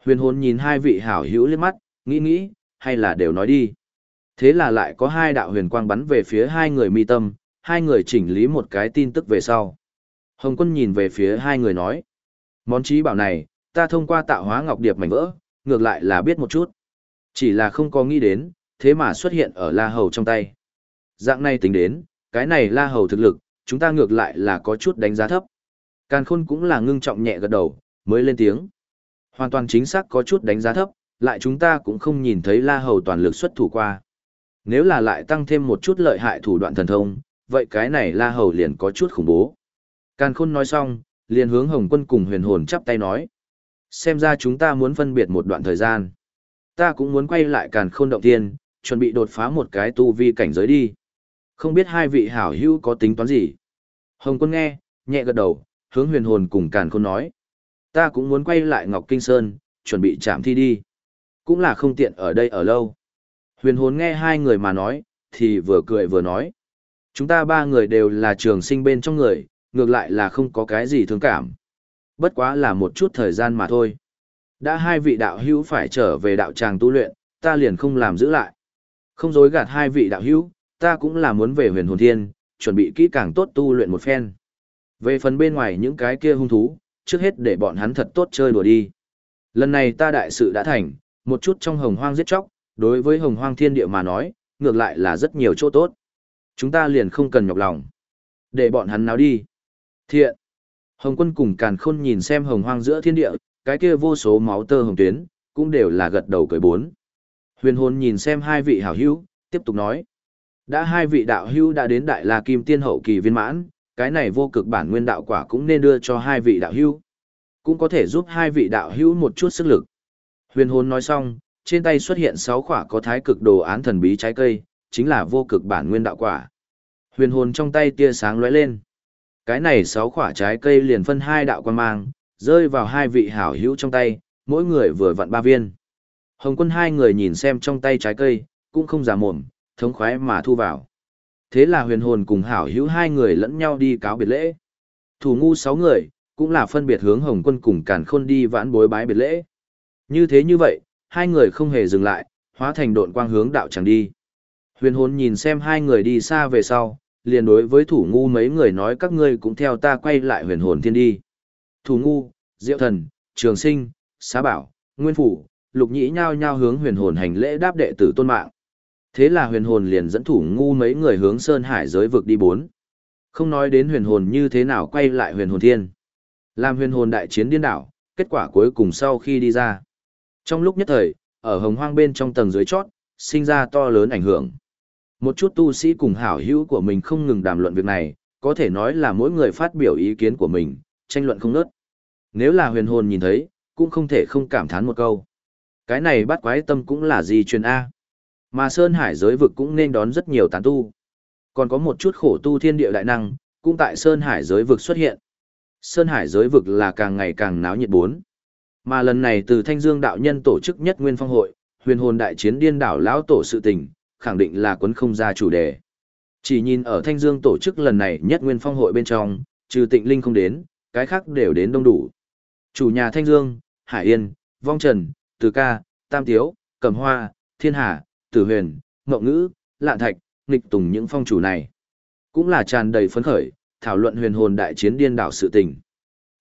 Speaker 1: Huyền hồn nhìn hai vị hảo hữu liếc mắt, nghĩ nghĩ, hay là đều nói đi. Thế là lại có hai đạo huyền quang bắn về phía hai người mi tâm, hai người chỉnh lý một cái tin tức về sau. Hồng quân nhìn về phía hai người nói. Món trí bảo này, ta thông qua tạo hóa ngọc điệp mảnh vỡ, ngược lại là biết một chút. Chỉ là không có nghĩ đến, thế mà xuất hiện ở La Hầu trong tay. Dạng này tính đến, cái này La Hầu thực lực, chúng ta ngược lại là có chút đánh giá thấp. Càn khôn cũng là ngưng trọng nhẹ gật đầu, mới lên tiếng. Hoàn toàn chính xác có chút đánh giá thấp, lại chúng ta cũng không nhìn thấy La Hầu toàn lực xuất thủ qua. Nếu là lại tăng thêm một chút lợi hại thủ đoạn thần thông, vậy cái này La Hầu liền có chút khủng bố. Càn khôn nói xong, liền hướng Hồng quân cùng huyền hồn chắp tay nói. Xem ra chúng ta muốn phân biệt một đoạn thời gian. Ta cũng muốn quay lại càn khôn động thiên, chuẩn bị đột phá một cái tu vi cảnh giới đi. Không biết hai vị hảo hữu có tính toán gì. Hồng quân nghe, nhẹ gật đầu, hướng huyền hồn cùng càn khôn nói. Ta cũng muốn quay lại Ngọc Kinh Sơn, chuẩn bị chạm thi đi. Cũng là không tiện ở đây ở lâu. Huyền hồn nghe hai người mà nói, thì vừa cười vừa nói. Chúng ta ba người đều là trường sinh bên trong người, ngược lại là không có cái gì thương cảm. Bất quá là một chút thời gian mà thôi. Đã hai vị đạo hữu phải trở về đạo tràng tu luyện, ta liền không làm giữ lại. Không dối gạt hai vị đạo hữu, ta cũng là muốn về huyền hồn thiên, chuẩn bị kỹ càng tốt tu luyện một phen. Về phần bên ngoài những cái kia hung thú, trước hết để bọn hắn thật tốt chơi đùa đi. Lần này ta đại sự đã thành, một chút trong hồng hoang giết chóc, đối với hồng hoang thiên địa mà nói, ngược lại là rất nhiều chỗ tốt. Chúng ta liền không cần nhọc lòng. Để bọn hắn nào đi. Thiện. Hồng quân cùng càn khôn nhìn xem hồng hoang giữa thiên địa, cái kia vô số máu tơ hồng tuyến, cũng đều là gật đầu cười bốn. Huyền hồn nhìn xem hai vị hảo hữu, tiếp tục nói. Đã hai vị đạo hữu đã đến đại la kim tiên hậu kỳ viên mãn, cái này vô cực bản nguyên đạo quả cũng nên đưa cho hai vị đạo hữu. Cũng có thể giúp hai vị đạo hữu một chút sức lực. Huyền hồn nói xong, trên tay xuất hiện sáu quả có thái cực đồ án thần bí trái cây, chính là vô cực bản nguyên đạo quả. Huyền hồn trong tay tia sáng lóe lên. Cái này sáu quả trái cây liền phân hai đạo quan mang, rơi vào hai vị hảo hữu trong tay, mỗi người vừa vặn ba viên. Hồng quân hai người nhìn xem trong tay trái cây, cũng không giả mồm, thống khoái mà thu vào. Thế là huyền hồn cùng hảo hữu hai người lẫn nhau đi cáo biệt lễ. Thủ ngu sáu người, cũng là phân biệt hướng hồng quân cùng càn khôn đi vãn bối bái biệt lễ. Như thế như vậy, hai người không hề dừng lại, hóa thành độn quang hướng đạo chẳng đi. Huyền hồn nhìn xem hai người đi xa về sau, liền đối với thủ ngu mấy người nói các ngươi cũng theo ta quay lại huyền hồn thiên đi. Thủ ngu, diệu thần, trường sinh, xá bảo, nguyên phủ, lục nhĩ nhao nhao hướng huyền hồn hành lễ đáp đệ tử tôn mạng. Thế là huyền hồn liền dẫn thủ ngu mấy người hướng sơn hải giới vực đi bốn. Không nói đến huyền hồn như thế nào quay lại huyền hồn thiên. Làm huyền hồn đại chiến điên đảo, kết quả cuối cùng sau khi đi ra. Trong lúc nhất thời, ở hồng hoang bên trong tầng dưới chót, sinh ra to lớn ảnh hưởng. Một chút tu sĩ cùng hảo hữu của mình không ngừng đàm luận việc này, có thể nói là mỗi người phát biểu ý kiến của mình, tranh luận không nớt. Nếu là huyền hồn nhìn thấy, cũng không thể không cảm thán một câu. Cái này bắt quái tâm cũng là gì truyền A. Mà Sơn Hải giới vực cũng nên đón rất nhiều tán tu. Còn có một chút khổ tu thiên địa đại năng, cũng tại Sơn Hải giới vực xuất hiện. Sơn Hải giới vực là càng ngày càng náo nhiệt bốn. Mà lần này từ Thanh Dương đạo nhân tổ chức nhất nguyên phong hội, huyền hồn đại chiến điên đảo lão tổ sự tình, khẳng định là quấn không ra chủ đề. Chỉ nhìn ở Thanh Dương tổ chức lần này nhất nguyên phong hội bên trong, trừ tịnh linh không đến, cái khác đều đến đông đủ. Chủ nhà Thanh Dương, Hải Yên, Vong Trần, Từ Ca, Tam Tiếu, Cẩm Hoa, Thiên Hà, Tử Huyền, Ngộ Ngữ, Lạn Thạch, nghịch tùng những phong chủ này. Cũng là tràn đầy phấn khởi, thảo luận huyền hồn đại chiến điên đảo sự tình.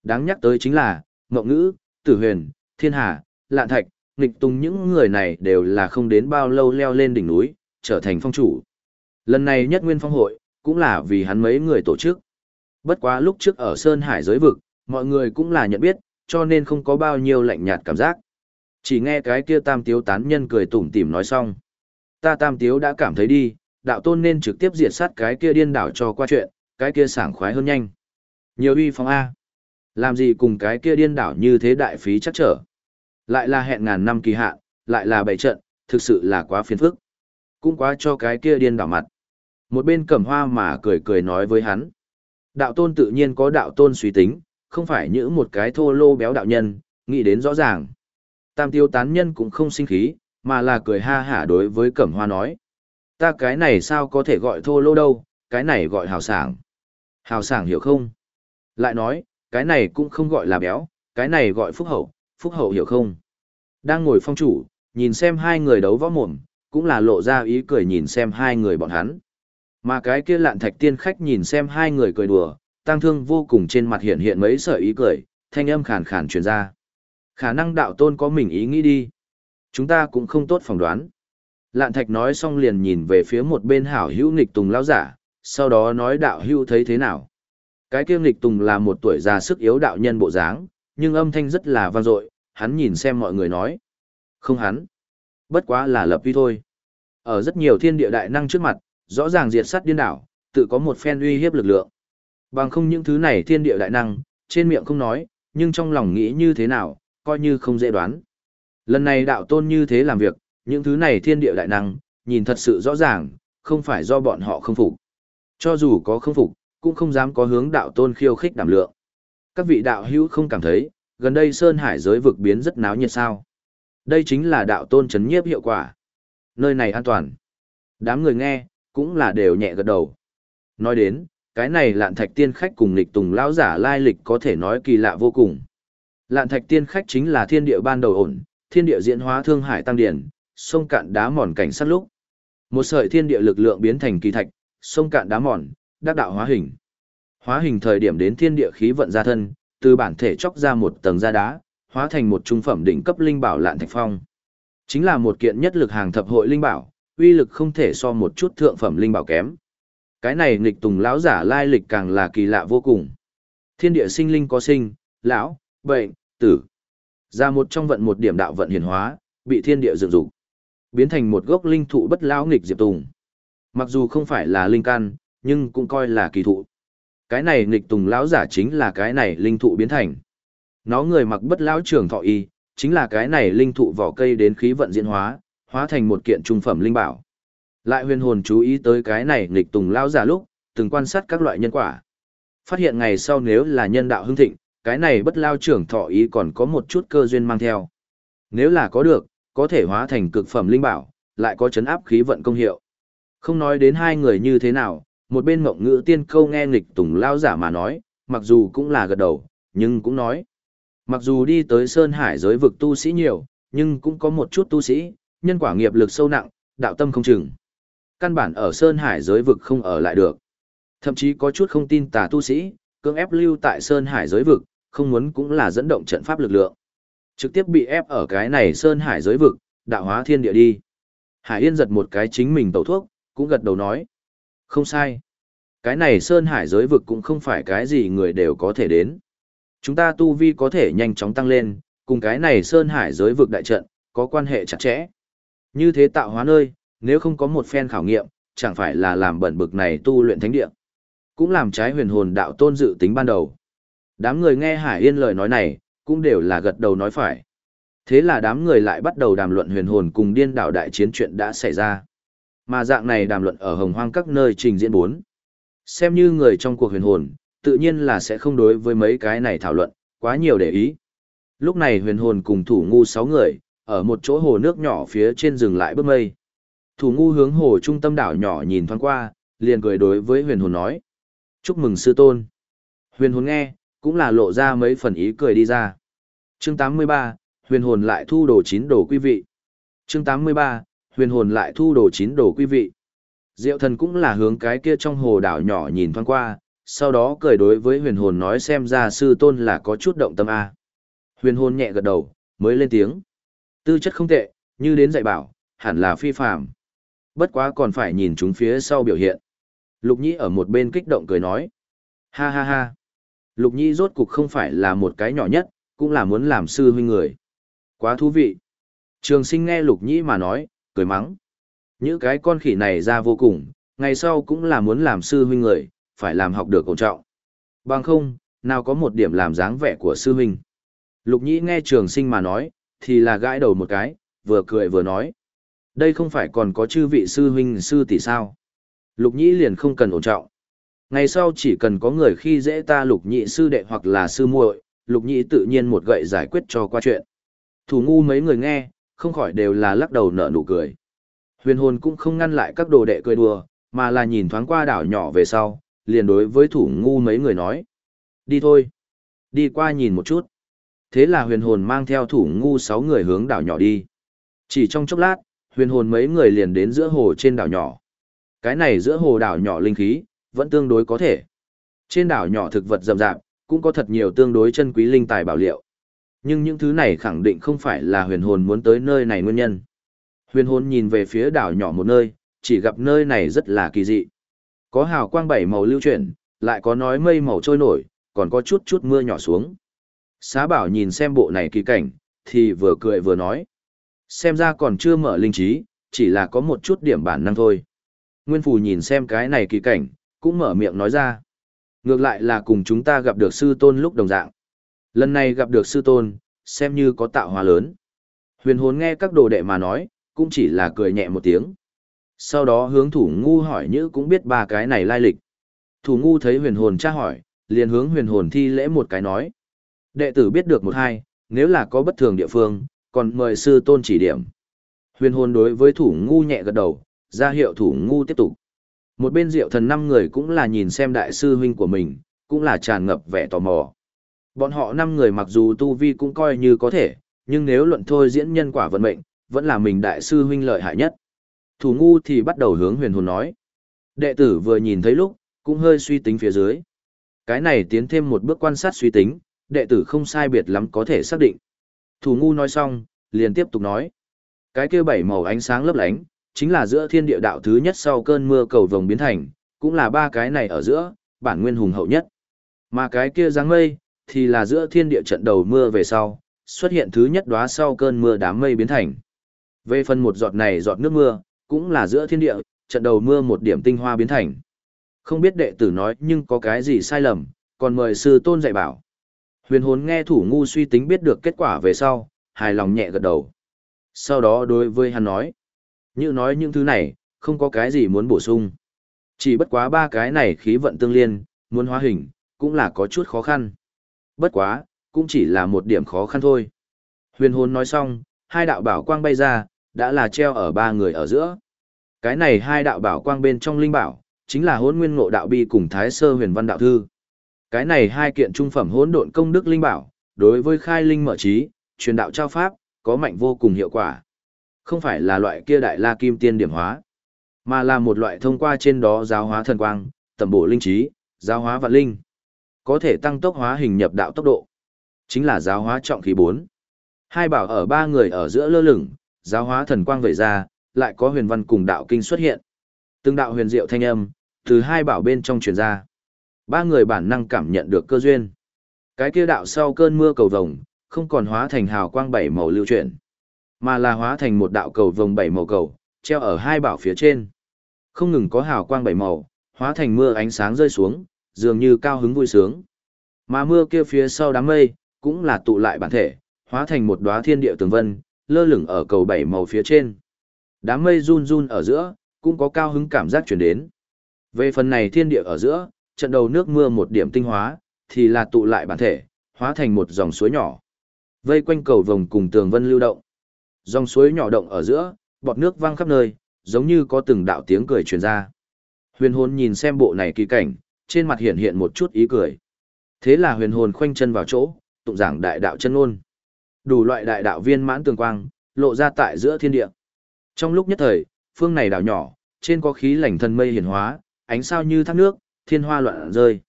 Speaker 1: Đáng nhắc tới chính là, Ngộ Ngữ, Tử Huyền, Thiên Hà, Lạn Thạch, nghịch tùng những người này đều là không đến bao lâu leo lên đỉnh núi, trở thành phong chủ. Lần này nhất nguyên phong hội, cũng là vì hắn mấy người tổ chức. Bất quá lúc trước ở Sơn Hải giới vực, mọi người cũng là nhận biết, cho nên không có bao nhiêu lạnh nhạt cảm giác. Chỉ nghe cái kia tam tiếu tán nhân cười tủm tỉm nói xong. Ta tam tiếu đã cảm thấy đi, đạo tôn nên trực tiếp diệt sát cái kia điên đảo cho qua chuyện, cái kia sảng khoái hơn nhanh. Nhiều uy phong A. Làm gì cùng cái kia điên đảo như thế đại phí chắc trở. Lại là hẹn ngàn năm kỳ hạn, lại là bảy trận, thực sự là quá phiền phức. Cũng quá cho cái kia điên đảo mặt. Một bên cẩm hoa mà cười cười nói với hắn. Đạo tôn tự nhiên có đạo tôn suy tính, không phải như một cái thô lô béo đạo nhân, nghĩ đến rõ ràng. Tam tiêu tán nhân cũng không sinh khí, mà là cười ha hả đối với cẩm hoa nói. Ta cái này sao có thể gọi thô lô đâu, cái này gọi hào sảng. Hào sảng hiểu không? Lại nói, cái này cũng không gọi là béo, cái này gọi phúc hậu, phúc hậu hiểu không? Đang ngồi phong chủ, nhìn xem hai người đấu võ mồm, cũng là lộ ra ý cười nhìn xem hai người bọn hắn. Mà cái kia lạn thạch tiên khách nhìn xem hai người cười đùa, tăng thương vô cùng trên mặt hiện hiện mấy sợi ý cười, thanh âm khàn khàn truyền ra. Khả năng đạo tôn có mình ý nghĩ đi. Chúng ta cũng không tốt phỏng đoán. Lạn thạch nói xong liền nhìn về phía một bên hảo hữu nghịch tùng lao giả, sau đó nói đạo hữu thấy thế nào. Cái kia nghịch tùng là một tuổi già sức yếu đạo nhân bộ dáng, nhưng âm thanh rất là vang dội, hắn nhìn xem mọi người nói. Không hắn. Bất quá là lập vi thôi. Ở rất nhiều thiên địa đại năng trước mặt, rõ ràng diệt sát điên đảo, tự có một phen uy hiếp lực lượng. Bằng không những thứ này thiên địa đại năng, trên miệng không nói, nhưng trong lòng nghĩ như thế nào, coi như không dễ đoán. Lần này đạo tôn như thế làm việc, những thứ này thiên địa đại năng, nhìn thật sự rõ ràng, không phải do bọn họ không phục. Cho dù có không phục, cũng không dám có hướng đạo tôn khiêu khích đảm lượng. Các vị đạo hữu không cảm thấy, gần đây Sơn Hải giới vực biến rất náo nhiệt sao. Đây chính là đạo tôn chấn nhiếp hiệu quả. Nơi này an toàn. Đám người nghe, cũng là đều nhẹ gật đầu. Nói đến, cái này lạn thạch tiên khách cùng lịch tùng lão giả lai lịch có thể nói kỳ lạ vô cùng. Lạn thạch tiên khách chính là thiên địa ban đầu ổn, thiên địa diễn hóa thương hải tăng điển, sông cạn đá mòn cảnh sát lúc. Một sợi thiên địa lực lượng biến thành kỳ thạch, sông cạn đá mòn, đắc đạo hóa hình. Hóa hình thời điểm đến thiên địa khí vận ra thân, từ bản thể chóc ra một tầng da đá, hóa thành một trung phẩm đỉnh cấp linh bảo lạn thạch phong. Chính là một kiện nhất lực hàng thập hội linh bảo, uy lực không thể so một chút thượng phẩm linh bảo kém. Cái này nghịch tùng lão giả lai lịch càng là kỳ lạ vô cùng. Thiên địa sinh linh có sinh, lão, bệnh, tử. Ra một trong vận một điểm đạo vận hiển hóa, bị thiên địa dựng dục, biến thành một gốc linh thụ bất lão nghịch diệp tùng. Mặc dù không phải là linh căn, nhưng cũng coi là kỳ thụ. Cái này nghịch tùng lão giả chính là cái này linh thụ biến thành. Nó người mặc bất lão trường thọ y, chính là cái này linh thụ vỏ cây đến khí vận diễn hóa, hóa thành một kiện trung phẩm linh bảo. Lại huyền hồn chú ý tới cái này nghịch tùng lão giả lúc, từng quan sát các loại nhân quả. Phát hiện ngày sau nếu là nhân đạo hưng thịnh, cái này bất lao trưởng thọ ý còn có một chút cơ duyên mang theo. Nếu là có được, có thể hóa thành cực phẩm linh bảo, lại có chấn áp khí vận công hiệu. Không nói đến hai người như thế nào, một bên mộng ngữ tiên câu nghe nghịch tùng lao giả mà nói, mặc dù cũng là gật đầu, nhưng cũng nói. Mặc dù đi tới Sơn Hải giới vực tu sĩ nhiều, nhưng cũng có một chút tu sĩ, nhân quả nghiệp lực sâu nặng, đạo tâm không chừng. Căn bản ở Sơn Hải giới vực không ở lại được. Thậm chí có chút không tin tà tu sĩ, cưỡng ép lưu tại Sơn Hải giới vực, không muốn cũng là dẫn động trận pháp lực lượng. Trực tiếp bị ép ở cái này Sơn Hải giới vực, đạo hóa thiên địa đi. Hải Yên giật một cái chính mình tẩu thuốc, cũng gật đầu nói. Không sai. Cái này Sơn Hải giới vực cũng không phải cái gì người đều có thể đến. Chúng ta tu vi có thể nhanh chóng tăng lên, cùng cái này Sơn Hải giới vực đại trận, có quan hệ chặt chẽ. Như thế tạo hóa nơi, nếu không có một phen khảo nghiệm, chẳng phải là làm bẩn bực này tu luyện thánh địa. Cũng làm trái huyền hồn đạo tôn dự tính ban đầu. Đám người nghe Hải Yên lời nói này, cũng đều là gật đầu nói phải. Thế là đám người lại bắt đầu đàm luận huyền hồn cùng điên đảo đại chiến chuyện đã xảy ra. Mà dạng này đàm luận ở hồng hoang các nơi trình diễn bốn. Xem như người trong cuộc huyền hồn, tự nhiên là sẽ không đối với mấy cái này thảo luận, quá nhiều để ý. Lúc này huyền hồn cùng thủ ngu sáu người, ở một chỗ hồ nước nhỏ phía trên rừng lại bước mây. Thủ ngu hướng hồ trung tâm đảo nhỏ nhìn thoáng qua, liền cười đối với huyền hồn nói. Chúc mừng sư tôn. Huyền hồn nghe, cũng là lộ ra mấy phần ý cười đi ra. Chương 83, huyền hồn lại thu đồ chín đồ quý vị. Chương 83, huyền hồn lại thu đồ chín đồ quý vị. Diệu thần cũng là hướng cái kia trong hồ đảo nhỏ nhìn thoáng qua, sau đó cười đối với huyền hồn nói xem ra sư tôn là có chút động tâm A. Huyền hồn nhẹ gật đầu, mới lên tiếng. Tư chất không tệ, như đến dạy bảo, hẳn là phi phạm. Bất quá còn phải nhìn chúng phía sau biểu hiện. Lục Nhĩ ở một bên kích động cười nói. Ha ha ha. Lục Nhĩ rốt cục không phải là một cái nhỏ nhất, cũng là muốn làm sư huynh người. Quá thú vị. Trường sinh nghe Lục Nhĩ mà nói, cười mắng. Những cái con khỉ này ra vô cùng, ngày sau cũng là muốn làm sư huynh người, phải làm học được ổn trọng. Bằng không, nào có một điểm làm dáng vẻ của sư huynh. Lục Nhĩ nghe trường sinh mà nói, thì là gãi đầu một cái, vừa cười vừa nói. Đây không phải còn có chư vị sư huynh sư tỷ sao. Lục Nhĩ liền không cần ổn trọng. Ngày sau chỉ cần có người khi dễ ta lục nhị sư đệ hoặc là sư muội, lục nhị tự nhiên một gậy giải quyết cho qua chuyện. Thủ ngu mấy người nghe, không khỏi đều là lắc đầu nở nụ cười. Huyền hồn cũng không ngăn lại các đồ đệ cười đùa, mà là nhìn thoáng qua đảo nhỏ về sau, liền đối với thủ ngu mấy người nói. Đi thôi. Đi qua nhìn một chút. Thế là huyền hồn mang theo thủ ngu sáu người hướng đảo nhỏ đi. Chỉ trong chốc lát, huyền hồn mấy người liền đến giữa hồ trên đảo nhỏ. Cái này giữa hồ đảo nhỏ linh khí, vẫn tương đối có thể. Trên đảo nhỏ thực vật rậm rạp, cũng có thật nhiều tương đối chân quý linh tài bảo liệu. Nhưng những thứ này khẳng định không phải là huyền hồn muốn tới nơi này nguyên nhân. Huyền hồn nhìn về phía đảo nhỏ một nơi, chỉ gặp nơi này rất là kỳ dị. Có hào quang bảy màu lưu chuyển, lại có nói mây màu trôi nổi, còn có chút chút mưa nhỏ xuống. Xá bảo nhìn xem bộ này kỳ cảnh, thì vừa cười vừa nói. Xem ra còn chưa mở linh trí, chỉ là có một chút điểm bản năng thôi. Nguyên Phù nhìn xem cái này kỳ cảnh, cũng mở miệng nói ra. Ngược lại là cùng chúng ta gặp được sư tôn lúc đồng dạng. Lần này gặp được sư tôn, xem như có tạo hóa lớn. Huyền hồn nghe các đồ đệ mà nói, cũng chỉ là cười nhẹ một tiếng. Sau đó hướng thủ ngu hỏi như cũng biết ba cái này lai lịch. Thủ ngu thấy huyền hồn tra hỏi, liền hướng huyền hồn thi lễ một cái nói. Đệ tử biết được một hai, nếu là có bất thường địa phương, còn mời sư tôn chỉ điểm. Huyền hồn đối với thủ ngu nhẹ gật đầu, ra hiệu thủ ngu tiếp tục. Một bên diệu thần năm người cũng là nhìn xem đại sư huynh của mình, cũng là tràn ngập vẻ tò mò. Bọn họ năm người mặc dù tu vi cũng coi như có thể, nhưng nếu luận thôi diễn nhân quả vận mệnh, vẫn là mình đại sư huynh lợi hại nhất. Thủ ngu thì bắt đầu hướng huyền hồn nói. Đệ tử vừa nhìn thấy lúc, cũng hơi suy tính phía dưới. Cái này tiến thêm một bước quan sát suy tính, đệ tử không sai biệt lắm có thể xác định. Thủ ngu nói xong, liền tiếp tục nói. Cái kia bảy màu ánh sáng lấp lánh, chính là giữa thiên địa đạo thứ nhất sau cơn mưa cầu vồng biến thành, cũng là ba cái này ở giữa, bản nguyên hùng hậu nhất. Mà cái kia dáng mây, thì là giữa thiên địa trận đầu mưa về sau, xuất hiện thứ nhất đóa sau cơn mưa đám mây biến thành. Về phần một giọt này giọt nước mưa, cũng là giữa thiên địa, trận đầu mưa một điểm tinh hoa biến thành. Không biết đệ tử nói nhưng có cái gì sai lầm, còn mời sư tôn dạy bảo. Huyền hồn nghe thủ ngu suy tính biết được kết quả về sau, hài lòng nhẹ gật đầu. Sau đó đối với hắn nói, như nói những thứ này, không có cái gì muốn bổ sung. Chỉ bất quá ba cái này khí vận tương liên, muốn hóa hình, cũng là có chút khó khăn. Bất quá, cũng chỉ là một điểm khó khăn thôi. Huyền hồn nói xong, hai đạo bảo quang bay ra, đã là treo ở ba người ở giữa. Cái này hai đạo bảo quang bên trong linh bảo, chính là hỗn nguyên ngộ đạo bi cùng thái sơ huyền văn đạo thư. Cái này hai kiện trung phẩm hỗn độn công đức linh bảo, đối với khai linh mở trí, truyền đạo trao pháp, có mạnh vô cùng hiệu quả. Không phải là loại kia đại la kim tiên điểm hóa, mà là một loại thông qua trên đó giáo hóa thần quang, tầm bổ linh trí, giáo hóa vạn linh. Có thể tăng tốc hóa hình nhập đạo tốc độ. Chính là giáo hóa trọng khí 4. Hai bảo ở ba người ở giữa lơ lửng, giáo hóa thần quang vẩy ra, lại có huyền văn cùng đạo kinh xuất hiện. Từng đạo huyền diệu thanh âm, từ hai bảo bên trong truyền ra. Ba người bản năng cảm nhận được cơ duyên. Cái kia đạo sau cơn mưa cầu vồng, không còn hóa thành hào quang bảy màu lưu chuyển, mà là hóa thành một đạo cầu vồng bảy màu cầu, treo ở hai bảo phía trên. Không ngừng có hào quang bảy màu, hóa thành mưa ánh sáng rơi xuống, dường như cao hứng vui sướng. Mà mưa kia phía sau đám mây, cũng là tụ lại bản thể, hóa thành một đóa thiên địa tường vân, lơ lửng ở cầu bảy màu phía trên. Đám mây run run ở giữa, cũng có cao hứng cảm giác chuyển đến. Về phần này thiên địa ở giữa, trận đầu nước mưa một điểm tinh hóa, thì là tụ lại bản thể, hóa thành một dòng suối nhỏ. Vây quanh cầu vồng cùng tường vân lưu động. Dòng suối nhỏ động ở giữa, bọt nước văng khắp nơi, giống như có từng đạo tiếng cười truyền ra. Huyền hồn nhìn xem bộ này kỳ cảnh, trên mặt hiện hiện một chút ý cười. Thế là huyền hồn khoanh chân vào chỗ, tụng giảng đại đạo chân ngôn. Đủ loại đại đạo viên mãn tường quang, lộ ra tại giữa thiên địa. Trong lúc nhất thời, phương này đảo nhỏ, trên có khí lành thần mây hiển hóa, ánh sao như thác nước, thiên hoa loạn rơi.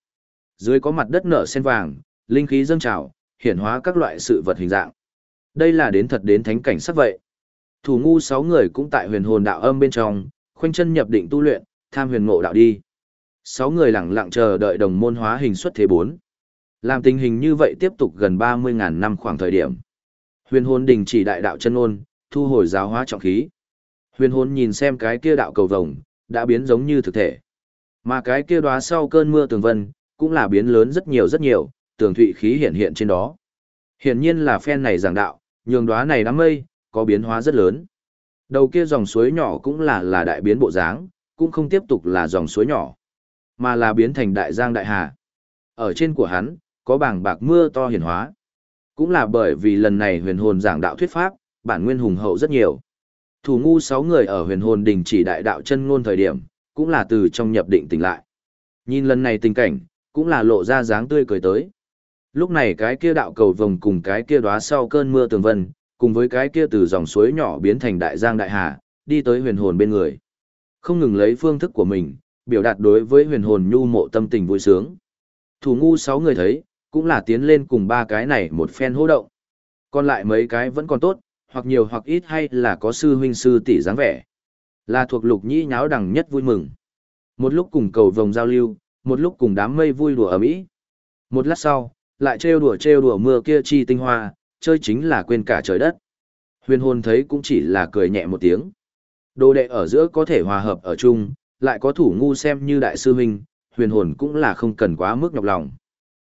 Speaker 1: Dưới có mặt đất nở sen vàng, linh khí dâng trào, hiển hóa các loại sự vật hình dạng. Đây là đến thật đến thánh cảnh sắc vậy. Thủ ngu sáu người cũng tại huyền hồn đạo âm bên trong, khoanh chân nhập định tu luyện, tham huyền ngộ đạo đi. Sáu người lặng lặng chờ đợi đồng môn hóa hình xuất thế bốn. Làm tình hình như vậy tiếp tục gần 30.000 năm khoảng thời điểm. Huyền hồn đình chỉ đại đạo chân ôn, thu hồi giáo hóa trọng khí. Huyền hồn nhìn xem cái kia đạo cầu vồng, đã biến giống như thực thể. Mà cái kia đóa sau cơn mưa tường vân, cũng là biến lớn rất nhiều rất nhiều, tường thụy khí hiện hiện trên đó. Hiển nhiên là phen này giảng đạo, nhường đóa này đám mây, có biến hóa rất lớn. Đầu kia dòng suối nhỏ cũng là là đại biến bộ dáng, cũng không tiếp tục là dòng suối nhỏ, mà là biến thành đại giang đại hà. Ở trên của hắn, có bảng bạc mưa to hiển hóa. Cũng là bởi vì lần này huyền hồn giảng đạo thuyết pháp, bản nguyên hùng hậu rất nhiều. Thủ ngu sáu người ở huyền hồn đình chỉ đại đạo chân ngôn thời điểm, cũng là từ trong nhập định tỉnh lại. Nhìn lần này tình cảnh, cũng là lộ ra dáng tươi cười tới. Lúc này cái kia đạo cầu vồng cùng cái kia đóa sau cơn mưa tường vân, cùng với cái kia từ dòng suối nhỏ biến thành đại giang đại hà, đi tới huyền hồn bên người. Không ngừng lấy phương thức của mình, biểu đạt đối với huyền hồn nhu mộ tâm tình vui sướng. Thủ ngu sáu người thấy, cũng là tiến lên cùng ba cái này một phen hô động. Còn lại mấy cái vẫn còn tốt, hoặc nhiều hoặc ít hay là có sư huynh sư tỷ dáng vẻ. Là thuộc lục nhĩ nháo đằng nhất vui mừng. Một lúc cùng cầu vồng giao lưu, một lúc cùng đám mây vui đùa ở mỹ. Một lát sau, lại trêu đùa trêu đùa mưa kia chi tinh hoa, chơi chính là quên cả trời đất. Huyền hồn thấy cũng chỉ là cười nhẹ một tiếng. Đồ đệ ở giữa có thể hòa hợp ở chung, lại có thủ ngu xem như đại sư huynh, huyền hồn cũng là không cần quá mức nhọc lòng.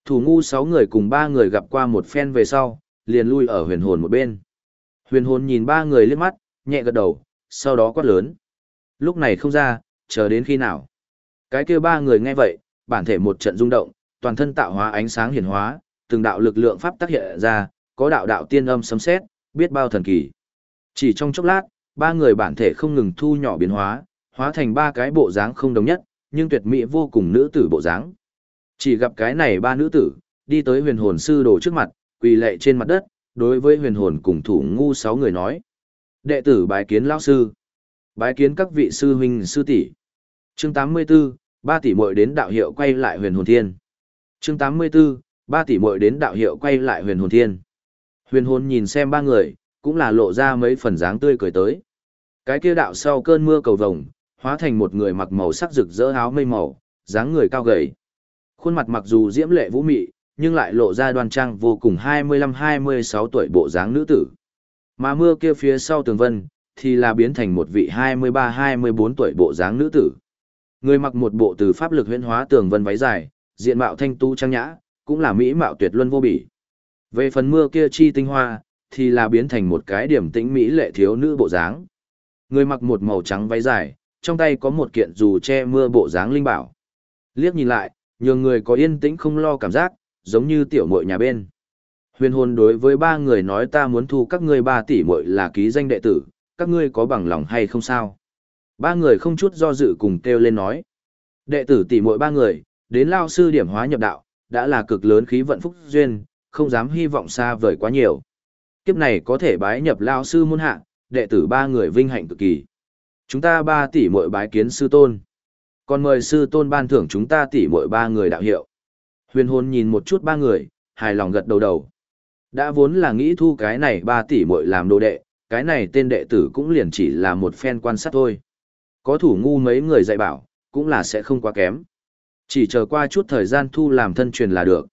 Speaker 1: Thủ ngu sáu người cùng ba người gặp qua một phen về sau, liền lui ở huyền hồn một bên. Huyền hồn nhìn ba người liếc mắt, nhẹ gật đầu, sau đó quát lớn. Lúc này không ra, chờ đến khi nào. Cái kia ba người nghe vậy, bản thể một trận rung động, toàn thân tạo hóa ánh sáng hiển hóa, từng đạo lực lượng pháp tác hiện ra, có đạo đạo tiên âm sấm sét, biết bao thần kỳ. Chỉ trong chốc lát, ba người bản thể không ngừng thu nhỏ biến hóa, hóa thành ba cái bộ dáng không đồng nhất, nhưng tuyệt mỹ vô cùng nữ tử bộ dáng. Chỉ gặp cái này ba nữ tử, đi tới huyền hồn sư đồ trước mặt, quỳ lệ trên mặt đất, đối với huyền hồn cùng thủ ngu sáu người nói. Đệ tử bái kiến lão sư. Bái kiến các vị sư huynh sư tỷ. Chương 84, ba tỷ muội đến đạo hiệu quay lại huyền hồn thiên. Chương 84, ba tỷ muội đến đạo hiệu quay lại huyền hồn thiên. Huyền hồn nhìn xem ba người, cũng là lộ ra mấy phần dáng tươi cười tới. Cái kia đạo sau cơn mưa cầu vồng, hóa thành một người mặc màu sắc rực rỡ áo mây màu, dáng người cao gầy. Khuôn mặt mặc dù diễm lệ vũ mị, nhưng lại lộ ra đoan trang vô cùng 25-26 tuổi bộ dáng nữ tử. Mà mưa kia phía sau tường vân, thì là biến thành một vị 23-24 tuổi bộ dáng nữ tử. Người mặc một bộ từ pháp lực huyễn hóa tường vân váy dài, diện mạo thanh tu trang nhã, cũng là mỹ mạo tuyệt luân vô bỉ. Về phần mưa kia chi tinh hoa, thì là biến thành một cái điểm tĩnh mỹ lệ thiếu nữ bộ dáng. Người mặc một màu trắng váy dài, trong tay có một kiện dù che mưa bộ dáng linh bảo. Liếc nhìn lại, nhường người có yên tĩnh không lo cảm giác, giống như tiểu muội nhà bên. Huyền hồn đối với ba người nói ta muốn thu các ngươi ba tỷ muội là ký danh đệ tử, các ngươi có bằng lòng hay không sao? Ba người không chút do dự cùng kêu lên nói. Đệ tử tỷ muội ba người, đến lao sư điểm hóa nhập đạo, đã là cực lớn khí vận phúc duyên, không dám hy vọng xa vời quá nhiều. Kiếp này có thể bái nhập lao sư môn hạ, đệ tử ba người vinh hạnh cực kỳ. Chúng ta ba tỷ muội bái kiến sư tôn. Còn mời sư tôn ban thưởng chúng ta tỷ muội ba người đạo hiệu. Huyền hồn nhìn một chút ba người, hài lòng gật đầu đầu. Đã vốn là nghĩ thu cái này ba tỷ muội làm đồ đệ, cái này tên đệ tử cũng liền chỉ là một phen quan sát thôi. Có thủ ngu mấy người dạy bảo, cũng là sẽ không quá kém. Chỉ chờ qua chút thời gian thu làm thân truyền là được.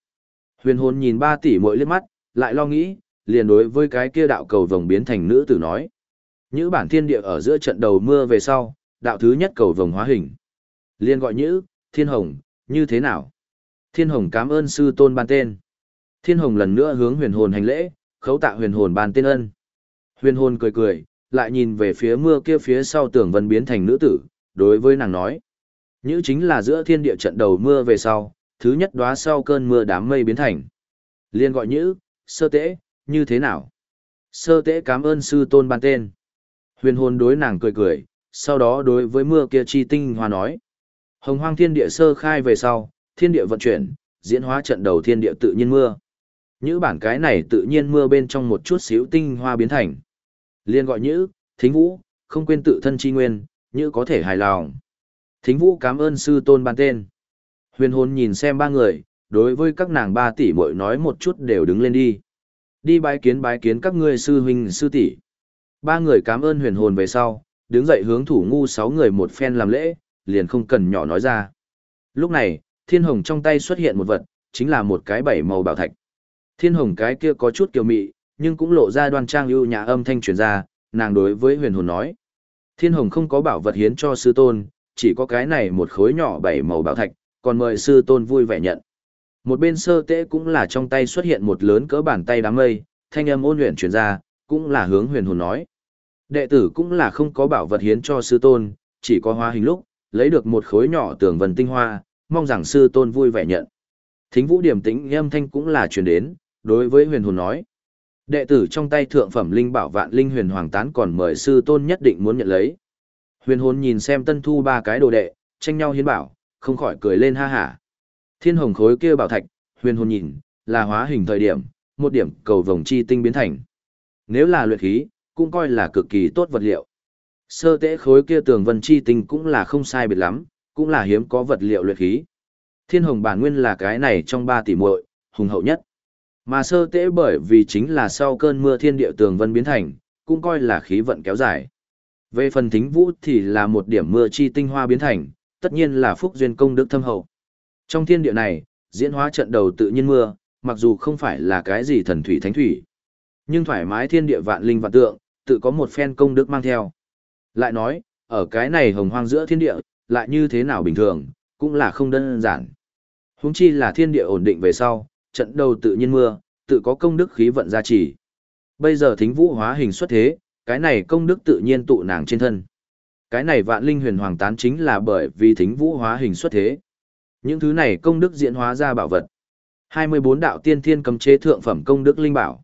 Speaker 1: Huyền hồn nhìn ba tỷ muội liếc mắt, lại lo nghĩ, liền đối với cái kia đạo cầu vồng biến thành nữ tử nói. Những bản thiên địa ở giữa trận đầu mưa về sau, đạo thứ nhất cầu vồng hóa hình. Liên gọi nhữ, thiên hồng, như thế nào? Thiên hồng cảm ơn sư tôn ban tên. Thiên hồng lần nữa hướng huyền hồn hành lễ, khấu tạ huyền hồn ban tên ân. Huyền hồn cười cười, lại nhìn về phía mưa kia phía sau tưởng vân biến thành nữ tử, đối với nàng nói. Nhữ chính là giữa thiên địa trận đầu mưa về sau, thứ nhất đóa sau cơn mưa đám mây biến thành. Liên gọi nhữ, sơ tễ, như thế nào? Sơ tễ cảm ơn sư tôn ban tên. Huyền hồn đối nàng cười cười, sau đó đối với mưa kia chi tinh hoa nói. Hồng hoang thiên địa sơ khai về sau, thiên địa vận chuyển, diễn hóa trận đầu thiên địa tự nhiên mưa. Nhữ bản cái này tự nhiên mưa bên trong một chút xíu tinh hoa biến thành. Liên gọi nhữ, thính vũ, không quên tự thân chi nguyên, nhữ có thể hài lòng. Thính vũ cảm ơn sư tôn ban tên. Huyền hồn nhìn xem ba người, đối với các nàng ba tỷ muội nói một chút đều đứng lên đi. Đi bái kiến bái kiến các ngươi sư huynh sư tỷ. Ba người cảm ơn huyền hồn về sau, đứng dậy hướng thủ ngu sáu người một phen làm lễ, liền không cần nhỏ nói ra. Lúc này, thiên hồng trong tay xuất hiện một vật, chính là một cái bảy màu bảo thạch. Thiên hồng cái kia có chút kiều mị, nhưng cũng lộ ra đoan trang ưu nhã âm thanh truyền ra, nàng đối với huyền hồn nói. Thiên hồng không có bảo vật hiến cho sư tôn, chỉ có cái này một khối nhỏ bảy màu bảo thạch, còn mời sư tôn vui vẻ nhận. Một bên sơ tế cũng là trong tay xuất hiện một lớn cỡ bàn tay đám mây, thanh âm ôn luyện truyền ra, cũng là hướng huyền hồn nói. Đệ tử cũng là không có bảo vật hiến cho sư tôn, chỉ có hoa hình lúc, lấy được một khối nhỏ tường vần tinh hoa, mong rằng sư tôn vui vẻ nhận. Thính vũ điểm tĩnh âm thanh cũng là truyền đến, đối với huyền hồn nói. Đệ tử trong tay thượng phẩm linh bảo vạn linh huyền hoàng tán còn mời sư tôn nhất định muốn nhận lấy. Huyền hồn nhìn xem tân thu ba cái đồ đệ, tranh nhau hiến bảo, không khỏi cười lên ha hả. Thiên hồng khối kia bảo thạch, huyền hồn nhìn, là hóa hình thời điểm, một điểm cầu vòng chi tinh biến thành. Nếu là luyện khí, cũng coi là cực kỳ tốt vật liệu. Sơ tế khối kia tường vân chi tinh cũng là không sai biệt lắm, cũng là hiếm có vật liệu luyện khí. Thiên hồng bản nguyên là cái này trong ba tỷ muội, hùng hậu nhất. Mà sơ tế bởi vì chính là sau cơn mưa thiên địa tường vân biến thành, cũng coi là khí vận kéo dài. Về phần thính vũ thì là một điểm mưa chi tinh hoa biến thành, tất nhiên là phúc duyên công đức thâm hậu. Trong thiên địa này, diễn hóa trận đầu tự nhiên mưa, mặc dù không phải là cái gì thần thủy thánh thủy, nhưng thoải mái thiên địa vạn linh vạn tượng, tự có một phen công đức mang theo. Lại nói, ở cái này hồng hoang giữa thiên địa, lại như thế nào bình thường, cũng là không đơn giản. Huống chi là thiên địa ổn định về sau, trận đầu tự nhiên mưa, tự có công đức khí vận gia trì. Bây giờ thính vũ hóa hình xuất thế, cái này công đức tự nhiên tụ nàng trên thân. Cái này vạn linh huyền hoàng tán chính là bởi vì thính vũ hóa hình xuất thế. Những thứ này công đức diễn hóa ra bảo vật. 24 đạo tiên thiên cấm chế thượng phẩm công đức linh bảo.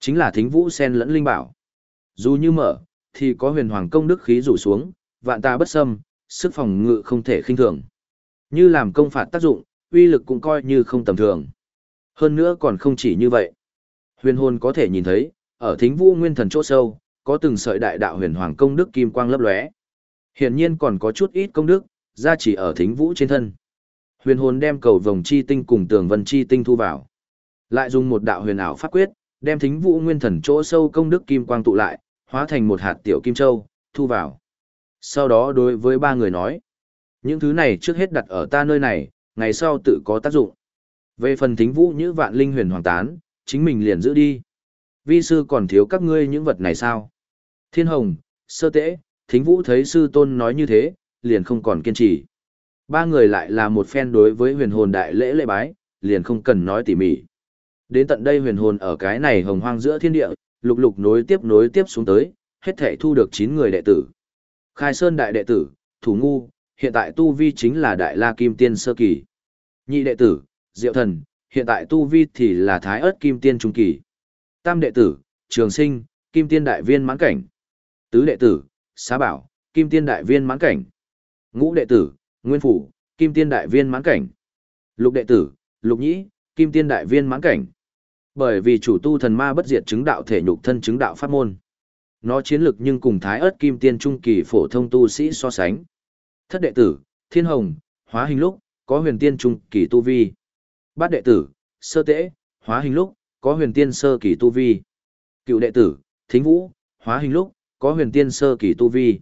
Speaker 1: Chính là thính vũ sen lẫn linh bảo. Dù như mở, thì có huyền hoàng công đức khí rủ xuống, vạn ta bất xâm, sức phòng ngự không thể khinh thường. Như làm công phạt tác dụng, uy lực cũng coi như không tầm thường. Hơn nữa còn không chỉ như vậy. Huyền hồn có thể nhìn thấy, ở thính vũ nguyên thần chỗ sâu, có từng sợi đại đạo huyền hoàng công đức kim quang lấp lóe. Hiển nhiên còn có chút ít công đức, ra chỉ ở thính vũ trên thân. Huyền hồn đem cầu vòng chi tinh cùng tường vân chi tinh thu vào. Lại dùng một đạo huyền ảo pháp quyết, đem thính vũ nguyên thần chỗ sâu công đức kim quang tụ lại, hóa thành một hạt tiểu kim châu, thu vào. Sau đó đối với ba người nói, những thứ này trước hết đặt ở ta nơi này, ngày sau tự có tác dụng. Về phần thính vũ như vạn linh huyền hoàng tán, chính mình liền giữ đi. Vi sư còn thiếu các ngươi những vật này sao? Thiên hồng, sơ tễ, thính vũ thấy sư tôn nói như thế, liền không còn kiên trì. Ba người lại là một phen đối với huyền hồn đại lễ lễ bái, liền không cần nói tỉ mỉ. Đến tận đây huyền hồn ở cái này hồng hoang giữa thiên địa, lục lục nối tiếp nối tiếp xuống tới, hết thể thu được 9 người đệ tử. Khai Sơn đại đệ tử, Thủ Ngu, hiện tại tu vi chính là Đại La Kim Tiên sơ kỳ. Nhị đệ tử, Diệu Thần, hiện tại tu vi thì là Thái Ức Kim Tiên trung kỳ. Tam đệ tử, Trường Sinh, Kim Tiên đại viên mãn cảnh. Tứ đệ tử, Xá Bảo, Kim Tiên đại viên mãn cảnh. Ngũ đệ tử, Nguyên Phủ, Kim Tiên đại viên mãn cảnh. Lục đệ tử, Lục Nhĩ, Kim Tiên đại viên mãn cảnh. Bởi vì chủ tu thần ma bất diệt chứng đạo thể nhục thân chứng đạo pháp môn. Nó chiến lực nhưng cùng Thái ớt Kim Tiên trung kỳ phổ thông tu sĩ so sánh. Thất đệ tử, Thiên Hồng, hóa hình lúc, có huyền tiên trung kỳ tu vi. Bát đệ tử, Sơ Tễ, hóa hình lúc, có huyền tiên sơ kỳ tu vi. Cựu đệ tử, Thính Vũ, hóa hình lúc, có huyền tiên sơ kỳ tu vi.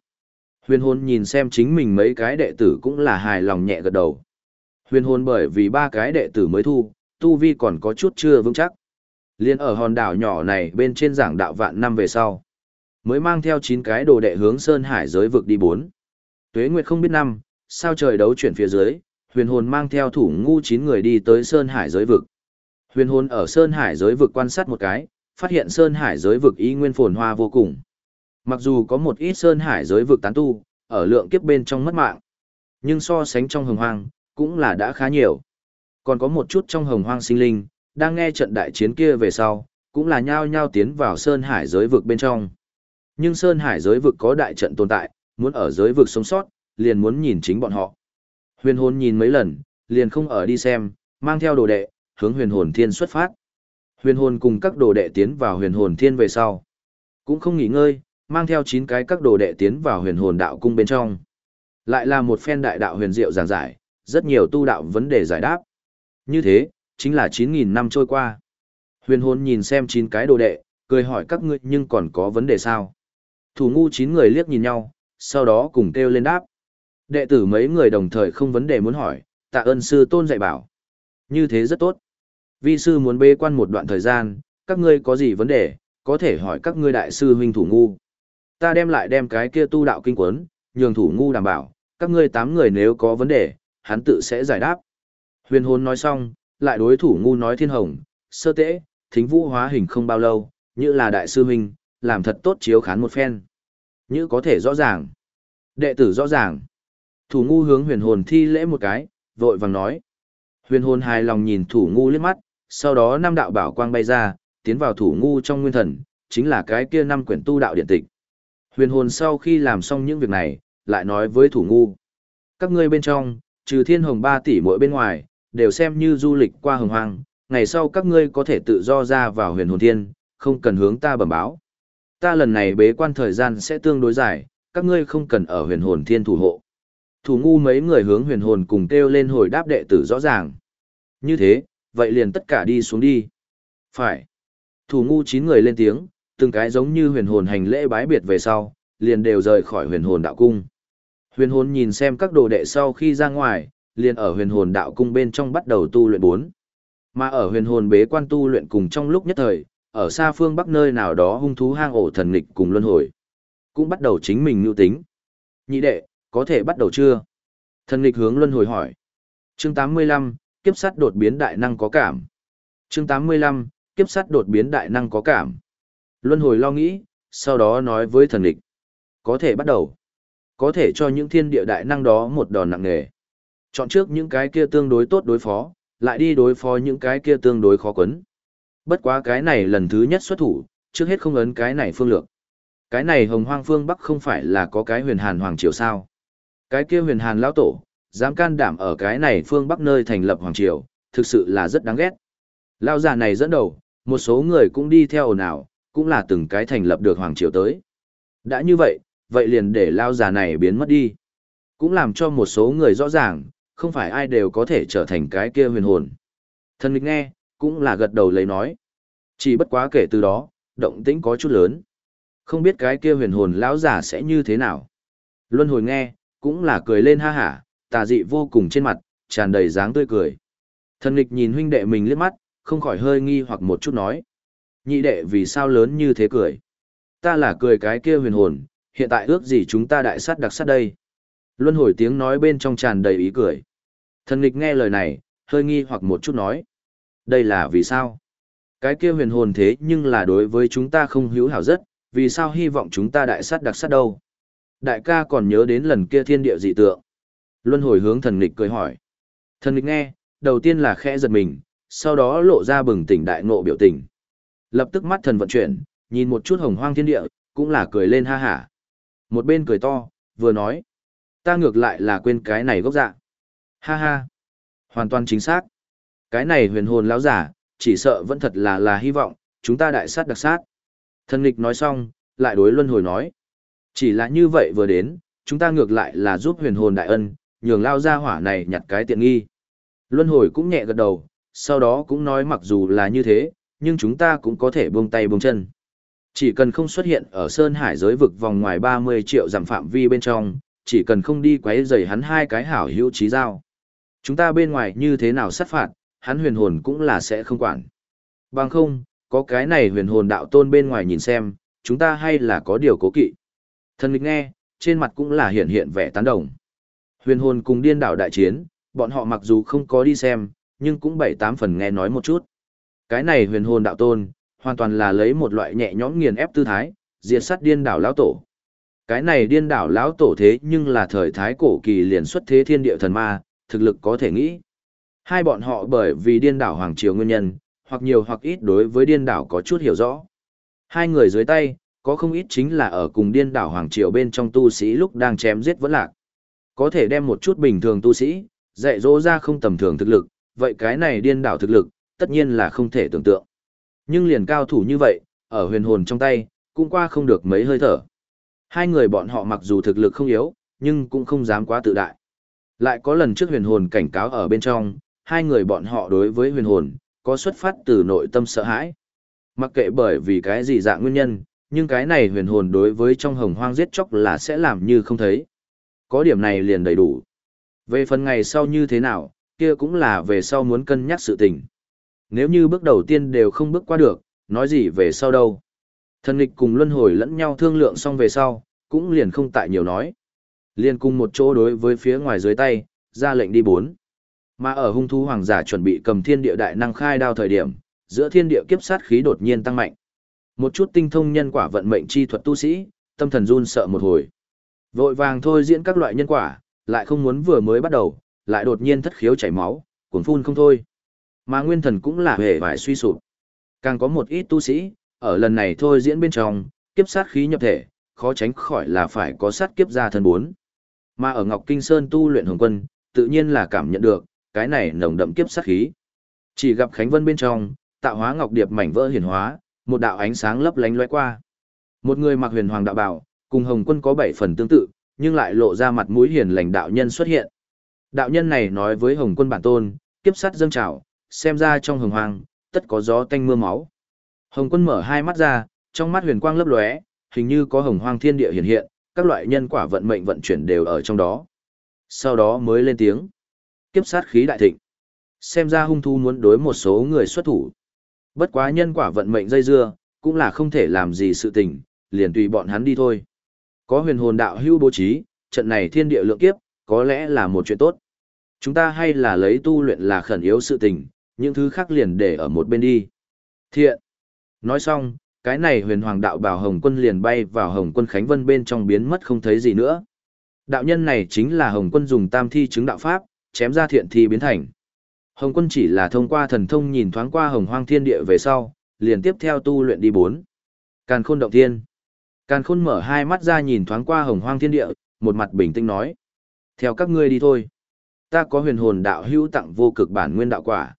Speaker 1: Huyền hồn nhìn xem chính mình mấy cái đệ tử cũng là hài lòng nhẹ gật đầu. Huyền hồn bởi vì ba cái đệ tử mới thu, tu vi còn có chút chưa vững chắc. Liên ở hòn đảo nhỏ này bên trên giảng đạo vạn năm về sau. Mới mang theo 9 cái đồ đệ hướng Sơn Hải giới vực đi bốn. Tuế Nguyệt không biết năm, sao trời đấu chuyển phía dưới, huyền hồn mang theo thủ ngu 9 người đi tới Sơn Hải giới vực. Huyền hồn ở Sơn Hải giới vực quan sát một cái, phát hiện Sơn Hải giới vực ý nguyên phồn hoa vô cùng. Mặc dù có một ít Sơn Hải giới vực tán tu, ở lượng kiếp bên trong mất mạng, nhưng so sánh trong hồng hoang, cũng là đã khá nhiều. Còn có một chút trong hồng hoang sinh linh, đang nghe trận đại chiến kia về sau, cũng là nhao nhao tiến vào Sơn Hải giới vực bên trong. Nhưng Sơn Hải giới vực có đại trận tồn tại, muốn ở giới vực sống sót, liền muốn nhìn chính bọn họ. Huyền hồn nhìn mấy lần, liền không ở đi xem, mang theo đồ đệ, hướng huyền hồn thiên xuất phát. Huyền hồn cùng các đồ đệ tiến vào huyền hồn thiên về sau. Cũng không nghỉ ngơi, mang theo 9 cái các đồ đệ tiến vào huyền hồn đạo cung bên trong. Lại là một phen đại đạo huyền diệu giảng giải, rất nhiều tu đạo vấn đề giải đáp. Như thế, chính là 9.000 năm trôi qua. Huyền hồn nhìn xem 9 cái đồ đệ, cười hỏi các ngươi nhưng còn có vấn đề sao? Thủ ngu 9 người liếc nhìn nhau, sau đó cùng kêu lên đáp. Đệ tử mấy người đồng thời không vấn đề muốn hỏi, tạ ơn sư tôn dạy bảo. Như thế rất tốt. Vi sư muốn bê quan một đoạn thời gian, các ngươi có gì vấn đề, có thể hỏi các ngươi đại sư huynh thủ ngu. Ta đem lại đem cái kia tu đạo kinh quấn, nhường thủ ngu đảm bảo, các ngươi tám người nếu có vấn đề, hắn tự sẽ giải đáp. Huyền hồn nói xong, lại đối thủ ngu nói thiên hồng, sơ tễ, thính vũ hóa hình không bao lâu, như là đại sư huynh, làm thật tốt chiếu khán một phen. Như có thể rõ ràng. Đệ tử rõ ràng. Thủ ngu hướng huyền hồn thi lễ một cái, vội vàng nói. Huyền hồn hài lòng nhìn thủ ngu liếc mắt, sau đó năm đạo bảo quang bay ra, tiến vào thủ ngu trong nguyên thần, chính là cái kia năm quyển tu đạo điện tịch. Huyền hồn sau khi làm xong những việc này, lại nói với thủ ngu. Các ngươi bên trong, trừ thiên hồng ba tỷ mỗi bên ngoài, đều xem như du lịch qua hồng hoang, ngày sau các ngươi có thể tự do ra vào huyền hồn thiên, không cần hướng ta bẩm báo. Ta lần này bế quan thời gian sẽ tương đối dài, các ngươi không cần ở huyền hồn thiên thủ hộ. Thủ ngu mấy người hướng huyền hồn cùng kêu lên hồi đáp đệ tử rõ ràng. Như thế, vậy liền tất cả đi xuống đi. Phải. Thủ ngu chín người lên tiếng, từng cái giống như huyền hồn hành lễ bái biệt về sau, liền đều rời khỏi huyền hồn đạo cung. Huyền hồn nhìn xem các đồ đệ sau khi ra ngoài, liền ở huyền hồn đạo cung bên trong bắt đầu tu luyện bốn, Mà ở huyền hồn bế quan tu luyện cùng trong lúc nhất thời, ở xa phương bắc nơi nào đó hung thú hang ổ thần nghịch cùng luân hồi. Cũng bắt đầu chính mình nhu tính. Nhị đệ, có thể bắt đầu chưa? Thần nghịch hướng luân hồi hỏi. Chương 85, kiếp sát đột biến đại năng có cảm. Chương 85, kiếp sát đột biến đại năng có cảm. Luân hồi lo nghĩ, sau đó nói với thần nghịch. Có thể bắt đầu. Có thể cho những thiên địa đại năng đó một đòn nặng nề. Chọn trước những cái kia tương đối tốt đối phó, lại đi đối phó những cái kia tương đối khó quấn. Bất quá cái này lần thứ nhất xuất thủ, trước hết không ấn cái này phương lược. Cái này hồng hoang phương Bắc không phải là có cái huyền hàn hoàng triều sao. Cái kia huyền hàn lão tổ, dám can đảm ở cái này phương Bắc nơi thành lập hoàng triều, thực sự là rất đáng ghét. Lão già này dẫn đầu, một số người cũng đi theo ồn ào, cũng là từng cái thành lập được hoàng triều tới. Đã như vậy, vậy liền để lão già này biến mất đi. Cũng làm cho một số người rõ ràng, không phải ai đều có thể trở thành cái kia huyền hồn. Thần lịch nghe, cũng là gật đầu lấy nói. Chỉ bất quá kể từ đó, động tĩnh có chút lớn. Không biết cái kia huyền hồn lão giả sẽ như thế nào. Luân hồi nghe, cũng là cười lên ha hả, tà dị vô cùng trên mặt, tràn đầy dáng tươi cười. Thần lịch nhìn huynh đệ mình liếc mắt, không khỏi hơi nghi hoặc một chút nói. Nhị đệ vì sao lớn như thế cười? Ta là cười cái kia huyền hồn, hiện tại ước gì chúng ta đại sát đặc sát đây? Luân hồi tiếng nói bên trong tràn đầy ý cười. Thần nghịch nghe lời này, hơi nghi hoặc một chút nói. Đây là vì sao? Cái kia huyền hồn thế nhưng là đối với chúng ta không hữu hảo rất, vì sao hy vọng chúng ta đại sát đặc sát đâu? Đại ca còn nhớ đến lần kia thiên địa dị tượng. Luân hồi hướng thần nghịch cười hỏi. Thần nghịch nghe, đầu tiên là khẽ giật mình, sau đó lộ ra bừng tỉnh đại ngộ biểu tình. Lập tức mắt thần vận chuyển, nhìn một chút hồng hoang thiên địa, cũng là cười lên ha hả. Một bên cười to, vừa nói. Ta ngược lại là quên cái này gốc dạ. Ha ha. Hoàn toàn chính xác. Cái này huyền hồn lão giả, chỉ sợ vẫn thật là là hy vọng, chúng ta đại sát đặc sát. Thần nghịch nói xong, lại đối luân hồi nói. Chỉ là như vậy vừa đến, chúng ta ngược lại là giúp huyền hồn đại ân, nhường lao ra hỏa này nhặt cái tiện nghi. Luân hồi cũng nhẹ gật đầu, sau đó cũng nói mặc dù là như thế, nhưng chúng ta cũng có thể buông tay buông chân. Chỉ cần không xuất hiện ở Sơn Hải giới vực vòng ngoài 30 triệu giảm phạm vi bên trong, chỉ cần không đi quấy rầy hắn hai cái hảo hữu trí giao. Chúng ta bên ngoài như thế nào sát phạt, hắn huyền hồn cũng là sẽ không quản. Bằng không, có cái này huyền hồn đạo tôn bên ngoài nhìn xem, chúng ta hay là có điều cố kỵ. Thần nghịch nghe, trên mặt cũng là hiện hiện vẻ tán đồng. Huyền hồn cùng điên đảo đại chiến, bọn họ mặc dù không có đi xem, nhưng cũng bảy tám phần nghe nói một chút. Cái này huyền hồn đạo tôn, hoàn toàn là lấy một loại nhẹ nhõm nghiền ép tư thái, diệt sát điên đảo lão tổ. Cái này điên đảo lão tổ thế nhưng là thời thái cổ kỳ liền xuất thế thiên địa thần ma, thực lực có thể nghĩ. Hai bọn họ bởi vì điên đảo Hoàng Triều nguyên nhân, hoặc nhiều hoặc ít đối với điên đảo có chút hiểu rõ. Hai người dưới tay, có không ít chính là ở cùng điên đảo Hoàng Triều bên trong tu sĩ lúc đang chém giết vẫn lạc. Có thể đem một chút bình thường tu sĩ, dạy dỗ ra không tầm thường thực lực, vậy cái này điên đảo thực lực, tất nhiên là không thể tưởng tượng. Nhưng liền cao thủ như vậy, ở huyền hồn trong tay, cũng qua không được mấy hơi thở. Hai người bọn họ mặc dù thực lực không yếu, nhưng cũng không dám quá tự đại. Lại có lần trước huyền hồn cảnh cáo ở bên trong, hai người bọn họ đối với huyền hồn, có xuất phát từ nội tâm sợ hãi. Mặc kệ bởi vì cái gì dạng nguyên nhân, Nhưng cái này huyền hồn đối với trong hồng hoang giết chóc là sẽ làm như không thấy. Có điểm này liền đầy đủ. Về phần ngày sau như thế nào, kia cũng là về sau muốn cân nhắc sự tình. Nếu như bước đầu tiên đều không bước qua được, nói gì về sau đâu. Thần nghịch cùng luân hồi lẫn nhau thương lượng xong về sau, cũng liền không tại nhiều nói liên cùng một chỗ đối với phía ngoài dưới tay, ra lệnh đi bốn. Mà ở hung thú hoàng giả chuẩn bị cầm thiên địa đại năng khai đao thời điểm, giữa thiên địa kiếp sát khí đột nhiên tăng mạnh. Một chút tinh thông nhân quả vận mệnh chi thuật tu sĩ, tâm thần run sợ một hồi. Vội vàng thôi diễn các loại nhân quả, lại không muốn vừa mới bắt đầu, lại đột nhiên thất khiếu chảy máu, cuốn phun không thôi. Mà nguyên thần cũng là hề vải suy sụp. Càng có một ít tu sĩ, ở lần này thôi diễn bên trong, kiếp sát khí nhập thể, khó tránh khỏi là phải có sát kiếp ra thân bốn. Mà ở Ngọc Kinh Sơn tu luyện hồng quân, tự nhiên là cảm nhận được, cái này nồng đậm kiếp sát khí. Chỉ gặp Khánh Vân bên trong, tạo hóa ngọc điệp mảnh vỡ hiển hóa, một đạo ánh sáng lấp lánh lóe qua. Một người mặc huyền hoàng đạo bảo, cùng Hồng Quân có bảy phần tương tự, nhưng lại lộ ra mặt mũi hiền lành đạo nhân xuất hiện. Đạo nhân này nói với Hồng Quân bản tôn, kiếp sát dâng trào, xem ra trong hồng hoàng, tất có gió tanh mưa máu. Hồng Quân mở hai mắt ra, trong mắt huyền quang lấp lóe, hình như có hồng hoang thiên địa hiện hiện, các loại nhân quả vận mệnh vận chuyển đều ở trong đó. Sau đó mới lên tiếng. Kiếp sát khí đại thịnh. Xem ra hung thu muốn đối một số người xuất thủ. Bất quá nhân quả vận mệnh dây dưa, cũng là không thể làm gì sự tình, liền tùy bọn hắn đi thôi. Có huyền hồn đạo hưu bố trí, trận này thiên địa lượng kiếp, có lẽ là một chuyện tốt. Chúng ta hay là lấy tu luyện là khẩn yếu sự tình, những thứ khác liền để ở một bên đi. Thiện. Nói xong, cái này huyền hoàng đạo bảo Hồng quân liền bay vào Hồng quân Khánh Vân bên trong biến mất không thấy gì nữa. Đạo nhân này chính là Hồng quân dùng tam thi chứng đạo pháp, chém ra thiện thi biến thành. Hồng quân chỉ là thông qua thần thông nhìn thoáng qua hồng hoang thiên địa về sau, liền tiếp theo tu luyện đi bốn. Càn khôn động thiên. Càn khôn mở hai mắt ra nhìn thoáng qua hồng hoang thiên địa, một mặt bình tĩnh nói. Theo các ngươi đi thôi. Ta có huyền hồn đạo hữu tặng vô cực bản nguyên đạo quả.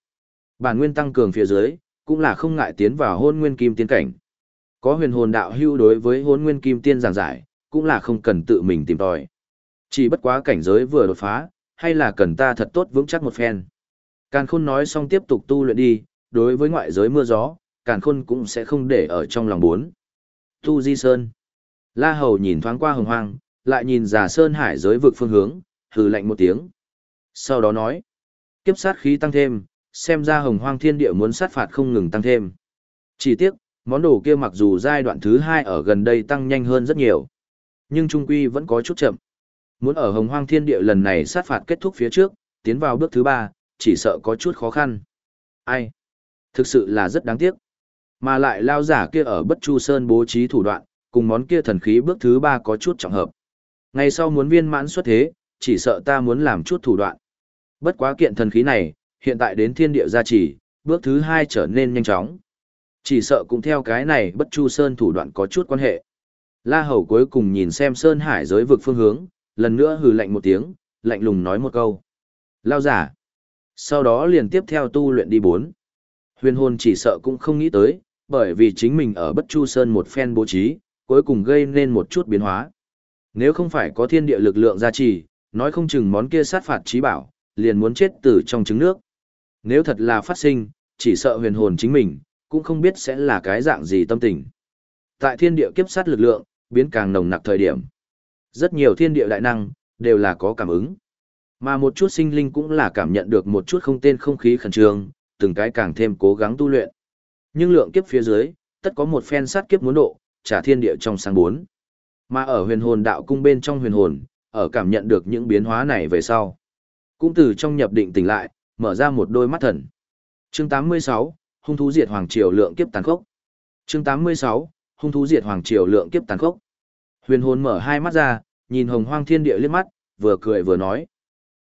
Speaker 1: Bản nguyên tăng cường phía dưới, cũng là không ngại tiến vào hôn nguyên kim tiên cảnh. Có huyền hồn đạo hưu đối với hôn nguyên kim tiên giảng giải, cũng là không cần tự mình tìm tòi. Chỉ bất quá cảnh giới vừa đột phá, hay là cần ta thật tốt vững chắc một phen. Càn khôn nói xong tiếp tục tu luyện đi, đối với ngoại giới mưa gió, càn khôn cũng sẽ không để ở trong lòng bốn. Tu Di Sơn. La Hầu nhìn thoáng qua hồng hoang, lại nhìn giả Sơn Hải giới vực phương hướng, hừ lạnh một tiếng. Sau đó nói, kiếp sát khí tăng thêm, xem ra hồng hoang thiên địa muốn sát phạt không ngừng tăng thêm. Chỉ tiếc, món đồ kia mặc dù giai đoạn thứ hai ở gần đây tăng nhanh hơn rất nhiều, nhưng trung quy vẫn có chút chậm. Muốn ở hồng hoang thiên địa lần này sát phạt kết thúc phía trước, tiến vào bước thứ ba, chỉ sợ có chút khó khăn. Ai? Thực sự là rất đáng tiếc. Mà lại lao giả kia ở Bất Chu Sơn bố trí thủ đoạn, cùng món kia thần khí bước thứ ba có chút trọng hợp. Ngày sau muốn viên mãn xuất thế, chỉ sợ ta muốn làm chút thủ đoạn. Bất quá kiện thần khí này, hiện tại đến thiên địa gia trì, bước thứ hai trở nên nhanh chóng. Chỉ sợ cũng theo cái này Bất Chu Sơn thủ đoạn có chút quan hệ. La Hầu cuối cùng nhìn xem Sơn Hải giới vực phương hướng, lần nữa hừ lạnh một tiếng, lạnh lùng nói một câu. Lao giả. Sau đó liền tiếp theo tu luyện đi bốn. Huyền hồn chỉ sợ cũng không nghĩ tới, bởi vì chính mình ở Bất Chu Sơn một phen bố trí, cuối cùng gây nên một chút biến hóa. Nếu không phải có thiên địa lực lượng gia trì, nói không chừng món kia sát phạt trí bảo, liền muốn chết từ trong trứng nước. Nếu thật là phát sinh, chỉ sợ huyền hồn chính mình, cũng không biết sẽ là cái dạng gì tâm tình. Tại thiên địa kiếp sát lực lượng, biến càng nồng nặc thời điểm. Rất nhiều thiên địa đại năng, đều là có cảm ứng. Mà một chút sinh linh cũng là cảm nhận được một chút không tên không khí khẩn trương, từng cái càng thêm cố gắng tu luyện. Nhưng lượng kiếp phía dưới, tất có một phen sát kiếp muốn độ, trả thiên địa trong sáng bốn. Mà ở huyền hồn đạo cung bên trong huyền hồn, ở cảm nhận được những biến hóa này về sau. Cũng từ trong nhập định tỉnh lại, mở ra một đôi mắt thần. Chương 86, hung thú diệt hoàng triều lượng kiếp tàn khốc. Chương 86, hung thú diệt hoàng triều lượng kiếp tàn khốc. Huyền hồn mở hai mắt ra, nhìn hồng hoang thiên địa liếc mắt, vừa cười vừa nói.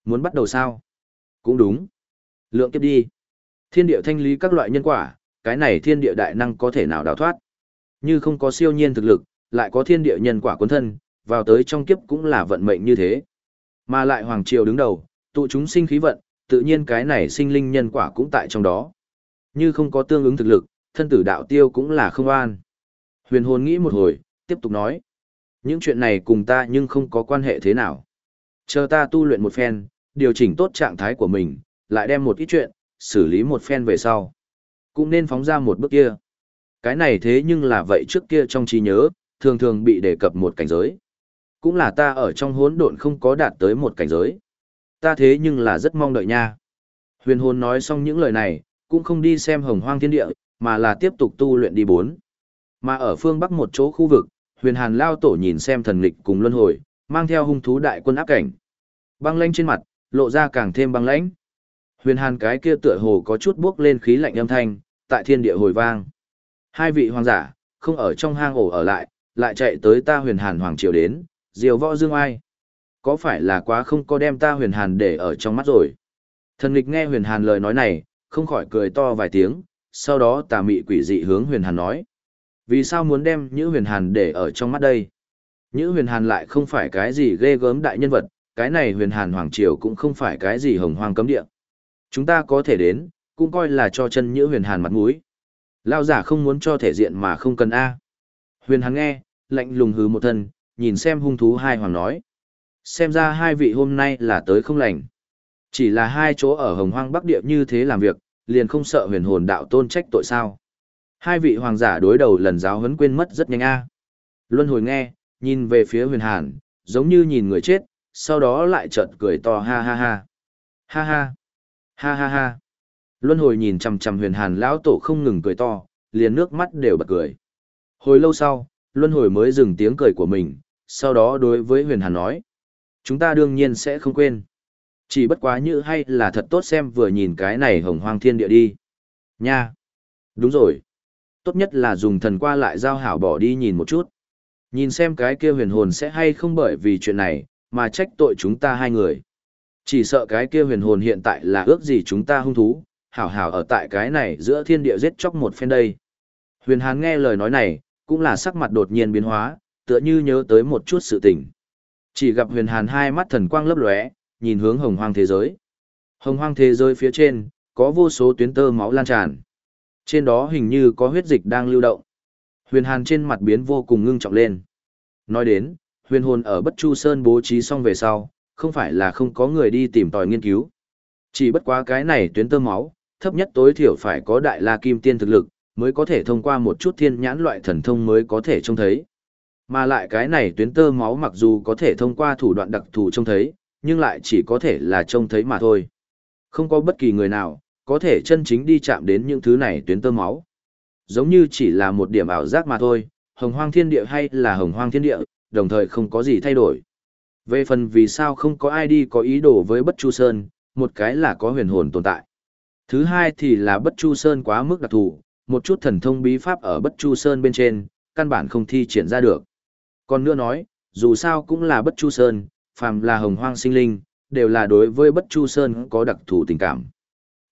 Speaker 1: Muốn bắt đầu sao? Cũng đúng. Lượng kiếp đi. Thiên địa thanh lý các loại nhân quả, cái này thiên địa đại năng có thể nào đào thoát. Như không có siêu nhiên thực lực, lại có thiên địa nhân quả cuốn thân, vào tới trong kiếp cũng là vận mệnh như thế. Mà lại Hoàng Triều đứng đầu, tụ chúng sinh khí vận, tự nhiên cái này sinh linh nhân quả cũng tại trong đó. Như không có tương ứng thực lực, thân tử đạo tiêu cũng là không an. Huyền hồn nghĩ một hồi, tiếp tục nói. Những chuyện này cùng ta nhưng không có quan hệ thế nào. Chờ ta tu luyện một phen, điều chỉnh tốt trạng thái của mình, lại đem một ít chuyện, xử lý một phen về sau. Cũng nên phóng ra một bước kia. Cái này thế nhưng là vậy trước kia trong trí nhớ, thường thường bị đề cập một cảnh giới. Cũng là ta ở trong hỗn độn không có đạt tới một cảnh giới. Ta thế nhưng là rất mong đợi nha. Huyền hồn nói xong những lời này, cũng không đi xem hồng hoang thiên địa, mà là tiếp tục tu luyện đi bốn. Mà ở phương bắc một chỗ khu vực, huyền hàn lao tổ nhìn xem thần lịch cùng luân hồi, mang theo hung thú đại quân áp cảnh. Băng lãnh trên mặt, lộ ra càng thêm băng lãnh. Huyền hàn cái kia tựa hồ có chút bước lên khí lạnh âm thanh, tại thiên địa hồi vang. Hai vị hoàng giả, không ở trong hang ổ ở lại, lại chạy tới ta huyền hàn hoàng triều đến, diều võ dương ai. Có phải là quá không có đem ta huyền hàn để ở trong mắt rồi? Thần lịch nghe huyền hàn lời nói này, không khỏi cười to vài tiếng, sau đó tà mị quỷ dị hướng huyền hàn nói. Vì sao muốn đem Nhữ huyền hàn để ở trong mắt đây? Nhữ huyền hàn lại không phải cái gì ghê gớm đại nhân vật, cái này huyền hàn hoàng triều cũng không phải cái gì hồng hoang cấm địa. Chúng ta có thể đến, cũng coi là cho chân Nhữ huyền hàn mặt mũi. Lao giả không muốn cho thể diện mà không cần A. Huyền hàn nghe, lạnh lùng hứ một thân, nhìn xem hung thú hai hoàng nói. Xem ra hai vị hôm nay là tới không lành. Chỉ là hai chỗ ở hồng hoang bắc địa như thế làm việc, liền không sợ huyền hồn đạo tôn trách tội sao. Hai vị hoàng giả đối đầu lần giáo huấn quên mất rất nhanh a. Luân hồi nghe, nhìn về phía huyền hàn, giống như nhìn người chết, sau đó lại chợt cười to ha ha ha. Ha ha. Ha ha ha. Luân hồi nhìn chằm chằm huyền hàn lão tổ không ngừng cười to, liền nước mắt đều bật cười. Hồi lâu sau, luân hồi mới dừng tiếng cười của mình, sau đó đối với huyền hàn nói. Chúng ta đương nhiên sẽ không quên. Chỉ bất quá như hay là thật tốt xem vừa nhìn cái này hồng hoang thiên địa đi. Nha. Đúng rồi. Tốt nhất là dùng thần qua lại giao hảo bỏ đi nhìn một chút. Nhìn xem cái kia huyền hồn sẽ hay không bởi vì chuyện này, mà trách tội chúng ta hai người. Chỉ sợ cái kia huyền hồn hiện tại là ước gì chúng ta hung thú, hảo hảo ở tại cái này giữa thiên địa giết chóc một phen đây. Huyền hán nghe lời nói này, cũng là sắc mặt đột nhiên biến hóa, tựa như nhớ tới một chút sự tình. Chỉ gặp Huyền Hàn hai mắt thần quang lấp lóe, nhìn hướng hồng hoang thế giới. Hồng hoang thế giới phía trên, có vô số tuyến tơ máu lan tràn. Trên đó hình như có huyết dịch đang lưu động. Huyền Hàn trên mặt biến vô cùng ngưng trọng lên. Nói đến, huyền hồn ở Bất Chu Sơn bố trí xong về sau, không phải là không có người đi tìm tòi nghiên cứu. Chỉ bất quá cái này tuyến tơ máu, thấp nhất tối thiểu phải có đại la kim tiên thực lực, mới có thể thông qua một chút thiên nhãn loại thần thông mới có thể trông thấy. Mà lại cái này tuyến tơ máu mặc dù có thể thông qua thủ đoạn đặc thù trông thấy, nhưng lại chỉ có thể là trông thấy mà thôi. Không có bất kỳ người nào, có thể chân chính đi chạm đến những thứ này tuyến tơ máu. Giống như chỉ là một điểm ảo giác mà thôi, hồng hoang thiên địa hay là hồng hoang thiên địa, đồng thời không có gì thay đổi. Về phần vì sao không có ai đi có ý đồ với Bất Chu Sơn, một cái là có huyền hồn tồn tại. Thứ hai thì là Bất Chu Sơn quá mức đặc thù, một chút thần thông bí pháp ở Bất Chu Sơn bên trên, căn bản không thi triển ra được. Còn nữa nói, dù sao cũng là Bất Chu Sơn, phàm là hồng hoang sinh linh, đều là đối với Bất Chu Sơn có đặc thù tình cảm.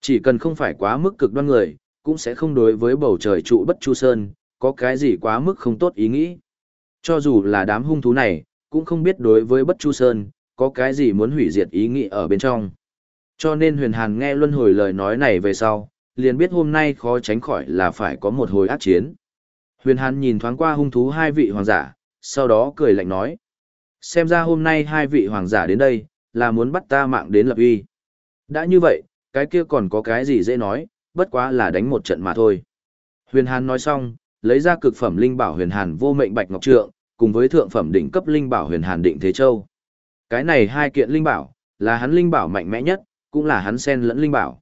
Speaker 1: Chỉ cần không phải quá mức cực đoan người, cũng sẽ không đối với bầu trời trụ Bất Chu Sơn, có cái gì quá mức không tốt ý nghĩ. Cho dù là đám hung thú này, cũng không biết đối với Bất Chu Sơn, có cái gì muốn hủy diệt ý nghĩ ở bên trong. Cho nên huyền hàn nghe luân hồi lời nói này về sau, liền biết hôm nay khó tránh khỏi là phải có một hồi ác chiến. Huyền hàn nhìn thoáng qua hung thú hai vị hoàng giả, sau đó cười lạnh nói. Xem ra hôm nay hai vị hoàng giả đến đây, là muốn bắt ta mạng đến lập uy. Đã như vậy, cái kia còn có cái gì dễ nói, bất quá là đánh một trận mà thôi. Huyền Hàn nói xong, lấy ra cực phẩm linh bảo Huyền Hàn vô mệnh bạch ngọc trượng, cùng với thượng phẩm đỉnh cấp linh bảo Huyền Hàn định thế châu. Cái này hai kiện linh bảo, là hắn linh bảo mạnh mẽ nhất, cũng là hắn sen lẫn linh bảo.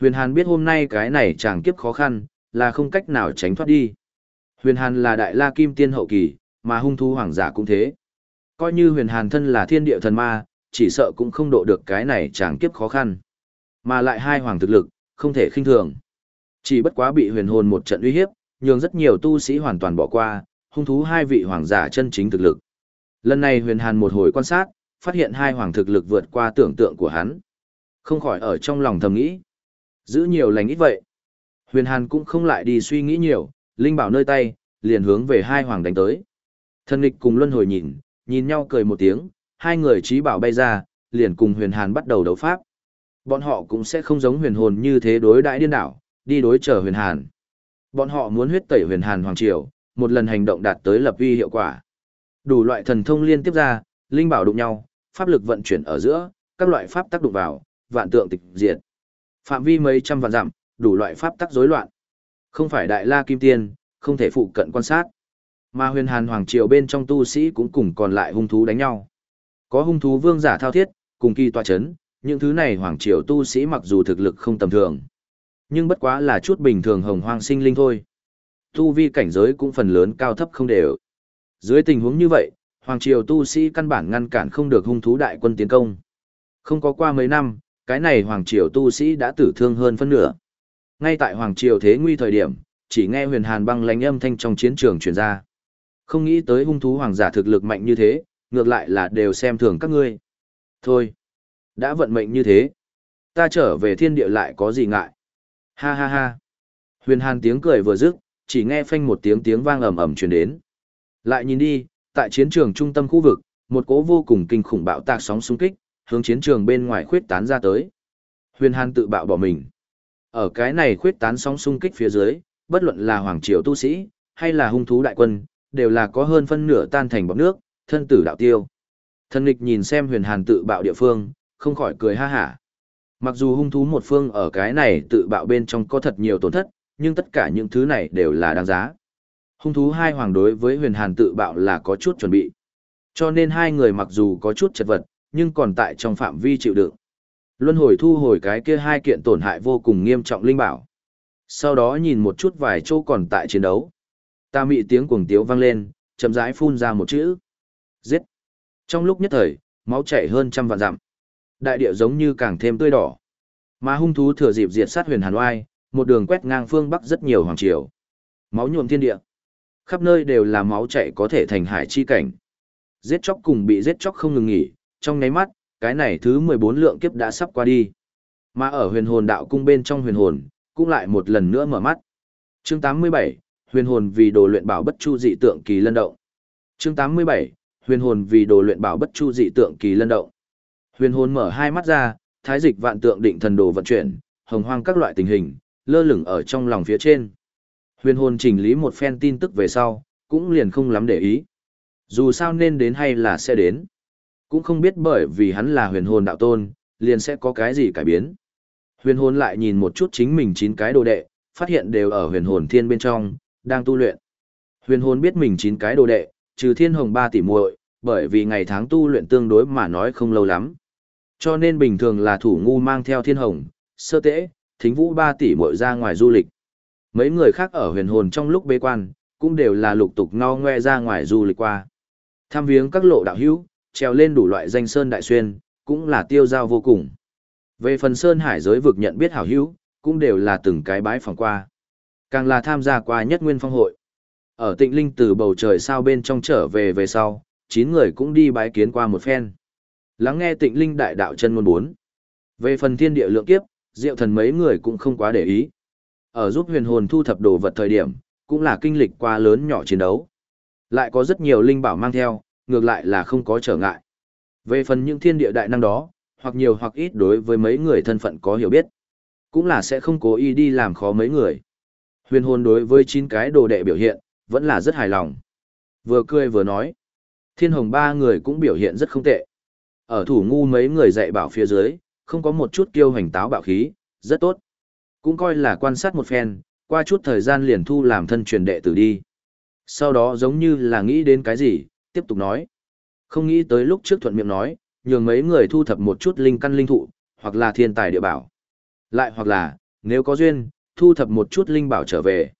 Speaker 1: Huyền Hàn biết hôm nay cái này chàng kiếp khó khăn, là không cách nào tránh thoát đi. Huyền Hàn là đại la kim tiên hậu kỳ, mà hung thú hoàng giả cũng thế. Coi như huyền hàn thân là thiên địa thần ma, chỉ sợ cũng không độ được cái này chẳng kiếp khó khăn. Mà lại hai hoàng thực lực, không thể khinh thường. Chỉ bất quá bị huyền hồn một trận uy hiếp, nhường rất nhiều tu sĩ hoàn toàn bỏ qua, hung thú hai vị hoàng giả chân chính thực lực. Lần này huyền hàn một hồi quan sát, phát hiện hai hoàng thực lực vượt qua tưởng tượng của hắn. Không khỏi ở trong lòng thầm nghĩ. Giữ nhiều lành ít vậy. Huyền hàn cũng không lại đi suy nghĩ nhiều, linh bảo nơi tay, liền hướng về hai hoàng đánh tới. Thần nghịch cùng luân hồi nhìn, nhìn nhau cười một tiếng, hai người trí bảo bay ra, liền cùng huyền hàn bắt đầu đấu pháp. Bọn họ cũng sẽ không giống huyền hồn như thế đối đại điên đảo, đi đối trở huyền hàn. Bọn họ muốn huyết tẩy huyền hàn hoàng triều, một lần hành động đạt tới lập uy hiệu quả. Đủ loại thần thông liên tiếp ra, linh bảo đụng nhau, pháp lực vận chuyển ở giữa, các loại pháp tác đụng vào, vạn tượng tịch diệt. Phạm vi mấy trăm vạn dặm, đủ loại pháp tắc rối loạn. Không phải đại la kim tiên, không thể phụ cận quan sát. Mà huyền hàn hoàng triều bên trong tu sĩ cũng cùng còn lại hung thú đánh nhau. Có hung thú vương giả thao thiết, cùng kỳ tọa chấn, những thứ này hoàng triều tu sĩ mặc dù thực lực không tầm thường. Nhưng bất quá là chút bình thường hồng hoang sinh linh thôi. Tu vi cảnh giới cũng phần lớn cao thấp không đều. Dưới tình huống như vậy, hoàng triều tu sĩ căn bản ngăn cản không được hung thú đại quân tiến công. Không có qua mấy năm, cái này hoàng triều tu sĩ đã tử thương hơn phân nửa. Ngay tại hoàng triều thế nguy thời điểm, chỉ nghe huyền hàn băng lãnh âm thanh trong chiến trường truyền ra. Không nghĩ tới hung thú hoàng giả thực lực mạnh như thế, ngược lại là đều xem thường các ngươi. Thôi, đã vận mệnh như thế. Ta trở về thiên địa lại có gì ngại. Ha ha ha. Huyền hàn tiếng cười vừa dứt, chỉ nghe phanh một tiếng tiếng vang ầm ầm truyền đến. Lại nhìn đi, tại chiến trường trung tâm khu vực, một cỗ vô cùng kinh khủng bạo tạc sóng xung kích, hướng chiến trường bên ngoài khuyết tán ra tới. Huyền Hàn tự bạo bỏ mình. Ở cái này khuyết tán sóng xung kích phía dưới, bất luận là hoàng triều tu sĩ, hay là hung thú đại quân, đều là có hơn phân nửa tan thành bọt nước, thân tử đạo tiêu. Thần nghịch nhìn xem Huyền Hàn tự bạo địa phương, không khỏi cười ha hả. Mặc dù hung thú một phương ở cái này tự bạo bên trong có thật nhiều tổn thất, nhưng tất cả những thứ này đều là đáng giá. Hung thú hai hoàng đối với huyền hàn tự bạo là có chút chuẩn bị. Cho nên hai người mặc dù có chút chật vật, nhưng còn tại trong phạm vi chịu đựng. Luân hồi thu hồi cái kia hai kiện tổn hại vô cùng nghiêm trọng linh bảo. Sau đó nhìn một chút vài chỗ còn tại chiến đấu. Ta mị tiếng cuồng tiếu vang lên, chậm rãi phun ra một chữ. Giết. Trong lúc nhất thời, máu chảy hơn trăm vạn dặm. Đại địa giống như càng thêm tươi đỏ. Mà hung thú thừa dịp diệt sát huyền hàn oai, một đường quét ngang phương bắc rất nhiều hoàng triều. Máu nhuộm thiên địa. Khắp nơi đều là máu chảy có thể thành hải chi cảnh. Giết chóc cùng bị giết chóc không ngừng nghỉ, trong nháy mắt, cái này thứ 14 lượng kiếp đã sắp qua đi. Mà ở huyền hồn đạo cung bên trong huyền hồn, cũng lại một lần nữa mở mắt. Chương 87, huyền hồn vì đồ luyện bảo bất chu dị tượng kỳ lân động. Chương 87, huyền hồn vì đồ luyện bảo bất chu dị tượng kỳ lân động. Huyền hồn mở hai mắt ra, thái dịch vạn tượng định thần đồ vận chuyển, hồng hoang các loại tình hình, lơ lửng ở trong lòng phía trên. Huyền hồn chỉnh lý một phen tin tức về sau, cũng liền không lắm để ý. Dù sao nên đến hay là sẽ đến. Cũng không biết bởi vì hắn là huyền hồn đạo tôn, liền sẽ có cái gì cải biến. Huyền hồn lại nhìn một chút chính mình chín cái đồ đệ, phát hiện đều ở huyền hồn thiên bên trong, đang tu luyện. Huyền hồn biết mình chín cái đồ đệ, trừ thiên hồng ba tỷ muội, bởi vì ngày tháng tu luyện tương đối mà nói không lâu lắm. Cho nên bình thường là thủ ngu mang theo thiên hồng, sơ tễ, thính vũ ba tỷ muội ra ngoài du lịch. Mấy người khác ở huyền hồn trong lúc bế quan, cũng đều là lục tục ngao ngoe ra ngoài du lịch qua. Tham viếng các lộ đạo hữu, treo lên đủ loại danh sơn đại xuyên, cũng là tiêu giao vô cùng. Về phần sơn hải giới vực nhận biết hảo hữu, cũng đều là từng cái bái phòng qua. Càng là tham gia qua nhất nguyên phong hội. Ở tịnh linh từ bầu trời sao bên trong trở về về sau, chín người cũng đi bái kiến qua một phen. Lắng nghe tịnh linh đại đạo chân ngôn bốn. Về phần thiên địa lượng kiếp, diệu thần mấy người cũng không quá để ý. Ở giúp huyền hồn thu thập đồ vật thời điểm, cũng là kinh lịch qua lớn nhỏ chiến đấu. Lại có rất nhiều linh bảo mang theo, ngược lại là không có trở ngại. Về phần những thiên địa đại năng đó, hoặc nhiều hoặc ít đối với mấy người thân phận có hiểu biết, cũng là sẽ không cố ý đi làm khó mấy người. Huyền hồn đối với chín cái đồ đệ biểu hiện, vẫn là rất hài lòng. Vừa cười vừa nói, thiên hồng ba người cũng biểu hiện rất không tệ. Ở thủ ngu mấy người dạy bảo phía dưới, không có một chút kiêu hành táo bạo khí, rất tốt. Cũng coi là quan sát một phen, qua chút thời gian liền thu làm thân truyền đệ tử đi. Sau đó giống như là nghĩ đến cái gì, tiếp tục nói. Không nghĩ tới lúc trước thuận miệng nói, nhường mấy người thu thập một chút linh căn linh thụ, hoặc là thiên tài địa bảo. Lại hoặc là, nếu có duyên, thu thập một chút linh bảo trở về.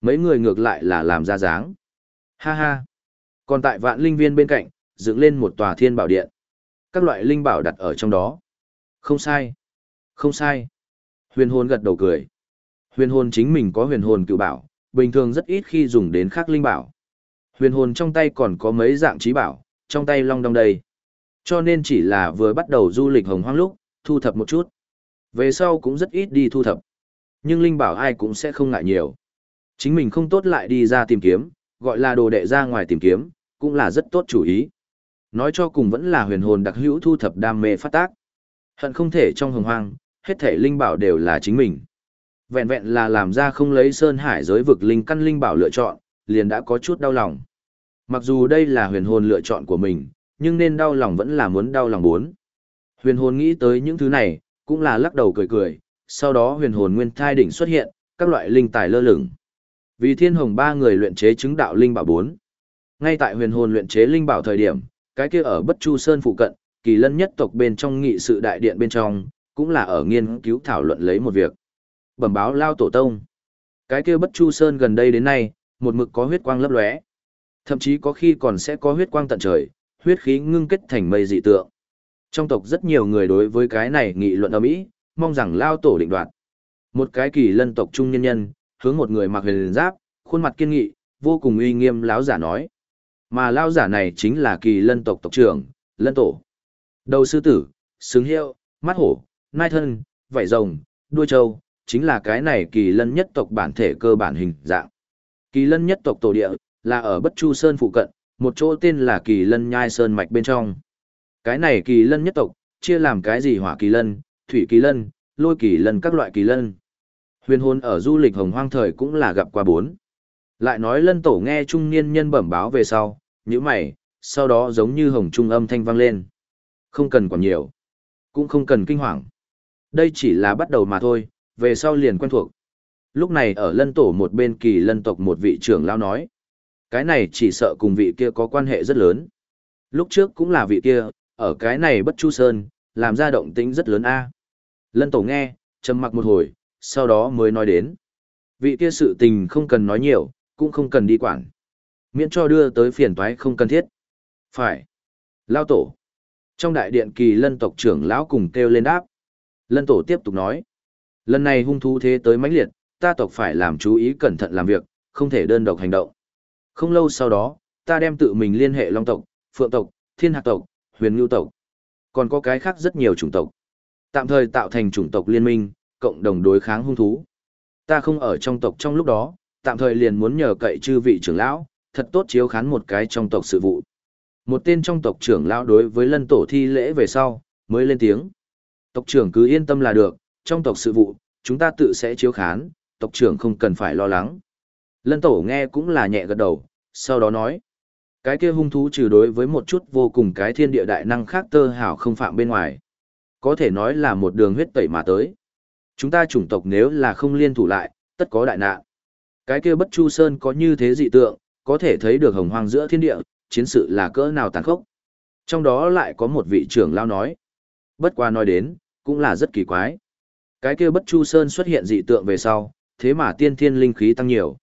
Speaker 1: Mấy người ngược lại là làm ra dáng. Ha ha. Còn tại vạn linh viên bên cạnh, dựng lên một tòa thiên bảo điện. Các loại linh bảo đặt ở trong đó. Không sai. Không sai. Huyền hồn gật đầu cười. Huyền hồn chính mình có huyền hồn cựu bảo, bình thường rất ít khi dùng đến khác linh bảo. Huyền hồn trong tay còn có mấy dạng trí bảo, trong tay long đong đầy. Cho nên chỉ là vừa bắt đầu du lịch hồng hoang lúc, thu thập một chút. Về sau cũng rất ít đi thu thập. Nhưng linh bảo ai cũng sẽ không ngại nhiều. Chính mình không tốt lại đi ra tìm kiếm, gọi là đồ đệ ra ngoài tìm kiếm, cũng là rất tốt chủ ý. Nói cho cùng vẫn là huyền hồn đặc hữu thu thập đam mê phát tác. Hận không thể trong hồng hoang, hết thể linh bảo đều là chính mình. Vẹn vẹn là làm ra không lấy sơn hải giới vực linh căn linh bảo lựa chọn, liền đã có chút đau lòng. Mặc dù đây là huyền hồn lựa chọn của mình, nhưng nên đau lòng vẫn là muốn đau lòng bốn. Huyền hồn nghĩ tới những thứ này, cũng là lắc đầu cười cười, sau đó huyền hồn nguyên thai đỉnh xuất hiện, các loại linh tài lơ lửng. Vì thiên hồng ba người luyện chế chứng đạo linh bảo 4. Ngay tại huyền hồn luyện chế linh bảo thời điểm, cái kia ở Bất Chu Sơn phụ cận, kỳ lân nhất tộc bên trong nghị sự đại điện bên trong, cũng là ở nghiên cứu thảo luận lấy một việc. Bẩm báo lao tổ tông. Cái kia Bất Chu Sơn gần đây đến nay, một mực có huyết quang lấp lóe. Thậm chí có khi còn sẽ có huyết quang tận trời, huyết khí ngưng kết thành mây dị tượng. Trong tộc rất nhiều người đối với cái này nghị luận ầm ĩ, mong rằng lao tổ định đoạt. Một cái kỳ lân tộc trung nhân nhân, hướng một người mặc huyền giáp, khuôn mặt kiên nghị, vô cùng uy nghiêm lão giả nói. Mà lão giả này chính là kỳ lân tộc tộc trưởng, lân tổ. Đầu sư tử, xứng hiệu, mắt hổ, nai thân, vảy rồng, đuôi trâu, chính là cái này kỳ lân nhất tộc bản thể cơ bản hình dạng. Kỳ lân nhất tộc tổ địa, là ở Bất Chu Sơn phụ cận, một chỗ tên là kỳ lân nhai sơn mạch bên trong. Cái này kỳ lân nhất tộc, chia làm cái gì hỏa kỳ lân, thủy kỳ lân, lôi kỳ lân các loại kỳ lân. Huyền hồn ở du lịch hồng hoang thời cũng là gặp qua bốn. Lại nói lân tổ nghe trung niên nhân bẩm báo về sau, như mày, sau đó giống như hồng trung âm thanh vang lên. Không cần còn nhiều, cũng không cần kinh hoàng. Đây chỉ là bắt đầu mà thôi, về sau liền quen thuộc. Lúc này ở lân tổ một bên kỳ lân tộc một vị trưởng lao nói. Cái này chỉ sợ cùng vị kia có quan hệ rất lớn. Lúc trước cũng là vị kia, ở cái này bất chu sơn, làm ra động tĩnh rất lớn a. Lân tổ nghe, trầm mặc một hồi, sau đó mới nói đến. Vị kia sự tình không cần nói nhiều, cũng không cần đi quản. Miễn cho đưa tới phiền toái không cần thiết. Phải. Lao tổ. Trong đại điện kỳ lân tộc trưởng lão cùng kêu lên đáp. Lân tổ tiếp tục nói. Lần này hung thú thế tới mãnh liệt, ta tộc phải làm chú ý cẩn thận làm việc, không thể đơn độc hành động. Không lâu sau đó, ta đem tự mình liên hệ long tộc, phượng tộc, thiên hạc tộc, huyền ngưu tộc. Còn có cái khác rất nhiều chủng tộc. Tạm thời tạo thành chủng tộc liên minh, cộng đồng đối kháng hung thú. Ta không ở trong tộc trong lúc đó, tạm thời liền muốn nhờ cậy chư vị trưởng lão, thật tốt chiếu khán một cái trong tộc sự vụ. Một tên trong tộc trưởng lão đối với lân tổ thi lễ về sau, mới lên tiếng. Tộc trưởng cứ yên tâm là được, trong tộc sự vụ, chúng ta tự sẽ chiếu khán, tộc trưởng không cần phải lo lắng. Lân tổ nghe cũng là nhẹ gật đầu, sau đó nói. Cái kia hung thú trừ đối với một chút vô cùng cái thiên địa đại năng khác tơ hảo không phạm bên ngoài. Có thể nói là một đường huyết tẩy mà tới. Chúng ta chủng tộc nếu là không liên thủ lại, tất có đại nạn. Cái kia bất chu sơn có như thế dị tượng, có thể thấy được hồng hoang giữa thiên địa, chiến sự là cỡ nào tàn khốc. Trong đó lại có một vị trưởng lao nói. Bất qua nói đến, cũng là rất kỳ quái. Cái kia bất chu sơn xuất hiện dị tượng về sau, thế mà tiên thiên linh khí tăng nhiều.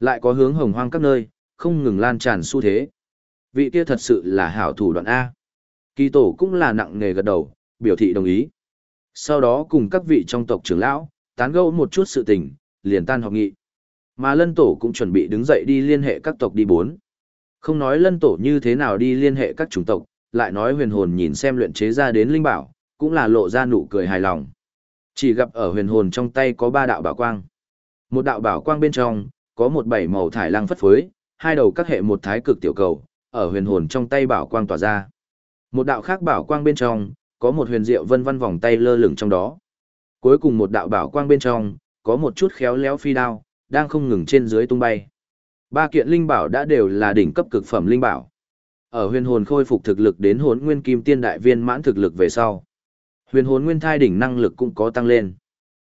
Speaker 1: Lại có hướng hồng hoang các nơi, không ngừng lan tràn xu thế. Vị kia thật sự là hảo thủ đoạn A. Kỳ tổ cũng là nặng nghề gật đầu, biểu thị đồng ý. Sau đó cùng các vị trong tộc trưởng lão, tán gẫu một chút sự tình, liền tan họp nghị. Mà lân tổ cũng chuẩn bị đứng dậy đi liên hệ các tộc đi bốn. Không nói lân tổ như thế nào đi liên hệ các chủng tộc, lại nói huyền hồn nhìn xem luyện chế ra đến linh bảo, cũng là lộ ra nụ cười hài lòng. Chỉ gặp ở huyền hồn trong tay có ba đạo bảo quang. Một đạo bảo quang bên trong, có một bảy màu thải lăng phất phới, hai đầu các hệ một thái cực tiểu cầu, ở huyền hồn trong tay bảo quang tỏa ra. Một đạo khác bảo quang bên trong, có một huyền diệu vân văn vòng tay lơ lửng trong đó. Cuối cùng một đạo bảo quang bên trong, có một chút khéo léo phi đao, đang không ngừng trên dưới tung bay. Ba kiện linh bảo đã đều là đỉnh cấp cực phẩm linh bảo. Ở huyền hồn khôi phục thực lực đến hồn nguyên kim tiên đại viên mãn thực lực về sau. Huyền hồn nguyên thai đỉnh năng lực cũng có tăng lên.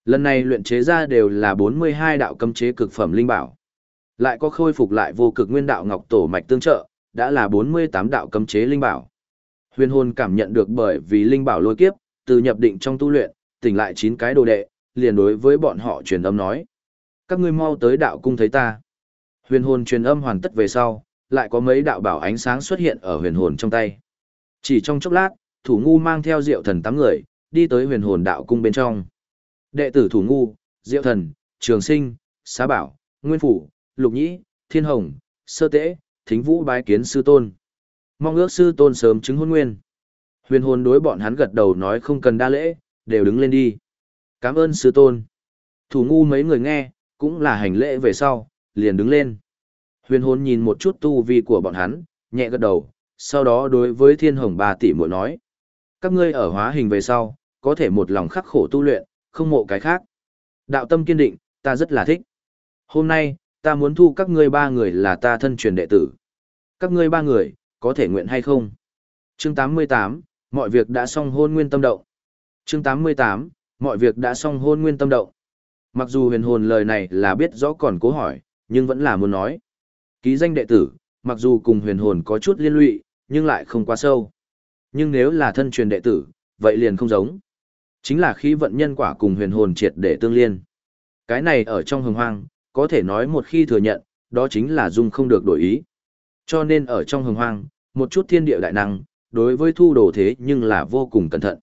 Speaker 1: Lần này luyện chế ra đều là 42 đạo cấm chế cực phẩm linh bảo. Lại có khôi phục lại vô cực nguyên đạo ngọc tổ mạch tương trợ, đã là 48 đạo cấm chế linh bảo. Huyền hồn cảm nhận được bởi vì linh bảo lôi kiếp, từ nhập định trong tu luyện, tỉnh lại chín cái đồ đệ, liền đối với bọn họ truyền âm nói. Các ngươi mau tới đạo cung thấy ta. Huyền hồn truyền âm hoàn tất về sau, lại có mấy đạo bảo ánh sáng xuất hiện ở huyền hồn trong tay. Chỉ trong chốc lát, thủ ngu mang theo diệu thần tám người, đi tới huyền hồn đạo cung bên trong. Đệ tử thủ ngu, diệu thần, trường sinh, xá bảo, nguyên phủ, lục nhĩ, thiên hồng, sơ Tế, thính vũ bái kiến sư tôn. Mong ước sư tôn sớm chứng hôn nguyên. Huyền hồn đối bọn hắn gật đầu nói không cần đa lễ, đều đứng lên đi. Cảm ơn sư tôn. Thủ ngu mấy người nghe, cũng là hành lễ về sau, liền đứng lên. Huyền hồn nhìn một chút tu vi của bọn hắn, nhẹ gật đầu, sau đó đối với thiên hồng ba tỷ muội nói. Các ngươi ở hóa hình về sau, có thể một lòng khắc khổ tu luyện, không mộ cái khác. Đạo tâm kiên định, ta rất là thích. Hôm nay, ta muốn thu các ngươi ba người là ta thân truyền đệ tử. Các ngươi ba người, có thể nguyện hay không? Chương 88, mọi việc đã xong hôn nguyên tâm động. Chương 88, mọi việc đã xong hôn nguyên tâm động. Mặc dù huyền hồn lời này là biết rõ còn cố hỏi, nhưng vẫn là muốn nói. Ký danh đệ tử, mặc dù cùng huyền hồn có chút liên lụy, nhưng lại không quá sâu. Nhưng nếu là thân truyền đệ tử, vậy liền không giống. Chính là khí vận nhân quả cùng huyền hồn triệt để tương liên. Cái này ở trong hồng hoang, có thể nói một khi thừa nhận, đó chính là dung không được đổi ý. Cho nên ở trong hồng hoang, một chút thiên địa đại năng, đối với thu đồ thế nhưng là vô cùng cẩn thận.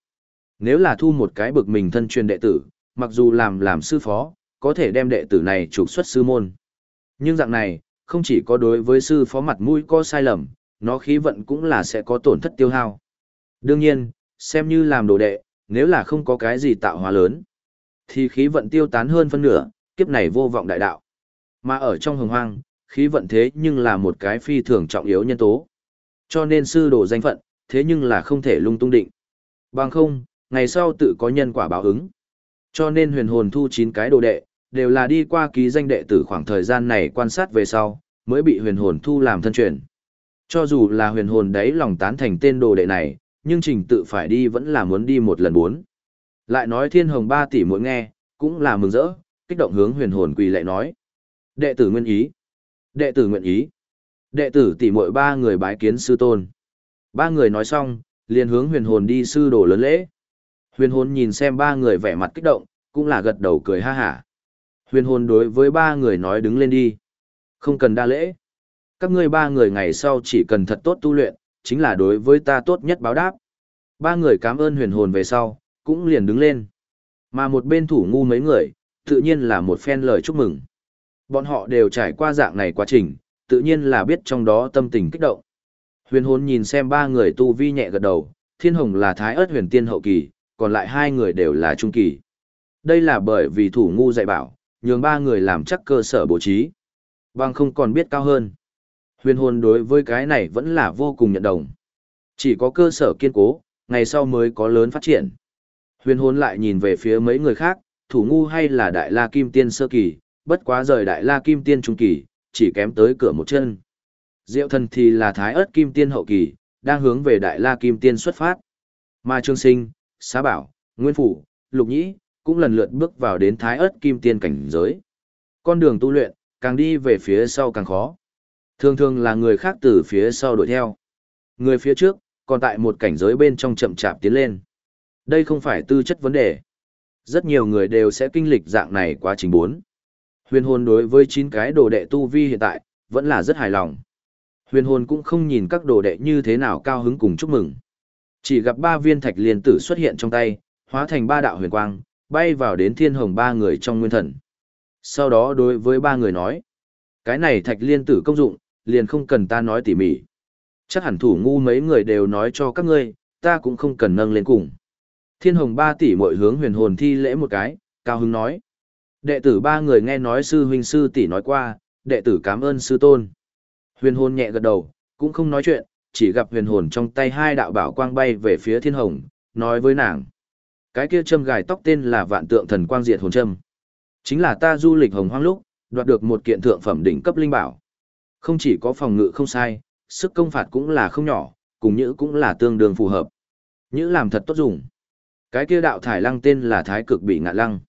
Speaker 1: Nếu là thu một cái bực mình thân truyền đệ tử, mặc dù làm làm sư phó, có thể đem đệ tử này trục xuất sư môn. Nhưng dạng này, không chỉ có đối với sư phó mặt mũi có sai lầm, nó khí vận cũng là sẽ có tổn thất tiêu hao. Đương nhiên, xem như làm đồ đệ, nếu là không có cái gì tạo hóa lớn, thì khí vận tiêu tán hơn phân nửa, kiếp này vô vọng đại đạo. Mà ở trong hồng hoang, khí vận thế nhưng là một cái phi thường trọng yếu nhân tố. Cho nên sư đồ danh phận, thế nhưng là không thể lung tung định. Bằng không, ngày sau tự có nhân quả báo ứng. Cho nên huyền hồn thu 9 cái đồ đệ, đều là đi qua ký danh đệ tử khoảng thời gian này quan sát về sau, mới bị huyền hồn thu làm thân truyền. Cho dù là huyền hồn đấy lòng tán thành tên đồ đệ này, nhưng trình tự phải đi vẫn là muốn đi một lần bốn. Lại nói thiên hồng ba tỷ mỗi nghe, cũng là mừng rỡ, kích động hướng huyền hồn quỳ lại nói. Đệ tử nguyện ý. Đệ tử nguyện ý. Đệ tử tỷ muội ba người bái kiến sư tôn. Ba người nói xong, liền hướng huyền hồn đi sư đồ lớn lễ. Huyền hồn nhìn xem ba người vẻ mặt kích động, cũng là gật đầu cười ha hả. Huyền hồn đối với ba người nói đứng lên đi. Không cần đa lễ. Các ngươi ba người ngày sau chỉ cần thật tốt tu luyện, chính là đối với ta tốt nhất báo đáp. Ba người cảm ơn huyền hồn về sau, cũng liền đứng lên. Mà một bên thủ ngu mấy người, tự nhiên là một phen lời chúc mừng. Bọn họ đều trải qua dạng này quá trình, tự nhiên là biết trong đó tâm tình kích động. Huyền hồn nhìn xem ba người tu vi nhẹ gật đầu, thiên hồng là thái ớt huyền tiên hậu kỳ, còn lại hai người đều là trung kỳ. Đây là bởi vì thủ ngu dạy bảo, nhường ba người làm chắc cơ sở bố trí. Bằng không còn biết cao hơn. Huyền hồn đối với cái này vẫn là vô cùng nhận đồng. Chỉ có cơ sở kiên cố, ngày sau mới có lớn phát triển. Huyền hồn lại nhìn về phía mấy người khác, thủ ngu hay là đại la kim tiên sơ kỳ, bất quá rời đại la kim tiên trung kỳ, chỉ kém tới cửa một chân. Diệu thần thì là thái ớt kim tiên hậu kỳ, đang hướng về đại la kim tiên xuất phát. Mà trương sinh, xá bảo, nguyên phủ, lục nhĩ, cũng lần lượt bước vào đến thái ớt kim tiên cảnh giới. Con đường tu luyện, càng đi về phía sau càng khó. Thường thường là người khác từ phía sau đuổi theo. Người phía trước, còn tại một cảnh giới bên trong chậm chạp tiến lên. Đây không phải tư chất vấn đề. Rất nhiều người đều sẽ kinh lịch dạng này quá trình bốn. Huyền hồn đối với chín cái đồ đệ tu vi hiện tại, vẫn là rất hài lòng. Huyền hồn cũng không nhìn các đồ đệ như thế nào cao hứng cùng chúc mừng. Chỉ gặp ba viên thạch liên tử xuất hiện trong tay, hóa thành ba đạo huyền quang, bay vào đến thiên hồng ba người trong nguyên thần. Sau đó đối với ba người nói, cái này thạch liên tử công dụng, liền không cần ta nói tỉ mỉ. Chắc hẳn thủ ngu mấy người đều nói cho các ngươi, ta cũng không cần nâng lên cùng. Thiên hồng ba tỷ mọi hướng huyền hồn thi lễ một cái, cao hứng nói. Đệ tử ba người nghe nói sư huynh sư tỷ nói qua, đệ tử cảm ơn sư tôn. Huyền hồn nhẹ gật đầu, cũng không nói chuyện, chỉ gặp huyền hồn trong tay hai đạo bảo quang bay về phía thiên hồng, nói với nàng. Cái kia châm gài tóc tên là vạn tượng thần quang diệt hồn châm. Chính là ta du lịch hồng hoang lúc, đoạt được một kiện thượng phẩm đỉnh cấp linh bảo. Không chỉ có phòng ngự không sai, sức công phạt cũng là không nhỏ, cùng nhữ cũng là tương đương phù hợp. Nhữ làm thật tốt dùng. Cái kia đạo thải lăng tên là thái cực bị ngạ lăng.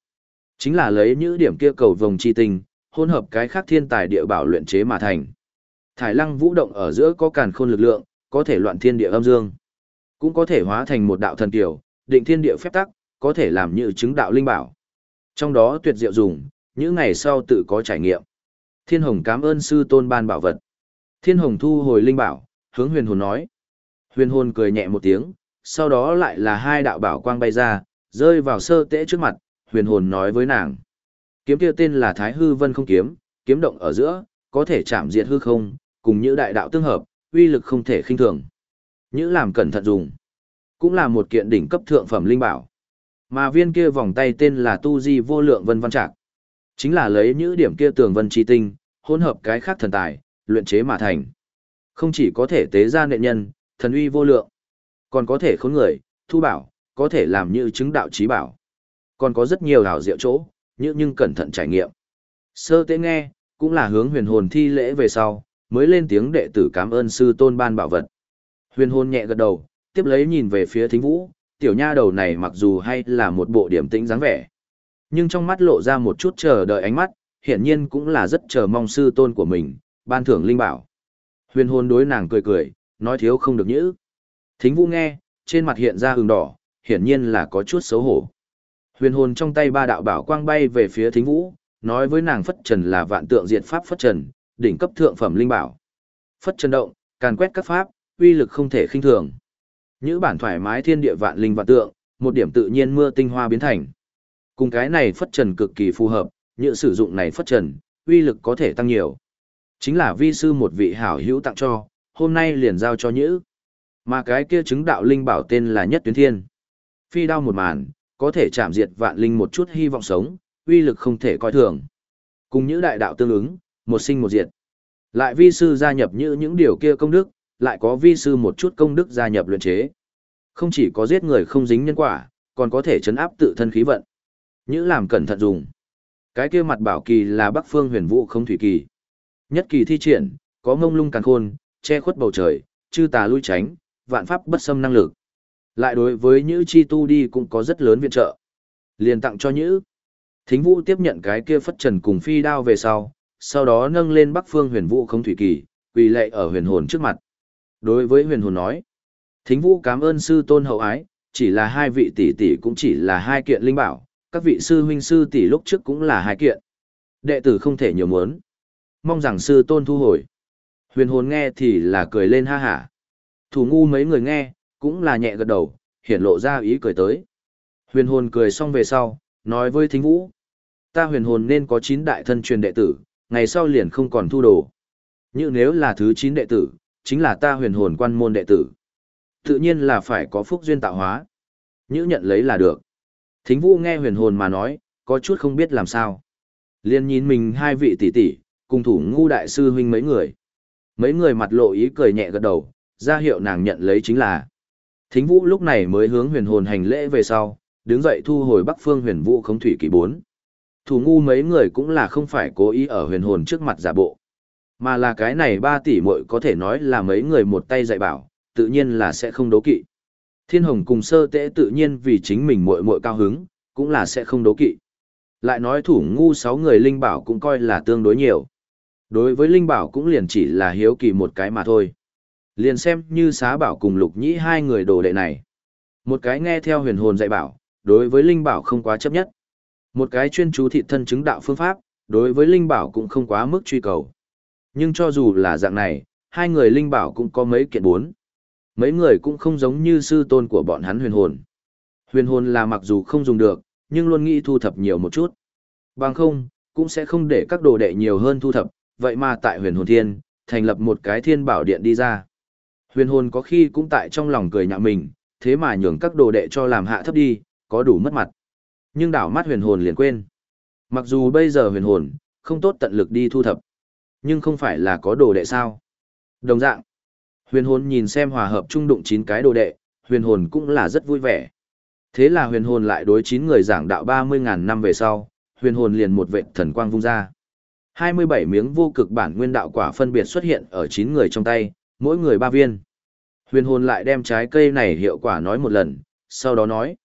Speaker 1: Chính là lấy những điểm kia cầu vồng chi tinh, hỗn hợp cái khác thiên tài địa bảo luyện chế mà thành. Thải lăng vũ động ở giữa có càn khôn lực lượng, có thể loạn thiên địa âm dương. Cũng có thể hóa thành một đạo thần tiểu, định thiên địa phép tắc, có thể làm như chứng đạo linh bảo. Trong đó tuyệt diệu dùng, những ngày sau tự có trải nghiệm. Thiên Hồng cảm ơn sư tôn ban bảo vật. Thiên Hồng thu hồi linh bảo, hướng huyền hồn nói. Huyền hồn cười nhẹ một tiếng, sau đó lại là hai đạo bảo quang bay ra, rơi vào sơ tế trước mặt, huyền hồn nói với nàng. Kiếm kia tên là Thái Hư Vân không kiếm, kiếm động ở giữa, có thể chạm diệt hư không, cùng những đại đạo tương hợp, uy lực không thể khinh thường. Nhữ làm cẩn thận dùng, cũng là một kiện đỉnh cấp thượng phẩm linh bảo. Mà viên kia vòng tay tên là Tu Di Vô Lượng Vân Văn Trạc. Chính là lấy những điểm kia tường vân chi tinh, hỗn hợp cái khác thần tài, luyện chế mà thành. Không chỉ có thể tế ra nệ nhân, thần uy vô lượng, còn có thể khốn người, thu bảo, có thể làm như chứng đạo trí bảo. Còn có rất nhiều hảo diệu chỗ, nhưng nhưng cẩn thận trải nghiệm. Sơ tế nghe, cũng là hướng huyền hồn thi lễ về sau, mới lên tiếng đệ tử cảm ơn sư tôn ban bảo vật. Huyền hồn nhẹ gật đầu, tiếp lấy nhìn về phía thính vũ, tiểu nha đầu này mặc dù hay là một bộ điểm tĩnh dáng vẻ. Nhưng trong mắt lộ ra một chút chờ đợi ánh mắt, hiển nhiên cũng là rất chờ mong sư tôn của mình, ban thưởng linh bảo. Huyền hồn đối nàng cười cười, nói thiếu không được nhữ. Thính vũ nghe, trên mặt hiện ra hừng đỏ, hiển nhiên là có chút xấu hổ. Huyền hồn trong tay ba đạo bảo quang bay về phía thính vũ, nói với nàng phất trần là vạn tượng diệt pháp phất trần, đỉnh cấp thượng phẩm linh bảo. Phất trần động, càn quét các pháp, uy lực không thể khinh thường. Nhữ bản thoải mái thiên địa vạn linh vạn tượng, một điểm tự nhiên mưa tinh hoa biến thành. Cùng cái này phất trần cực kỳ phù hợp, như sử dụng này phất trần, uy lực có thể tăng nhiều. Chính là vi sư một vị hảo hữu tặng cho, hôm nay liền giao cho nhữ. Mà cái kia chứng đạo linh bảo tên là Nhất Tuyến Thiên. Phi đao một màn, có thể chạm diệt vạn linh một chút hy vọng sống, uy lực không thể coi thường. Cùng những đại đạo tương ứng, một sinh một diệt. Lại vi sư gia nhập như những điều kia công đức, lại có vi sư một chút công đức gia nhập luyện chế. Không chỉ có giết người không dính nhân quả, còn có thể chấn áp tự thân khí vận. Nhữ làm cẩn thận dùng. Cái kia mặt bảo kỳ là Bắc Phương Huyền Vũ không thủy kỳ. Nhất kỳ thi triển, có ngông lung càn khôn, che khuất bầu trời, chư tà lui tránh, vạn pháp bất xâm năng lực. Lại đối với Nhữ Chi Tu đi cũng có rất lớn viện trợ. Liền tặng cho Nhữ. Thính Vũ tiếp nhận cái kia phất trần cùng phi đao về sau, sau đó nâng lên Bắc Phương Huyền Vũ không thủy kỳ, quỳ lệ ở huyền hồn trước mặt. Đối với huyền hồn nói, Thính Vũ cảm ơn sư tôn hậu ái, chỉ là hai vị tỷ tỷ cũng chỉ là hai kiện linh bảo, các vị sư huynh sư tỷ lúc trước cũng là hai kiện. Đệ tử không thể nhiều muốn. Mong rằng sư tôn thu hồi. Huyền hồn nghe thì là cười lên ha hả. Thủ ngu mấy người nghe, cũng là nhẹ gật đầu, hiển lộ ra ý cười tới. Huyền hồn cười xong về sau, nói với thính vũ. Ta huyền hồn nên có 9 đại thân truyền đệ tử, ngày sau liền không còn thu đồ. Nhưng nếu là thứ 9 đệ tử, chính là ta huyền hồn quan môn đệ tử. Tự nhiên là phải có phúc duyên tạo hóa. Nhữ nhận lấy là được. Thính vũ nghe huyền hồn mà nói, có chút không biết làm sao. Liên nhìn mình hai vị tỷ tỷ, cùng thủ ngu đại sư huynh mấy người. Mấy người mặt lộ ý cười nhẹ gật đầu, ra hiệu nàng nhận lấy chính là. Thính vũ lúc này mới hướng huyền hồn hành lễ về sau, đứng dậy thu hồi bắc phương huyền vũ không thủy kỳ bốn. Thủ ngu mấy người cũng là không phải cố ý ở huyền hồn trước mặt giả bộ. Mà là cái này ba tỷ muội có thể nói là mấy người một tay dạy bảo, tự nhiên là sẽ không đố kỵ. Thiên Hồng cùng sơ tễ tự nhiên vì chính mình muội muội cao hứng, cũng là sẽ không đố kỵ. Lại nói thủ ngu sáu người linh bảo cũng coi là tương đối nhiều. Đối với linh bảo cũng liền chỉ là hiếu kỳ một cái mà thôi. Liền xem như xá bảo cùng lục nhĩ hai người đồ đệ này. Một cái nghe theo huyền hồn dạy bảo, đối với linh bảo không quá chấp nhất. Một cái chuyên chú thị thân chứng đạo phương pháp, đối với linh bảo cũng không quá mức truy cầu. Nhưng cho dù là dạng này, hai người linh bảo cũng có mấy kiện bốn. Mấy người cũng không giống như sư tôn của bọn hắn huyền hồn. Huyền hồn là mặc dù không dùng được, nhưng luôn nghĩ thu thập nhiều một chút. Bằng không, cũng sẽ không để các đồ đệ nhiều hơn thu thập, vậy mà tại huyền hồn thiên, thành lập một cái thiên bảo điện đi ra. Huyền hồn có khi cũng tại trong lòng cười nhạo mình, thế mà nhường các đồ đệ cho làm hạ thấp đi, có đủ mất mặt. Nhưng đảo mắt huyền hồn liền quên. Mặc dù bây giờ huyền hồn, không tốt tận lực đi thu thập. Nhưng không phải là có đồ đệ sao. Đồng dạng, huyền hồn nhìn xem hòa hợp trung đụng chín cái đồ đệ, huyền hồn cũng là rất vui vẻ. Thế là huyền hồn lại đối chín người giảng đạo 30.000 năm về sau, huyền hồn liền một vệ thần quang vung ra. 27 miếng vô cực bản nguyên đạo quả phân biệt xuất hiện ở 9 người trong tay, mỗi người ba viên. Huyền hồn lại đem trái cây này hiệu quả nói một lần, sau đó nói.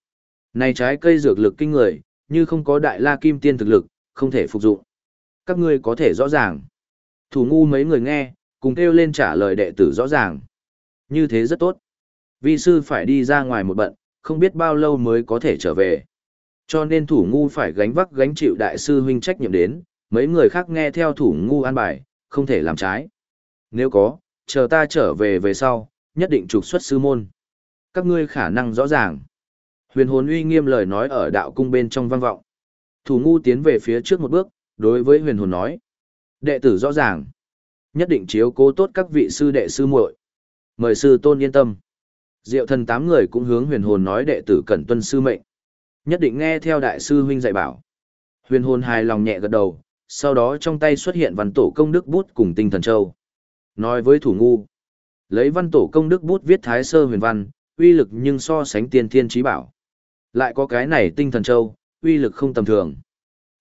Speaker 1: Này trái cây dược lực kinh người, như không có đại la kim tiên thực lực, không thể phục dụng. Các ngươi có thể rõ ràng. Thủ ngu mấy người nghe, cùng kêu lên trả lời đệ tử rõ ràng. Như thế rất tốt. Vi sư phải đi ra ngoài một bận, không biết bao lâu mới có thể trở về. Cho nên thủ ngu phải gánh vác gánh chịu đại sư huynh trách nhiệm đến, mấy người khác nghe theo thủ ngu an bài, không thể làm trái. Nếu có, chờ ta trở về về sau, nhất định trục xuất sư môn. Các ngươi khả năng rõ ràng. Huyền hồn uy nghiêm lời nói ở đạo cung bên trong vang vọng. Thủ ngu tiến về phía trước một bước, đối với huyền hồn nói. Đệ tử rõ ràng. Nhất định chiếu cố tốt các vị sư đệ sư muội. Mời sư tôn yên tâm. Diệu thần tám người cũng hướng huyền hồn nói đệ tử cẩn tuân sư mệnh. Nhất định nghe theo đại sư huynh dạy bảo. Huyền hồn hài lòng nhẹ gật đầu, sau đó trong tay xuất hiện văn tổ công đức bút cùng tinh thần châu. Nói với thủ ngu, lấy văn tổ công đức bút viết thái sơ huyền văn, uy lực nhưng so sánh tiên thiên trí bảo. Lại có cái này tinh thần châu, uy lực không tầm thường.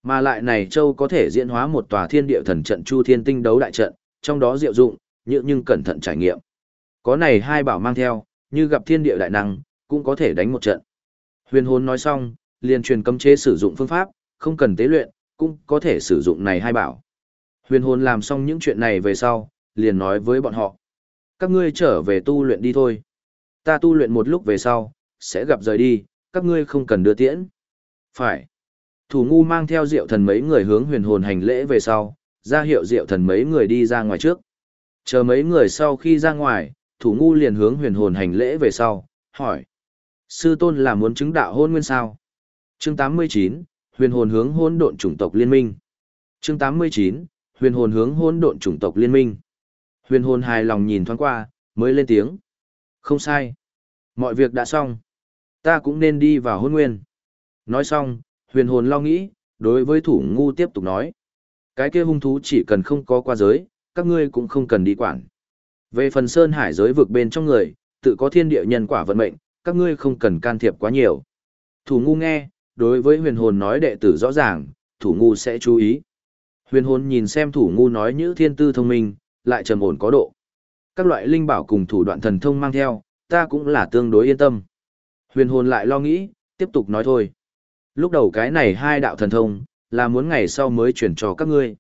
Speaker 1: Mà lại này châu có thể diễn hóa một tòa thiên địa thần trận chu thiên tinh đấu đại trận, trong đó diệu dụng, nhưng, nhưng cẩn thận trải nghiệm. Có này hai bảo mang theo, như gặp thiên địa đại năng, cũng có thể đánh một trận. Huyền hồn nói xong, liền truyền cấm chế sử dụng phương pháp, không cần tế luyện, cũng có thể sử dụng này hai bảo. Huyền hồn làm xong những chuyện này về sau, liền nói với bọn họ. Các ngươi trở về tu luyện đi thôi. Ta tu luyện một lúc về sau, sẽ gặp rời đi, các ngươi không cần đưa tiễn. Phải. Thủ ngu mang theo diệu thần mấy người hướng huyền hồn hành lễ về sau, ra hiệu diệu thần mấy người đi ra ngoài trước. Chờ mấy người sau khi ra ngoài, thủ ngu liền hướng huyền hồn hành lễ về sau, hỏi. Sư tôn là muốn chứng đạo hôn nguyên sao? Chương 89, huyền hồn hướng hôn độn chủng tộc liên minh. Chương 89, huyền hồn hướng hôn độn chủng tộc liên minh. Huyền hồn hài lòng nhìn thoáng qua, mới lên tiếng. Không sai. Mọi việc đã xong. Ta cũng nên đi vào hôn nguyên. Nói xong, huyền hồn lo nghĩ, đối với thủ ngu tiếp tục nói. Cái kia hung thú chỉ cần không có qua giới, các ngươi cũng không cần đi quản. Về phần sơn hải giới vực bên trong người, tự có thiên địa nhân quả vận mệnh, các ngươi không cần can thiệp quá nhiều. Thủ ngu nghe, đối với huyền hồn nói đệ tử rõ ràng, thủ ngu sẽ chú ý. Huyền hồn nhìn xem thủ ngu nói như thiên tư thông minh, lại trầm ổn có độ. Các loại linh bảo cùng thủ đoạn thần thông mang theo, ta cũng là tương đối yên tâm. Huyền hồn lại lo nghĩ, tiếp tục nói thôi. Lúc đầu cái này hai đạo thần thông, là muốn ngày sau mới chuyển cho các ngươi.